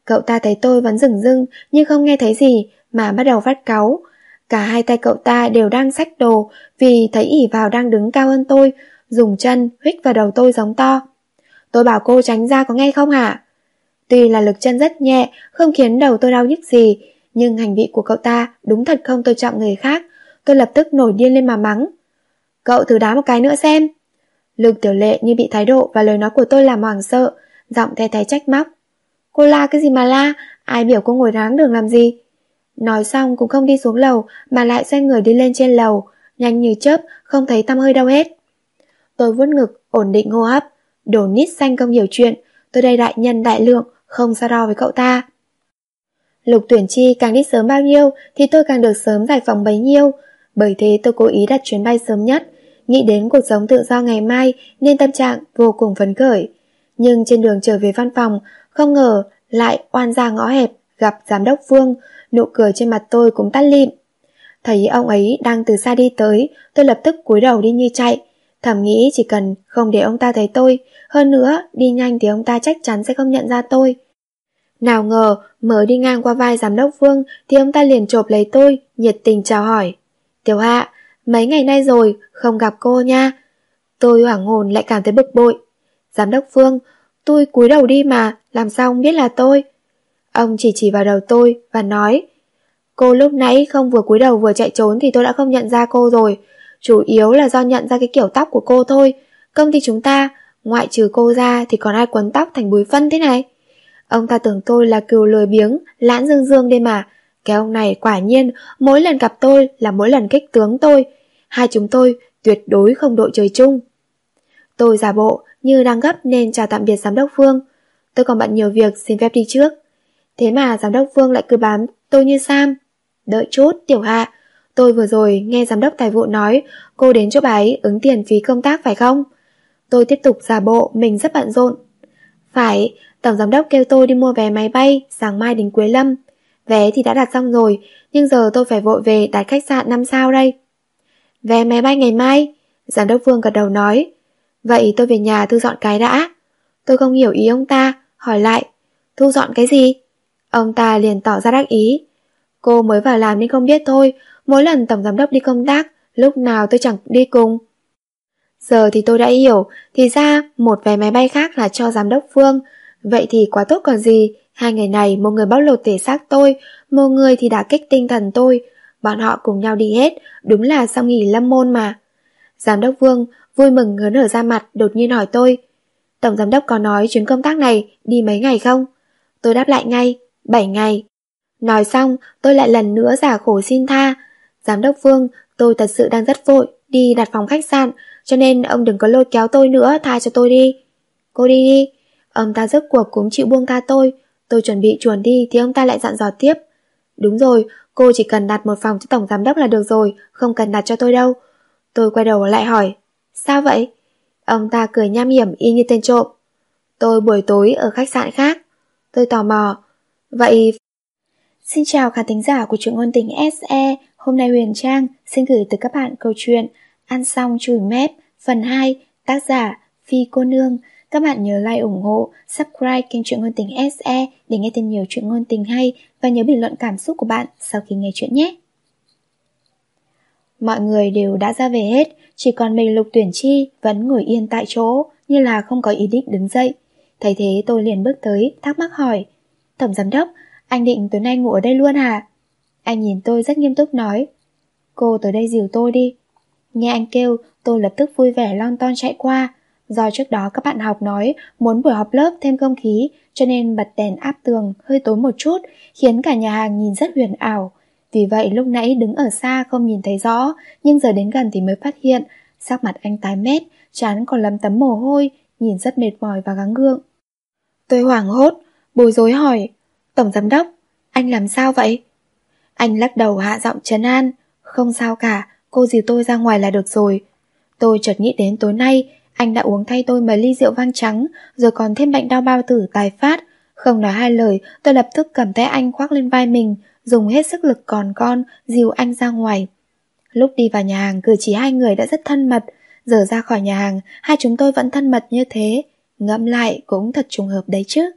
Cậu ta thấy tôi vẫn dừng dưng Nhưng không nghe thấy gì, Mà bắt đầu phát cáu. Cả hai tay cậu ta đều đang xách đồ, Vì thấy ỉ vào đang đứng cao hơn tôi, Dùng chân huých vào đầu tôi giống to. Tôi bảo cô tránh ra có nghe không hả? Tuy là lực chân rất nhẹ, Không khiến đầu tôi đau nhức gì, Nhưng hành vi của cậu ta đúng thật không tôn trọng người khác. Tôi lập tức nổi điên lên mà mắng. Cậu thử đá một cái nữa xem. Lục tiểu lệ như bị thái độ và lời nói của tôi làm hoảng sợ, Giọng the thế trách móc. Cô la cái gì mà la? Ai biểu cô ngồi ráng đường làm gì? Nói xong cũng không đi xuống lầu, Mà lại xoay người đi lên trên lầu, Nhanh như chớp, không thấy tăm hơi đâu hết. Tôi vuốt ngực, ổn định hô hấp. Đồ nít xanh không hiểu chuyện. Tôi đây đại nhân, đại lượng, Không so đo với cậu ta. Lục tuyển chi càng đi sớm bao nhiêu Thì tôi càng được sớm giải phóng bấy nhiêu. Bởi thế tôi cố ý đặt chuyến bay sớm nhất Nghĩ đến cuộc sống tự do ngày mai Nên tâm trạng vô cùng phấn khởi. Nhưng trên đường trở về văn phòng, Không ngờ lại oan ra ngõ hẹp Gặp giám đốc Phương, Nụ cười trên mặt tôi cũng tắt lịm. Thấy ông ấy đang từ xa đi tới, Tôi lập tức cúi đầu đi như chạy. Thầm nghĩ chỉ cần không để ông ta thấy tôi, Hơn nữa đi nhanh thì ông ta chắc chắn sẽ không nhận ra tôi. Nào ngờ mới đi ngang qua vai giám đốc Vương Thì ông ta liền chộp lấy tôi, Nhiệt tình chào hỏi. Tiểu Hạ Mấy ngày nay rồi, không gặp cô nha. Tôi hoảng hồn lại cảm thấy bực bội. Giám đốc Phương, Tôi cúi đầu đi mà, Làm sao ông biết là tôi? Ông chỉ chỉ vào đầu tôi và nói, Cô lúc nãy không vừa cúi đầu vừa chạy trốn Thì tôi đã không nhận ra cô rồi. Chủ yếu là do nhận ra cái kiểu tóc của cô thôi. Công ty chúng ta, Ngoại trừ cô ra thì còn ai quấn tóc thành búi phân thế này? Ông ta tưởng tôi là cừu lười biếng, Lãn dương dương đây mà. Cái ông này quả nhiên, Mỗi lần gặp tôi là mỗi lần kích tướng tôi. Hai chúng tôi tuyệt đối không đội trời chung Tôi giả bộ như đang gấp nên chào tạm biệt giám đốc Phương Tôi còn bận nhiều việc xin phép đi trước Thế mà giám đốc Phương lại cứ bám tôi như Sam Đợi chút tiểu hạ Tôi vừa rồi nghe giám đốc tài vụ nói cô đến chỗ bà ấy ứng tiền phí công tác phải không? Tôi tiếp tục giả bộ mình rất bận rộn. Phải, tổng giám đốc kêu tôi đi mua vé máy bay sáng mai đến Quế Lâm. Vé thì đã đặt xong rồi, nhưng giờ tôi phải vội về đặt khách sạn 5 sao đây. Vé máy bay ngày mai, giám đốc Vương gật đầu nói. Vậy tôi về nhà thu dọn cái đã. Tôi không hiểu ý ông ta, hỏi lại, thu dọn cái gì? Ông ta liền tỏ ra đắc ý. Cô mới vào làm nên không biết thôi, mỗi lần tổng giám đốc đi công tác, lúc nào tôi chẳng đi cùng. Giờ thì tôi đã hiểu, thì ra một vé máy bay khác là cho giám đốc Phương. Vậy thì quá tốt còn gì, hai ngày này một người bóc lột thể xác tôi, một người thì đã kích tinh thần tôi. Bọn họ cùng nhau đi hết, đúng là sau nghỉ lâm môn mà. Giám đốc Vương vui mừng hớn hở ra mặt đột nhiên hỏi tôi. Tổng giám đốc có nói chuyến công tác này đi mấy ngày không? Tôi đáp lại ngay, 7 ngày. Nói xong, tôi lại lần nữa giả khổ xin tha. Giám đốc Vương, tôi thật sự đang rất vội, đi đặt phòng khách sạn, cho nên ông đừng có lôi kéo tôi nữa, tha cho tôi đi. Cô đi đi. Ông ta rất cuộc cũng chịu buông tha tôi. Tôi chuẩn bị chuồn đi thì ông ta lại dặn dò tiếp. Đúng rồi, cô chỉ cần đặt một phòng cho tổng giám đốc là được rồi, không cần đặt cho tôi đâu. Tôi quay đầu lại hỏi, sao vậy? Ông ta cười nham hiểm y như tên trộm. Tôi buổi tối ở khách sạn khác. Tôi tò mò. Vậy... Xin chào khán thính giả của truyện ngôn tình SE. Hôm nay Huyền Trang xin gửi tới các bạn câu chuyện Ăn xong chùi mép, phần 2, tác giả Phi Cô Nương. Các bạn nhớ like ủng hộ, subscribe kênh truyện ngôn tình SE để nghe thêm nhiều chuyện ngôn tình hay và nhớ bình luận cảm xúc của bạn sau khi nghe chuyện nhé. Mọi người đều đã ra về hết, chỉ còn mình Lục Tuyển Chi vẫn ngồi yên tại chỗ như là không có ý định đứng dậy. Thấy thế tôi liền bước tới, thắc mắc hỏi. Tổng giám đốc, anh định tối nay ngủ ở đây luôn à? Anh nhìn tôi rất nghiêm túc nói. Cô tới đây dìu tôi đi. Nghe anh kêu, tôi lập tức vui vẻ lon ton chạy qua. Do trước đó các bạn học nói muốn buổi họp lớp thêm không khí, cho nên bật đèn áp tường hơi tối một chút, khiến cả nhà hàng nhìn rất huyền ảo. Vì vậy lúc nãy đứng ở xa không nhìn thấy rõ, nhưng giờ đến gần thì mới phát hiện, sắc mặt anh tái mét, chán còn lấm tấm mồ hôi, nhìn rất mệt mỏi và gắng gượng. Tôi hoảng hốt, bối rối hỏi, Tổng Giám Đốc, anh làm sao vậy? Anh lắc đầu hạ giọng trấn an, không sao cả, cô dìu tôi ra ngoài là được rồi. Tôi chợt nghĩ đến tối nay, anh đã uống thay tôi mấy ly rượu vang trắng, rồi còn thêm bệnh đau bao tử tài phát. Không nói hai lời, tôi lập tức cầm tay anh khoác lên vai mình, dùng hết sức lực còn con, dìu anh ra ngoài. Lúc đi vào nhà hàng, cử chỉ hai người đã rất thân mật, giờ ra khỏi nhà hàng, hai chúng tôi vẫn thân mật như thế. Ngẫm lại cũng thật trùng hợp đấy chứ.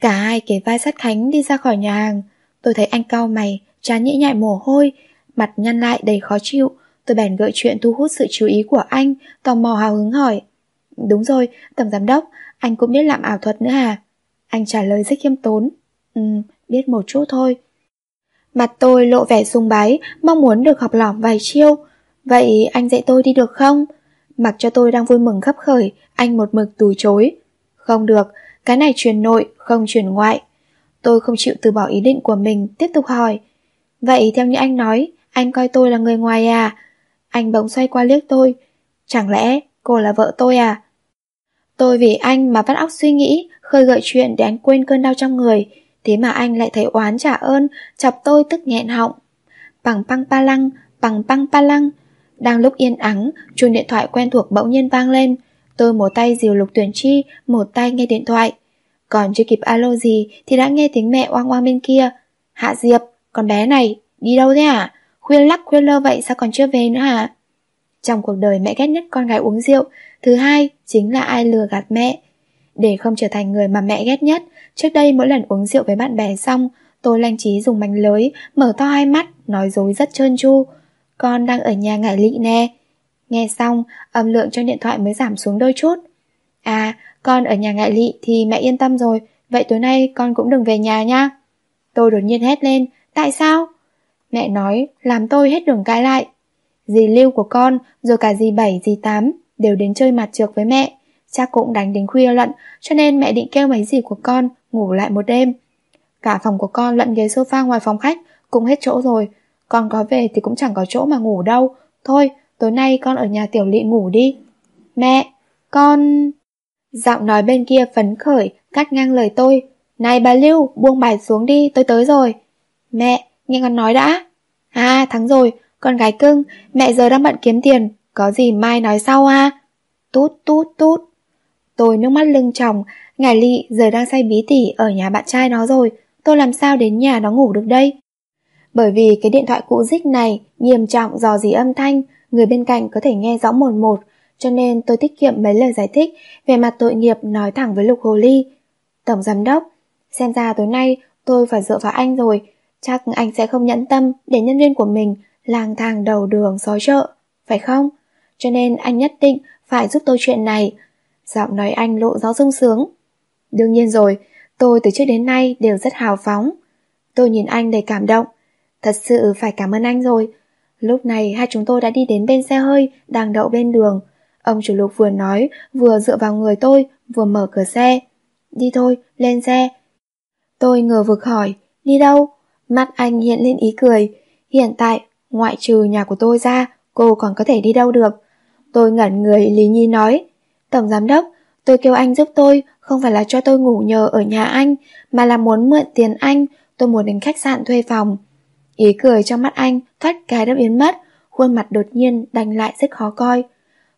Cả hai kề vai sát khánh đi ra khỏi nhà hàng. Tôi thấy anh cau mày, trán nhĩ nhại mồ hôi, mặt nhăn lại đầy khó chịu. Tôi bèn gợi chuyện thu hút sự chú ý của anh, tò mò hào hứng hỏi. Đúng rồi, tổng giám đốc, anh cũng biết làm ảo thuật nữa à? Anh trả lời rất khiêm tốn. Ừ, biết một chút thôi. Mặt tôi lộ vẻ sung bái, mong muốn được học lỏm vài chiêu. Vậy anh dạy tôi đi được không? Mặc cho tôi đang vui mừng khắp khởi, anh một mực từ chối. Không được, cái này truyền nội, không truyền ngoại. Tôi không chịu từ bỏ ý định của mình, tiếp tục hỏi. Vậy theo như anh nói, anh coi tôi là người ngoài à? Anh bỗng xoay qua liếc tôi. Chẳng lẽ cô là vợ tôi à? Tôi vì anh mà vắt óc suy nghĩ, khơi gợi chuyện để anh quên cơn đau trong người. Thế mà anh lại thấy oán trả ơn, chọc tôi tức nghẹn họng. Bằng băng pa lăng, bằng băng pa lăng. Đang lúc yên ắng, chuông điện thoại quen thuộc bỗng nhiên vang lên. Tôi một tay dìu lục tuyển chi, một tay nghe điện thoại. Còn chưa kịp alo gì thì đã nghe tiếng mẹ oang oang bên kia. Hạ Diệp, con bé này, đi đâu thế hả? Khuyên lắc khuyên lơ vậy sao còn chưa về nữa hả? Trong cuộc đời mẹ ghét nhất con gái uống rượu. Thứ hai, chính là ai lừa gạt mẹ. Để không trở thành người mà mẹ ghét nhất, trước đây mỗi lần uống rượu với bạn bè xong, tôi lanh trí dùng mảnh lưới, mở to hai mắt, nói dối rất trơn tru. Con đang ở nhà ngải lị nè. Nghe xong, âm lượng trong điện thoại mới giảm xuống đôi chút. À, con ở nhà ngại lị thì mẹ yên tâm rồi, vậy tối nay con cũng đừng về nhà nha. Tôi đột nhiên hét lên, tại sao? Mẹ nói, làm tôi hết đường cãi lại. Dì Lưu của con, rồi cả dì Bảy, dì Tám đều đến chơi mặt trược với mẹ. Cha cũng đánh đến khuya lận, cho nên mẹ định kêu mấy dì của con ngủ lại một đêm. Cả phòng của con lẫn ghế sofa ngoài phòng khách cũng hết chỗ rồi. Con có về thì cũng chẳng có chỗ mà ngủ đâu. Thôi, tối nay con ở nhà tiểu lị ngủ đi. Mẹ, con... Giọng nói bên kia phấn khởi, cắt ngang lời tôi. Này bà Lưu, buông bài xuống đi, tôi tới rồi. Mẹ, nghe con nói đã. À, thắng rồi, con gái cưng, mẹ giờ đang bận kiếm tiền, có gì mai nói sau à? Tút tút tút. Tôi nước mắt lưng tròng, ngài lị giờ đang say bí tỉ ở nhà bạn trai nó rồi, tôi làm sao đến nhà nó ngủ được đây? Bởi vì cái điện thoại cũ dích này nghiêm trọng dò dỉ âm thanh, người bên cạnh có thể nghe rõ một một, cho nên tôi tiết kiệm mấy lời giải thích về mặt tội nghiệp nói thẳng với Lục Hồ Ly. Tổng giám đốc, xem ra tối nay tôi phải dựa vào anh rồi, chắc anh sẽ không nhẫn tâm để nhân viên của mình lang thang đầu đường xó chợ, phải không? Cho nên anh nhất định phải giúp tôi chuyện này. Giọng nói anh lộ rõ sung sướng. Đương nhiên rồi, tôi từ trước đến nay đều rất hào phóng. Tôi nhìn anh đầy cảm động. Thật sự phải cảm ơn anh rồi. Lúc này hai chúng tôi đã đi đến bên xe hơi đang đậu bên đường. Ông chủ lục vừa nói, vừa dựa vào người tôi, vừa mở cửa xe. Đi thôi, lên xe. Tôi ngờ vực hỏi, đi đâu? Mắt anh hiện lên ý cười. Hiện tại, ngoại trừ nhà của tôi ra, cô còn có thể đi đâu được. Tôi ngẩn người Lý Nhi nói, Tổng giám đốc, tôi kêu anh giúp tôi, không phải là cho tôi ngủ nhờ ở nhà anh, mà là muốn mượn tiền anh, tôi muốn đến khách sạn thuê phòng. Ý cười trong mắt anh thoát cái đã biến mất, khuôn mặt đột nhiên đành lại rất khó coi.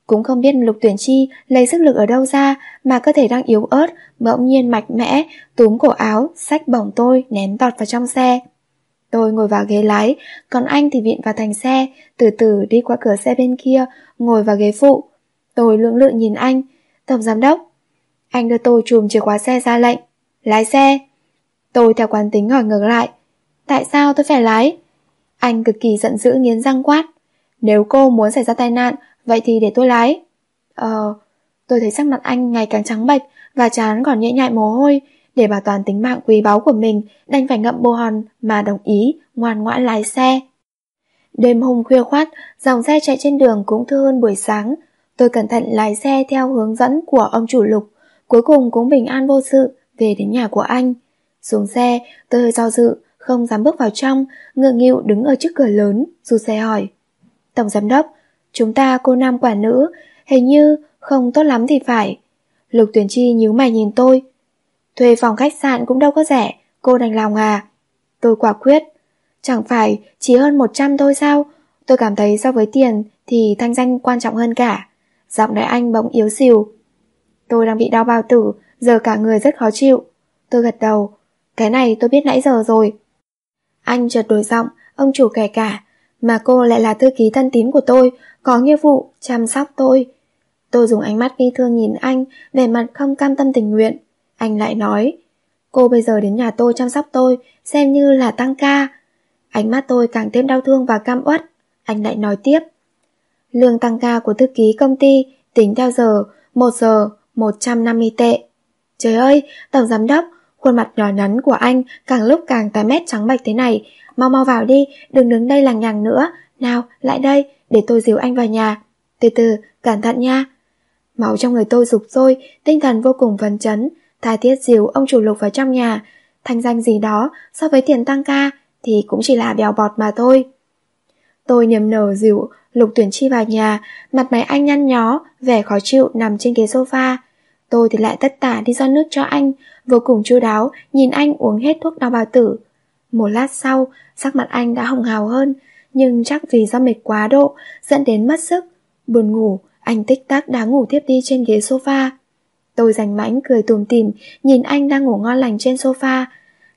Cũng không biết Lục Tuyển Chi lấy sức lực ở đâu ra mà cơ thể đang yếu ớt, bỗng nhiên mạnh mẽ, túm cổ áo, xách bỏng tôi, ném tọt vào trong xe. Tôi ngồi vào ghế lái, còn anh thì viện vào thành xe, từ từ đi qua cửa xe bên kia, ngồi vào ghế phụ. Tôi lưỡng lự nhìn anh, tổng giám đốc. Anh đưa tôi chùm chìa khóa xe ra lệnh, lái xe. Tôi theo quán tính hỏi ngược lại, tại sao tôi phải lái? Anh cực kỳ giận dữ nghiến răng quát. Nếu cô muốn xảy ra tai nạn, vậy thì để tôi lái. Ờ, tôi thấy sắc mặt anh ngày càng trắng bệch và chán còn nhễ nhại mồ hôi. Để bảo toàn tính mạng quý báu của mình, đành phải ngậm bồ hòn mà đồng ý, ngoan ngoãn lái xe. Đêm hôm khuya khoát, dòng xe chạy trên đường cũng thưa hơn buổi sáng. Tôi cẩn thận lái xe theo hướng dẫn của ông chủ lục, cuối cùng cũng bình an vô sự về đến nhà của anh. Xuống xe, tôi hơi do dự, không dám bước vào trong, ngượng nghịu đứng ở trước cửa lớn, dù xe hỏi. Tổng giám đốc, chúng ta cô nam quả nữ, hình như không tốt lắm thì phải. Lục tuyển chi nhíu mày nhìn tôi. Thuê phòng khách sạn cũng đâu có rẻ, cô đành lòng à. Tôi quả quyết. Chẳng phải chỉ hơn 100 thôi sao? Tôi cảm thấy so với tiền thì thanh danh quan trọng hơn cả. Giọng đại anh bỗng yếu xìu. Tôi đang bị đau bao tử, giờ cả người rất khó chịu. Tôi gật đầu. Cái này tôi biết nãy giờ rồi. Anh chợt đổi giọng, ông chủ kể cả, mà cô lại là thư ký thân tín của tôi, có nghĩa vụ chăm sóc tôi. Tôi dùng ánh mắt nghi thương nhìn anh, vẻ mặt không cam tâm tình nguyện. Anh lại nói, cô bây giờ đến nhà tôi chăm sóc tôi, xem như là tăng ca. Ánh mắt tôi càng thêm đau thương và cam uất. Anh lại nói tiếp. Lương tăng ca của thư ký công ty tính theo giờ, một giờ, 150 tệ. Trời ơi, tổng giám đốc, Khuôn mặt nhỏ nhắn của anh càng lúc càng tái mét trắng bạch thế này. Mau mau vào đi, đừng đứng đây lằng nhằng nữa. Nào, lại đây, để tôi dìu anh vào nhà. Từ từ, cẩn thận nha. Máu trong người tôi rục rôi, tinh thần vô cùng phấn chấn. Tha thiết dìu ông chủ lục vào trong nhà. Thanh danh gì đó, so với tiền tăng ca, thì cũng chỉ là bèo bọt mà thôi. Tôi niềm nở dìu Lục Tuyển Chi vào nhà, mặt mày anh nhăn nhó, vẻ khó chịu nằm trên ghế sofa. Tôi thì lại tất tả đi do nước cho anh, vô cùng chu đáo, nhìn anh uống hết thuốc đau bao tử. Một lát sau, sắc mặt anh đã hồng hào hơn, nhưng chắc vì do mệt quá độ, dẫn đến mất sức. Buồn ngủ, anh tích tắc đã ngủ tiếp đi trên ghế sofa. Tôi rành mãnh cười tùm tìm, nhìn anh đang ngủ ngon lành trên sofa.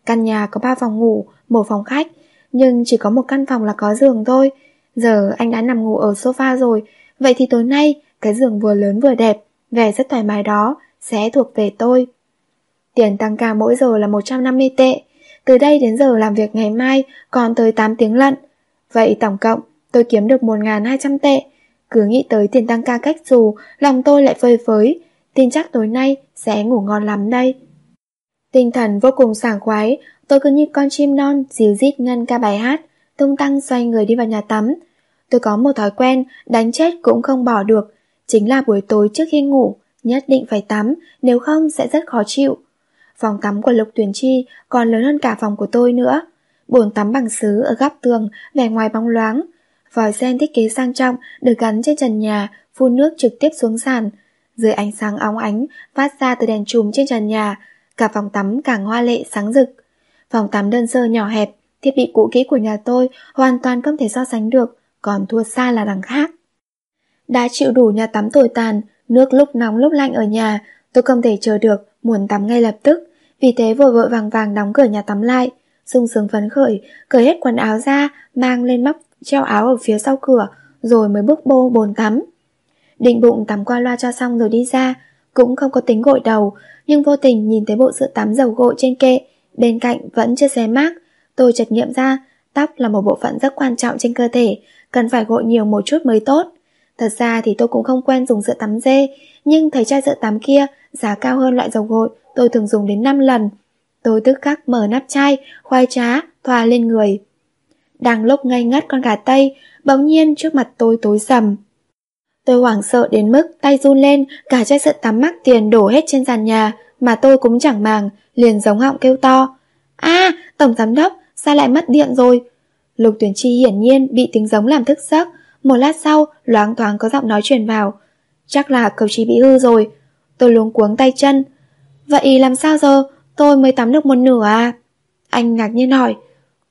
Căn nhà có ba phòng ngủ, một phòng khách, nhưng chỉ có một căn phòng là có giường thôi. Giờ anh đã nằm ngủ ở sofa rồi, vậy thì tối nay cái giường vừa lớn vừa đẹp, vẻ rất thoải mái đó, sẽ thuộc về tôi. Tiền tăng ca mỗi giờ là 150 tệ, từ đây đến giờ làm việc ngày mai còn tới 8 tiếng lận. Vậy tổng cộng tôi kiếm được 1.200 tệ. Cứ nghĩ tới tiền tăng ca cách dù, lòng tôi lại phơi phới, tin chắc tối nay sẽ ngủ ngon lắm đây. Tinh thần vô cùng sảng khoái, tôi cứ như con chim non díu dít ngân ca bài hát, tung tăng xoay người đi vào nhà tắm. Tôi có một thói quen, đánh chết cũng không bỏ được, chính là buổi tối trước khi ngủ, nhất định phải tắm, nếu không sẽ rất khó chịu. Phòng tắm của Lục Tuyền Chi còn lớn hơn cả phòng của tôi nữa. Bồn tắm bằng sứ ở góc tường, vẻ ngoài bóng loáng. Vòi sen thiết kế sang trọng được gắn trên trần nhà, phun nước trực tiếp xuống sàn. Dưới ánh sáng óng ánh phát ra từ đèn chùm trên trần nhà, cả phòng tắm càng hoa lệ sáng rực. Phòng tắm đơn sơ nhỏ hẹp, thiết bị cũ kỹ của nhà tôi hoàn toàn không thể so sánh được, còn thua xa là đằng khác. Đã chịu đủ nhà tắm tồi tàn, nước lúc nóng lúc lạnh ở nhà, tôi không thể chờ được, muốn tắm ngay lập tức, vì thế vội vội vàng vàng đóng cửa nhà tắm lại, sung sướng phấn khởi, cởi hết quần áo ra, mang lên móc treo áo ở phía sau cửa, rồi mới bước bô bồn tắm định bụng tắm qua loa cho xong rồi đi ra, cũng không có tính gội đầu, nhưng vô tình nhìn thấy bộ sữa tắm dầu gội trên kệ, bên cạnh vẫn chưa xé mát Tôi chợt nghiệm ra, tóc là một bộ phận rất quan trọng trên cơ thể, cần phải gội nhiều một chút mới tốt. Thật ra thì tôi cũng không quen dùng sữa tắm dê, nhưng thấy chai sữa tắm kia giá cao hơn loại dầu gội tôi thường dùng đến 5 lần. Tôi tức khắc mở nắp chai, khoai trá, thoa lên người. Đang lúc ngây ngất con gà tây, bỗng nhiên trước mặt tôi tối sầm. Tôi hoảng sợ đến mức tay run lên, cả chai sữa tắm mắc tiền đổ hết trên sàn nhà, mà tôi cũng chẳng màng, liền giống họng kêu to. a tổng giám đốc, sao lại mất điện rồi? Lục tuyển chi hiển nhiên bị tiếng giống làm thức giấc, một lát sau loáng thoáng có giọng nói truyền vào. Chắc là cầu trí bị hư rồi. Tôi luống cuống tay chân. Vậy làm sao giờ? Tôi mới tắm được một nửa à? Anh ngạc nhiên hỏi.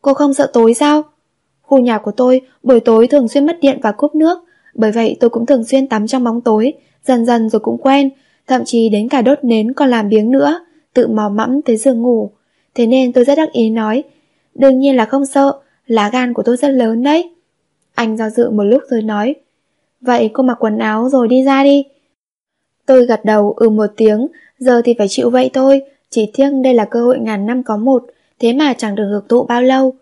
Cô không sợ tối sao? Khu nhà của tôi buổi tối thường xuyên mất điện và cúp nước, bởi vậy tôi cũng thường xuyên tắm trong bóng tối, dần dần rồi cũng quen, thậm chí đến cả đốt nến còn làm biếng nữa, tự mò mẫm tới giường ngủ. Thế nên tôi rất đắc ý nói, đương nhiên là không sợ, lá gan của tôi rất lớn đấy. Anh do dự một lúc rồi nói, vậy cô mặc quần áo rồi đi ra đi. Tôi gật đầu ừ một tiếng, giờ thì phải chịu vậy thôi, chỉ thiêng đây là cơ hội ngàn năm có một, thế mà chẳng được hưởng thụ bao lâu.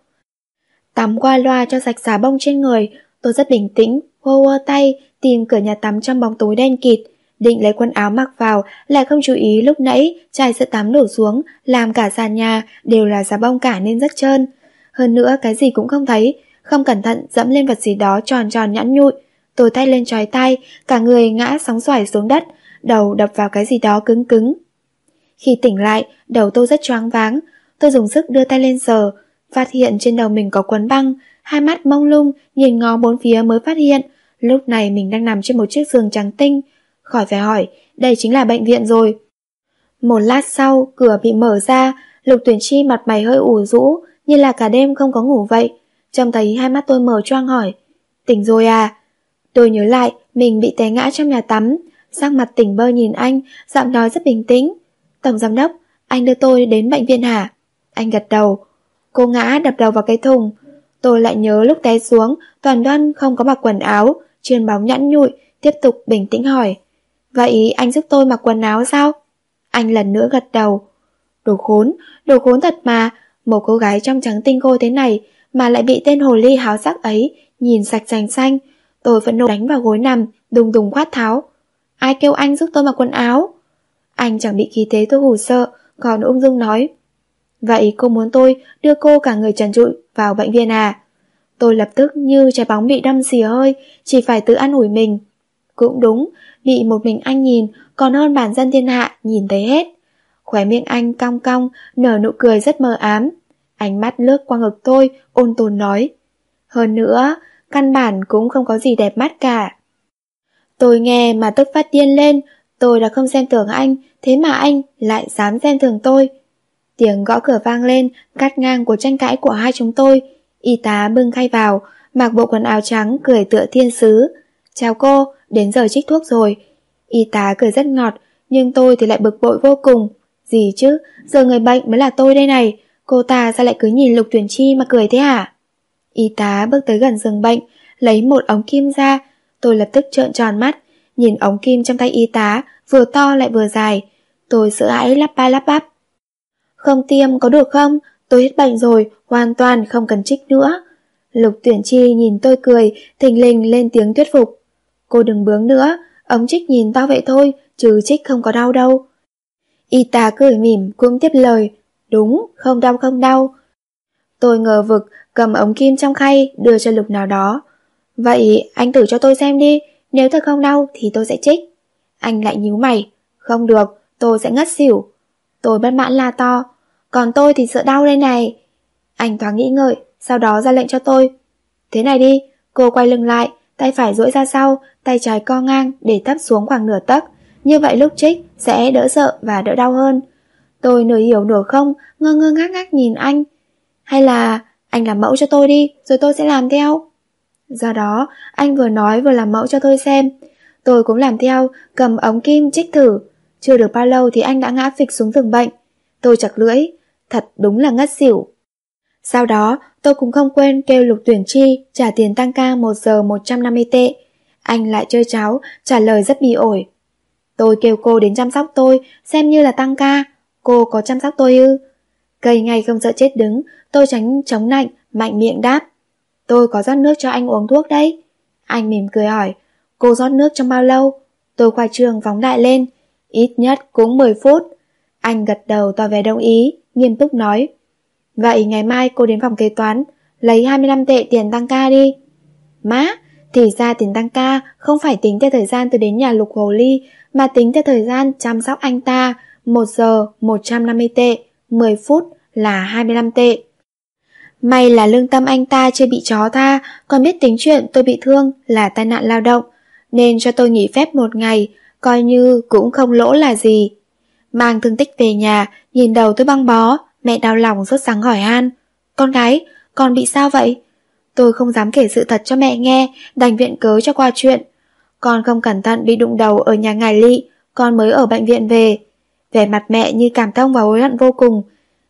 Tắm qua loa cho sạch xà bông trên người, tôi rất bình tĩnh, hô hô tay, tìm cửa nhà tắm trong bóng tối đen kịt, định lấy quần áo mặc vào, lại không chú ý lúc nãy chai sữa tắm đổ xuống, làm cả sàn nhà đều là giá bông cả nên rất trơn. Hơn nữa cái gì cũng không thấy, không cẩn thận dẫm lên vật gì đó tròn tròn nhẵn nhụi. Tôi tay lên trói tay, cả người ngã sóng xoài xuống đất, đầu đập vào cái gì đó cứng cứng. Khi tỉnh lại, đầu tôi rất choáng váng, tôi dùng sức đưa tay lên sờ, phát hiện trên đầu mình có quấn băng, hai mắt mông lung, nhìn ngó bốn phía mới phát hiện, lúc này mình đang nằm trên một chiếc giường trắng tinh. Khỏi phải hỏi, đây chính là bệnh viện rồi. Một lát sau, cửa bị mở ra, Lục Tuyển Chi mặt mày hơi ủ rũ, như là cả đêm không có ngủ vậy. Trông thấy hai mắt tôi mở choang hỏi, tỉnh rồi à? Tôi nhớ lại, mình bị té ngã trong nhà tắm, sang mặt tỉnh bơ nhìn anh, giọng nói rất bình tĩnh. Tổng giám đốc, anh đưa tôi đến bệnh viện hả? Anh gật đầu. Cô ngã đập đầu vào cái thùng. Tôi lại nhớ lúc té xuống, toàn đoan không có mặc quần áo, chuyên bóng nhẵn nhụi, tiếp tục bình tĩnh hỏi. Vậy anh giúp tôi mặc quần áo sao? Anh lần nữa gật đầu. Đồ khốn, đồ khốn thật mà, một cô gái trong trắng tinh khôi thế này mà lại bị tên hồ ly háo sắc ấy nhìn sạch sành xanh. Tôi vẫn nộ đánh vào gối nằm, đùng đùng quát tháo. Ai kêu anh giúp tôi mặc quần áo? Anh chẳng bị khí thế tôi hù sợ, còn ung dung nói. Vậy cô muốn tôi đưa cô cả người trần trụi vào bệnh viện à? Tôi lập tức như trái bóng bị đâm xì hơi, chỉ phải tự ăn ủi mình. Cũng đúng, bị một mình anh nhìn còn hơn bản dân thiên hạ nhìn thấy hết. Khóe miệng anh cong cong, nở nụ cười rất mờ ám. Ánh mắt lướt qua ngực tôi, ôn tồn nói. Hơn nữa, căn bản cũng không có gì đẹp mắt cả. Tôi nghe mà tức phát điên lên, tôi đã không xem thường anh, thế mà anh lại dám xem thường tôi. Tiếng gõ cửa vang lên, cắt ngang của tranh cãi của hai chúng tôi. Y tá bưng khay vào, mặc bộ quần áo trắng cười tựa thiên sứ. Chào cô, đến giờ trích thuốc rồi. Y tá cười rất ngọt, nhưng tôi thì lại bực bội vô cùng. Gì chứ, giờ người bệnh mới là tôi đây này, cô ta sao lại cứ nhìn lục tuyển chi mà cười thế hả? Y tá bước tới gần giường bệnh, lấy một ống kim ra, tôi lập tức trợn tròn mắt, nhìn ống kim trong tay y tá, vừa to lại vừa dài. Tôi sợ hãi lắp ba lắp bắp. Không tiêm có được không? Tôi hết bệnh rồi, hoàn toàn không cần trích nữa. Lục tuyển chi nhìn tôi cười, thình lình lên tiếng thuyết phục. Cô đừng bướng nữa, ống trích nhìn to vậy thôi, chứ trích không có đau đâu. Y tá cười mỉm cũng tiếp lời, đúng, không đau không đau. Tôi ngờ vực, cầm ống kim trong khay đưa cho lục nào đó. Vậy anh thử cho tôi xem đi, nếu thật không đau thì tôi sẽ trích. Anh lại nhíu mày, không được, tôi sẽ ngất xỉu. Tôi bất mãn la to, còn tôi thì sợ đau đây này. Anh thoáng nghĩ ngợi, sau đó ra lệnh cho tôi. Thế này đi, cô quay lưng lại, tay phải duỗi ra sau, tay trái co ngang để thấp xuống khoảng nửa tấc. Như vậy lúc trích sẽ đỡ sợ và đỡ đau hơn. Tôi nửa hiểu nửa không, ngơ ngơ ngác ngác nhìn anh. Hay là anh làm mẫu cho tôi đi, rồi tôi sẽ làm theo. Do đó, anh vừa nói vừa làm mẫu cho tôi xem. Tôi cũng làm theo, cầm ống kim trích thử. Chưa được bao lâu thì anh đã ngã phịch xuống giường bệnh. Tôi chặt lưỡi, thật đúng là ngất xỉu. Sau đó, tôi cũng không quên kêu lục tuyển chi trả tiền tăng ca 1 giờ 150 tệ. Anh lại chơi cháo, trả lời rất bị ổi. Tôi kêu cô đến chăm sóc tôi, xem như là tăng ca. Cô có chăm sóc tôi ư? Cây ngay không sợ chết đứng, tôi tránh chống nạnh mạnh miệng đáp. Tôi có rót nước cho anh uống thuốc đấy. Anh mỉm cười hỏi, cô rót nước trong bao lâu? Tôi khoa trường phóng đại lên, ít nhất cũng 10 phút. Anh gật đầu tỏ vẻ đồng ý, nghiêm túc nói. Vậy ngày mai cô đến phòng kế toán, lấy 25 tệ tiền tăng ca đi. Má, thì ra tiền tăng ca không phải tính theo thời gian tôi đến nhà lục hồ ly, mà tính theo thời gian chăm sóc anh ta, 1 giờ 150 tệ, 10 phút là 25 tệ. May là lương tâm anh ta chưa bị chó tha, còn biết tính chuyện tôi bị thương là tai nạn lao động, nên cho tôi nghỉ phép một ngày, coi như cũng không lỗ là gì. Mang thương tích về nhà, nhìn đầu tôi băng bó, mẹ đau lòng rốt sáng hỏi han. Con gái, con bị sao vậy? Tôi không dám kể sự thật cho mẹ nghe, đành viện cớ cho qua chuyện. Con không cẩn thận bị đụng đầu ở nhà ngài lị, con mới ở bệnh viện về. Vẻ mặt mẹ như cảm thông và hối hận vô cùng.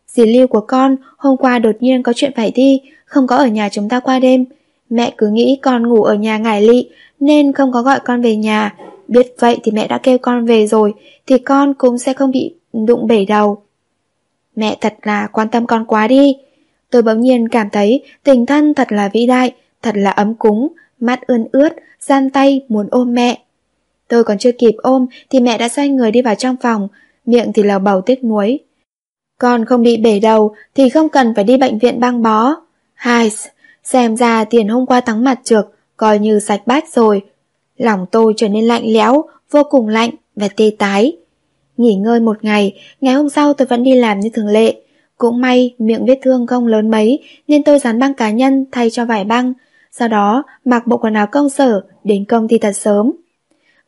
Dì Lưu của con hôm qua đột nhiên có chuyện phải đi, không có ở nhà chúng ta qua đêm. Mẹ cứ nghĩ con ngủ ở nhà ngài lị nên không có gọi con về nhà. Biết vậy thì mẹ đã kêu con về rồi, thì con cũng sẽ không bị đụng bể đầu. Mẹ thật là quan tâm con quá đi. Tôi bỗng nhiên cảm thấy tình thân thật là vĩ đại, thật là ấm cúng, mắt ươn ướt, gian tay muốn ôm mẹ. Tôi còn chưa kịp ôm thì mẹ đã xoay người đi vào trong phòng, miệng thì lầu bầu tiếc nuối. Con không bị bể đầu thì không cần phải đi bệnh viện băng bó. Hai, xem ra tiền hôm qua thắng mặt trượt, coi như sạch bát rồi. Lòng tôi trở nên lạnh lẽo, vô cùng lạnh và tê tái. Nghỉ ngơi một ngày, ngày hôm sau tôi vẫn đi làm như thường lệ. Cũng may miệng vết thương không lớn mấy nên tôi dán băng cá nhân thay cho vải băng. Sau đó mặc bộ quần áo công sở đến công ty thật sớm.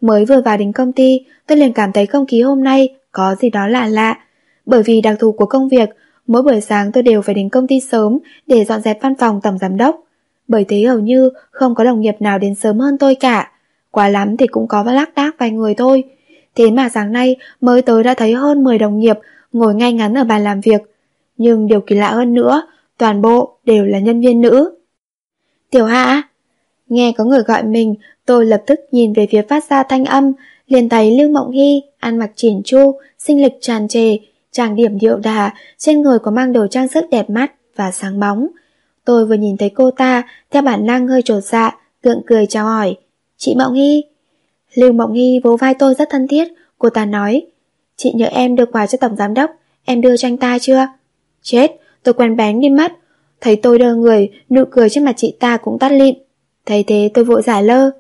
Mới vừa vào đến công ty, tôi liền cảm thấy không khí hôm nay có gì đó lạ lạ. Bởi vì đặc thù của công việc, mỗi buổi sáng tôi đều phải đến công ty sớm để dọn dẹp văn phòng tổng giám đốc. Bởi thế hầu như không có đồng nghiệp nào đến sớm hơn tôi cả. Quá lắm thì cũng có lác đác vài người thôi. Thế mà sáng nay mới tới đã thấy hơn 10 đồng nghiệp ngồi ngay ngắn ở bàn làm việc. Nhưng điều kỳ lạ hơn nữa, toàn bộ đều là nhân viên nữ. Tiểu Hạ! Nghe có người gọi mình, tôi lập tức nhìn về phía phát ra thanh âm, liền thấy Lưu Mộng Hy ăn mặc chỉn chu, sinh lịch tràn trề, trang điểm điệu đà, trên người có mang đồ trang sức đẹp mắt và sáng bóng. Tôi vừa nhìn thấy cô ta, theo bản năng hơi trột dạ, gượng cười chào hỏi. Chị Mộng Hy. Lưu Mộng Hy vỗ vai tôi rất thân thiết, cô ta nói. Chị nhớ em được quà cho tổng giám đốc, em đưa cho anh ta chưa? Chết, tôi quen bén đi mất. Thấy tôi đơ người, nụ cười trên mặt chị ta cũng tắt lịm. Thấy thế tôi vội giải lơ.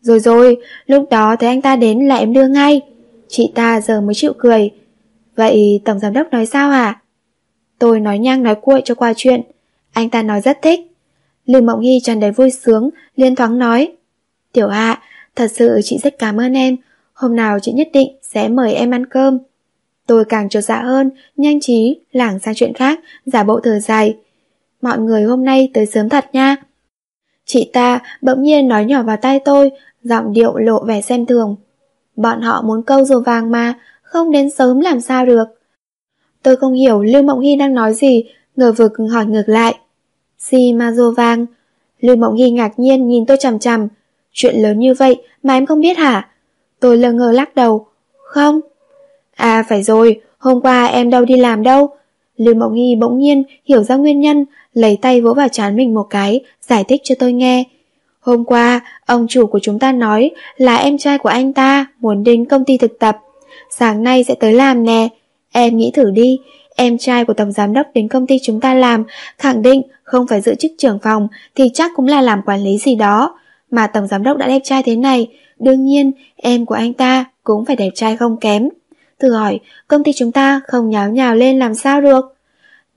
Rồi rồi, lúc đó thấy anh ta đến là em đưa ngay. Chị ta giờ mới chịu cười. Vậy tổng giám đốc nói sao à? Tôi nói nhang nói cuội cho qua chuyện. Anh ta nói rất thích. Lưu Mộng Hy tràn đầy vui sướng, liên thoáng nói. Tiểu Hạ, thật sự chị rất cảm ơn em. Hôm nào chị nhất định sẽ mời em ăn cơm. Tôi càng trột dạ hơn, nhanh trí, lảng sang chuyện khác, giả bộ thở dài. Mọi người hôm nay tới sớm thật nha. Chị ta bỗng nhiên nói nhỏ vào tay tôi, giọng điệu lộ vẻ xem thường. Bọn họ muốn câu rùa vàng mà, không đến sớm làm sao được. Tôi không hiểu Lưu Mộng Hy đang nói gì, ngờ vực hỏi ngược lại. Si mà rùa vàng? Lưu Mộng Hy ngạc nhiên nhìn tôi chằm chằm. Chuyện lớn như vậy mà em không biết hả? Tôi lơ ngơ lắc đầu. Không. À phải rồi, hôm qua em đâu đi làm đâu. Lưu Mộng Nghi bỗng nhiên hiểu ra nguyên nhân, lấy tay vỗ vào trán mình một cái, giải thích cho tôi nghe. Hôm qua, ông chủ của chúng ta nói là em trai của anh ta muốn đến công ty thực tập. Sáng nay sẽ tới làm nè. Em nghĩ thử đi, em trai của tổng giám đốc đến công ty chúng ta làm, khẳng định không phải giữ chức trưởng phòng thì chắc cũng là làm quản lý gì đó. Mà tổng giám đốc đã đẹp trai thế này, đương nhiên em của anh ta cũng phải đẹp trai không kém. Thử hỏi, công ty chúng ta không nháo nhào lên làm sao được?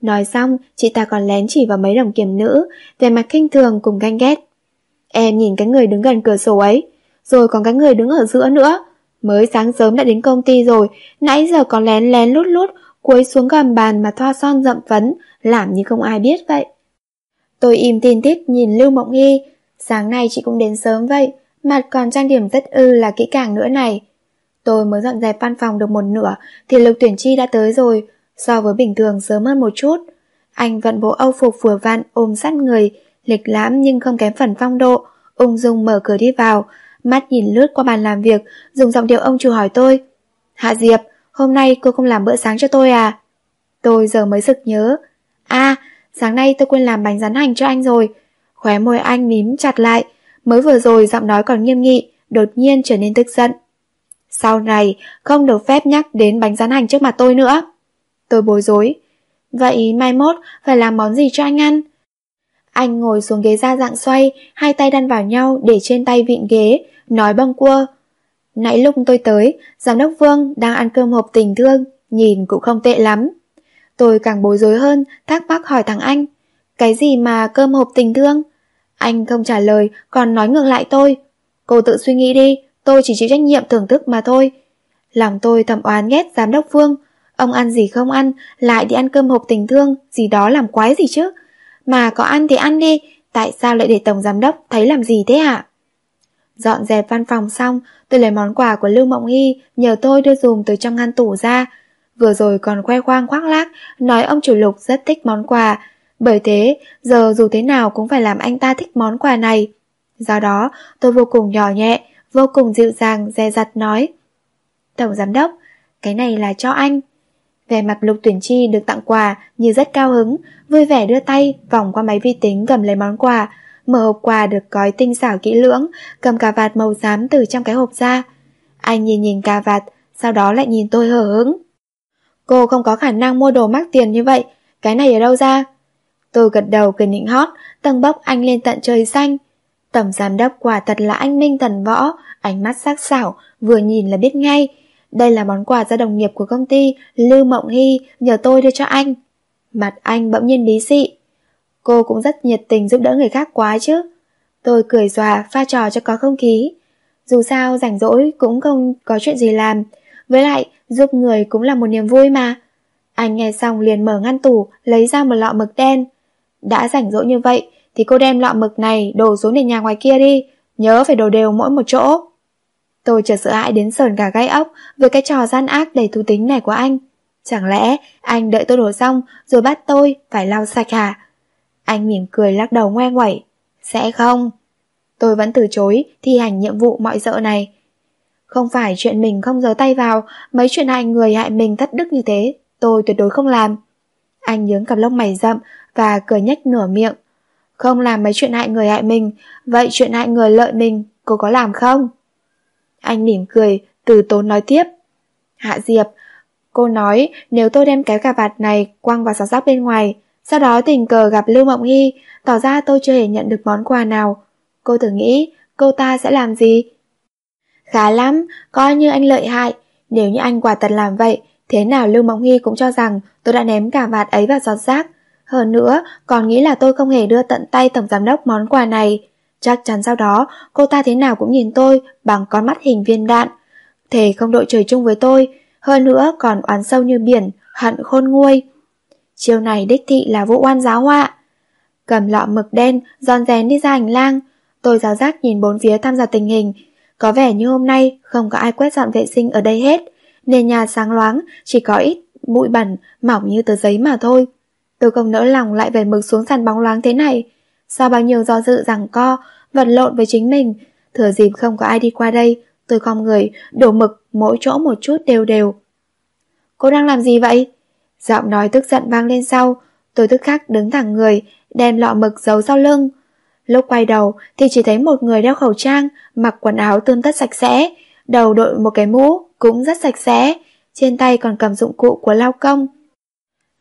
Nói xong, chị ta còn lén chỉ vào mấy đồng kiểm nữ, về mặt kinh thường cùng ganh ghét. Em nhìn cái người đứng gần cửa sổ ấy, rồi còn cái người đứng ở giữa nữa. Mới sáng sớm đã đến công ty rồi, nãy giờ còn lén lén lút lút, cúi xuống gầm bàn mà thoa son rậm phấn, làm như không ai biết vậy. Tôi im tin tít nhìn Lưu Mộng Nghi, sáng nay chị cũng đến sớm vậy, mặt còn trang điểm rất ư là kỹ càng nữa này. Tôi mới dọn dẹp văn phòng được một nửa thì Lục Tuyển Chi đã tới rồi, so với bình thường sớm hơn một chút. Anh vận bộ âu phục vừa vặn ôm sát người, lịch lãm nhưng không kém phần phong độ, ung dung mở cửa đi vào, mắt nhìn lướt qua bàn làm việc, dùng giọng điệu ông chủ hỏi tôi. Hạ Diệp, hôm nay cô không làm bữa sáng cho tôi à? Tôi giờ mới sực nhớ. À, sáng nay tôi quên làm bánh rán hành cho anh rồi. Khóe môi anh mím chặt lại, mới vừa rồi giọng nói còn nghiêm nghị, đột nhiên trở nên tức giận. Sau này, không được phép nhắc đến bánh rán hành trước mặt tôi nữa. Tôi bối rối. Vậy mai mốt phải làm món gì cho anh ăn? Anh ngồi xuống ghế ra dạng xoay, hai tay đan vào nhau để trên tay vịn ghế, nói bâng quơ. Nãy lúc tôi tới, giám đốc Vương đang ăn cơm hộp tình thương, nhìn cũng không tệ lắm. Tôi càng bối rối hơn, thắc mắc hỏi thằng anh. Cái gì mà cơm hộp tình thương? Anh không trả lời, còn nói ngược lại tôi. Cô tự suy nghĩ đi, tôi chỉ chịu trách nhiệm thưởng thức mà thôi. Lòng tôi thầm oán ghét giám đốc phương Ông ăn gì không ăn, lại đi ăn cơm hộp tình thương, gì đó làm quái gì chứ. Mà có ăn thì ăn đi, tại sao lại để tổng giám đốc thấy làm gì thế hả? Dọn dẹp văn phòng xong, tôi lấy món quà của Lưu Mộng Hy, nhờ tôi đưa dùm từ trong ngăn tủ ra. Vừa rồi còn khoe khoang khoác lác, nói ông chủ lục rất thích món quà. Bởi thế, giờ dù thế nào cũng phải làm anh ta thích món quà này. Do đó, tôi vô cùng nhỏ nhẹ, vô cùng dịu dàng, dè dặt nói. Tổng giám đốc, cái này là cho anh. Về mặt lục tuyển chi được tặng quà như rất cao hứng, vui vẻ đưa tay vòng qua máy vi tính cầm lấy món quà, mở hộp quà được gói tinh xảo kỹ lưỡng, cầm cà vạt màu xám từ trong cái hộp ra. Anh nhìn nhìn cà vạt, sau đó lại nhìn tôi hở hững. Cô không có khả năng mua đồ mắc tiền như vậy, cái này ở đâu ra? Tôi gật đầu cười nịnh hót, tầng bốc anh lên tận trời xanh. Tổng giám đốc quả thật là anh Minh Thần Võ, ánh mắt sắc sảo, vừa nhìn là biết ngay. Đây là món quà do đồng nghiệp của công ty, Lưu Mộng Hy, nhờ tôi đưa cho anh. Mặt anh bỗng nhiên bí xị. Cô cũng rất nhiệt tình giúp đỡ người khác quá chứ. Tôi cười xòa, pha trò cho có không khí. Dù sao rảnh rỗi cũng không có chuyện gì làm. Với lại, giúp người cũng là một niềm vui mà. Anh nghe xong liền mở ngăn tủ, lấy ra một lọ mực đen. Đã rảnh rỗi như vậy, thì cô đem lọ mực này đổ xuống nền nhà ngoài kia đi. Nhớ phải đổ đều mỗi một chỗ. Tôi chợt sợ hãi đến sờn cả gai ốc với cái trò gian ác đầy thú tính này của anh. Chẳng lẽ anh đợi tôi đổ xong rồi bắt tôi phải lau sạch hả? Anh mỉm cười lắc đầu ngoe ngoẩy. Sẽ không. Tôi vẫn từ chối thi hành nhiệm vụ mọi dợ này. Không phải chuyện mình không giơ tay vào, mấy chuyện hại người hại mình thất đức như thế, tôi tuyệt đối không làm. Anh nhướng cặp lông mày rậm và cười nhếch nửa miệng. Không làm mấy chuyện hại người hại mình, vậy chuyện hại người lợi mình, cô có làm không? Anh mỉm cười, từ tốn nói tiếp. Hạ Diệp, cô nói nếu tôi đem cái cà vạt này quăng vào sọt rác bên ngoài, sau đó tình cờ gặp Lưu Mộng Hy, tỏ ra tôi chưa hề nhận được món quà nào. Cô thử nghĩ, cô ta sẽ làm gì? Khá lắm, coi như anh lợi hại. Nếu như anh quả thật làm vậy, thế nào Lưu Mộng Hy cũng cho rằng tôi đã ném cả vạt ấy vào giọt rác. Hơn nữa, còn nghĩ là tôi không hề đưa tận tay tổng giám đốc món quà này. Chắc chắn sau đó, cô ta thế nào cũng nhìn tôi bằng con mắt hình viên đạn. Thề không đội trời chung với tôi, hơn nữa còn oán sâu như biển, hận khôn nguôi. Chiều này đích thị là vụ oan giáo họa. Cầm lọ mực đen, giòn rén đi ra hành lang. Tôi giáo giác nhìn bốn phía tham gia tình hình. Có vẻ như hôm nay không có ai quét dọn vệ sinh ở đây hết. Nền nhà sáng loáng, chỉ có ít bụi bẩn, mỏng như tờ giấy mà thôi. Tôi không nỡ lòng lại về mực xuống sàn bóng loáng thế này. Sau bao nhiêu do dự rằng co, vật lộn với chính mình, thừa dịp không có ai đi qua đây, tôi khom người, đổ mực mỗi chỗ một chút đều đều. Cô đang làm gì vậy? Giọng nói tức giận vang lên sau, tôi tức khắc đứng thẳng người, đem lọ mực giấu sau lưng. Lúc quay đầu thì chỉ thấy một người đeo khẩu trang, mặc quần áo tươm tất sạch sẽ, đầu đội một cái mũ cũng rất sạch sẽ, trên tay còn cầm dụng cụ của lao công.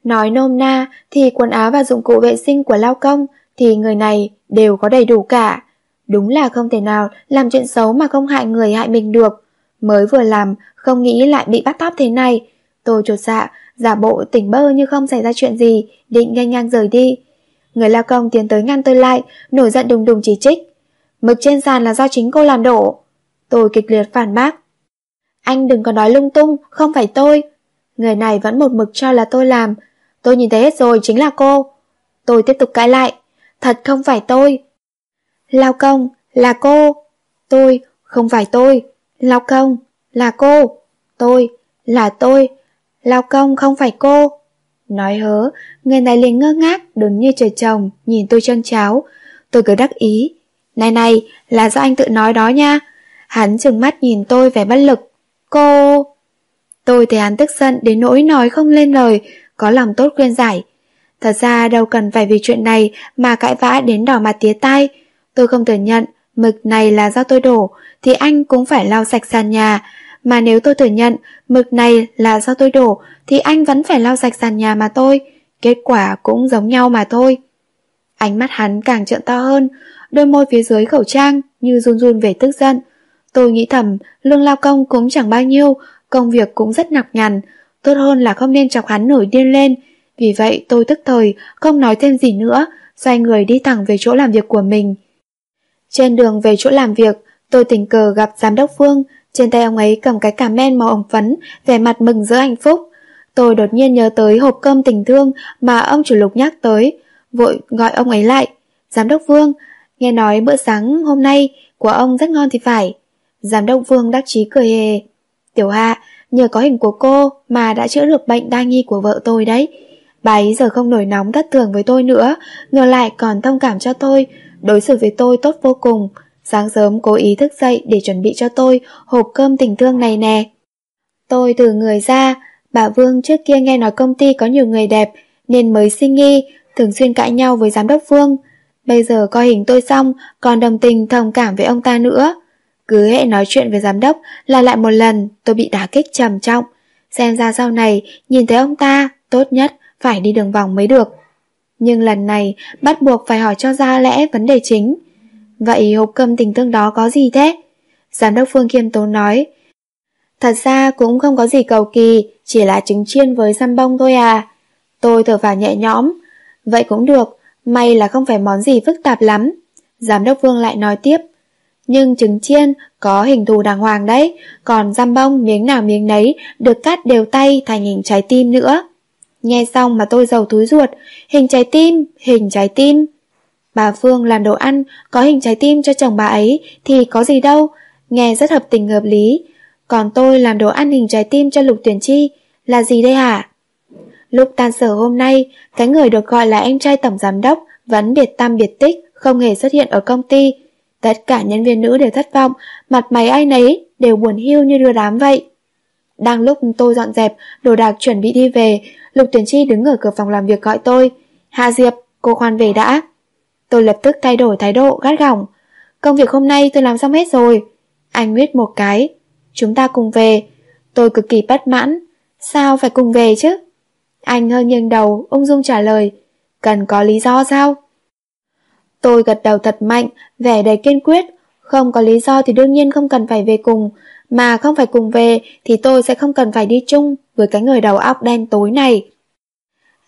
Nói nôm na thì quần áo và dụng cụ vệ sinh của lao công thì người này đều có đầy đủ cả. Đúng là không thể nào làm chuyện xấu mà không hại người hại mình được. Mới vừa làm, không nghĩ lại bị bắt tóc thế này. Tôi trột dạ, giả bộ tỉnh bơ như không xảy ra chuyện gì, định nhanh ngang rời đi. Người lao công tiến tới ngăn tôi lại, nổi giận đùng đùng chỉ trích. Mực trên sàn là do chính cô làm đổ. Tôi kịch liệt phản bác. Anh đừng có nói lung tung, không phải tôi. Người này vẫn một mực cho là tôi làm. Tôi nhìn thấy hết rồi, chính là cô. Tôi tiếp tục cãi lại. Thật không phải tôi. Lao công, là cô. Tôi, không phải tôi. Lao công, là cô. Tôi, là tôi. Lao công không phải cô. Nói hớ, người này liền ngơ ngác, đứng như trời trồng, nhìn tôi chân cháo. Tôi cứ đắc ý. Này này, là do anh tự nói đó nha. Hắn trừng mắt nhìn tôi vẻ bất lực. Cô... Tôi thấy hắn tức giận đến nỗi nói không lên lời, có lòng tốt khuyên giải. Thật ra đâu cần phải vì chuyện này mà cãi vã đến đỏ mặt tía tai. Tôi không thừa nhận mực này là do tôi đổ, thì anh cũng phải lau sạch sàn nhà. Mà nếu tôi thừa nhận mực này là do tôi đổ, thì anh vẫn phải lau sạch sàn nhà mà tôi. Kết quả cũng giống nhau mà thôi. Ánh mắt hắn càng trợn to hơn, đôi môi phía dưới khẩu trang như run run về tức giận. Tôi nghĩ thầm, lương lao công cũng chẳng bao nhiêu, công việc cũng rất nặng nhằn, tốt hơn là không nên chọc hắn nổi điên lên. Vì vậy tôi tức thời, không nói thêm gì nữa, xoay người đi thẳng về chỗ làm việc của mình. Trên đường về chỗ làm việc, tôi tình cờ gặp giám đốc Phương, trên tay ông ấy cầm cái cà men màu ống phấn, vẻ mặt mừng rỡ hạnh phúc. Tôi đột nhiên nhớ tới hộp cơm tình thương mà ông chủ lục nhắc tới, vội gọi ông ấy lại. Giám đốc Vương, nghe nói bữa sáng hôm nay của ông rất ngon thì phải. Giám đốc Vương đắc chí cười hề. Tiểu Hạ, nhờ có hình của cô mà đã chữa được bệnh đa nghi của vợ tôi đấy. Bà ấy giờ không nổi nóng thất thường với tôi nữa, ngược lại còn thông cảm cho tôi, đối xử với tôi tốt vô cùng. Sáng sớm cố ý thức dậy để chuẩn bị cho tôi hộp cơm tình thương này nè. Tôi từ người ra, bà Vương trước kia nghe nói công ty có nhiều người đẹp nên mới sinh nghi, thường xuyên cãi nhau với giám đốc Vương. Bây giờ coi hình tôi xong, còn đồng tình thông cảm với ông ta nữa. Cứ hệ nói chuyện với giám đốc là lại một lần tôi bị đả kích trầm trọng. Xem ra sau này, nhìn thấy ông ta, tốt nhất phải đi đường vòng mới được. Nhưng lần này, bắt buộc phải hỏi cho ra lẽ vấn đề chính. Vậy hộp cơm tình thương đó có gì thế? Giám đốc Phương Kiêm Tố nói. Thật ra cũng không có gì cầu kỳ, chỉ là trứng chiên với xăm bông thôi à. Tôi thở vào nhẹ nhõm. Vậy cũng được, may là không phải món gì phức tạp lắm. Giám đốc Vương lại nói tiếp. Nhưng trứng chiên có hình thù đàng hoàng đấy, còn giam bông miếng nào miếng nấy được cắt đều tay thành hình trái tim nữa. Nghe xong mà tôi giàu túi ruột, hình trái tim, hình trái tim. Bà Phương làm đồ ăn, có hình trái tim cho chồng bà ấy thì có gì đâu, nghe rất hợp tình hợp lý. Còn tôi làm đồ ăn hình trái tim cho Lục Tuyển Chi, là gì đây hả? Lúc tan sở hôm nay, cái người được gọi là em trai tổng giám đốc vẫn biệt tâm biệt tích, không hề xuất hiện ở công ty. Tất cả nhân viên nữ đều thất vọng, mặt mày ai nấy đều buồn hiu như đưa đám vậy. Đang lúc tôi dọn dẹp, đồ đạc chuẩn bị đi về, Lục Tuyển Chi đứng ở cửa phòng làm việc gọi tôi. Hạ Diệp, cô khoan về đã. Tôi lập tức thay đổi thái độ, gắt gỏng. Công việc hôm nay tôi làm xong hết rồi. Anh nguyết một cái. Chúng ta cùng về. Tôi cực kỳ bất mãn. Sao phải cùng về chứ? Anh hơi nghiêng đầu, ung dung trả lời. Cần có lý do sao? Tôi gật đầu thật mạnh, vẻ đầy kiên quyết. Không có lý do thì đương nhiên không cần phải về cùng. Mà không phải cùng về thì tôi sẽ không cần phải đi chung với cái người đầu óc đen tối này.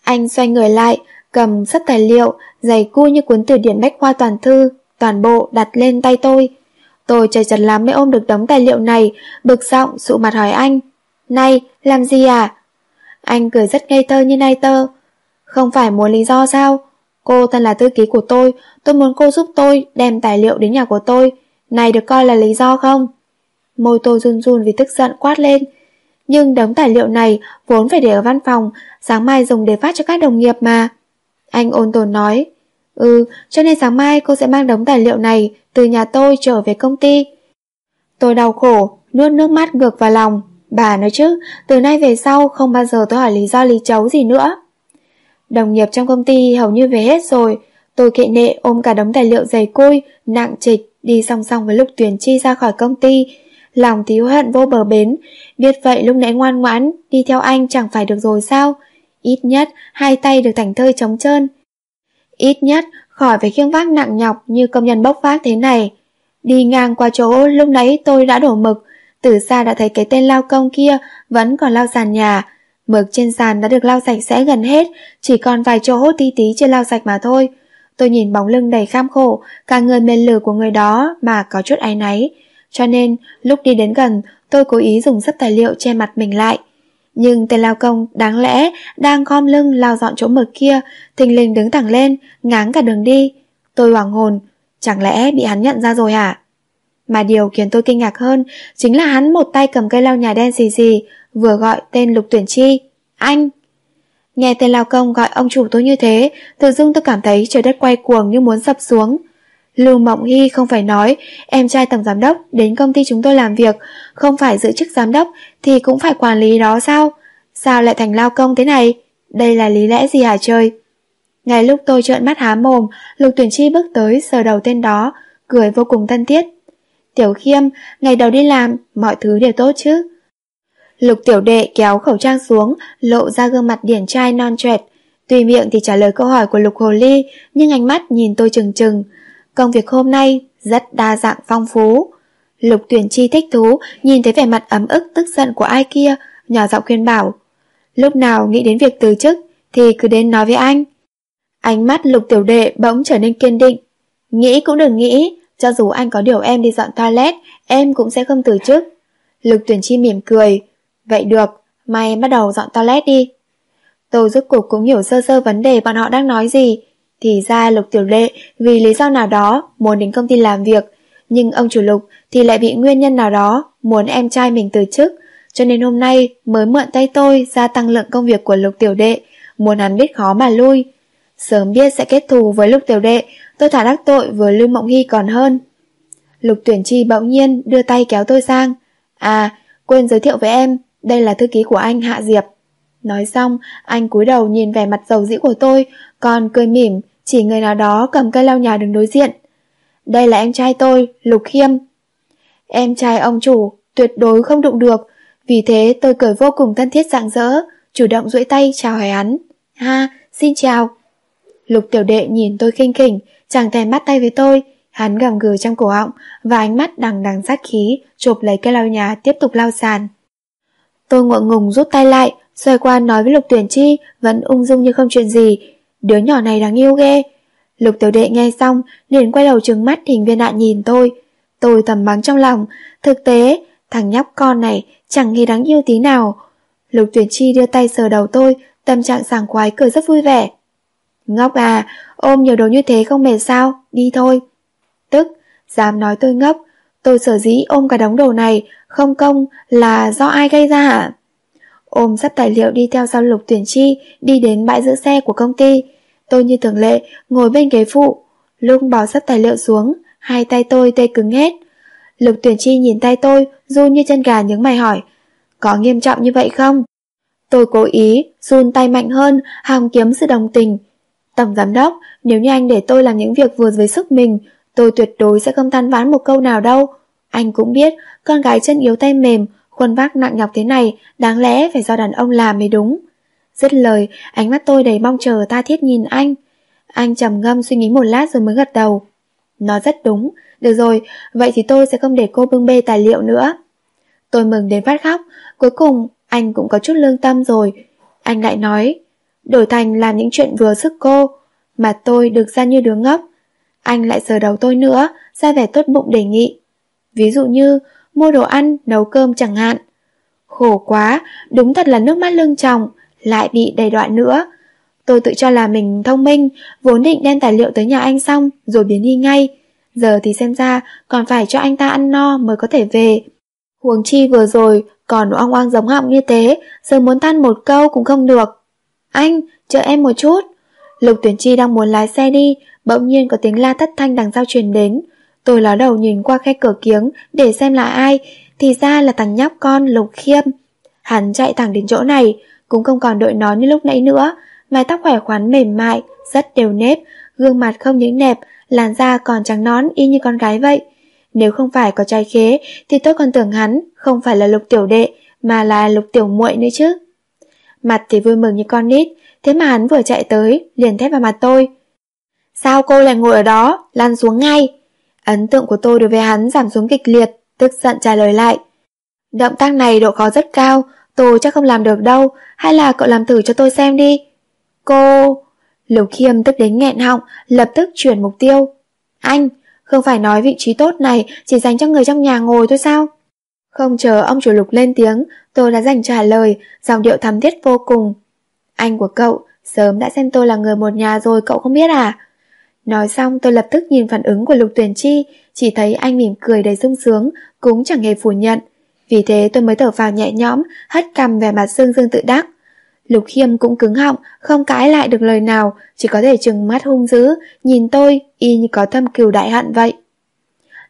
Anh xoay người lại, cầm sắp tài liệu, dày cu như cuốn từ điển bách khoa toàn thư, toàn bộ đặt lên tay tôi. Tôi trời chật lắm mới ôm được đống tài liệu này, bực giọng sụ mặt hỏi anh. Này, làm gì à? Anh cười rất ngây thơ như nai tơ. Không phải muốn lý do sao? Cô thân là thư ký của tôi, tôi muốn cô giúp tôi đem tài liệu đến nhà của tôi. Này được coi là lý do không? Môi tôi run run vì tức giận quát lên. Nhưng đống tài liệu này vốn phải để ở văn phòng, sáng mai dùng để phát cho các đồng nghiệp mà. Anh ôn tồn nói, ừ, cho nên sáng mai cô sẽ mang đống tài liệu này từ nhà tôi trở về công ty. Tôi đau khổ, nuốt nước mắt ngược vào lòng. Bà nói chứ, từ nay về sau không bao giờ tôi hỏi lý do lý chấu gì nữa. Đồng nghiệp trong công ty hầu như về hết rồi, tôi kệ nệ ôm cả đống tài liệu dày cui, nặng trịch, đi song song với lúc tuyển chi ra khỏi công ty. Lòng thiếu hận vô bờ bến, biết vậy lúc nãy ngoan ngoãn, đi theo anh chẳng phải được rồi sao? Ít nhất, hai tay được thảnh thơi trống trơn. Ít nhất, khỏi phải khiêng vác nặng nhọc như công nhân bốc vác thế này. Đi ngang qua chỗ lúc nãy tôi đã đổ mực, từ xa đã thấy cái tên lao công kia vẫn còn lao sàn nhà. Mực trên sàn đã được lau sạch sẽ gần hết, chỉ còn vài chỗ tí tí chưa lau sạch mà thôi. Tôi nhìn bóng lưng đầy kham khổ, cả người mềm lử của người đó mà có chút áy náy. Cho nên, lúc đi đến gần, tôi cố ý dùng sắp tài liệu che mặt mình lại. Nhưng tên lao công đáng lẽ đang khom lưng lao dọn chỗ mực kia, thình lình đứng thẳng lên, ngáng cả đường đi. Tôi hoảng hồn, chẳng lẽ bị hắn nhận ra rồi hả? Mà điều khiến tôi kinh ngạc hơn chính là hắn một tay cầm cây lau nhà đen xì xì, vừa gọi tên Lục Tuyển Chi. Anh! Nghe tên lao công gọi ông chủ tôi như thế, tự dưng tôi cảm thấy trời đất quay cuồng như muốn sập xuống. Lưu Mộng Hy không phải nói em trai tổng giám đốc đến công ty chúng tôi làm việc, không phải giữ chức giám đốc thì cũng phải quản lý đó sao? Sao lại thành lao công thế này? Đây là lý lẽ gì hả trời? Ngay lúc tôi trợn mắt há mồm, Lục Tuyển Chi bước tới sờ đầu tên đó, cười vô cùng thân thiết. Tiểu Khiêm, ngày đầu đi làm, mọi thứ đều tốt chứ? Lục Tiểu Đệ kéo khẩu trang xuống, lộ ra gương mặt điển trai non trẻ. tùy miệng thì trả lời câu hỏi của Lục Hồ Ly, nhưng ánh mắt nhìn tôi chừng chừng. Công việc hôm nay rất đa dạng phong phú. Lục Tuyển Chi thích thú, nhìn thấy vẻ mặt ấm ức tức giận của ai kia, nhỏ giọng khuyên bảo. Lúc nào nghĩ đến việc từ chức, thì cứ đến nói với anh. Ánh mắt lục tiểu đệ bỗng trở nên kiên định. Nghĩ cũng đừng nghĩ, cho dù anh có điều em đi dọn toilet, em cũng sẽ không từ chức. Lục tuyển chi mỉm cười. Vậy được, mày bắt đầu dọn toilet đi. Tôi rốt cuộc cũng hiểu sơ sơ vấn đề bọn họ đang nói gì. Thì ra lục tiểu đệ vì lý do nào đó muốn đến công ty làm việc, nhưng ông chủ lục thì lại bị nguyên nhân nào đó muốn em trai mình từ chức, cho nên hôm nay mới mượn tay tôi gia tăng lượng công việc của lục tiểu đệ, muốn hắn biết khó mà lui. Sớm biết sẽ kết thù với lục tiểu đệ, tôi thả đắc tội với Lưu Mộng Hy còn hơn. Lục tuyển chi bỗng nhiên đưa tay kéo tôi sang. À, quên giới thiệu với em, đây là thư ký của anh Hạ Diệp. Nói xong, anh cúi đầu nhìn vẻ mặt dầu dĩ của tôi, còn cười mỉm, chỉ người nào đó cầm cây lau nhà đứng đối diện. Đây là em trai tôi, Lục Khiêm. Em trai ông chủ, tuyệt đối không đụng được, vì thế tôi cười vô cùng thân thiết rạng rỡ, chủ động duỗi tay chào hỏi hắn. Ha, xin chào. Lục tiểu đệ nhìn tôi khinh khỉnh, chẳng thèm bắt tay với tôi, hắn gầm gừ trong cổ họng và ánh mắt đằng đằng sát khí, chụp lấy cây lau nhà tiếp tục lau sàn. Tôi ngượng ngùng rút tay lại, xoay qua nói với Lục Tuyển Chi, vẫn ung dung như không chuyện gì. Đứa nhỏ này đáng yêu ghê. Lục tiểu đệ nghe xong, liền quay đầu trừng mắt hình viên đạn nhìn tôi. Tôi thầm mắng trong lòng, thực tế, thằng nhóc con này chẳng hề đáng yêu tí nào. Lục tuyển chi đưa tay sờ đầu tôi, tâm trạng sảng khoái cười rất vui vẻ. Ngốc à, ôm nhiều đồ như thế không mệt sao, đi thôi. Tức, dám nói tôi ngốc, tôi sở dĩ ôm cả đống đồ này, không công là do ai gây ra hả? Ôm sắp tài liệu đi theo sau lục tuyển chi, đi đến bãi giữ xe của công ty. Tôi như thường lệ, ngồi bên ghế phụ. Lúc bỏ sắp tài liệu xuống, hai tay tôi tê cứng hết. Lục tuyển chi nhìn tay tôi, run như chân gà nhướng mày hỏi. Có nghiêm trọng như vậy không? Tôi cố ý, run tay mạnh hơn, hòng kiếm sự đồng tình. Tổng giám đốc, nếu như anh để tôi làm những việc vừa với sức mình, tôi tuyệt đối sẽ không than ván một câu nào đâu. Anh cũng biết, con gái chân yếu tay mềm, khuôn vác nặng nhọc thế này, đáng lẽ phải do đàn ông làm mới đúng. Dứt lời, ánh mắt tôi đầy mong chờ tha thiết nhìn anh. Anh trầm ngâm suy nghĩ một lát rồi mới gật đầu. Nó rất đúng, được rồi, vậy thì tôi sẽ không để cô bưng bê tài liệu nữa. Tôi mừng đến phát khóc, cuối cùng anh cũng có chút lương tâm rồi. Anh lại nói, đổi thành làm những chuyện vừa sức cô, mà tôi được ra như đứa ngốc. Anh lại sờ đầu tôi nữa, ra vẻ tốt bụng đề nghị. Ví dụ như, mua đồ ăn, nấu cơm chẳng hạn. Khổ quá, đúng thật là nước mắt lưng tròng, lại bị đầy đoạn nữa. Tôi tự cho là mình thông minh, vốn định đem tài liệu tới nhà anh xong, rồi biến đi ngay. Giờ thì xem ra, còn phải cho anh ta ăn no mới có thể về. Huống chi vừa rồi, còn oang oang giống họng như thế, giờ muốn than một câu cũng không được. Anh, chờ em một chút. Lục tuyển chi đang muốn lái xe đi, bỗng nhiên có tiếng la thất thanh đằng sau truyền đến. Tôi ló đầu nhìn qua khe cửa kiếng để xem là ai, thì ra là thằng nhóc con Lục Khiêm. Hắn chạy thẳng đến chỗ này, cũng không còn đội nón như lúc nãy nữa, mái tóc khỏe khoắn mềm mại, rất đều nếp, gương mặt không những đẹp, làn da còn trắng nón y như con gái vậy. Nếu không phải có trai khế thì tôi còn tưởng hắn không phải là lục tiểu đệ mà là lục tiểu muội nữa chứ. Mặt thì vui mừng như con nít, thế mà hắn vừa chạy tới, liền thét vào mặt tôi. Sao cô lại ngồi ở đó, lăn xuống ngay. Ấn tượng của tôi đối với hắn giảm xuống kịch liệt, tức giận trả lời lại. Động tác này độ khó rất cao, tôi chắc không làm được đâu, hay là cậu làm thử cho tôi xem đi. Cô... Lục Khiêm tức đến nghẹn họng, lập tức chuyển mục tiêu. Anh, không phải nói vị trí tốt này chỉ dành cho người trong nhà ngồi thôi sao? Không chờ ông chủ lục lên tiếng, tôi đã dành trả lời, dòng điệu thắm thiết vô cùng. Anh của cậu, sớm đã xem tôi là người một nhà rồi cậu không biết à? Nói xong tôi lập tức nhìn phản ứng của lục tuyển chi, chỉ thấy anh mỉm cười đầy sung sướng, cũng chẳng hề phủ nhận. Vì thế tôi mới thở vào nhẹ nhõm, hất cằm về mặt dương dương tự đắc. Lục Khiêm cũng cứng họng, không cãi lại được lời nào, chỉ có thể trừng mắt hung dữ, nhìn tôi, y như có thâm cừu đại hận vậy.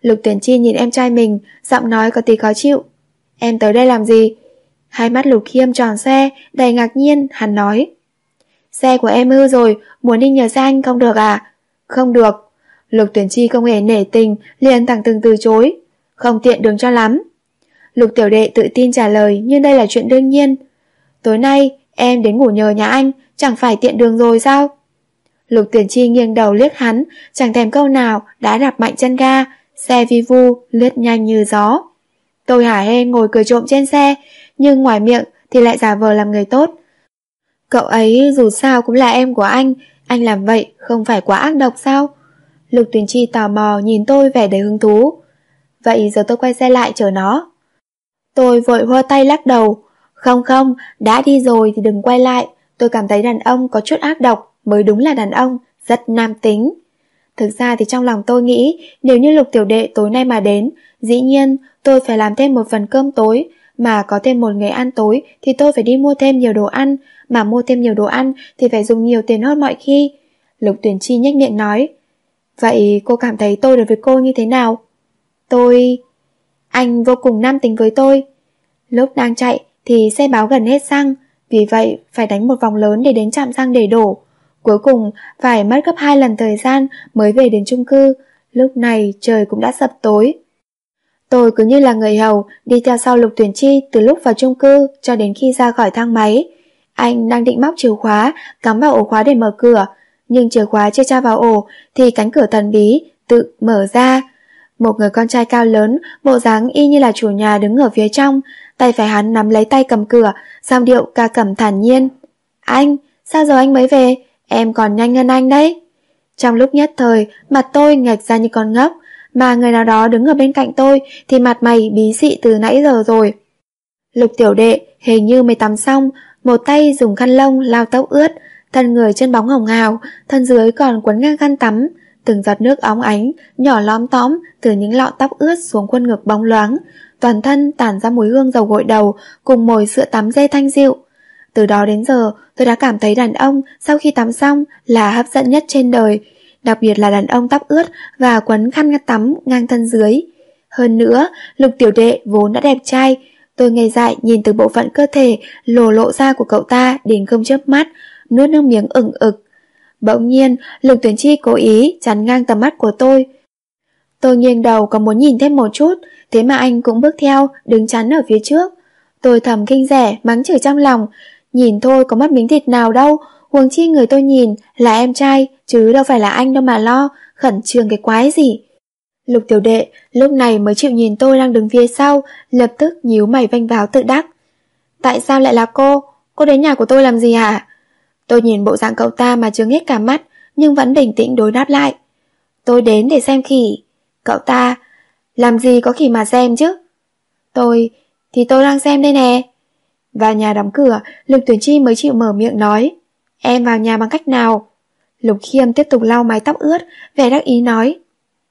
Lục Tuyển Chi nhìn em trai mình, giọng nói có tí khó chịu. Em tới đây làm gì? Hai mắt Lục Khiêm tròn xe, đầy ngạc nhiên, hắn nói. Xe của em hư rồi, muốn đi nhờ xe anh không được à? Không được. Lục Tuyển Chi không hề nể tình, liền thẳng từng từ chối. Không tiện đường cho lắm. Lục Tiểu Đệ tự tin trả lời nhưng đây là chuyện đương nhiên. Tối nay, em đến ngủ nhờ nhà anh, chẳng phải tiện đường rồi sao? Lục Tuyển Chi nghiêng đầu liếc hắn, chẳng thèm câu nào, đã đạp mạnh chân ga, xe vi vu, lướt nhanh như gió. Tôi hả hê ngồi cười trộm trên xe, nhưng ngoài miệng thì lại giả vờ làm người tốt. Cậu ấy dù sao cũng là em của anh, anh làm vậy không phải quá ác độc sao? Lục Tuyền Chi tò mò nhìn tôi vẻ đầy hứng thú. Vậy giờ tôi quay xe lại chờ nó. Tôi vội hoa tay lắc đầu. Không không, đã đi rồi thì đừng quay lại. Tôi cảm thấy đàn ông có chút ác độc mới đúng là đàn ông, rất nam tính. Thực ra thì trong lòng tôi nghĩ nếu như lục tiểu đệ tối nay mà đến, dĩ nhiên tôi phải làm thêm một phần cơm tối, mà có thêm một người ăn tối thì tôi phải đi mua thêm nhiều đồ ăn, mà mua thêm nhiều đồ ăn thì phải dùng nhiều tiền hơn mọi khi. Lục tuyển chi nhếch miệng nói. Vậy cô cảm thấy tôi đối với cô như thế nào? Tôi... Anh vô cùng nam tính với tôi. Lúc đang chạy thì xe báo gần hết xăng, vì vậy phải đánh một vòng lớn để đến trạm xăng để đổ. Cuối cùng phải mất gấp hai lần thời gian mới về đến chung cư. Lúc này trời cũng đã sập tối. Tôi cứ như là người hầu, đi theo sau Lục Tuyển Chi từ lúc vào chung cư cho đến khi ra khỏi thang máy. Anh đang định móc chìa khóa, cắm vào ổ khóa để mở cửa, nhưng chìa khóa chưa tra vào ổ thì cánh cửa thần bí tự mở ra. Một người con trai cao lớn, bộ dáng y như là chủ nhà đứng ở phía trong, tay phải hắn nắm lấy tay cầm cửa, giọng điệu ca cẩm thản nhiên. Anh, sao giờ anh mới về? Em còn nhanh hơn anh đấy. Trong lúc nhất thời, mặt tôi ngạch ra như con ngốc, mà người nào đó đứng ở bên cạnh tôi thì mặt mày bí dị từ nãy giờ rồi. Lục tiểu đệ hình như mới tắm xong, một tay dùng khăn lông lau tóc ướt, thân người chân bóng hồng hào, thân dưới còn quấn ngang khăn tắm, từng giọt nước óng ánh, nhỏ lóm tóm từ những lọ tóc ướt xuống khuôn ngực bóng loáng, toàn thân tản ra mùi hương dầu gội đầu cùng mùi sữa tắm dây thanh dịu. Từ đó đến giờ, tôi đã cảm thấy đàn ông sau khi tắm xong là hấp dẫn nhất trên đời, đặc biệt là đàn ông tóc ướt và quấn khăn tắm ngang thân dưới. Hơn nữa, lục tiểu đệ vốn đã đẹp trai, tôi ngây dại nhìn từ bộ phận cơ thể lồ lộ ra của cậu ta đến không chớp mắt, nuốt nước miếng ửng ực. Bỗng nhiên, lục tuyển chi cố ý chắn ngang tầm mắt của tôi. Tôi nghiêng đầu có muốn nhìn thêm một chút, thế mà anh cũng bước theo, đứng chắn ở phía trước. Tôi thầm kinh rẻ, mắng chửi trong lòng, nhìn thôi có mất miếng thịt nào đâu, huống chi người tôi nhìn là em trai, chứ đâu phải là anh đâu mà lo, khẩn trương cái quái gì. Lục tiểu đệ lúc này mới chịu nhìn tôi đang đứng phía sau, lập tức nhíu mày vanh váo tự đắc. Tại sao lại là cô? Cô đến nhà của tôi làm gì hả? Tôi nhìn bộ dạng cậu ta mà chưa hết cả mắt, nhưng vẫn bình tĩnh đối đáp lại. Tôi đến để xem khỉ. Cậu ta, làm gì có khỉ mà xem chứ? Tôi, thì tôi đang xem đây nè. Vào nhà đóng cửa, Lục Tuyển Chi mới chịu mở miệng nói. Em vào nhà bằng cách nào? Lục Khiêm tiếp tục lau mái tóc ướt, vẻ đắc ý nói.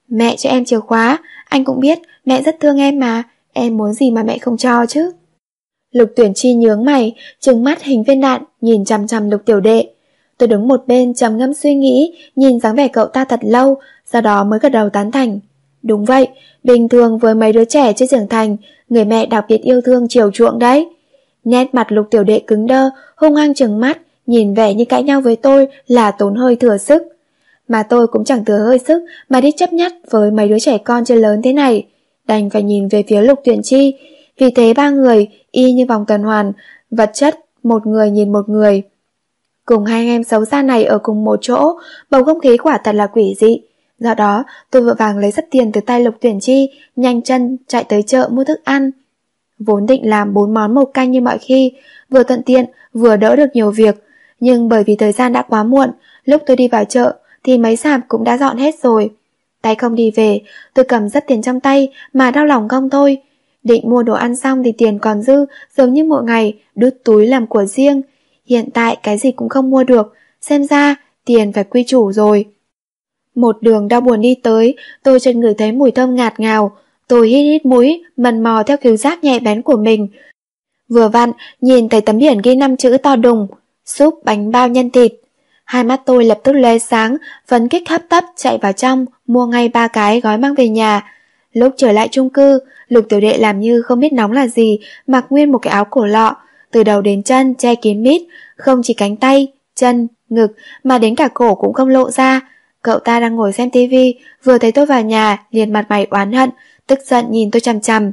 Mẹ cho em chìa khóa, anh cũng biết, mẹ rất thương em mà, em muốn gì mà mẹ không cho chứ. Lục tuyển chi nhướng mày, trừng mắt hình viên đạn, nhìn chằm chằm lục tiểu đệ. Tôi đứng một bên trầm ngâm suy nghĩ, nhìn dáng vẻ cậu ta thật lâu, sau đó mới gật đầu tán thành. Đúng vậy, bình thường với mấy đứa trẻ chưa trưởng thành, người mẹ đặc biệt yêu thương chiều chuộng đấy. Nét mặt lục tiểu đệ cứng đơ, hung hăng trừng mắt, nhìn vẻ như cãi nhau với tôi là tốn hơi thừa sức. Mà tôi cũng chẳng thừa hơi sức mà đi chấp nhất với mấy đứa trẻ con chưa lớn thế này. Đành phải nhìn về phía lục tuyển chi, vì thế ba người y như vòng tuần hoàn, vật chất một người nhìn một người. Cùng hai anh em xấu xa này ở cùng một chỗ, bầu không khí quả thật là quỷ dị. Do đó, tôi vội vàng lấy sắp tiền từ tay Lục Tuyển Chi, nhanh chân chạy tới chợ mua thức ăn. Vốn định làm bốn món một canh như mọi khi, vừa thuận tiện, vừa đỡ được nhiều việc. Nhưng bởi vì thời gian đã quá muộn, lúc tôi đi vào chợ thì mấy sạp cũng đã dọn hết rồi. Tay không đi về, tôi cầm rất tiền trong tay mà đau lòng không thôi. Định mua đồ ăn xong thì tiền còn dư, giống như mỗi ngày, đút túi làm của riêng. Hiện tại cái gì cũng không mua được, xem ra tiền phải quy chủ rồi. Một đường đau buồn đi tới, tôi chân ngửi thấy mùi thơm ngạt ngào. Tôi hít hít mũi, mần mò theo khứu giác nhẹ bén của mình. Vừa vặn, nhìn thấy tấm biển ghi năm chữ to đùng, súp bánh bao nhân thịt. Hai mắt tôi lập tức lóe sáng, phấn kích hấp tấp chạy vào trong, mua ngay ba cái gói mang về nhà. Lúc trở lại chung cư, lục tiểu đệ làm như không biết nóng là gì, mặc nguyên một cái áo cổ lọ, từ đầu đến chân che kín mít, không chỉ cánh tay, chân, ngực mà đến cả cổ cũng không lộ ra. Cậu ta đang ngồi xem tivi, vừa thấy tôi vào nhà, liền mặt mày oán hận, tức giận nhìn tôi chằm chằm.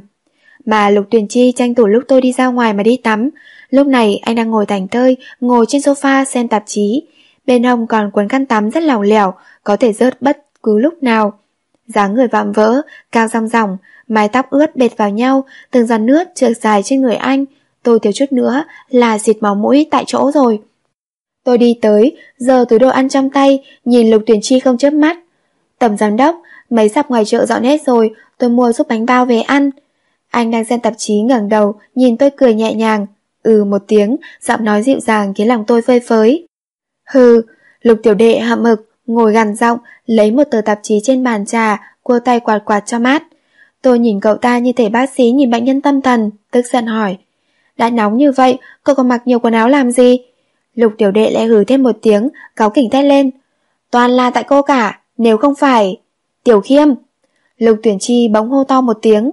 Mà Lục Tuyền Chi tranh thủ lúc tôi đi ra ngoài mà đi tắm. Lúc này anh đang ngồi thảnh thơi, ngồi trên sofa xem tạp chí. Bên hông còn quấn khăn tắm rất lỏng lẻo, có thể rớt bất cứ lúc nào. dáng người vạm vỡ, cao rong ròng, mái tóc ướt bệt vào nhau, từng giọt nước trượt dài trên người anh. Tôi thiếu chút nữa là xịt máu mũi tại chỗ rồi. Tôi đi tới, giờ túi đồ ăn trong tay, nhìn Lục Tuyển Chi không chớp mắt. Tầm giám đốc, mấy sạp ngoài chợ dọn hết rồi, tôi mua giúp bánh bao về ăn. Anh đang xem tạp chí ngẩng đầu, nhìn tôi cười nhẹ nhàng. Ừ một tiếng, giọng nói dịu dàng khiến lòng tôi phơi phới. Hừ, lục tiểu đệ hậm mực, ngồi gằn giọng, lấy một tờ tạp chí trên bàn trà, cua tay quạt quạt cho mát. Tôi nhìn cậu ta như thể bác sĩ nhìn bệnh nhân tâm thần, tức giận hỏi. Đã nóng như vậy, cậu còn mặc nhiều quần áo làm gì? Lục tiểu đệ lại hừ thêm một tiếng, cáo kỉnh thét lên. Toàn là tại cô cả, nếu không phải... Tiểu khiêm! Lục tuyển chi bỗng hô to một tiếng.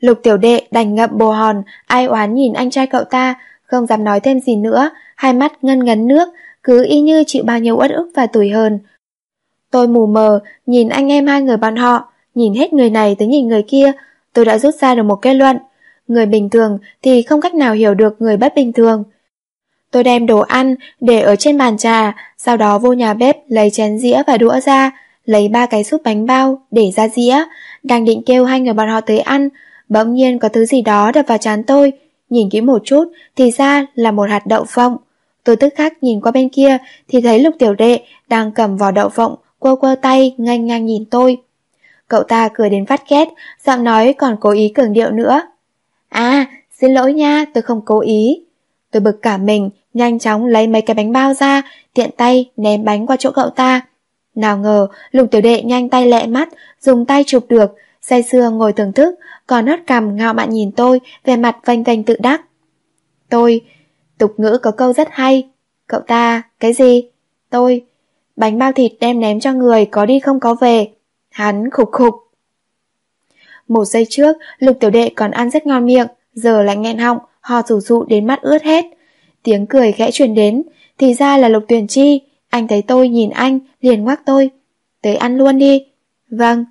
Lục tiểu đệ đành ngậm bồ hòn, ai oán nhìn anh trai cậu ta, không dám nói thêm gì nữa, hai mắt ngân ngấn nước, cứ y như chịu bao nhiêu uất ức và tủi hờn. Tôi mù mờ, nhìn anh em hai người bọn họ, nhìn hết người này tới nhìn người kia, tôi đã rút ra được một kết luận. Người bình thường thì không cách nào hiểu được người bất bình thường. Tôi đem đồ ăn để ở trên bàn trà, sau đó vô nhà bếp lấy chén dĩa và đũa ra, lấy ba cái súp bánh bao để ra dĩa, đang định kêu hai người bọn họ tới ăn, bỗng nhiên có thứ gì đó đập vào trán tôi, nhìn kỹ một chút thì ra là một hạt đậu phộng. Tôi tức khắc nhìn qua bên kia thì thấy lục tiểu đệ đang cầm vỏ đậu phộng, quơ quơ tay ngang ngang nhìn tôi. Cậu ta cười đến phát ghét, giọng nói còn cố ý cường điệu nữa. À, xin lỗi nha, tôi không cố ý. Tôi bực cả mình, nhanh chóng lấy mấy cái bánh bao ra, tiện tay ném bánh qua chỗ cậu ta. Nào ngờ, lục tiểu đệ nhanh tay lẹ mắt, dùng tay chụp được, say sưa ngồi thưởng thức, còn hất cằm ngạo mạn nhìn tôi, về mặt vanh vanh tự đắc. Tôi, tục ngữ có câu rất hay. Cậu ta, cái gì? Tôi, bánh bao thịt đem ném cho người có đi không có về. Hắn khục khục. Một giây trước, lục tiểu đệ còn ăn rất ngon miệng, giờ lại nghẹn họng, hò rủ rụ đến mắt ướt hết. Tiếng cười khẽ truyền đến, thì ra là lục tuyển chi. Anh thấy tôi nhìn anh, liền ngoác tôi. Tới ăn luôn đi. Vâng.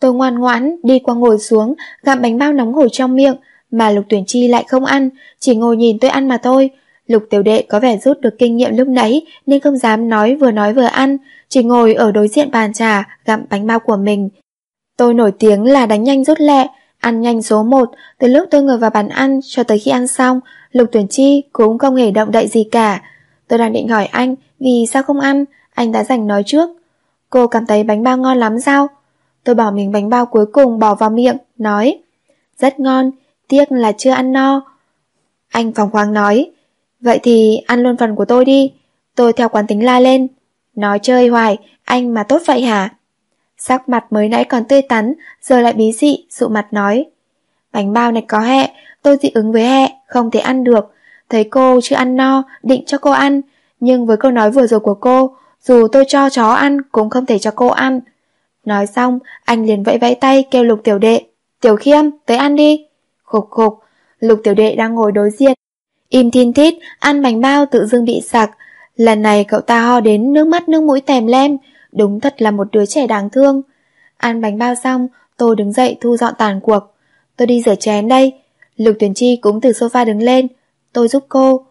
Tôi ngoan ngoãn, đi qua ngồi xuống, gặm bánh bao nóng hổi trong miệng, mà lục tuyển chi lại không ăn, chỉ ngồi nhìn tôi ăn mà thôi. Lục tiểu đệ có vẻ rút được kinh nghiệm lúc nãy nên không dám nói vừa nói vừa ăn, chỉ ngồi ở đối diện bàn trà gặm bánh bao của mình. Tôi nổi tiếng là đánh nhanh rút lẹ, ăn nhanh số 1, từ lúc tôi ngồi vào bàn ăn cho tới khi ăn xong, Lục Tuyển Chi cũng không hề động đậy gì cả. Tôi đang định hỏi anh vì sao không ăn, anh đã dành nói trước. Cô cảm thấy bánh bao ngon lắm sao? Tôi bỏ mình bánh bao cuối cùng bỏ vào miệng, nói Rất ngon, tiếc là chưa ăn no. Anh phòng khoáng nói Vậy thì ăn luôn phần của tôi đi. Tôi theo quán tính la lên. Nói chơi hoài, anh mà tốt vậy hả? Sắc mặt mới nãy còn tươi tắn, giờ lại bí dị, dụ mặt nói. Bánh bao này có hẹ, tôi dị ứng với hẹ, không thể ăn được. Thấy cô chưa ăn no, định cho cô ăn. Nhưng với câu nói vừa rồi của cô, dù tôi cho chó ăn cũng không thể cho cô ăn. Nói xong, anh liền vẫy vẫy tay kêu lục tiểu đệ. Tiểu khiêm, tới ăn đi. Khục khục, lục tiểu đệ đang ngồi đối diện. Im thiên thít, ăn bánh bao tự dưng bị sặc. Lần này cậu ta ho đến nước mắt nước mũi tèm lem, đúng thật là một đứa trẻ đáng thương. Ăn bánh bao xong, tôi đứng dậy thu dọn tàn cuộc. Tôi đi rửa chén đây. Lục Tuyển Chi cũng từ sofa đứng lên. Tôi giúp cô.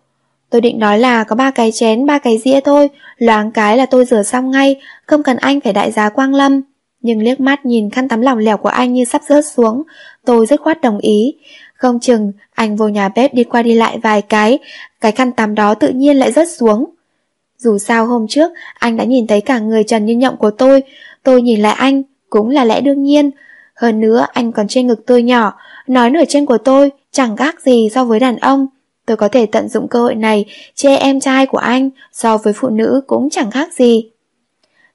Tôi định nói là có ba cái chén, ba cái dĩa thôi, loáng cái là tôi rửa xong ngay, không cần anh phải đại giá quang lâm. Nhưng liếc mắt nhìn khăn tắm lỏng lẻo của anh như sắp rớt xuống, tôi rất khoát đồng ý. Không chừng, anh vô nhà bếp đi qua đi lại vài cái, cái khăn tắm đó tự nhiên lại rớt xuống. Dù sao hôm trước, anh đã nhìn thấy cả người trần như nhộng của tôi, tôi nhìn lại anh, cũng là lẽ đương nhiên. Hơn nữa, anh còn trên ngực tôi nhỏ, nói nửa trên của tôi, chẳng gác gì so với đàn ông. Tôi có thể tận dụng cơ hội này, che em trai của anh, so với phụ nữ cũng chẳng khác gì.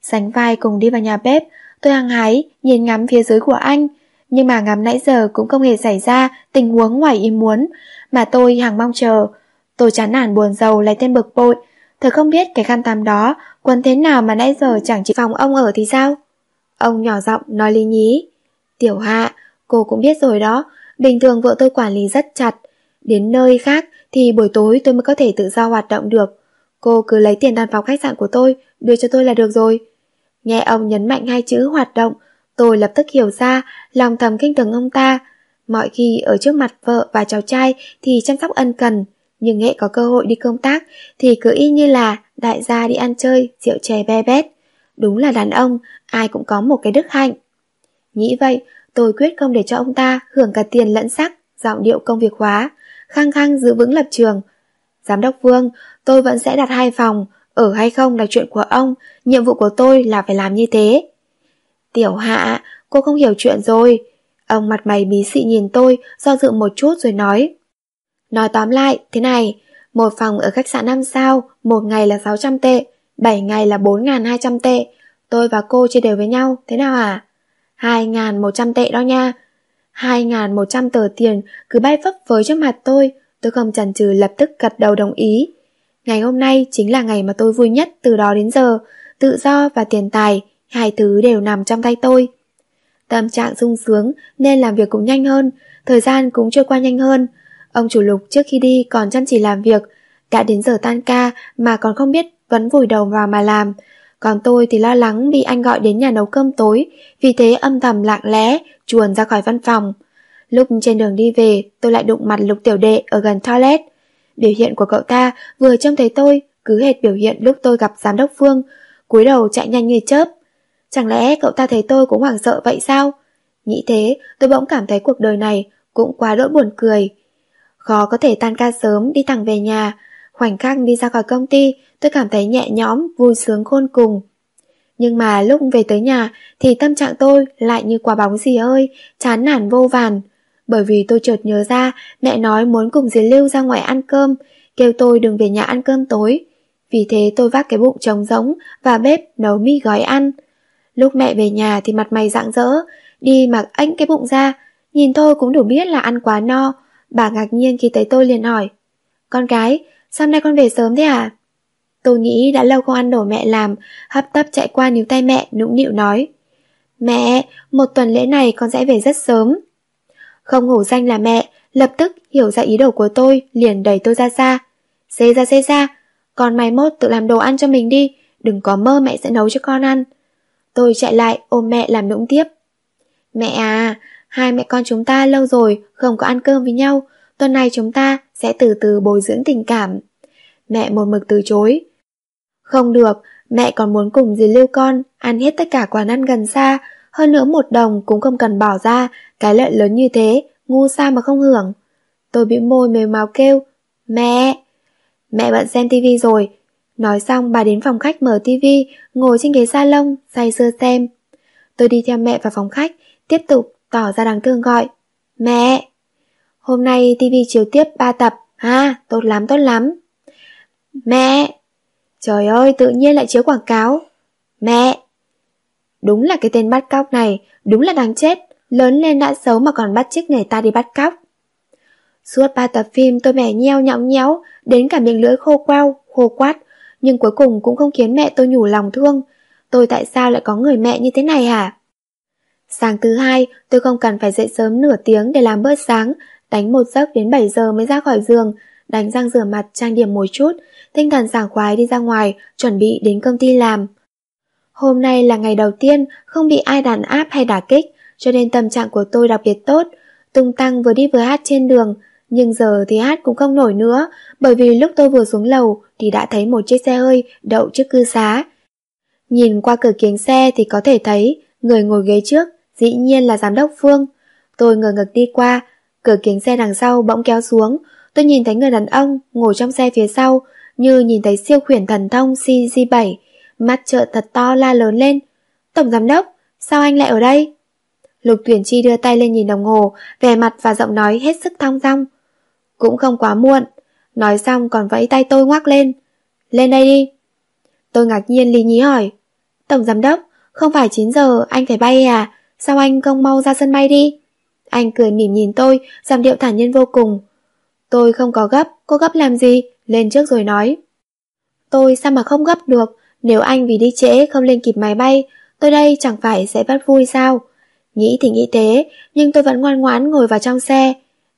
Sánh vai cùng đi vào nhà bếp, tôi hăng hái, nhìn ngắm phía dưới của anh, nhưng mà ngắm nãy giờ cũng không hề xảy ra tình huống ngoài ý muốn, mà tôi hàng mong chờ. Tôi chán nản buồn rầu lấy tên bực bội, thật không biết cái khăn tắm đó quấn thế nào mà nãy giờ chẳng chỉ phòng ông ở thì sao? Ông nhỏ giọng nói lý nhí. Tiểu hạ, cô cũng biết rồi đó, bình thường vợ tôi quản lý rất chặt. Đến nơi khác thì buổi tối tôi mới có thể tự do hoạt động được. Cô cứ lấy tiền đặt phòng khách sạn của tôi, đưa cho tôi là được rồi. Nghe ông nhấn mạnh hai chữ hoạt động, tôi lập tức hiểu ra, lòng thầm kinh thường ông ta. Mọi khi ở trước mặt vợ và cháu trai thì chăm sóc ân cần, nhưng nghệ có cơ hội đi công tác thì cứ y như là đại gia đi ăn chơi, rượu chè be bét. Đúng là đàn ông, ai cũng có một cái đức hạnh. Nghĩ vậy, tôi quyết không để cho ông ta hưởng cả tiền lẫn sắc, giọng điệu công việc hóa, khăng khăng giữ vững lập trường. Giám đốc Vương, tôi vẫn sẽ đặt hai phòng, ở hay không là chuyện của ông, nhiệm vụ của tôi là phải làm như thế. Tiểu hạ, cô không hiểu chuyện rồi. Ông mặt mày bí xị nhìn tôi, do dự một chút rồi nói. Nói tóm lại, thế này, một phòng ở khách sạn 5 sao, một ngày là 600 tệ, 7 ngày là 4.200 tệ. Tôi và cô chia đều với nhau, thế nào hả? 2.100 tệ đó nha. 2.100 tờ tiền cứ bay phấp với trước mặt tôi, tôi không chần chừ lập tức gật đầu đồng ý. Ngày hôm nay chính là ngày mà tôi vui nhất từ đó đến giờ, tự do và tiền tài, hai thứ đều nằm trong tay tôi. Tâm trạng sung sướng nên làm việc cũng nhanh hơn, thời gian cũng trôi qua nhanh hơn. Ông chủ lục trước khi đi còn chăm chỉ làm việc, đã đến giờ tan ca mà còn không biết vẫn vùi đầu vào mà làm. Còn tôi thì lo lắng bị anh gọi đến nhà nấu cơm tối, vì thế âm thầm lặng lẽ, chuồn ra khỏi văn phòng. Lúc trên đường đi về, tôi lại đụng mặt lục tiểu đệ ở gần toilet. Biểu hiện của cậu ta vừa trông thấy tôi, cứ hệt biểu hiện lúc tôi gặp giám đốc Phương, cúi đầu chạy nhanh như chớp. Chẳng lẽ cậu ta thấy tôi cũng hoảng sợ vậy sao? Nghĩ thế, tôi bỗng cảm thấy cuộc đời này cũng quá đỗi buồn cười. Khó có thể tan ca sớm đi thẳng về nhà, khoảnh khắc đi ra khỏi công ty, tôi cảm thấy nhẹ nhõm, vui sướng khôn cùng. Nhưng mà lúc về tới nhà thì tâm trạng tôi lại như quả bóng gì ơi, chán nản vô vàn. Bởi vì tôi chợt nhớ ra mẹ nói muốn cùng dì Lưu ra ngoài ăn cơm, kêu tôi đừng về nhà ăn cơm tối. Vì thế tôi vác cái bụng trống rỗng và bếp nấu mì gói ăn. Lúc mẹ về nhà thì mặt mày rạng rỡ, đi mặc anh cái bụng ra, nhìn tôi cũng đủ biết là ăn quá no. Bà ngạc nhiên khi thấy tôi liền hỏi, con gái, sao nay con về sớm thế à? Tôi nghĩ đã lâu không ăn đồ mẹ làm, hấp tấp chạy qua níu tay mẹ, nũng nịu nói. Mẹ, một tuần lễ này con sẽ về rất sớm. Không hổ danh là mẹ, lập tức hiểu ra ý đồ của tôi, liền đẩy tôi ra xa. Xê ra xê ra, con mai mốt tự làm đồ ăn cho mình đi, đừng có mơ mẹ sẽ nấu cho con ăn. Tôi chạy lại ôm mẹ làm nũng tiếp. Mẹ à, hai mẹ con chúng ta lâu rồi không có ăn cơm với nhau, tuần này chúng ta sẽ từ từ bồi dưỡng tình cảm. Mẹ một mực từ chối. Không được, mẹ còn muốn cùng dì lưu con ăn hết tất cả quán ăn gần xa, hơn nữa một đồng cũng không cần bỏ ra, cái lợi lớn như thế, ngu sao mà không hưởng. Tôi bị môi mềm màu kêu, mẹ, mẹ bận xem tivi rồi. Nói xong bà đến phòng khách mở tivi, ngồi trên ghế salon, say sưa xem. Tôi đi theo mẹ vào phòng khách, tiếp tục tỏ ra đáng thương gọi, mẹ. Hôm nay tivi chiếu tiếp 3 tập, ha, tốt lắm tốt lắm. Mẹ! Trời ơi, tự nhiên lại chiếu quảng cáo. Mẹ! Đúng là cái tên bắt cóc này, đúng là đáng chết, lớn lên đã xấu mà còn bắt chiếc người ta đi bắt cóc. Suốt ba tập phim tôi mẻ nheo nhõng nhéo, đến cả miệng lưỡi khô quao, khô quát, nhưng cuối cùng cũng không khiến mẹ tôi nhủ lòng thương. Tôi tại sao lại có người mẹ như thế này hả? Sáng thứ hai, tôi không cần phải dậy sớm nửa tiếng để làm bữa sáng, đánh một giấc đến 7 giờ mới ra khỏi giường, đánh răng rửa mặt trang điểm một chút, tinh thần sảng khoái đi ra ngoài, chuẩn bị đến công ty làm. Hôm nay là ngày đầu tiên không bị ai đàn áp hay đả kích, cho nên tâm trạng của tôi đặc biệt tốt. Tung tăng vừa đi vừa hát trên đường, nhưng giờ thì hát cũng không nổi nữa, bởi vì lúc tôi vừa xuống lầu thì đã thấy một chiếc xe hơi đậu trước cư xá. Nhìn qua cửa kính xe thì có thể thấy người ngồi ghế trước dĩ nhiên là giám đốc Phương. Tôi ngờ ngực đi qua, cửa kính xe đằng sau bỗng kéo xuống, tôi nhìn thấy người đàn ông ngồi trong xe phía sau, như nhìn thấy siêu khuyển thần thông CG7, mắt trợ thật to la lớn lên. Tổng giám đốc, sao anh lại ở đây? Lục tuyển chi đưa tay lên nhìn đồng hồ, vẻ mặt và giọng nói hết sức thong dong. Cũng không quá muộn, nói xong còn vẫy tay tôi ngoắc lên. Lên đây đi. Tôi ngạc nhiên lý nhí hỏi. Tổng giám đốc, không phải 9 giờ anh phải bay à? Sao anh không mau ra sân bay đi? Anh cười mỉm nhìn tôi, giọng điệu thản nhiên vô cùng. Tôi không có gấp, cô gấp làm gì? Lên trước rồi nói. Tôi sao mà không gấp được, nếu anh vì đi trễ không lên kịp máy bay, tôi đây chẳng phải sẽ bắt vui sao? Nghĩ thì nghĩ thế, nhưng tôi vẫn ngoan ngoãn ngồi vào trong xe.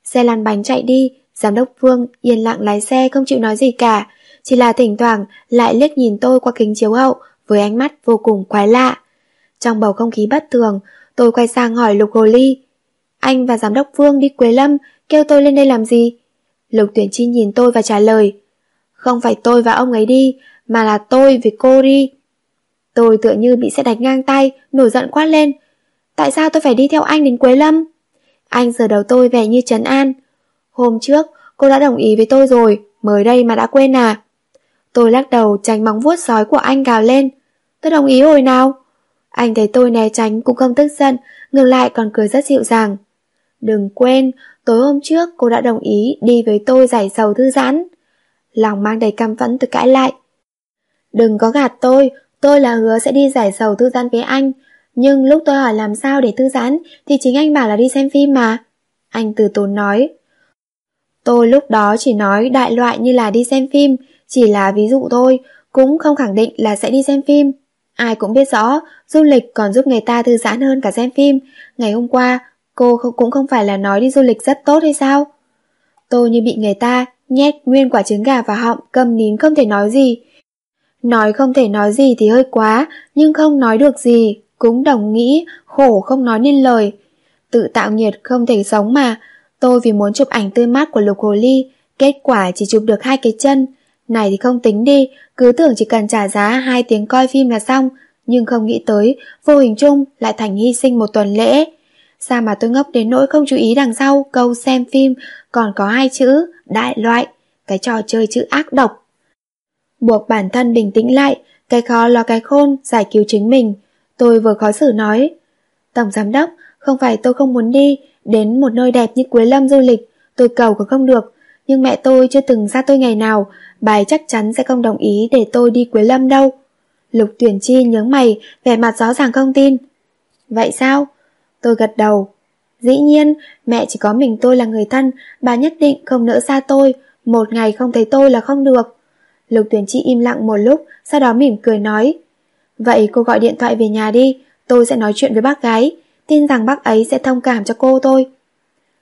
Xe lăn bánh chạy đi, giám đốc Vương yên lặng lái xe không chịu nói gì cả, chỉ là thỉnh thoảng lại liếc nhìn tôi qua kính chiếu hậu với ánh mắt vô cùng quái lạ. Trong bầu không khí bất thường, tôi quay sang hỏi Lục Hồ Ly. Anh và giám đốc Vương đi Quế Lâm, kêu tôi lên đây làm gì? Lục Tuyển Chi nhìn tôi và trả lời. Không phải tôi và ông ấy đi, mà là tôi với cô đi. Tôi tựa như bị xe đánh ngang tay, nổi giận quát lên. Tại sao tôi phải đi theo anh đến Quế Lâm? Anh giờ đầu tôi vẻ như trấn an. Hôm trước, cô đã đồng ý với tôi rồi, mới đây mà đã quên à? Tôi lắc đầu tránh móng vuốt sói của anh gào lên. Tôi đồng ý hồi nào? Anh thấy tôi né tránh cũng không tức giận, ngược lại còn cười rất dịu dàng. Đừng quên, tối hôm trước cô đã đồng ý đi với tôi giải sầu thư giãn. Lòng mang đầy căm phẫn tôi cãi lại. Đừng có gạt tôi, tôi là hứa sẽ đi giải sầu thư giãn với anh. Nhưng lúc tôi hỏi làm sao để thư giãn thì chính anh bảo là đi xem phim mà. Anh từ tốn nói. Tôi lúc đó chỉ nói đại loại như là đi xem phim, chỉ là ví dụ thôi, cũng không khẳng định là sẽ đi xem phim. Ai cũng biết rõ, du lịch còn giúp người ta thư giãn hơn cả xem phim. Ngày hôm qua, cô cũng không phải là nói đi du lịch rất tốt hay sao? Tôi như bị người ta nhét nguyên quả trứng gà vào họng, cầm nín không thể nói gì. Nói không thể nói gì thì hơi quá, nhưng không nói được gì, cũng đồng nghĩ, khổ không nói nên lời. Tự tạo nhiệt không thể sống mà, tôi vì muốn chụp ảnh tươi mát của lục hồ ly, kết quả chỉ chụp được hai cái chân. Này thì không tính đi, cứ tưởng chỉ cần trả giá hai tiếng coi phim là xong, nhưng không nghĩ tới, vô hình chung lại thành hy sinh một tuần lễ. Sao mà tôi ngốc đến nỗi không chú ý đằng sau câu xem phim còn có hai chữ đại loại, cái trò chơi chữ ác độc. Buộc bản thân bình tĩnh lại, cái khó lo cái khôn, giải cứu chính mình. Tôi vừa khó xử nói. Tổng giám đốc, không phải tôi không muốn đi, đến một nơi đẹp như Quế Lâm du lịch, tôi cầu còn không được. Nhưng mẹ tôi chưa từng ra tôi ngày nào, bài chắc chắn sẽ không đồng ý để tôi đi Quế Lâm đâu. Lục tuyển chi nhướng mày, vẻ mặt rõ ràng không tin. Vậy sao? Tôi gật đầu. Dĩ nhiên, mẹ chỉ có mình tôi là người thân, bà nhất định không nỡ xa tôi, một ngày không thấy tôi là không được. Lục tuyển chi im lặng một lúc, sau đó mỉm cười nói. Vậy cô gọi điện thoại về nhà đi, tôi sẽ nói chuyện với bác gái, tin rằng bác ấy sẽ thông cảm cho cô tôi.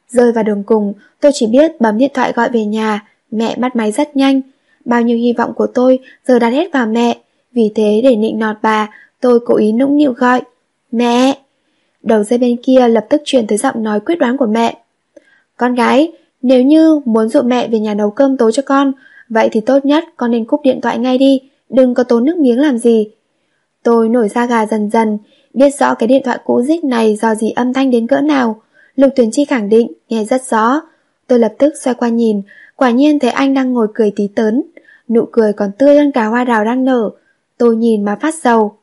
Rơi vào đường cùng, tôi chỉ biết bấm điện thoại gọi về nhà, mẹ bắt máy rất nhanh. Bao nhiêu hy vọng của tôi giờ đặt hết vào mẹ, vì thế để nịnh nọt bà, tôi cố ý nũng nịu gọi. Mẹ! Đầu dây bên kia lập tức truyền tới giọng nói quyết đoán của mẹ. Con gái, nếu như muốn dụ mẹ về nhà nấu cơm tối cho con, vậy thì tốt nhất con nên cúp điện thoại ngay đi, đừng có tốn nước miếng làm gì. Tôi nổi da gà dần dần, biết rõ cái điện thoại cũ rích này do gì âm thanh đến cỡ nào. Lục Tuyển Chi khẳng định, nghe rất rõ. Tôi lập tức xoay qua nhìn, quả nhiên thấy anh đang ngồi cười tí tớn. Nụ cười còn tươi hơn cả hoa đào đang nở. Tôi nhìn mà phát sầu.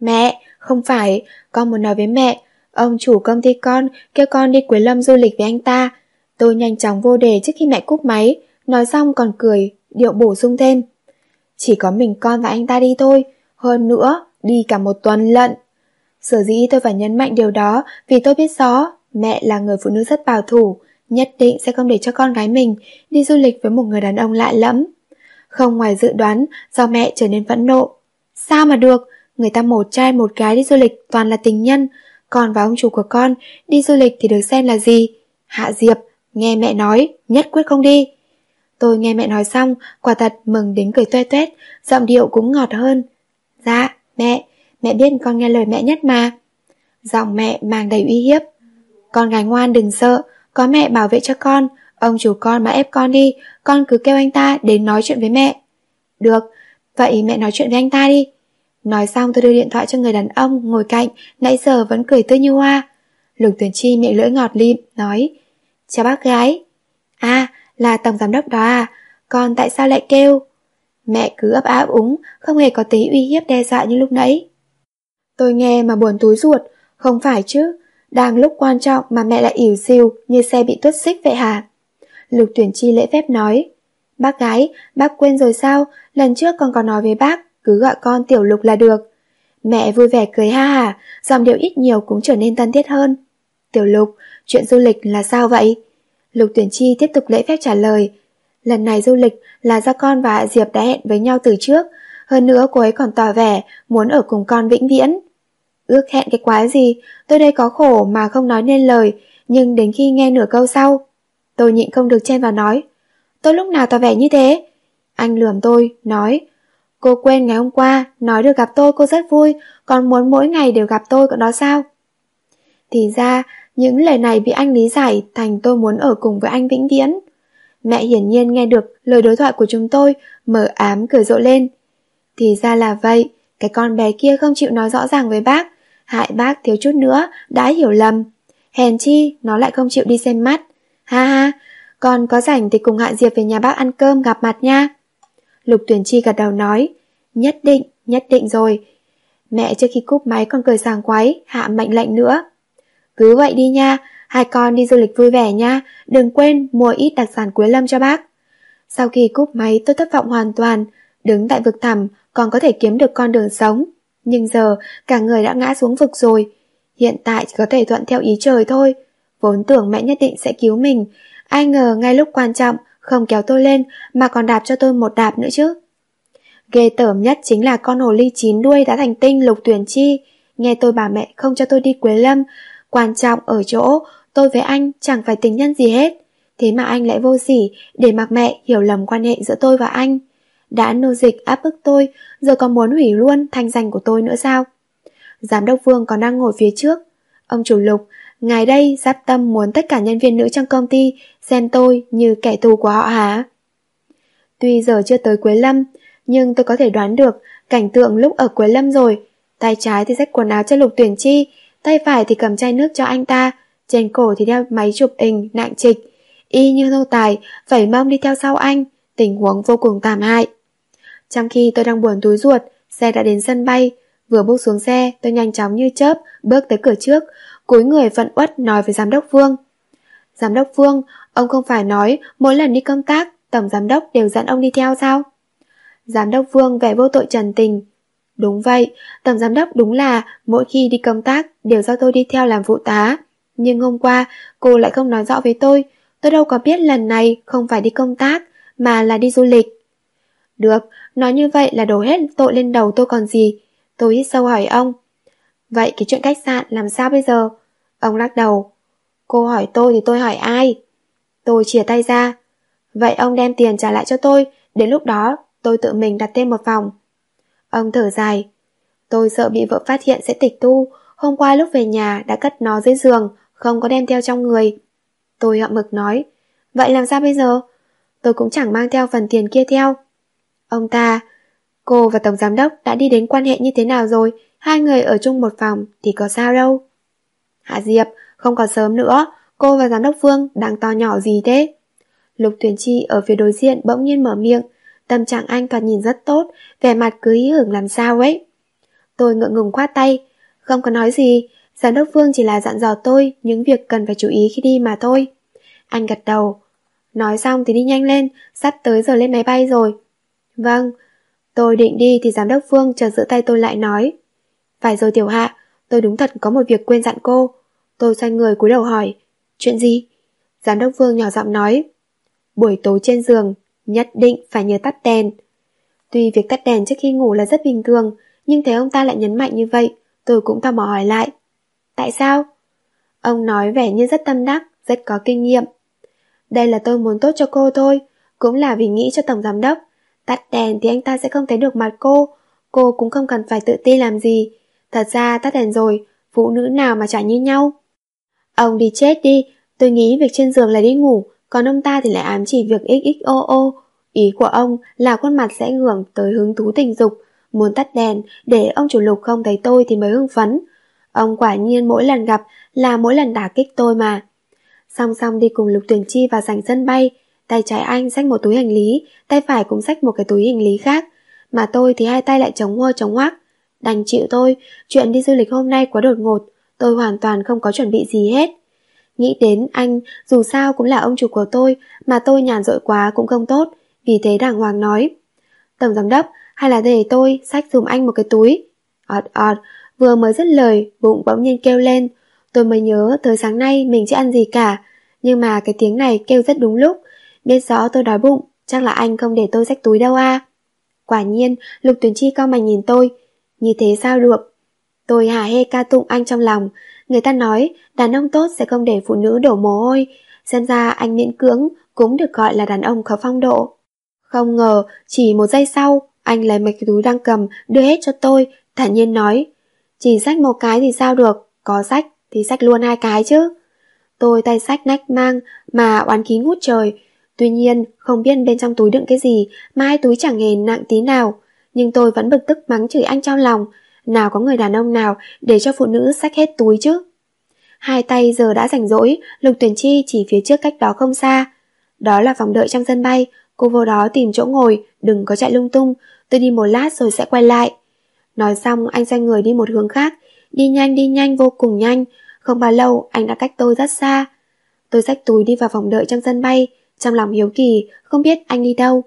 Mẹ, không phải, con muốn nói với mẹ, ông chủ công ty con kêu con đi Quế Lâm du lịch với anh ta. Tôi nhanh chóng vô đề trước khi mẹ cúp máy, nói xong còn cười, điệu bổ sung thêm. Chỉ có mình con và anh ta đi thôi, hơn nữa, đi cả một tuần lận. Sở dĩ tôi phải nhấn mạnh điều đó vì tôi biết rõ mẹ là người phụ nữ rất bảo thủ, nhất định sẽ không để cho con gái mình đi du lịch với một người đàn ông lạ lẫm. Không ngoài dự đoán, do mẹ trở nên phẫn nộ. Sao mà được, người ta một trai một gái đi du lịch toàn là tình nhân, còn và ông chủ của con đi du lịch thì được xem là gì? Hạ Diệp, nghe mẹ nói, nhất quyết không đi. Tôi nghe mẹ nói xong, quả thật mừng đến cười toe toét, giọng điệu cũng ngọt hơn. Dạ, mẹ, mẹ biết con nghe lời mẹ nhất mà. Giọng mẹ mang đầy uy hiếp. Con gái ngoan đừng sợ, có mẹ bảo vệ cho con, ông chủ con mà ép con đi, con cứ kêu anh ta đến nói chuyện với mẹ. Được, vậy mẹ nói chuyện với anh ta đi. Nói xong tôi đưa điện thoại cho người đàn ông ngồi cạnh, nãy giờ vẫn cười tươi như hoa. Lục tuyển chi miệng lưỡi ngọt lịm, nói Chào bác gái. Là tổng giám đốc đó à, con tại sao lại kêu? Mẹ cứ ấp áp úng, không hề có tí uy hiếp đe dọa như lúc nãy. Tôi nghe mà buồn túi ruột, không phải chứ, đang lúc quan trọng mà mẹ lại ỉu xìu như xe bị tuất xích vậy hả? Lục tuyển chi lễ phép nói. Bác gái, bác quên rồi sao? Lần trước con có nói với bác, cứ gọi con tiểu lục là được. Mẹ vui vẻ cười ha hả, giọng điệu ít nhiều cũng trở nên thân thiết hơn. Tiểu lục, chuyện du lịch là sao vậy? Lục Tuyển Chi tiếp tục lễ phép trả lời. Lần này du lịch là do con và Hạ Diệp đã hẹn với nhau từ trước, hơn nữa cô ấy còn tỏ vẻ muốn ở cùng con vĩnh viễn. Ước hẹn cái quái gì, tôi đây có khổ mà không nói nên lời, nhưng đến khi nghe nửa câu sau, tôi nhịn không được chen vào nói. Tôi lúc nào tỏ vẻ như thế? Anh lườm tôi, nói, cô quên ngày hôm qua, nói được gặp tôi cô rất vui, còn muốn mỗi ngày đều gặp tôi còn đó sao? Thì ra, những lời này bị anh lý giải thành tôi muốn ở cùng với anh vĩnh viễn. Mẹ hiển nhiên nghe được lời đối thoại của chúng tôi, mở ám cười rộ lên. Thì ra là vậy, cái con bé kia không chịu nói rõ ràng với bác, hại bác thiếu chút nữa, đã hiểu lầm. Hèn chi, nó lại không chịu đi xem mắt. Ha ha, con có rảnh thì cùng Hạ Diệp về nhà bác ăn cơm gặp mặt nha. Lục tuyển chi gật đầu nói, nhất định, nhất định rồi. Mẹ trước khi cúp máy còn cười sàng quái, hạ mệnh lệnh nữa. Cứ vậy đi nha, hai con đi du lịch vui vẻ nha, đừng quên mua ít đặc sản Quế Lâm cho bác. Sau khi cúp máy tôi thất vọng hoàn toàn, đứng tại vực thẳm còn có thể kiếm được con đường sống. Nhưng giờ cả người đã ngã xuống vực rồi, hiện tại chỉ có thể thuận theo ý trời thôi. Vốn tưởng mẹ nhất định sẽ cứu mình, ai ngờ ngay lúc quan trọng không kéo tôi lên mà còn đạp cho tôi một đạp nữa chứ. Ghê tởm nhất chính là con hồ ly chín đuôi đã thành tinh lục tuyển chi. Nghe tôi bà mẹ không cho tôi đi Quế Lâm, Quan trọng ở chỗ, tôi với anh chẳng phải tình nhân gì hết. Thế mà anh lại vô sỉ để mặc mẹ hiểu lầm quan hệ giữa tôi và anh. Đã nô dịch áp bức tôi, giờ còn muốn hủy luôn thanh danh của tôi nữa sao? Giám đốc Vương còn đang ngồi phía trước. Ông chủ lục, ngài đây giáp tâm muốn tất cả nhân viên nữ trong công ty xem tôi như kẻ thù của họ hả? Tuy giờ chưa tới Quế Lâm, nhưng tôi có thể đoán được cảnh tượng lúc ở Quế Lâm rồi. Tay trái thì rách quần áo cho lục tuyển chi, tay phải thì cầm chai nước cho anh ta, trên cổ thì đeo máy chụp hình nặng trịch, y như nô tài, vẩy mông đi theo sau anh, tình huống vô cùng tạm hại. Trong khi tôi đang buồn túi ruột, xe đã đến sân bay, vừa bước xuống xe, tôi nhanh chóng như chớp, bước tới cửa trước, cúi người phận uất nói với giám đốc Vương. Giám đốc Vương, ông không phải nói mỗi lần đi công tác, tổng giám đốc đều dẫn ông đi theo sao? Giám đốc Vương vẻ vô tội trần tình, Đúng vậy, tổng giám đốc đúng là mỗi khi đi công tác đều do tôi đi theo làm vụ tá. Nhưng hôm qua cô lại không nói rõ với tôi, tôi đâu có biết lần này không phải đi công tác mà là đi du lịch. Được, nói như vậy là đổ hết tội lên đầu tôi còn gì. Tôi hít sâu hỏi ông. Vậy cái chuyện khách sạn làm sao bây giờ? Ông lắc đầu. Cô hỏi tôi thì tôi hỏi ai? Tôi chìa tay ra. Vậy ông đem tiền trả lại cho tôi, đến lúc đó tôi tự mình đặt thêm một phòng. Ông thở dài. Tôi sợ bị vợ phát hiện sẽ tịch thu, hôm qua lúc về nhà đã cất nó dưới giường, không có đem theo trong người. Tôi hậm mực nói, vậy làm sao bây giờ? Tôi cũng chẳng mang theo phần tiền kia theo. Ông ta, cô và Tổng Giám Đốc đã đi đến quan hệ như thế nào rồi, hai người ở chung một phòng thì có sao đâu. Hạ Diệp, không còn sớm nữa, cô và Giám Đốc Phương đang to nhỏ gì thế? Lục Tuyển Chi ở phía đối diện bỗng nhiên mở miệng, Tâm trạng anh thoạt nhìn rất tốt, vẻ mặt cứ ý hưởng làm sao ấy. Tôi ngượng ngùng khoát tay, không có nói gì, giám đốc Vương chỉ là dặn dò tôi những việc cần phải chú ý khi đi mà thôi. Anh gật đầu. Nói xong thì đi nhanh lên, sắp tới giờ lên máy bay rồi. Vâng, tôi định đi thì giám đốc Vương chờ giữ tay tôi lại nói. Phải rồi tiểu hạ, tôi đúng thật có một việc quên dặn cô. Tôi xoay người cúi đầu hỏi, chuyện gì? Giám đốc Vương nhỏ giọng nói, buổi tối trên giường, Nhất định phải nhớ tắt đèn. Tuy việc tắt đèn trước khi ngủ là rất bình thường, nhưng thấy ông ta lại nhấn mạnh như vậy, tôi cũng tò mò hỏi lại. Tại sao? Ông nói vẻ như rất tâm đắc, rất có kinh nghiệm. Đây là tôi muốn tốt cho cô thôi, cũng là vì nghĩ cho tổng giám đốc. Tắt đèn thì anh ta sẽ không thấy được mặt cô, cô cũng không cần phải tự ti làm gì. Thật ra tắt đèn rồi, phụ nữ nào mà chả như nhau. Ông đi chết đi, tôi nghĩ việc trên giường là đi ngủ, còn ông ta thì lại ám chỉ việc XXOO. Ý của ông là khuôn mặt sẽ hưởng tới hứng thú tình dục, muốn tắt đèn để ông chủ lục không thấy tôi thì mới hưng phấn. Ông quả nhiên mỗi lần gặp là mỗi lần đả kích tôi mà. Song song đi cùng Lục Tuyển Chi vào sảnh sân bay, tay trái anh xách một túi hành lý, tay phải cũng xách một cái túi hành lý khác, mà tôi thì hai tay lại chống hô chống hoác. Đành chịu tôi, chuyện đi du lịch hôm nay quá đột ngột, tôi hoàn toàn không có chuẩn bị gì hết. Nghĩ đến anh, dù sao cũng là ông chủ của tôi, mà tôi nhàn rỗi quá cũng không tốt, vì thế đàng hoàng nói. Tổng giám đốc, hay là để tôi xách dùm anh một cái túi? Ọt ọt, vừa mới dứt lời, bụng bỗng nhiên kêu lên. Tôi mới nhớ tới sáng nay mình chưa ăn gì cả. Nhưng mà cái tiếng này kêu rất đúng lúc, biết rõ tôi đói bụng, chắc là anh không để tôi xách túi đâu à. Quả nhiên, Lục Tuyển Chi cao mày nhìn tôi, như thế sao được? Tôi hả hê ca tụng anh trong lòng, người ta nói đàn ông tốt sẽ không để phụ nữ đổ mồ hôi, xem ra anh miễn cưỡng cũng được gọi là đàn ông có phong độ. Không ngờ, chỉ một giây sau, anh lấy mấy cái túi đang cầm đưa hết cho tôi, thản nhiên nói, chỉ sách một cái thì sao được, có sách thì sách luôn hai cái chứ. Tôi tay sách nách mang mà oán khí ngút trời, tuy nhiên không biết bên trong túi đựng cái gì mà hai túi chẳng hề nặng tí nào, nhưng tôi vẫn bực tức mắng chửi anh trong lòng, nào có người đàn ông nào để cho phụ nữ xách hết túi chứ. Hai tay giờ đã rảnh rỗi, Lục Tuyển Chi chỉ phía trước cách đó không xa. Đó là phòng đợi trong sân bay, cô vô đó tìm chỗ ngồi, đừng có chạy lung tung, tôi đi một lát rồi sẽ quay lại. Nói xong anh xoay người đi một hướng khác, đi nhanh đi nhanh vô cùng nhanh, không bao lâu anh đã cách tôi rất xa. Tôi xách túi đi vào phòng đợi trong sân bay, trong lòng hiếu kỳ, không biết anh đi đâu.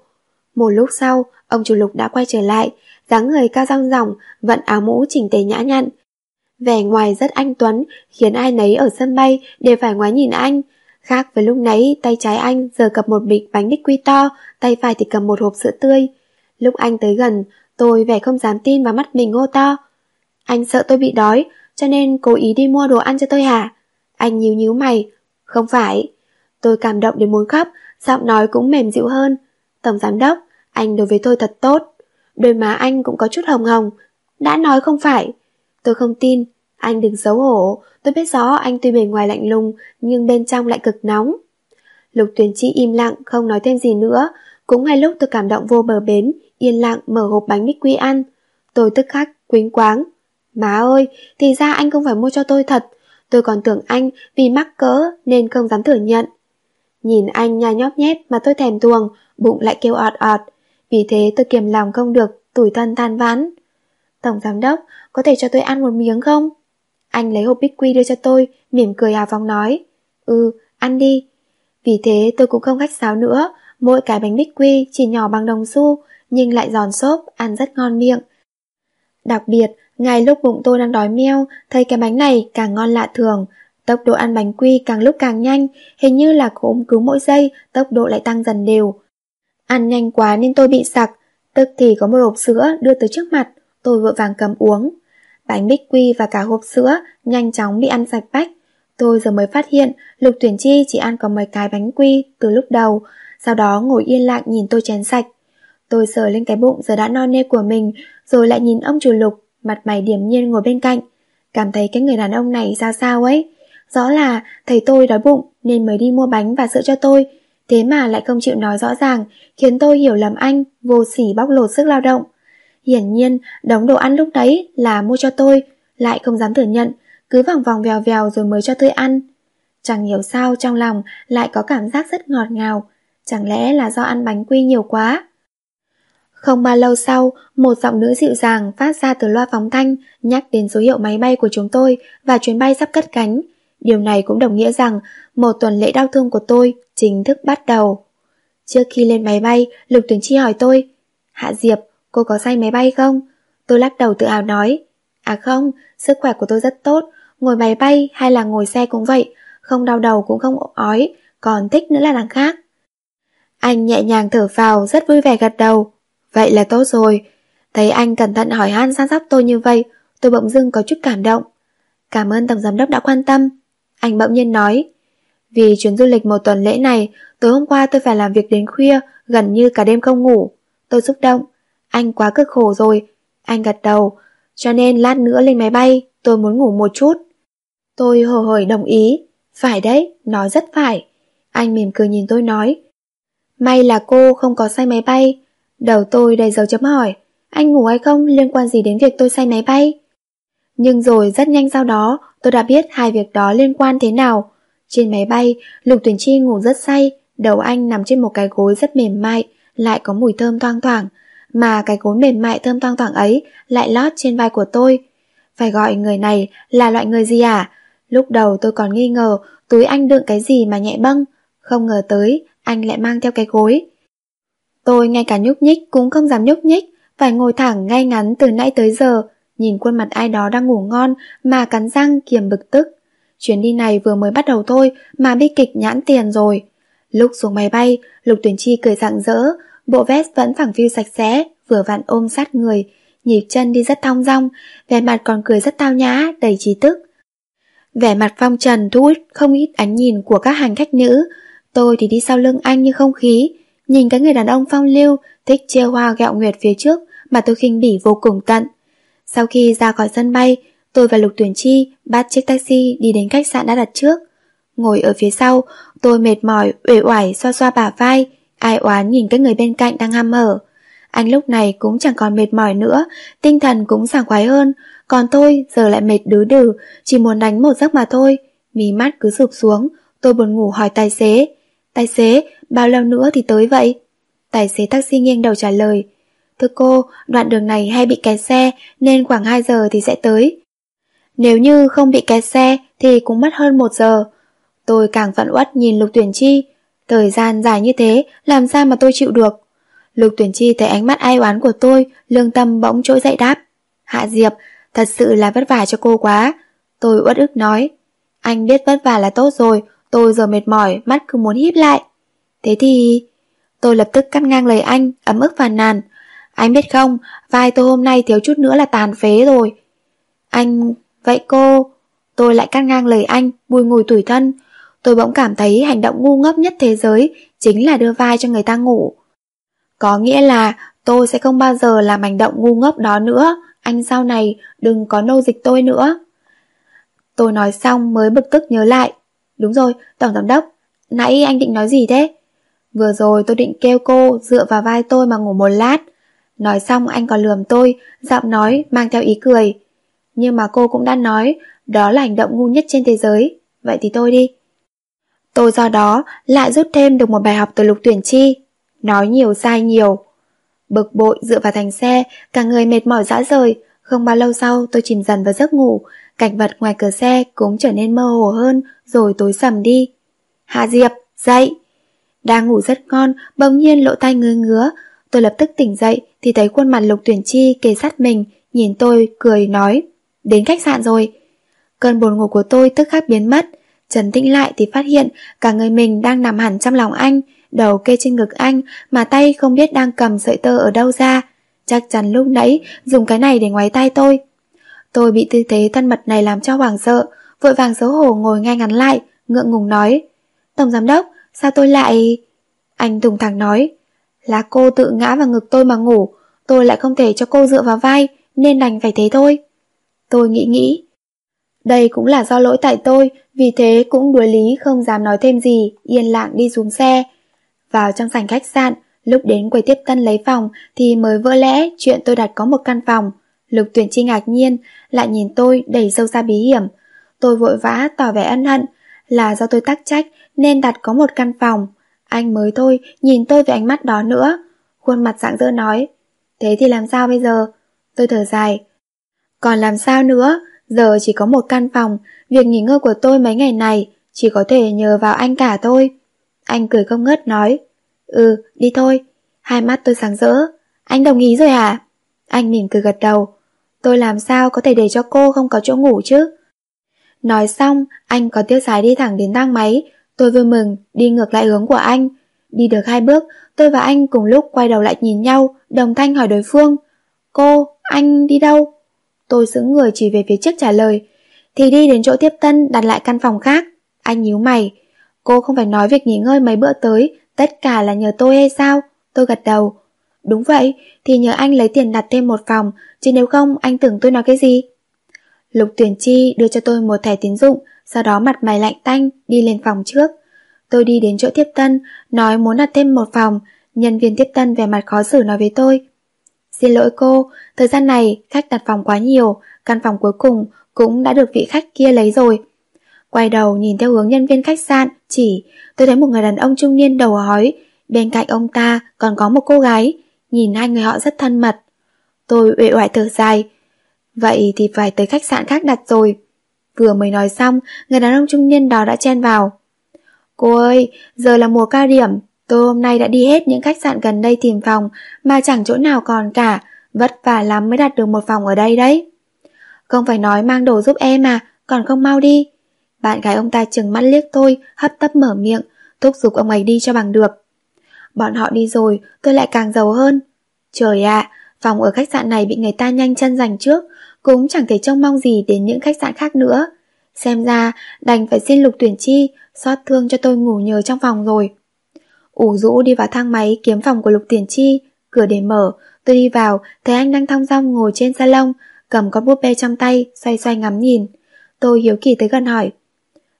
Một lúc sau, ông chủ lục đã quay trở lại, dáng người cao rong ròng, vận áo mũ chỉnh tề nhã nhặn. Vẻ ngoài rất anh tuấn, khiến ai nấy ở sân bay đều phải ngoái nhìn anh. Khác với lúc nãy, tay trái anh giờ cầm một bịch bánh bích quy to, tay phải thì cầm một hộp sữa tươi. Lúc anh tới gần, tôi vẻ không dám tin vào mắt mình ngô to. Anh sợ tôi bị đói, cho nên cố ý đi mua đồ ăn cho tôi hả? Anh nhíu nhíu mày. Không phải. Tôi cảm động đến muốn khóc, giọng nói cũng mềm dịu hơn. Tổng giám đốc, anh đối với tôi thật tốt. Đôi má anh cũng có chút hồng hồng. Đã nói không phải. Tôi không tin. Anh đừng xấu hổ. Tôi biết rõ anh tuy bề ngoài lạnh lùng, nhưng bên trong lại cực nóng. Lục tuyển chi im lặng, không nói thêm gì nữa. Cũng ngay lúc tôi cảm động vô bờ bến, yên lặng mở hộp bánh bích quy ăn. Tôi tức khắc, quính quáng. Má ơi, thì ra anh không phải mua cho tôi thật. Tôi còn tưởng anh vì mắc cỡ nên không dám thừa nhận. Nhìn anh nhai nhóp nhép mà tôi thèm tuồng, bụng lại kêu ọt ọt. Vì thế tôi kiềm lòng không được, tủi thân than vãn. Tổng giám đốc, có thể cho tôi ăn một miếng không? Anh lấy hộp bích quy đưa cho tôi, mỉm cười hào phóng nói. Ừ, ăn đi. Vì thế tôi cũng không khách sáo nữa, mỗi cái bánh bích quy chỉ nhỏ bằng đồng xu, nhưng lại giòn xốp, ăn rất ngon miệng. Đặc biệt, ngay lúc bụng tôi đang đói meo, thấy cái bánh này càng ngon lạ thường, tốc độ ăn bánh quy càng lúc càng nhanh, hình như là ốm cứ mỗi giây, tốc độ lại tăng dần đều. Ăn nhanh quá nên tôi bị sặc, tức thì có một hộp sữa đưa tới trước mặt, tôi vội vàng cầm uống. Bánh bích quy và cả hộp sữa nhanh chóng bị ăn sạch bách. Tôi giờ mới phát hiện Lục Tuyển Chi chỉ ăn có mấy cái bánh quy từ lúc đầu, sau đó ngồi yên lặng nhìn tôi chén sạch. Tôi sờ lên cái bụng giờ đã no nê của mình, rồi lại nhìn ông chủ Lục, mặt mày điểm nhiên ngồi bên cạnh. Cảm thấy cái người đàn ông này ra sao ấy. Rõ là thầy tôi đói bụng nên mới đi mua bánh và sữa cho tôi, thế mà lại không chịu nói rõ ràng, khiến tôi hiểu lầm anh, vô sỉ bóc lột sức lao động. Hiển nhiên, đống đồ ăn lúc đấy là mua cho tôi, lại không dám thừa nhận, cứ vòng vòng vèo vèo rồi mới cho tôi ăn. Chẳng hiểu sao trong lòng lại có cảm giác rất ngọt ngào, chẳng lẽ là do ăn bánh quy nhiều quá. Không bao lâu sau, một giọng nữ dịu dàng phát ra từ loa phóng thanh nhắc đến số hiệu máy bay của chúng tôi và chuyến bay sắp cất cánh. Điều này cũng đồng nghĩa rằng một tuần lễ đau thương của tôi chính thức bắt đầu. Trước khi lên máy bay, Lục Tuyển Chi hỏi tôi, Hạ Diệp, cô có say máy bay không? Tôi lắc đầu tự hào nói, à không, sức khỏe của tôi rất tốt, ngồi máy bay hay là ngồi xe cũng vậy, không đau đầu cũng không ói, còn thích nữa là đằng khác. Anh nhẹ nhàng thở vào, rất vui vẻ gật đầu. Vậy là tốt rồi. Thấy anh cẩn thận hỏi han săn sóc tôi như vậy, tôi bỗng dưng có chút cảm động. Cảm ơn Tổng Giám Đốc đã quan tâm. Anh bỗng nhiên nói, vì chuyến du lịch một tuần lễ này, tối hôm qua tôi phải làm việc đến khuya, gần như cả đêm không ngủ. Tôi xúc động. Anh quá cực khổ rồi. Anh gật đầu. Cho nên lát nữa lên máy bay, tôi muốn ngủ một chút. Tôi hồ hởi đồng ý. Phải đấy, nói rất phải. Anh mỉm cười nhìn tôi nói. May là cô không có say máy bay. Đầu tôi đầy dấu chấm hỏi. Anh ngủ hay không liên quan gì đến việc tôi say máy bay? Nhưng rồi rất nhanh sau đó, tôi đã biết hai việc đó liên quan thế nào. Trên máy bay, Lục Tuyển Chi ngủ rất say, đầu anh nằm trên một cái gối rất mềm mại, lại có mùi thơm thoang thoảng, mà cái gối mềm mại thơm thoang thoảng ấy lại lót trên vai của tôi. Phải gọi người này là loại người gì à? Lúc đầu tôi còn nghi ngờ túi anh đựng cái gì mà nhẹ bâng, không ngờ tới anh lại mang theo cái gối. Tôi ngay cả nhúc nhích cũng không dám nhúc nhích, phải ngồi thẳng ngay ngắn từ nãy tới giờ, nhìn khuôn mặt ai đó đang ngủ ngon mà cắn răng kiềm bực tức chuyến đi này vừa mới bắt đầu thôi mà bi kịch nhãn tiền rồi. Lúc xuống máy bay, Lục Tuyển Chi cười rạng rỡ, bộ vest vẫn phẳng phiu sạch sẽ, vừa vặn ôm sát người, nhịp chân đi rất thong dong, vẻ mặt còn cười rất tao nhã, đầy trí tức. Vẻ mặt phong trần thu hút không ít ánh nhìn của các hành khách nữ, tôi thì đi sau lưng anh như không khí, nhìn cái người đàn ông phong lưu, thích chia hoa gẹo nguyệt phía trước mà tôi khinh bỉ vô cùng tận. Sau khi ra khỏi sân bay, tôi và Lục Tuyển Chi bắt chiếc taxi đi đến khách sạn đã đặt trước. Ngồi ở phía sau, tôi mệt mỏi, uể oải xoa xoa bả vai, ai oán nhìn các người bên cạnh đang ham mở. Anh lúc này cũng chẳng còn mệt mỏi nữa, tinh thần cũng sảng khoái hơn, còn tôi giờ lại mệt đứ đừ, chỉ muốn đánh một giấc mà thôi. Mí mắt cứ sụp xuống, tôi buồn ngủ hỏi tài xế. Tài xế, bao lâu nữa thì tới vậy? Tài xế taxi nghiêng đầu trả lời. Thưa cô, đoạn đường này hay bị kẹt xe nên khoảng 2 giờ thì sẽ tới. Nếu như không bị kẹt xe thì cũng mất hơn một giờ. Tôi càng phận uất nhìn Lục Tuyển Chi. Thời gian dài như thế, làm sao mà tôi chịu được? Lục Tuyển Chi thấy ánh mắt ai oán của tôi, lương tâm bỗng trỗi dậy đáp. Hạ Diệp, thật sự là vất vả cho cô quá. Tôi uất ức nói. Anh biết vất vả là tốt rồi, tôi giờ mệt mỏi, mắt cứ muốn híp lại. Thế thì... Tôi lập tức cắt ngang lời anh, ấm ức phàn nàn. Anh biết không, vai tôi hôm nay thiếu chút nữa là tàn phế rồi. Anh... Vậy cô... Tôi lại cắt ngang lời anh, bùi ngùi tủi thân. Tôi bỗng cảm thấy hành động ngu ngốc nhất thế giới chính là đưa vai cho người ta ngủ. Có nghĩa là tôi sẽ không bao giờ làm hành động ngu ngốc đó nữa, anh sau này đừng có nô dịch tôi nữa. Tôi nói xong mới bực tức nhớ lại. Đúng rồi, Tổng Giám Đốc, nãy anh định nói gì thế? Vừa rồi tôi định kêu cô dựa vào vai tôi mà ngủ một lát. Nói xong anh còn lườm tôi, giọng nói mang theo ý cười. Nhưng mà cô cũng đã nói, đó là hành động ngu nhất trên thế giới. Vậy thì tôi đi. Tôi do đó lại rút thêm được một bài học từ lục tuyển chi. Nói nhiều sai nhiều. Bực bội dựa vào thành xe, cả người mệt mỏi dã rời. Không bao lâu sau tôi chìm dần vào giấc ngủ, cảnh vật ngoài cửa xe cũng trở nên mơ hồ hơn, rồi tối sầm đi. Hạ Diệp, dậy! Đang ngủ rất ngon, bỗng nhiên lộ tay ngứa ngứa. Tôi lập tức tỉnh dậy thì thấy khuôn mặt lục tuyển chi kề sát mình, nhìn tôi, cười nói. Đến khách sạn rồi. Cơn buồn ngủ của tôi tức khắc biến mất. Trần tĩnh lại thì phát hiện cả người mình đang nằm hẳn trong lòng anh, đầu kê trên ngực anh mà tay không biết đang cầm sợi tơ ở đâu ra. Chắc chắn lúc nãy dùng cái này để ngoáy tay tôi. Tôi bị tư thế thân mật này làm cho hoảng sợ, vội vàng xấu hổ ngồi ngay ngắn lại, ngượng ngùng nói. Tổng giám đốc, sao tôi lại... Anh thùng thẳng nói. Là cô tự ngã vào ngực tôi mà ngủ, tôi lại không thể cho cô dựa vào vai, nên đành phải thế thôi. Tôi nghĩ nghĩ. Đây cũng là do lỗi tại tôi, vì thế cũng đuối lý không dám nói thêm gì, yên lặng đi xuống xe. Vào trong sảnh khách sạn, lúc đến quầy tiếp tân lấy phòng thì mới vỡ lẽ chuyện tôi đặt có một căn phòng. Lục tuyển chi ngạc nhiên, lại nhìn tôi đầy sâu xa bí hiểm. Tôi vội vã tỏ vẻ ân hận, là do tôi tắc trách nên đặt có một căn phòng. Anh mới thôi, nhìn tôi với ánh mắt đó nữa. Khuôn mặt dạng dỡ nói, thế thì làm sao bây giờ? Tôi thở dài. Còn làm sao nữa, giờ chỉ có một căn phòng, việc nghỉ ngơi của tôi mấy ngày này chỉ có thể nhờ vào anh cả thôi. Anh cười không ngớt nói, ừ, đi thôi. Hai mắt tôi sáng rỡ, anh đồng ý rồi hả? Anh mỉm cười gật đầu, tôi làm sao có thể để cho cô không có chỗ ngủ chứ? Nói xong, anh có tiêu sái đi thẳng đến thang máy, tôi vui mừng, đi ngược lại hướng của anh. Đi được hai bước, tôi và anh cùng lúc quay đầu lại nhìn nhau, đồng thanh hỏi đối phương. Cô, anh đi đâu? Tôi sững người chỉ về phía trước trả lời. Thì đi đến chỗ tiếp tân đặt lại căn phòng khác. Anh nhíu mày. Cô không phải nói việc nghỉ ngơi mấy bữa tới, tất cả là nhờ tôi hay sao? Tôi gật đầu. Đúng vậy, thì nhờ anh lấy tiền đặt thêm một phòng, chứ nếu không anh tưởng tôi nói cái gì? Lục tuyển chi đưa cho tôi một thẻ tín dụng, sau đó mặt mày lạnh tanh, đi lên phòng trước. Tôi đi đến chỗ tiếp tân, nói muốn đặt thêm một phòng, nhân viên tiếp tân về mặt khó xử nói với tôi. Xin lỗi cô, thời gian này khách đặt phòng quá nhiều, căn phòng cuối cùng cũng đã được vị khách kia lấy rồi. Quay đầu nhìn theo hướng nhân viên khách sạn, chỉ, tôi thấy một người đàn ông trung niên đầu hói, bên cạnh ông ta còn có một cô gái, nhìn hai người họ rất thân mật. Tôi uể oải thở dài, vậy thì phải tới khách sạn khác đặt rồi. Vừa mới nói xong, người đàn ông trung niên đó đã chen vào. Cô ơi, giờ là mùa cao điểm, tôi hôm nay đã đi hết những khách sạn gần đây tìm phòng mà chẳng chỗ nào còn cả, vất vả lắm mới đặt được một phòng ở đây đấy. Không phải nói mang đồ giúp em mà, còn không mau đi. Bạn gái ông ta chừng mắt liếc tôi, hấp tấp mở miệng, thúc giục ông ấy đi cho bằng được. Bọn họ đi rồi, tôi lại càng giàu hơn. Trời ạ, phòng ở khách sạn này bị người ta nhanh chân giành trước, cũng chẳng thể trông mong gì đến những khách sạn khác nữa. Xem ra, đành phải xin lục tuyển chi, xót thương cho tôi ngủ nhờ trong phòng rồi ủ rũ đi vào thang máy kiếm phòng của lục Tiền chi, cửa để mở, tôi đi vào, thấy anh đang thong dong ngồi trên salon, cầm con búp bê trong tay, xoay xoay ngắm nhìn. Tôi hiếu kỳ tới gần hỏi.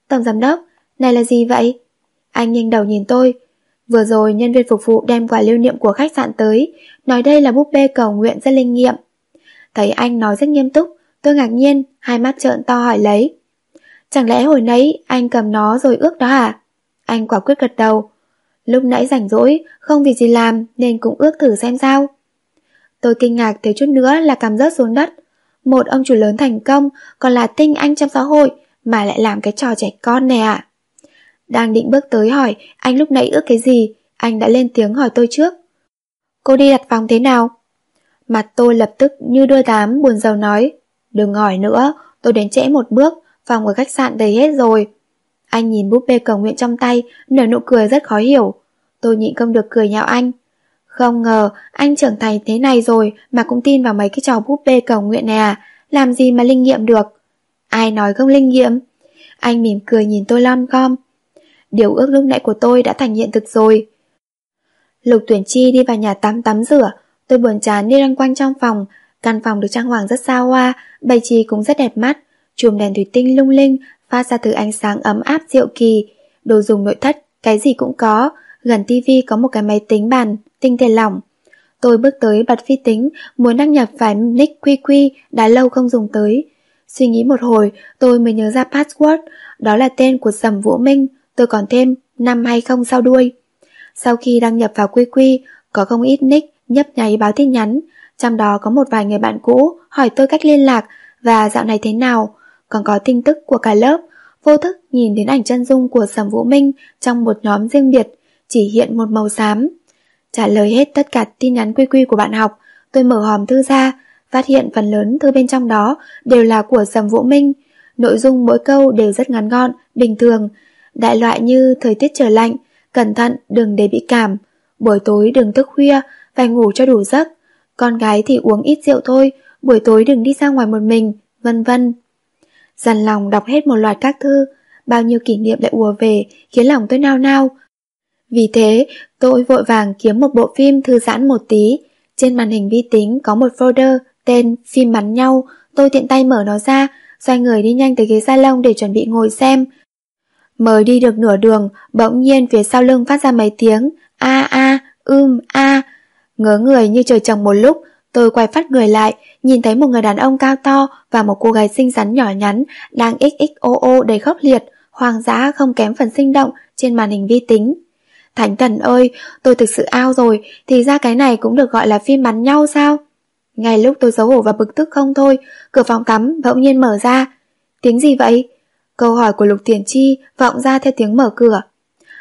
Tổng giám đốc, này là gì vậy? Anh nghiêng đầu nhìn tôi. Vừa rồi nhân viên phục vụ đem quà lưu niệm của khách sạn tới, nói đây là búp bê cầu nguyện rất linh nghiệm. Thấy anh nói rất nghiêm túc, tôi ngạc nhiên, hai mắt trợn to hỏi lấy. Chẳng lẽ hồi nãy anh cầm nó rồi ước đó à? Anh quả quyết gật đầu. Lúc nãy rảnh rỗi, không việc gì làm nên cũng ước thử xem sao. Tôi kinh ngạc thiếu chút nữa là cảm rớt xuống đất. Một ông chủ lớn thành công, còn là tinh anh trong xã hội, mà lại làm cái trò trẻ con này à? Đang định bước tới hỏi anh lúc nãy ước cái gì, anh đã lên tiếng hỏi tôi trước. Cô đi đặt phòng thế nào? Mặt tôi lập tức như đôi tám buồn rầu nói. Đừng hỏi nữa, tôi đến trễ một bước, phòng ở khách sạn đầy hết rồi. Anh nhìn búp bê cầu nguyện trong tay, nở nụ cười rất khó hiểu. Tôi nhịn không được cười nhạo anh. Không ngờ, anh trưởng thành thế này rồi mà cũng tin vào mấy cái trò búp bê cầu nguyện này à, làm gì mà linh nghiệm được. Ai nói không linh nghiệm? Anh mỉm cười nhìn tôi lom gom. Điều ước lúc nãy của tôi đã thành hiện thực rồi. Lục tuyển chi đi vào nhà tắm tắm rửa, tôi buồn chán đi lăn quanh trong phòng, căn phòng được trang hoàng rất xa hoa, bày trí cũng rất đẹp mắt, chùm đèn thủy tinh lung linh, phát ra từ ánh sáng ấm áp diệu kỳ, đồ dùng nội thất, cái gì cũng có, gần tivi có một cái máy tính bàn, tinh thể lỏng. Tôi bước tới bật phi tính, muốn đăng nhập vài nick quy quy đã lâu không dùng tới. Suy nghĩ một hồi, tôi mới nhớ ra password, đó là tên của Sầm Vũ Minh, tôi còn thêm năm hay không sau đuôi. Sau khi đăng nhập vào quy quy, có không ít nick nhấp nháy báo tin nhắn, trong đó có một vài người bạn cũ hỏi tôi cách liên lạc và dạo này thế nào, còn có tin tức của cả lớp, vô thức nhìn đến ảnh chân dung của Sầm Vũ Minh trong một nhóm riêng biệt, chỉ hiện một màu xám. Trả lời hết tất cả tin nhắn quy quy của bạn học, tôi mở hòm thư ra, phát hiện phần lớn thư bên trong đó đều là của Sầm Vũ Minh. Nội dung mỗi câu đều rất ngắn gọn, bình thường, đại loại như thời tiết trở lạnh, cẩn thận đừng để bị cảm, buổi tối đừng thức khuya, phải ngủ cho đủ giấc, con gái thì uống ít rượu thôi, buổi tối đừng đi ra ngoài một mình, vân vân. Dằn lòng đọc hết một loạt các thư, bao nhiêu kỷ niệm lại ùa về, khiến lòng tôi nao nao. Vì thế, tôi vội vàng kiếm một bộ phim thư giãn một tí. Trên màn hình vi tính có một folder tên phim bắn nhau, tôi tiện tay mở nó ra, xoay người đi nhanh tới ghế salon để chuẩn bị ngồi xem. Mới đi được nửa đường, bỗng nhiên phía sau lưng phát ra mấy tiếng a a, ưm a. Ngớ người như trời trồng một lúc, tôi quay phát người lại, nhìn thấy một người đàn ông cao to và một cô gái xinh xắn nhỏ nhắn đang xxoo đầy khốc liệt, hoang dã không kém phần sinh động trên màn hình vi tính. Thánh thần ơi, tôi thực sự ao rồi, thì ra cái này cũng được gọi là phim bắn nhau sao? Ngay lúc tôi xấu hổ và bực tức không thôi, cửa phòng tắm bỗng nhiên mở ra. Tiếng gì vậy? Câu hỏi của Lục Tiền Chi vọng ra theo tiếng mở cửa.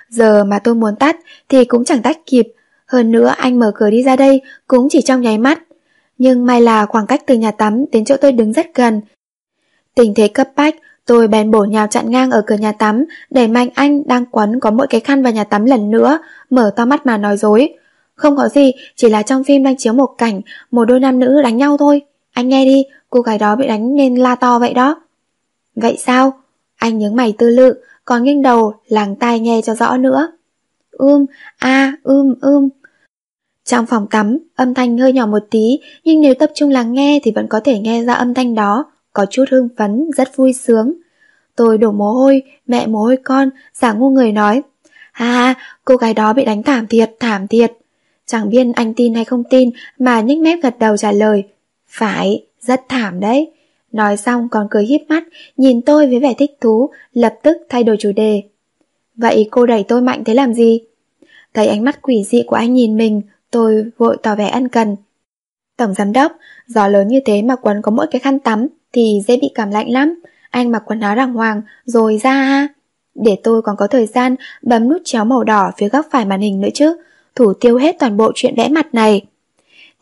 Giờ mà tôi muốn tắt thì cũng chẳng tắt kịp, hơn nữa anh mở cửa đi ra đây cũng chỉ trong nháy mắt. Nhưng may là khoảng cách từ nhà tắm đến chỗ tôi đứng rất gần. Tình thế cấp bách, tôi bèn bổ nhào chặn ngang ở cửa nhà tắm, để mạnh anh đang quấn có mỗi cái khăn vào nhà tắm lần nữa, mở to mắt mà nói dối. Không có gì, chỉ là trong phim đang chiếu một cảnh, một đôi nam nữ đánh nhau thôi. Anh nghe đi, cô gái đó bị đánh nên la to vậy đó. Vậy sao? Anh nhướng mày tư lự, còn nghiêng đầu, làng tai nghe cho rõ nữa. Ưm, a, ưm, ưm. Trong phòng tắm, âm thanh hơi nhỏ một tí, nhưng nếu tập trung lắng nghe thì vẫn có thể nghe ra âm thanh đó, có chút hưng phấn, rất vui sướng. Tôi đổ mồ hôi, mẹ mồ hôi con, giả ngu người nói. Ha cô gái đó bị đánh thảm thiệt, thảm thiệt. Chẳng biết anh tin hay không tin mà nhếch mép gật đầu trả lời. Phải, rất thảm đấy. Nói xong còn cười híp mắt, nhìn tôi với vẻ thích thú, lập tức thay đổi chủ đề. Vậy cô đẩy tôi mạnh thế làm gì? Thấy ánh mắt quỷ dị của anh nhìn mình, tôi vội tỏ vẻ ân cần. Tổng giám đốc, gió lớn như thế mà quần có mỗi cái khăn tắm thì dễ bị cảm lạnh lắm. Anh mặc quần áo đàng hoàng rồi ra ha. Để tôi còn có thời gian bấm nút chéo màu đỏ phía góc phải màn hình nữa chứ, thủ tiêu hết toàn bộ chuyện vẽ mặt này.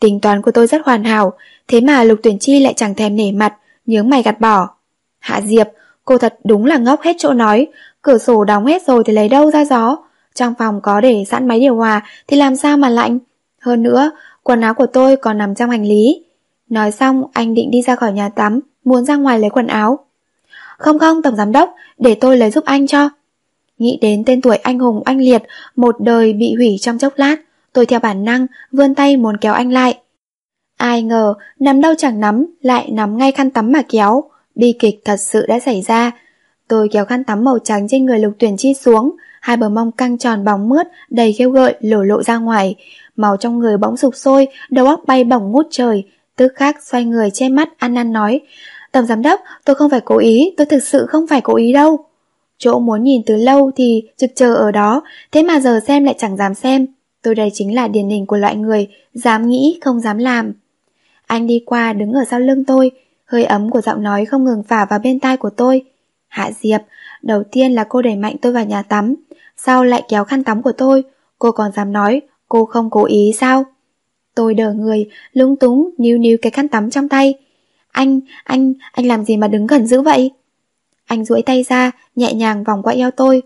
Tính toán của tôi rất hoàn hảo, thế mà Lục Tuyển Chi lại chẳng thèm nể mặt, nhướng mày gạt bỏ. Hạ Diệp, Cô thật đúng là ngốc hết chỗ nói, cửa sổ đóng hết rồi thì lấy đâu ra gió. Trong phòng có để sẵn máy điều hòa thì làm sao mà lạnh. Hơn nữa, quần áo của tôi còn nằm trong hành lý. Nói xong, anh định đi ra khỏi nhà tắm, muốn ra ngoài lấy quần áo. Không không, Tổng Giám Đốc, để tôi lấy giúp anh cho. Nghĩ đến tên tuổi anh hùng anh liệt, một đời bị hủy trong chốc lát, tôi theo bản năng vươn tay muốn kéo anh lại. Ai ngờ, nắm đâu chẳng nắm, lại nắm ngay khăn tắm mà kéo. Bi kịch thật sự đã xảy ra. Tôi kéo khăn tắm màu trắng trên người lục tuyển chi xuống, hai bờ mông căng tròn bóng mướt, đầy khêu gợi, lổ lộ ra ngoài. Màu trong người bỗng sụp sôi, đầu óc bay bổng ngút trời. Tức khắc xoay người che mắt ăn năn nói. Tổng giám đốc, tôi không phải cố ý, tôi thực sự không phải cố ý đâu. Chỗ muốn nhìn từ lâu thì trực chờ ở đó, thế mà giờ xem lại chẳng dám xem. Tôi đây chính là điển hình của loại người, dám nghĩ không dám làm. Anh đi qua đứng ở sau lưng tôi, hơi ấm của giọng nói không ngừng phả vào bên tai của tôi. Hạ Diệp, đầu tiên là cô đẩy mạnh tôi vào nhà tắm, sau lại kéo khăn tắm của tôi, cô còn dám nói cô không cố ý sao? Tôi đỡ người, lúng túng, níu níu cái khăn tắm trong tay. Anh, anh, anh làm gì mà đứng gần dữ vậy? Anh duỗi tay ra, nhẹ nhàng vòng qua eo tôi.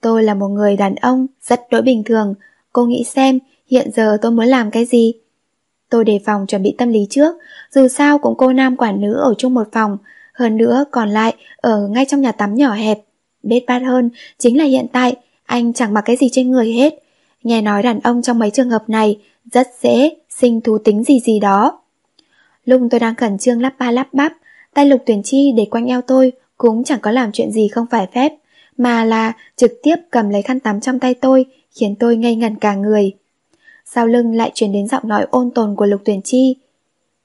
Tôi là một người đàn ông, rất đối bình thường. Cô nghĩ xem, hiện giờ tôi muốn làm cái gì? Tôi đề phòng chuẩn bị tâm lý trước, dù sao cũng cô nam quản nữ ở chung một phòng, hơn nữa còn lại ở ngay trong nhà tắm nhỏ hẹp. Bết bát hơn chính là hiện tại anh chẳng mặc cái gì trên người hết. Nghe nói đàn ông trong mấy trường hợp này rất dễ sinh thú tính gì gì đó. Lúc tôi đang khẩn trương lắp ba lắp bắp, tay lục tuyển chi để quanh eo tôi cũng chẳng có làm chuyện gì không phải phép, mà là trực tiếp cầm lấy khăn tắm trong tay tôi, khiến tôi ngây ngẩn cả người. Sau lưng lại truyền đến giọng nói ôn tồn của lục tuyển chi.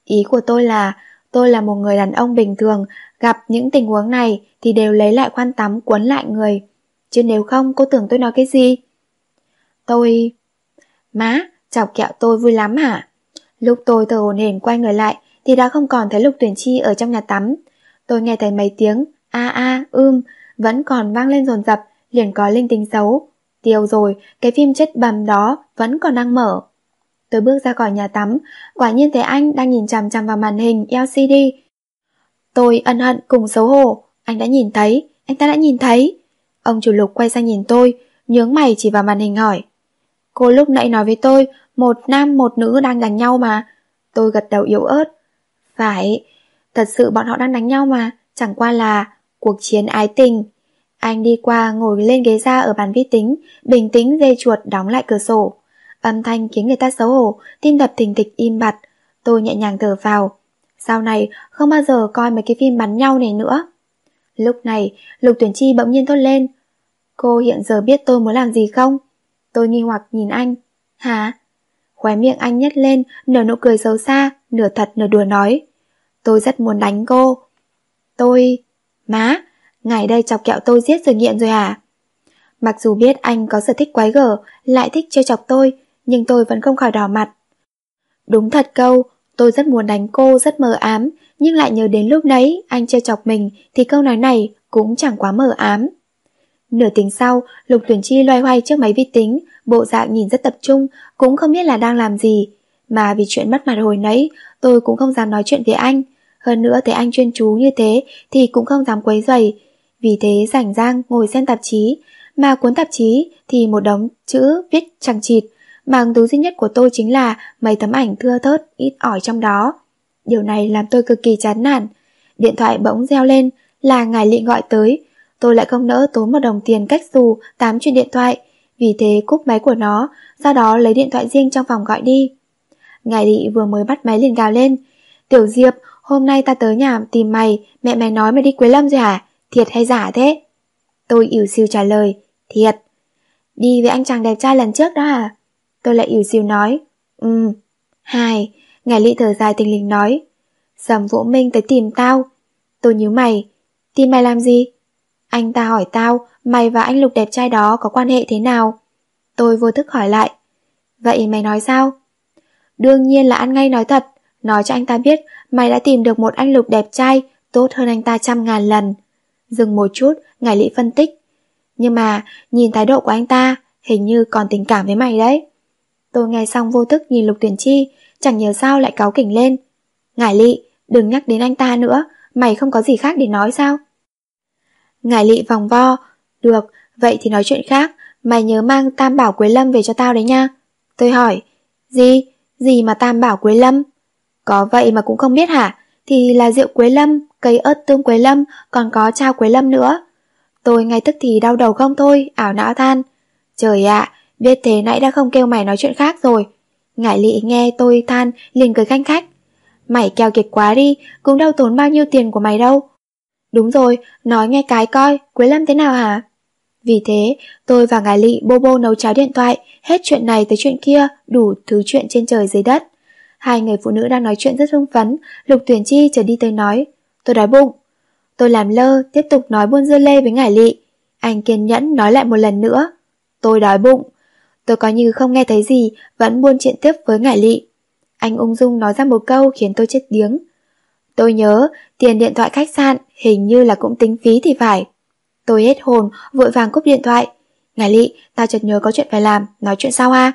Ý của tôi là, tôi là một người đàn ông bình thường, gặp những tình huống này thì đều lấy lại khăn tắm cuốn lại người. Chứ nếu không cô tưởng tôi nói cái gì? Tôi... Má, chọc kẹo tôi vui lắm hả? Lúc tôi thở hồn hển quay người lại thì đã không còn thấy lục tuyển chi ở trong nhà tắm. Tôi nghe thấy mấy tiếng a a ưm vẫn còn vang lên dồn dập liền có linh tính xấu. Tiêu rồi, cái phim chết bầm đó vẫn còn đang mở. Tôi bước ra khỏi nhà tắm, quả nhiên thấy anh đang nhìn chằm chằm vào màn hình LCD. Tôi ân hận cùng xấu hổ, anh đã nhìn thấy, anh ta đã nhìn thấy. Ông chủ lục quay sang nhìn tôi, nhướng mày chỉ vào màn hình hỏi. Cô lúc nãy nói với tôi, một nam một nữ đang đánh nhau mà. Tôi gật đầu yếu ớt. Phải, thật sự bọn họ đang đánh nhau mà, chẳng qua là cuộc chiến ái tình. Anh đi qua ngồi lên ghế ra ở bàn vi tính, bình tĩnh dây chuột đóng lại cửa sổ. Âm thanh khiến người ta xấu hổ, tim đập thình thịch im bặt. Tôi nhẹ nhàng thở vào. Sau này không bao giờ coi mấy cái phim bắn nhau này nữa. Lúc này, Lục Tuyển Chi bỗng nhiên thốt lên. Cô hiện giờ biết tôi muốn làm gì không? Tôi nghi hoặc nhìn anh. Hả? Khóe miệng anh nhếch lên, nở nụ cười xấu xa, nửa thật nửa đùa nói. Tôi rất muốn đánh cô. Tôi... Má, ngày đây chọc kẹo tôi giết rồi nghiện rồi à? Mặc dù biết anh có sở thích quái gở, lại thích trêu chọc tôi, nhưng tôi vẫn không khỏi đỏ mặt. Đúng thật câu, tôi rất muốn đánh cô rất mờ ám, nhưng lại nhớ đến lúc nãy anh trêu chọc mình thì câu nói này cũng chẳng quá mờ ám. Nửa tiếng sau, Lục Tuyển Chi loay hoay trước máy vi tính, bộ dạng nhìn rất tập trung, cũng không biết là đang làm gì. Mà vì chuyện mất mặt hồi nãy, tôi cũng không dám nói chuyện với anh. Hơn nữa thấy anh chuyên chú như thế thì cũng không dám quấy rầy. Vì thế rảnh rang ngồi xem tạp chí, mà cuốn tạp chí thì một đống chữ viết chẳng chịt, mà hứng thú duy nhất của tôi chính là mấy tấm ảnh thưa thớt, ít ỏi trong đó. Điều này làm tôi cực kỳ chán nản. Điện thoại bỗng reo lên, là ngài lị gọi tới. Tôi lại không nỡ tốn một đồng tiền cách dù tám chuyện điện thoại, vì thế cúp máy của nó, sau đó lấy điện thoại riêng trong phòng gọi đi. Ngài lị vừa mới bắt máy liền gào lên. Tiểu Diệp, hôm nay ta tới nhà tìm mày, mẹ mày nói mày đi Quế Lâm rồi hả? Thiệt hay giả thế? Tôi ỉu xìu trả lời, thiệt. Đi với anh chàng đẹp trai lần trước đó à? Tôi lại ỉu xìu nói, ừm. Hai, ngài lị thở dài tình lình nói, Sầm Vũ Minh tới tìm tao. Tôi nhíu mày, tìm mày làm gì? Anh ta hỏi tao, mày và anh Lục đẹp trai đó có quan hệ thế nào? Tôi vô thức hỏi lại, vậy mày nói sao? Đương nhiên là ăn ngay nói thật, nói cho anh ta biết mày đã tìm được một anh Lục đẹp trai tốt hơn anh ta trăm ngàn lần. Dừng một chút, ngài lị phân tích. Nhưng mà, nhìn thái độ của anh ta, hình như còn tình cảm với mày đấy. Tôi nghe xong vô thức nhìn Lục Tuyển Chi, chẳng nhớ sao lại cáu kỉnh lên. Ngải lị, đừng nhắc đến anh ta nữa, mày không có gì khác để nói sao? Ngải lị vòng vo. Được, vậy thì nói chuyện khác. Mày nhớ mang tam bảo Quế Lâm về cho tao đấy nha. Tôi hỏi. Gì? Gì mà tam bảo Quế Lâm? Có vậy mà cũng không biết hả? Thì là rượu Quế Lâm, cây ớt tương Quế Lâm, còn có trao Quế Lâm nữa. Tôi ngay tức thì đau đầu không thôi, ảo não than. Trời ạ, biết thế nãy đã không kêu mày nói chuyện khác rồi. Ngải lị nghe tôi than, liền cười khanh khách. Mày keo kiệt quá đi, cũng đâu tốn bao nhiêu tiền của mày đâu. Đúng rồi, nói nghe cái coi, Quế Lâm thế nào hả? Vì thế, tôi và Ngài Lị bô bô nấu cháo điện thoại, hết chuyện này tới chuyện kia, đủ thứ chuyện trên trời dưới đất. Hai người phụ nữ đang nói chuyện rất hưng phấn, Lục Tuyển Chi trở đi tới nói, tôi đói bụng. Tôi làm lơ, tiếp tục nói buôn dưa lê với Ngải Lị. Anh kiên nhẫn nói lại một lần nữa, tôi đói bụng. Tôi coi như không nghe thấy gì, vẫn buôn chuyện tiếp với Ngải Lị. Anh ung dung nói ra một câu khiến tôi chết điếng. Tôi nhớ, tiền điện thoại khách sạn hình như là cũng tính phí thì phải. Tôi hết hồn, vội vàng cúp điện thoại. Ngài Lị, tao chợt nhớ có chuyện phải làm, nói chuyện sao ha?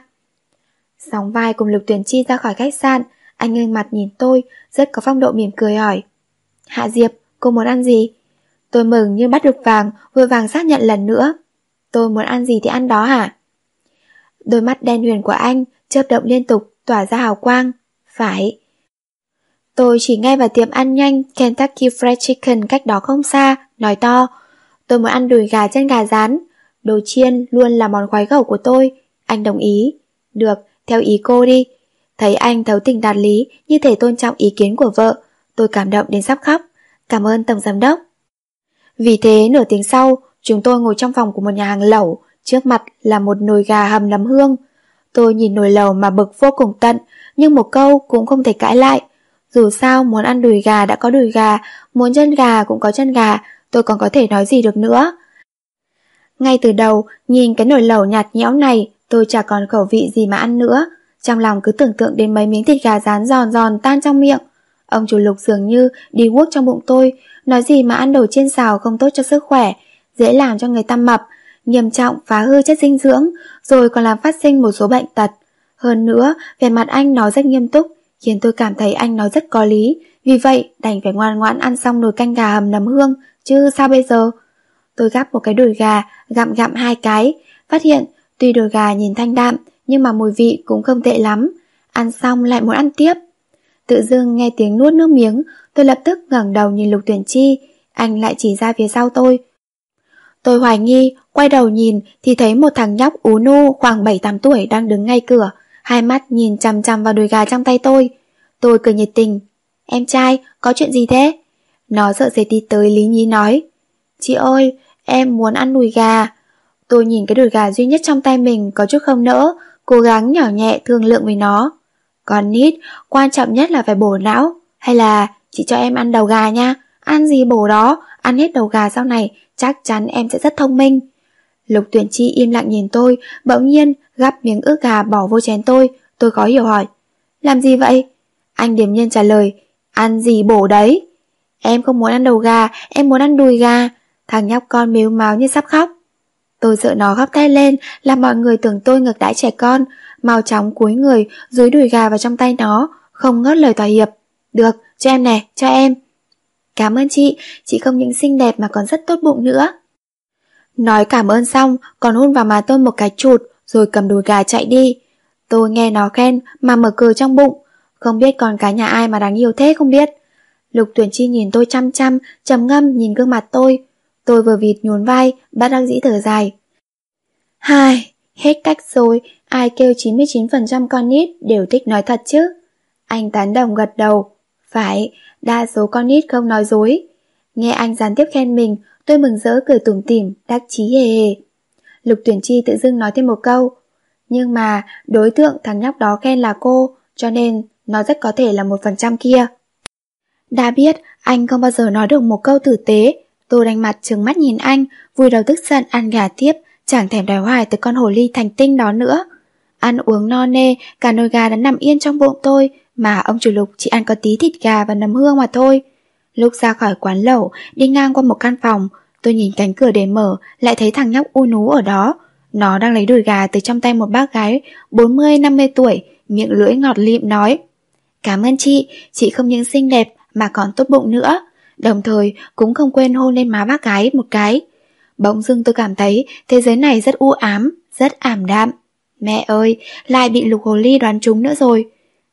Sóng vai cùng Lục Tuyển Chi ra khỏi khách sạn, anh ngưng mặt nhìn tôi, rất có phong độ mỉm cười hỏi. Hạ Diệp, cô muốn ăn gì? Tôi mừng như bắt được vàng, vội vàng xác nhận lần nữa. Tôi muốn ăn gì thì ăn đó hả? Đôi mắt đen huyền của anh chớp động liên tục, tỏa ra hào quang. Phải. Tôi chỉ ngay vào tiệm ăn nhanh Kentucky Fried Chicken cách đó không xa, nói to. Tôi muốn ăn đùi gà chân gà rán. Đồ chiên luôn là món khoái khẩu của tôi. Anh đồng ý. Được, theo ý cô đi. Thấy anh thấu tình đạt lý, như thể tôn trọng ý kiến của vợ. Tôi cảm động đến sắp khóc. Cảm ơn Tổng Giám Đốc. Vì thế nửa tiếng sau, chúng tôi ngồi trong phòng của một nhà hàng lẩu, trước mặt là một nồi gà hầm nấm hương. Tôi nhìn nồi lẩu mà bực vô cùng tận, nhưng một câu cũng không thể cãi lại. Dù sao muốn ăn đùi gà đã có đùi gà, muốn chân gà cũng có chân gà, tôi còn có thể nói gì được nữa. Ngay từ đầu, nhìn cái nồi lẩu nhạt nhẽo này, tôi chả còn khẩu vị gì mà ăn nữa. Trong lòng cứ tưởng tượng đến mấy miếng thịt gà rán giòn giòn tan trong miệng. Ông chủ lục dường như đi guốc trong bụng tôi, nói gì mà ăn đồ chiên xào không tốt cho sức khỏe, dễ làm cho người ta mập, nghiêm trọng phá hư chất dinh dưỡng, rồi còn làm phát sinh một số bệnh tật. Hơn nữa, về mặt anh nói rất nghiêm túc, khiến tôi cảm thấy anh nói rất có lý, vì vậy đành phải ngoan ngoãn ăn xong nồi canh gà hầm nấm hương, chứ sao bây giờ? Tôi gắp một cái đùi gà, gặm gặm hai cái, phát hiện tuy đùi gà nhìn thanh đạm, nhưng mà mùi vị cũng không tệ lắm. Ăn xong lại muốn ăn tiếp. Tự dưng nghe tiếng nuốt nước miếng, tôi lập tức ngẩng đầu nhìn Lục Tuyển Chi, anh lại chỉ ra phía sau tôi. Tôi hoài nghi, quay đầu nhìn thì thấy một thằng nhóc ú nu khoảng 7-8 tuổi đang đứng ngay cửa, hai mắt nhìn chằm chằm vào đùi gà trong tay tôi. Tôi cười nhiệt tình. Em trai, có chuyện gì thế? Nó sợ dệt đi tới Lý Nhí nói. Chị ơi, em muốn ăn đùi gà. Tôi nhìn cái đùi gà duy nhất trong tay mình có chút không nỡ, cố gắng nhỏ nhẹ thương lượng với nó. Còn nít, quan trọng nhất là phải bổ não. Hay là chị cho em ăn đầu gà nha, ăn gì bổ đó, ăn hết đầu gà sau này, chắc chắn em sẽ rất thông minh. Lục tuyển chi im lặng nhìn tôi, bỗng nhiên gắp miếng ức gà bỏ vô chén tôi, tôi khó hiểu hỏi. Làm gì vậy? Anh điềm nhiên trả lời, ăn gì bổ đấy? Em không muốn ăn đầu gà, em muốn ăn đùi gà. Thằng nhóc con mếu máu như sắp khóc. Tôi sợ nó khóc thét lên, làm mọi người tưởng tôi ngược đãi trẻ con, mau chóng cúi người, dưới đùi gà vào trong tay nó, không ngớt lời thỏa hiệp. Được, cho em nè, cho em. Cảm ơn chị, chị không những xinh đẹp mà còn rất tốt bụng nữa. Nói cảm ơn xong, còn hôn vào má tôi một cái chụt, rồi cầm đùi gà chạy đi. Tôi nghe nó khen mà mở cười trong bụng, không biết con cái nhà ai mà đáng yêu thế không biết. Lục tuyển chi nhìn tôi chăm chăm, trầm ngâm nhìn gương mặt tôi. Tôi vừa vịt nhún vai, bắt đăng dĩ thở dài. Hai, hết cách rồi, ai kêu 99% con nít đều thích nói thật chứ. Anh tán đồng gật đầu. Phải, đa số con nít không nói dối. Nghe anh gián tiếp khen mình, tôi mừng rỡ cười tủm tỉm, đắc chí hề hề. Lục tuyển chi tự dưng nói thêm một câu. Nhưng mà đối tượng thằng nhóc đó khen là cô, cho nên nó rất có thể là một phần trăm kia. Đã biết anh không bao giờ nói được một câu tử tế, tôi đánh mặt trừng mắt nhìn anh, vui đầu tức giận ăn gà tiếp, chẳng thèm đòi hoài từ con hồ ly thành tinh đó nữa. Ăn uống no nê, cả nồi gà đã nằm yên trong bụng tôi, mà ông chủ lục chỉ ăn có tí thịt gà và nấm hương mà thôi. Lúc ra khỏi quán lẩu, đi ngang qua một căn phòng, tôi nhìn cánh cửa để mở, lại thấy thằng nhóc u nú ở đó. Nó đang lấy đùi gà từ trong tay một bác gái 40-50 tuổi, miệng lưỡi ngọt lịm nói. Cảm ơn chị, chị không những xinh đẹp mà còn tốt bụng nữa. đồng thời cũng không quên hôn lên má bác gái một cái. Bỗng dưng tôi cảm thấy thế giới này rất u ám, rất ảm đạm. Mẹ ơi, lại bị lục hồ ly đoán trúng nữa rồi.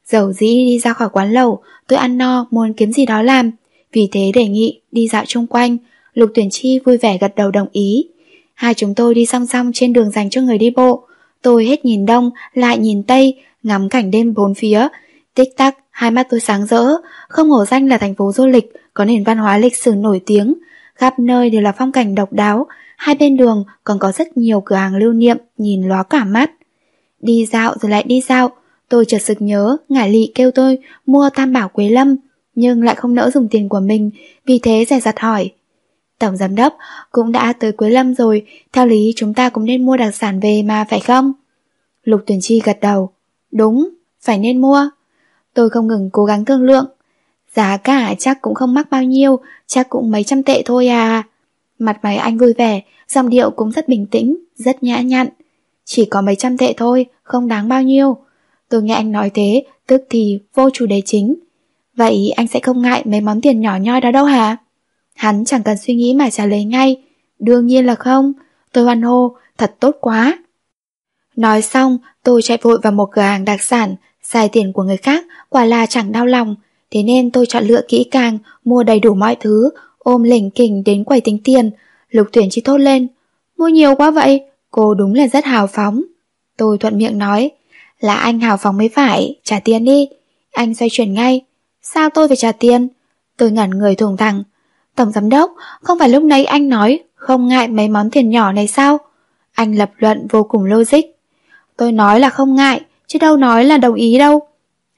Dầu dĩ đi ra khỏi quán lẩu, tôi ăn no muốn kiếm gì đó làm. Vì thế đề nghị đi dạo chung quanh, Lục Tuyển Chi vui vẻ gật đầu đồng ý. Hai chúng tôi đi song song trên đường dành cho người đi bộ. Tôi hết nhìn đông, lại nhìn tây, ngắm cảnh đêm bốn phía. Tích tắc, hai mắt tôi sáng rỡ, không hổ danh là thành phố du lịch, có nền văn hóa lịch sử nổi tiếng. Khắp nơi đều là phong cảnh độc đáo, hai bên đường còn có rất nhiều cửa hàng lưu niệm, nhìn lóa cả mắt. Đi dạo rồi lại đi dạo, tôi chợt sực nhớ, ngải lị kêu tôi mua tam bảo quế lâm, nhưng lại không nỡ dùng tiền của mình, vì thế rẻ rặt hỏi. Tổng giám đốc cũng đã tới cuối Lâm rồi, theo lý chúng ta cũng nên mua đặc sản về mà phải không? Lục Tuyển Chi gật đầu. Đúng, phải nên mua. Tôi không ngừng cố gắng thương lượng. Giá cả chắc cũng không mắc bao nhiêu, chắc cũng mấy trăm tệ thôi à. Mặt mày anh vui vẻ, giọng điệu cũng rất bình tĩnh, rất nhã nhặn. Chỉ có mấy trăm tệ thôi, không đáng bao nhiêu. Tôi nghe anh nói thế, tức thì vô chủ đề chính. Vậy anh sẽ không ngại mấy món tiền nhỏ nhoi đó đâu hả? Hắn chẳng cần suy nghĩ mà trả lời ngay. Đương nhiên là không. Tôi hoan hô, thật tốt quá. Nói xong, tôi chạy vội vào một cửa hàng đặc sản, xài tiền của người khác, quả là chẳng đau lòng. Thế nên tôi chọn lựa kỹ càng, mua đầy đủ mọi thứ, ôm lỉnh kỉnh đến quầy tính tiền. Lục tuyển chỉ thốt lên. Mua nhiều quá vậy, cô đúng là rất hào phóng. Tôi thuận miệng nói, là anh hào phóng mới phải, trả tiền đi. Anh xoay chuyển ngay. Sao tôi phải trả tiền? Tôi ngẩn người thùng thẳng. Tổng giám đốc, không phải lúc nãy anh nói không ngại mấy món tiền nhỏ này sao? Anh lập luận vô cùng logic. Tôi nói là không ngại, chứ đâu nói là đồng ý đâu.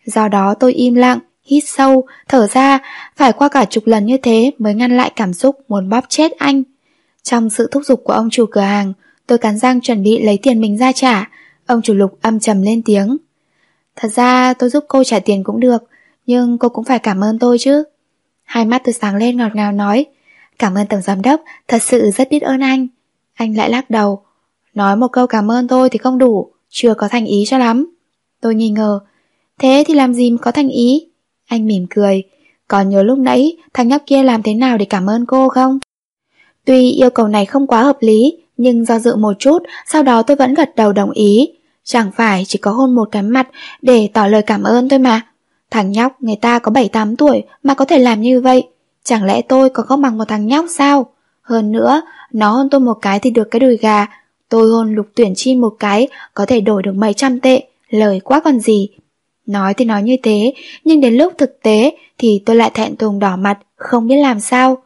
Do đó tôi im lặng, hít sâu, thở ra, phải qua cả chục lần như thế mới ngăn lại cảm xúc muốn bóp chết anh. Trong sự thúc giục của ông chủ cửa hàng, tôi cắn răng chuẩn bị lấy tiền mình ra trả. Ông chủ lục âm trầm lên tiếng. Thật ra tôi giúp cô trả tiền cũng được, nhưng cô cũng phải cảm ơn tôi chứ. Hai mắt tôi sáng lên ngọt ngào nói Cảm ơn tổng giám đốc, thật sự rất biết ơn anh. Anh lại lắc đầu Nói một câu cảm ơn tôi thì không đủ Chưa có thành ý cho lắm. Tôi nghi ngờ Thế thì làm gì mà có thành ý? Anh mỉm cười Còn nhớ lúc nãy thằng nhóc kia làm thế nào để cảm ơn cô không? Tuy yêu cầu này không quá hợp lý Nhưng do dự một chút Sau đó tôi vẫn gật đầu đồng ý. Chẳng phải chỉ có hôn một cái mặt Để tỏ lời cảm ơn thôi mà. Thằng nhóc người ta có 7-8 tuổi mà có thể làm như vậy. Chẳng lẽ tôi còn không bằng một thằng nhóc sao? Hơn nữa, nó hôn tôi một cái thì được cái đùi gà. Tôi hôn lục tuyển chi một cái có thể đổi được mấy trăm tệ. Lời quá còn gì. Nói thì nói như thế, nhưng đến lúc thực tế thì tôi lại thẹn thùng đỏ mặt, không biết làm sao.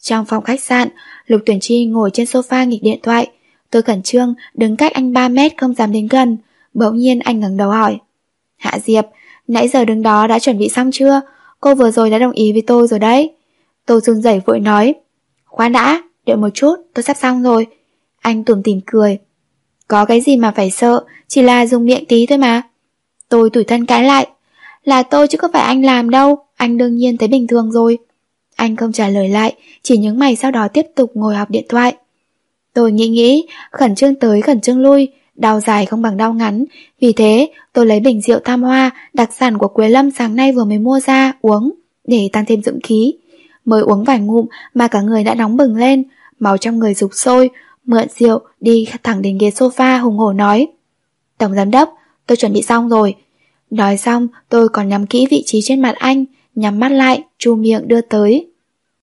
Trong phòng khách sạn, Lục Tuyển Chi ngồi trên sofa nghịch điện thoại. Tôi khẩn trương, đứng cách anh 3 mét không dám đến gần. Bỗng nhiên anh ngẩng đầu hỏi. Hạ Diệp, Nãy giờ đứng đó đã chuẩn bị xong chưa? Cô vừa rồi đã đồng ý với tôi rồi đấy. Tôi run rẩy vội nói. Khoan đã, đợi một chút, tôi sắp xong rồi. Anh tủm tỉm cười. Có cái gì mà phải sợ, chỉ là dùng miệng tí thôi mà. Tôi tủi thân cãi lại. Là tôi chứ không phải anh làm đâu, anh đương nhiên thấy bình thường rồi. Anh không trả lời lại, chỉ nhướng mày sau đó tiếp tục ngồi học điện thoại. Tôi nghĩ nghĩ, khẩn trương tới khẩn trương lui, Đau dài không bằng đau ngắn, vì thế tôi lấy bình rượu tam hoa, đặc sản của Quế Lâm sáng nay vừa mới mua ra, uống, để tăng thêm dưỡng khí. Mới uống vài ngụm mà cả người đã nóng bừng lên, máu trong người rục sôi, mượn rượu đi thẳng đến ghế sofa hùng hổ nói. Tổng giám đốc, tôi chuẩn bị xong rồi. Nói xong, tôi còn nhắm kỹ vị trí trên mặt anh, nhắm mắt lại, chu miệng đưa tới.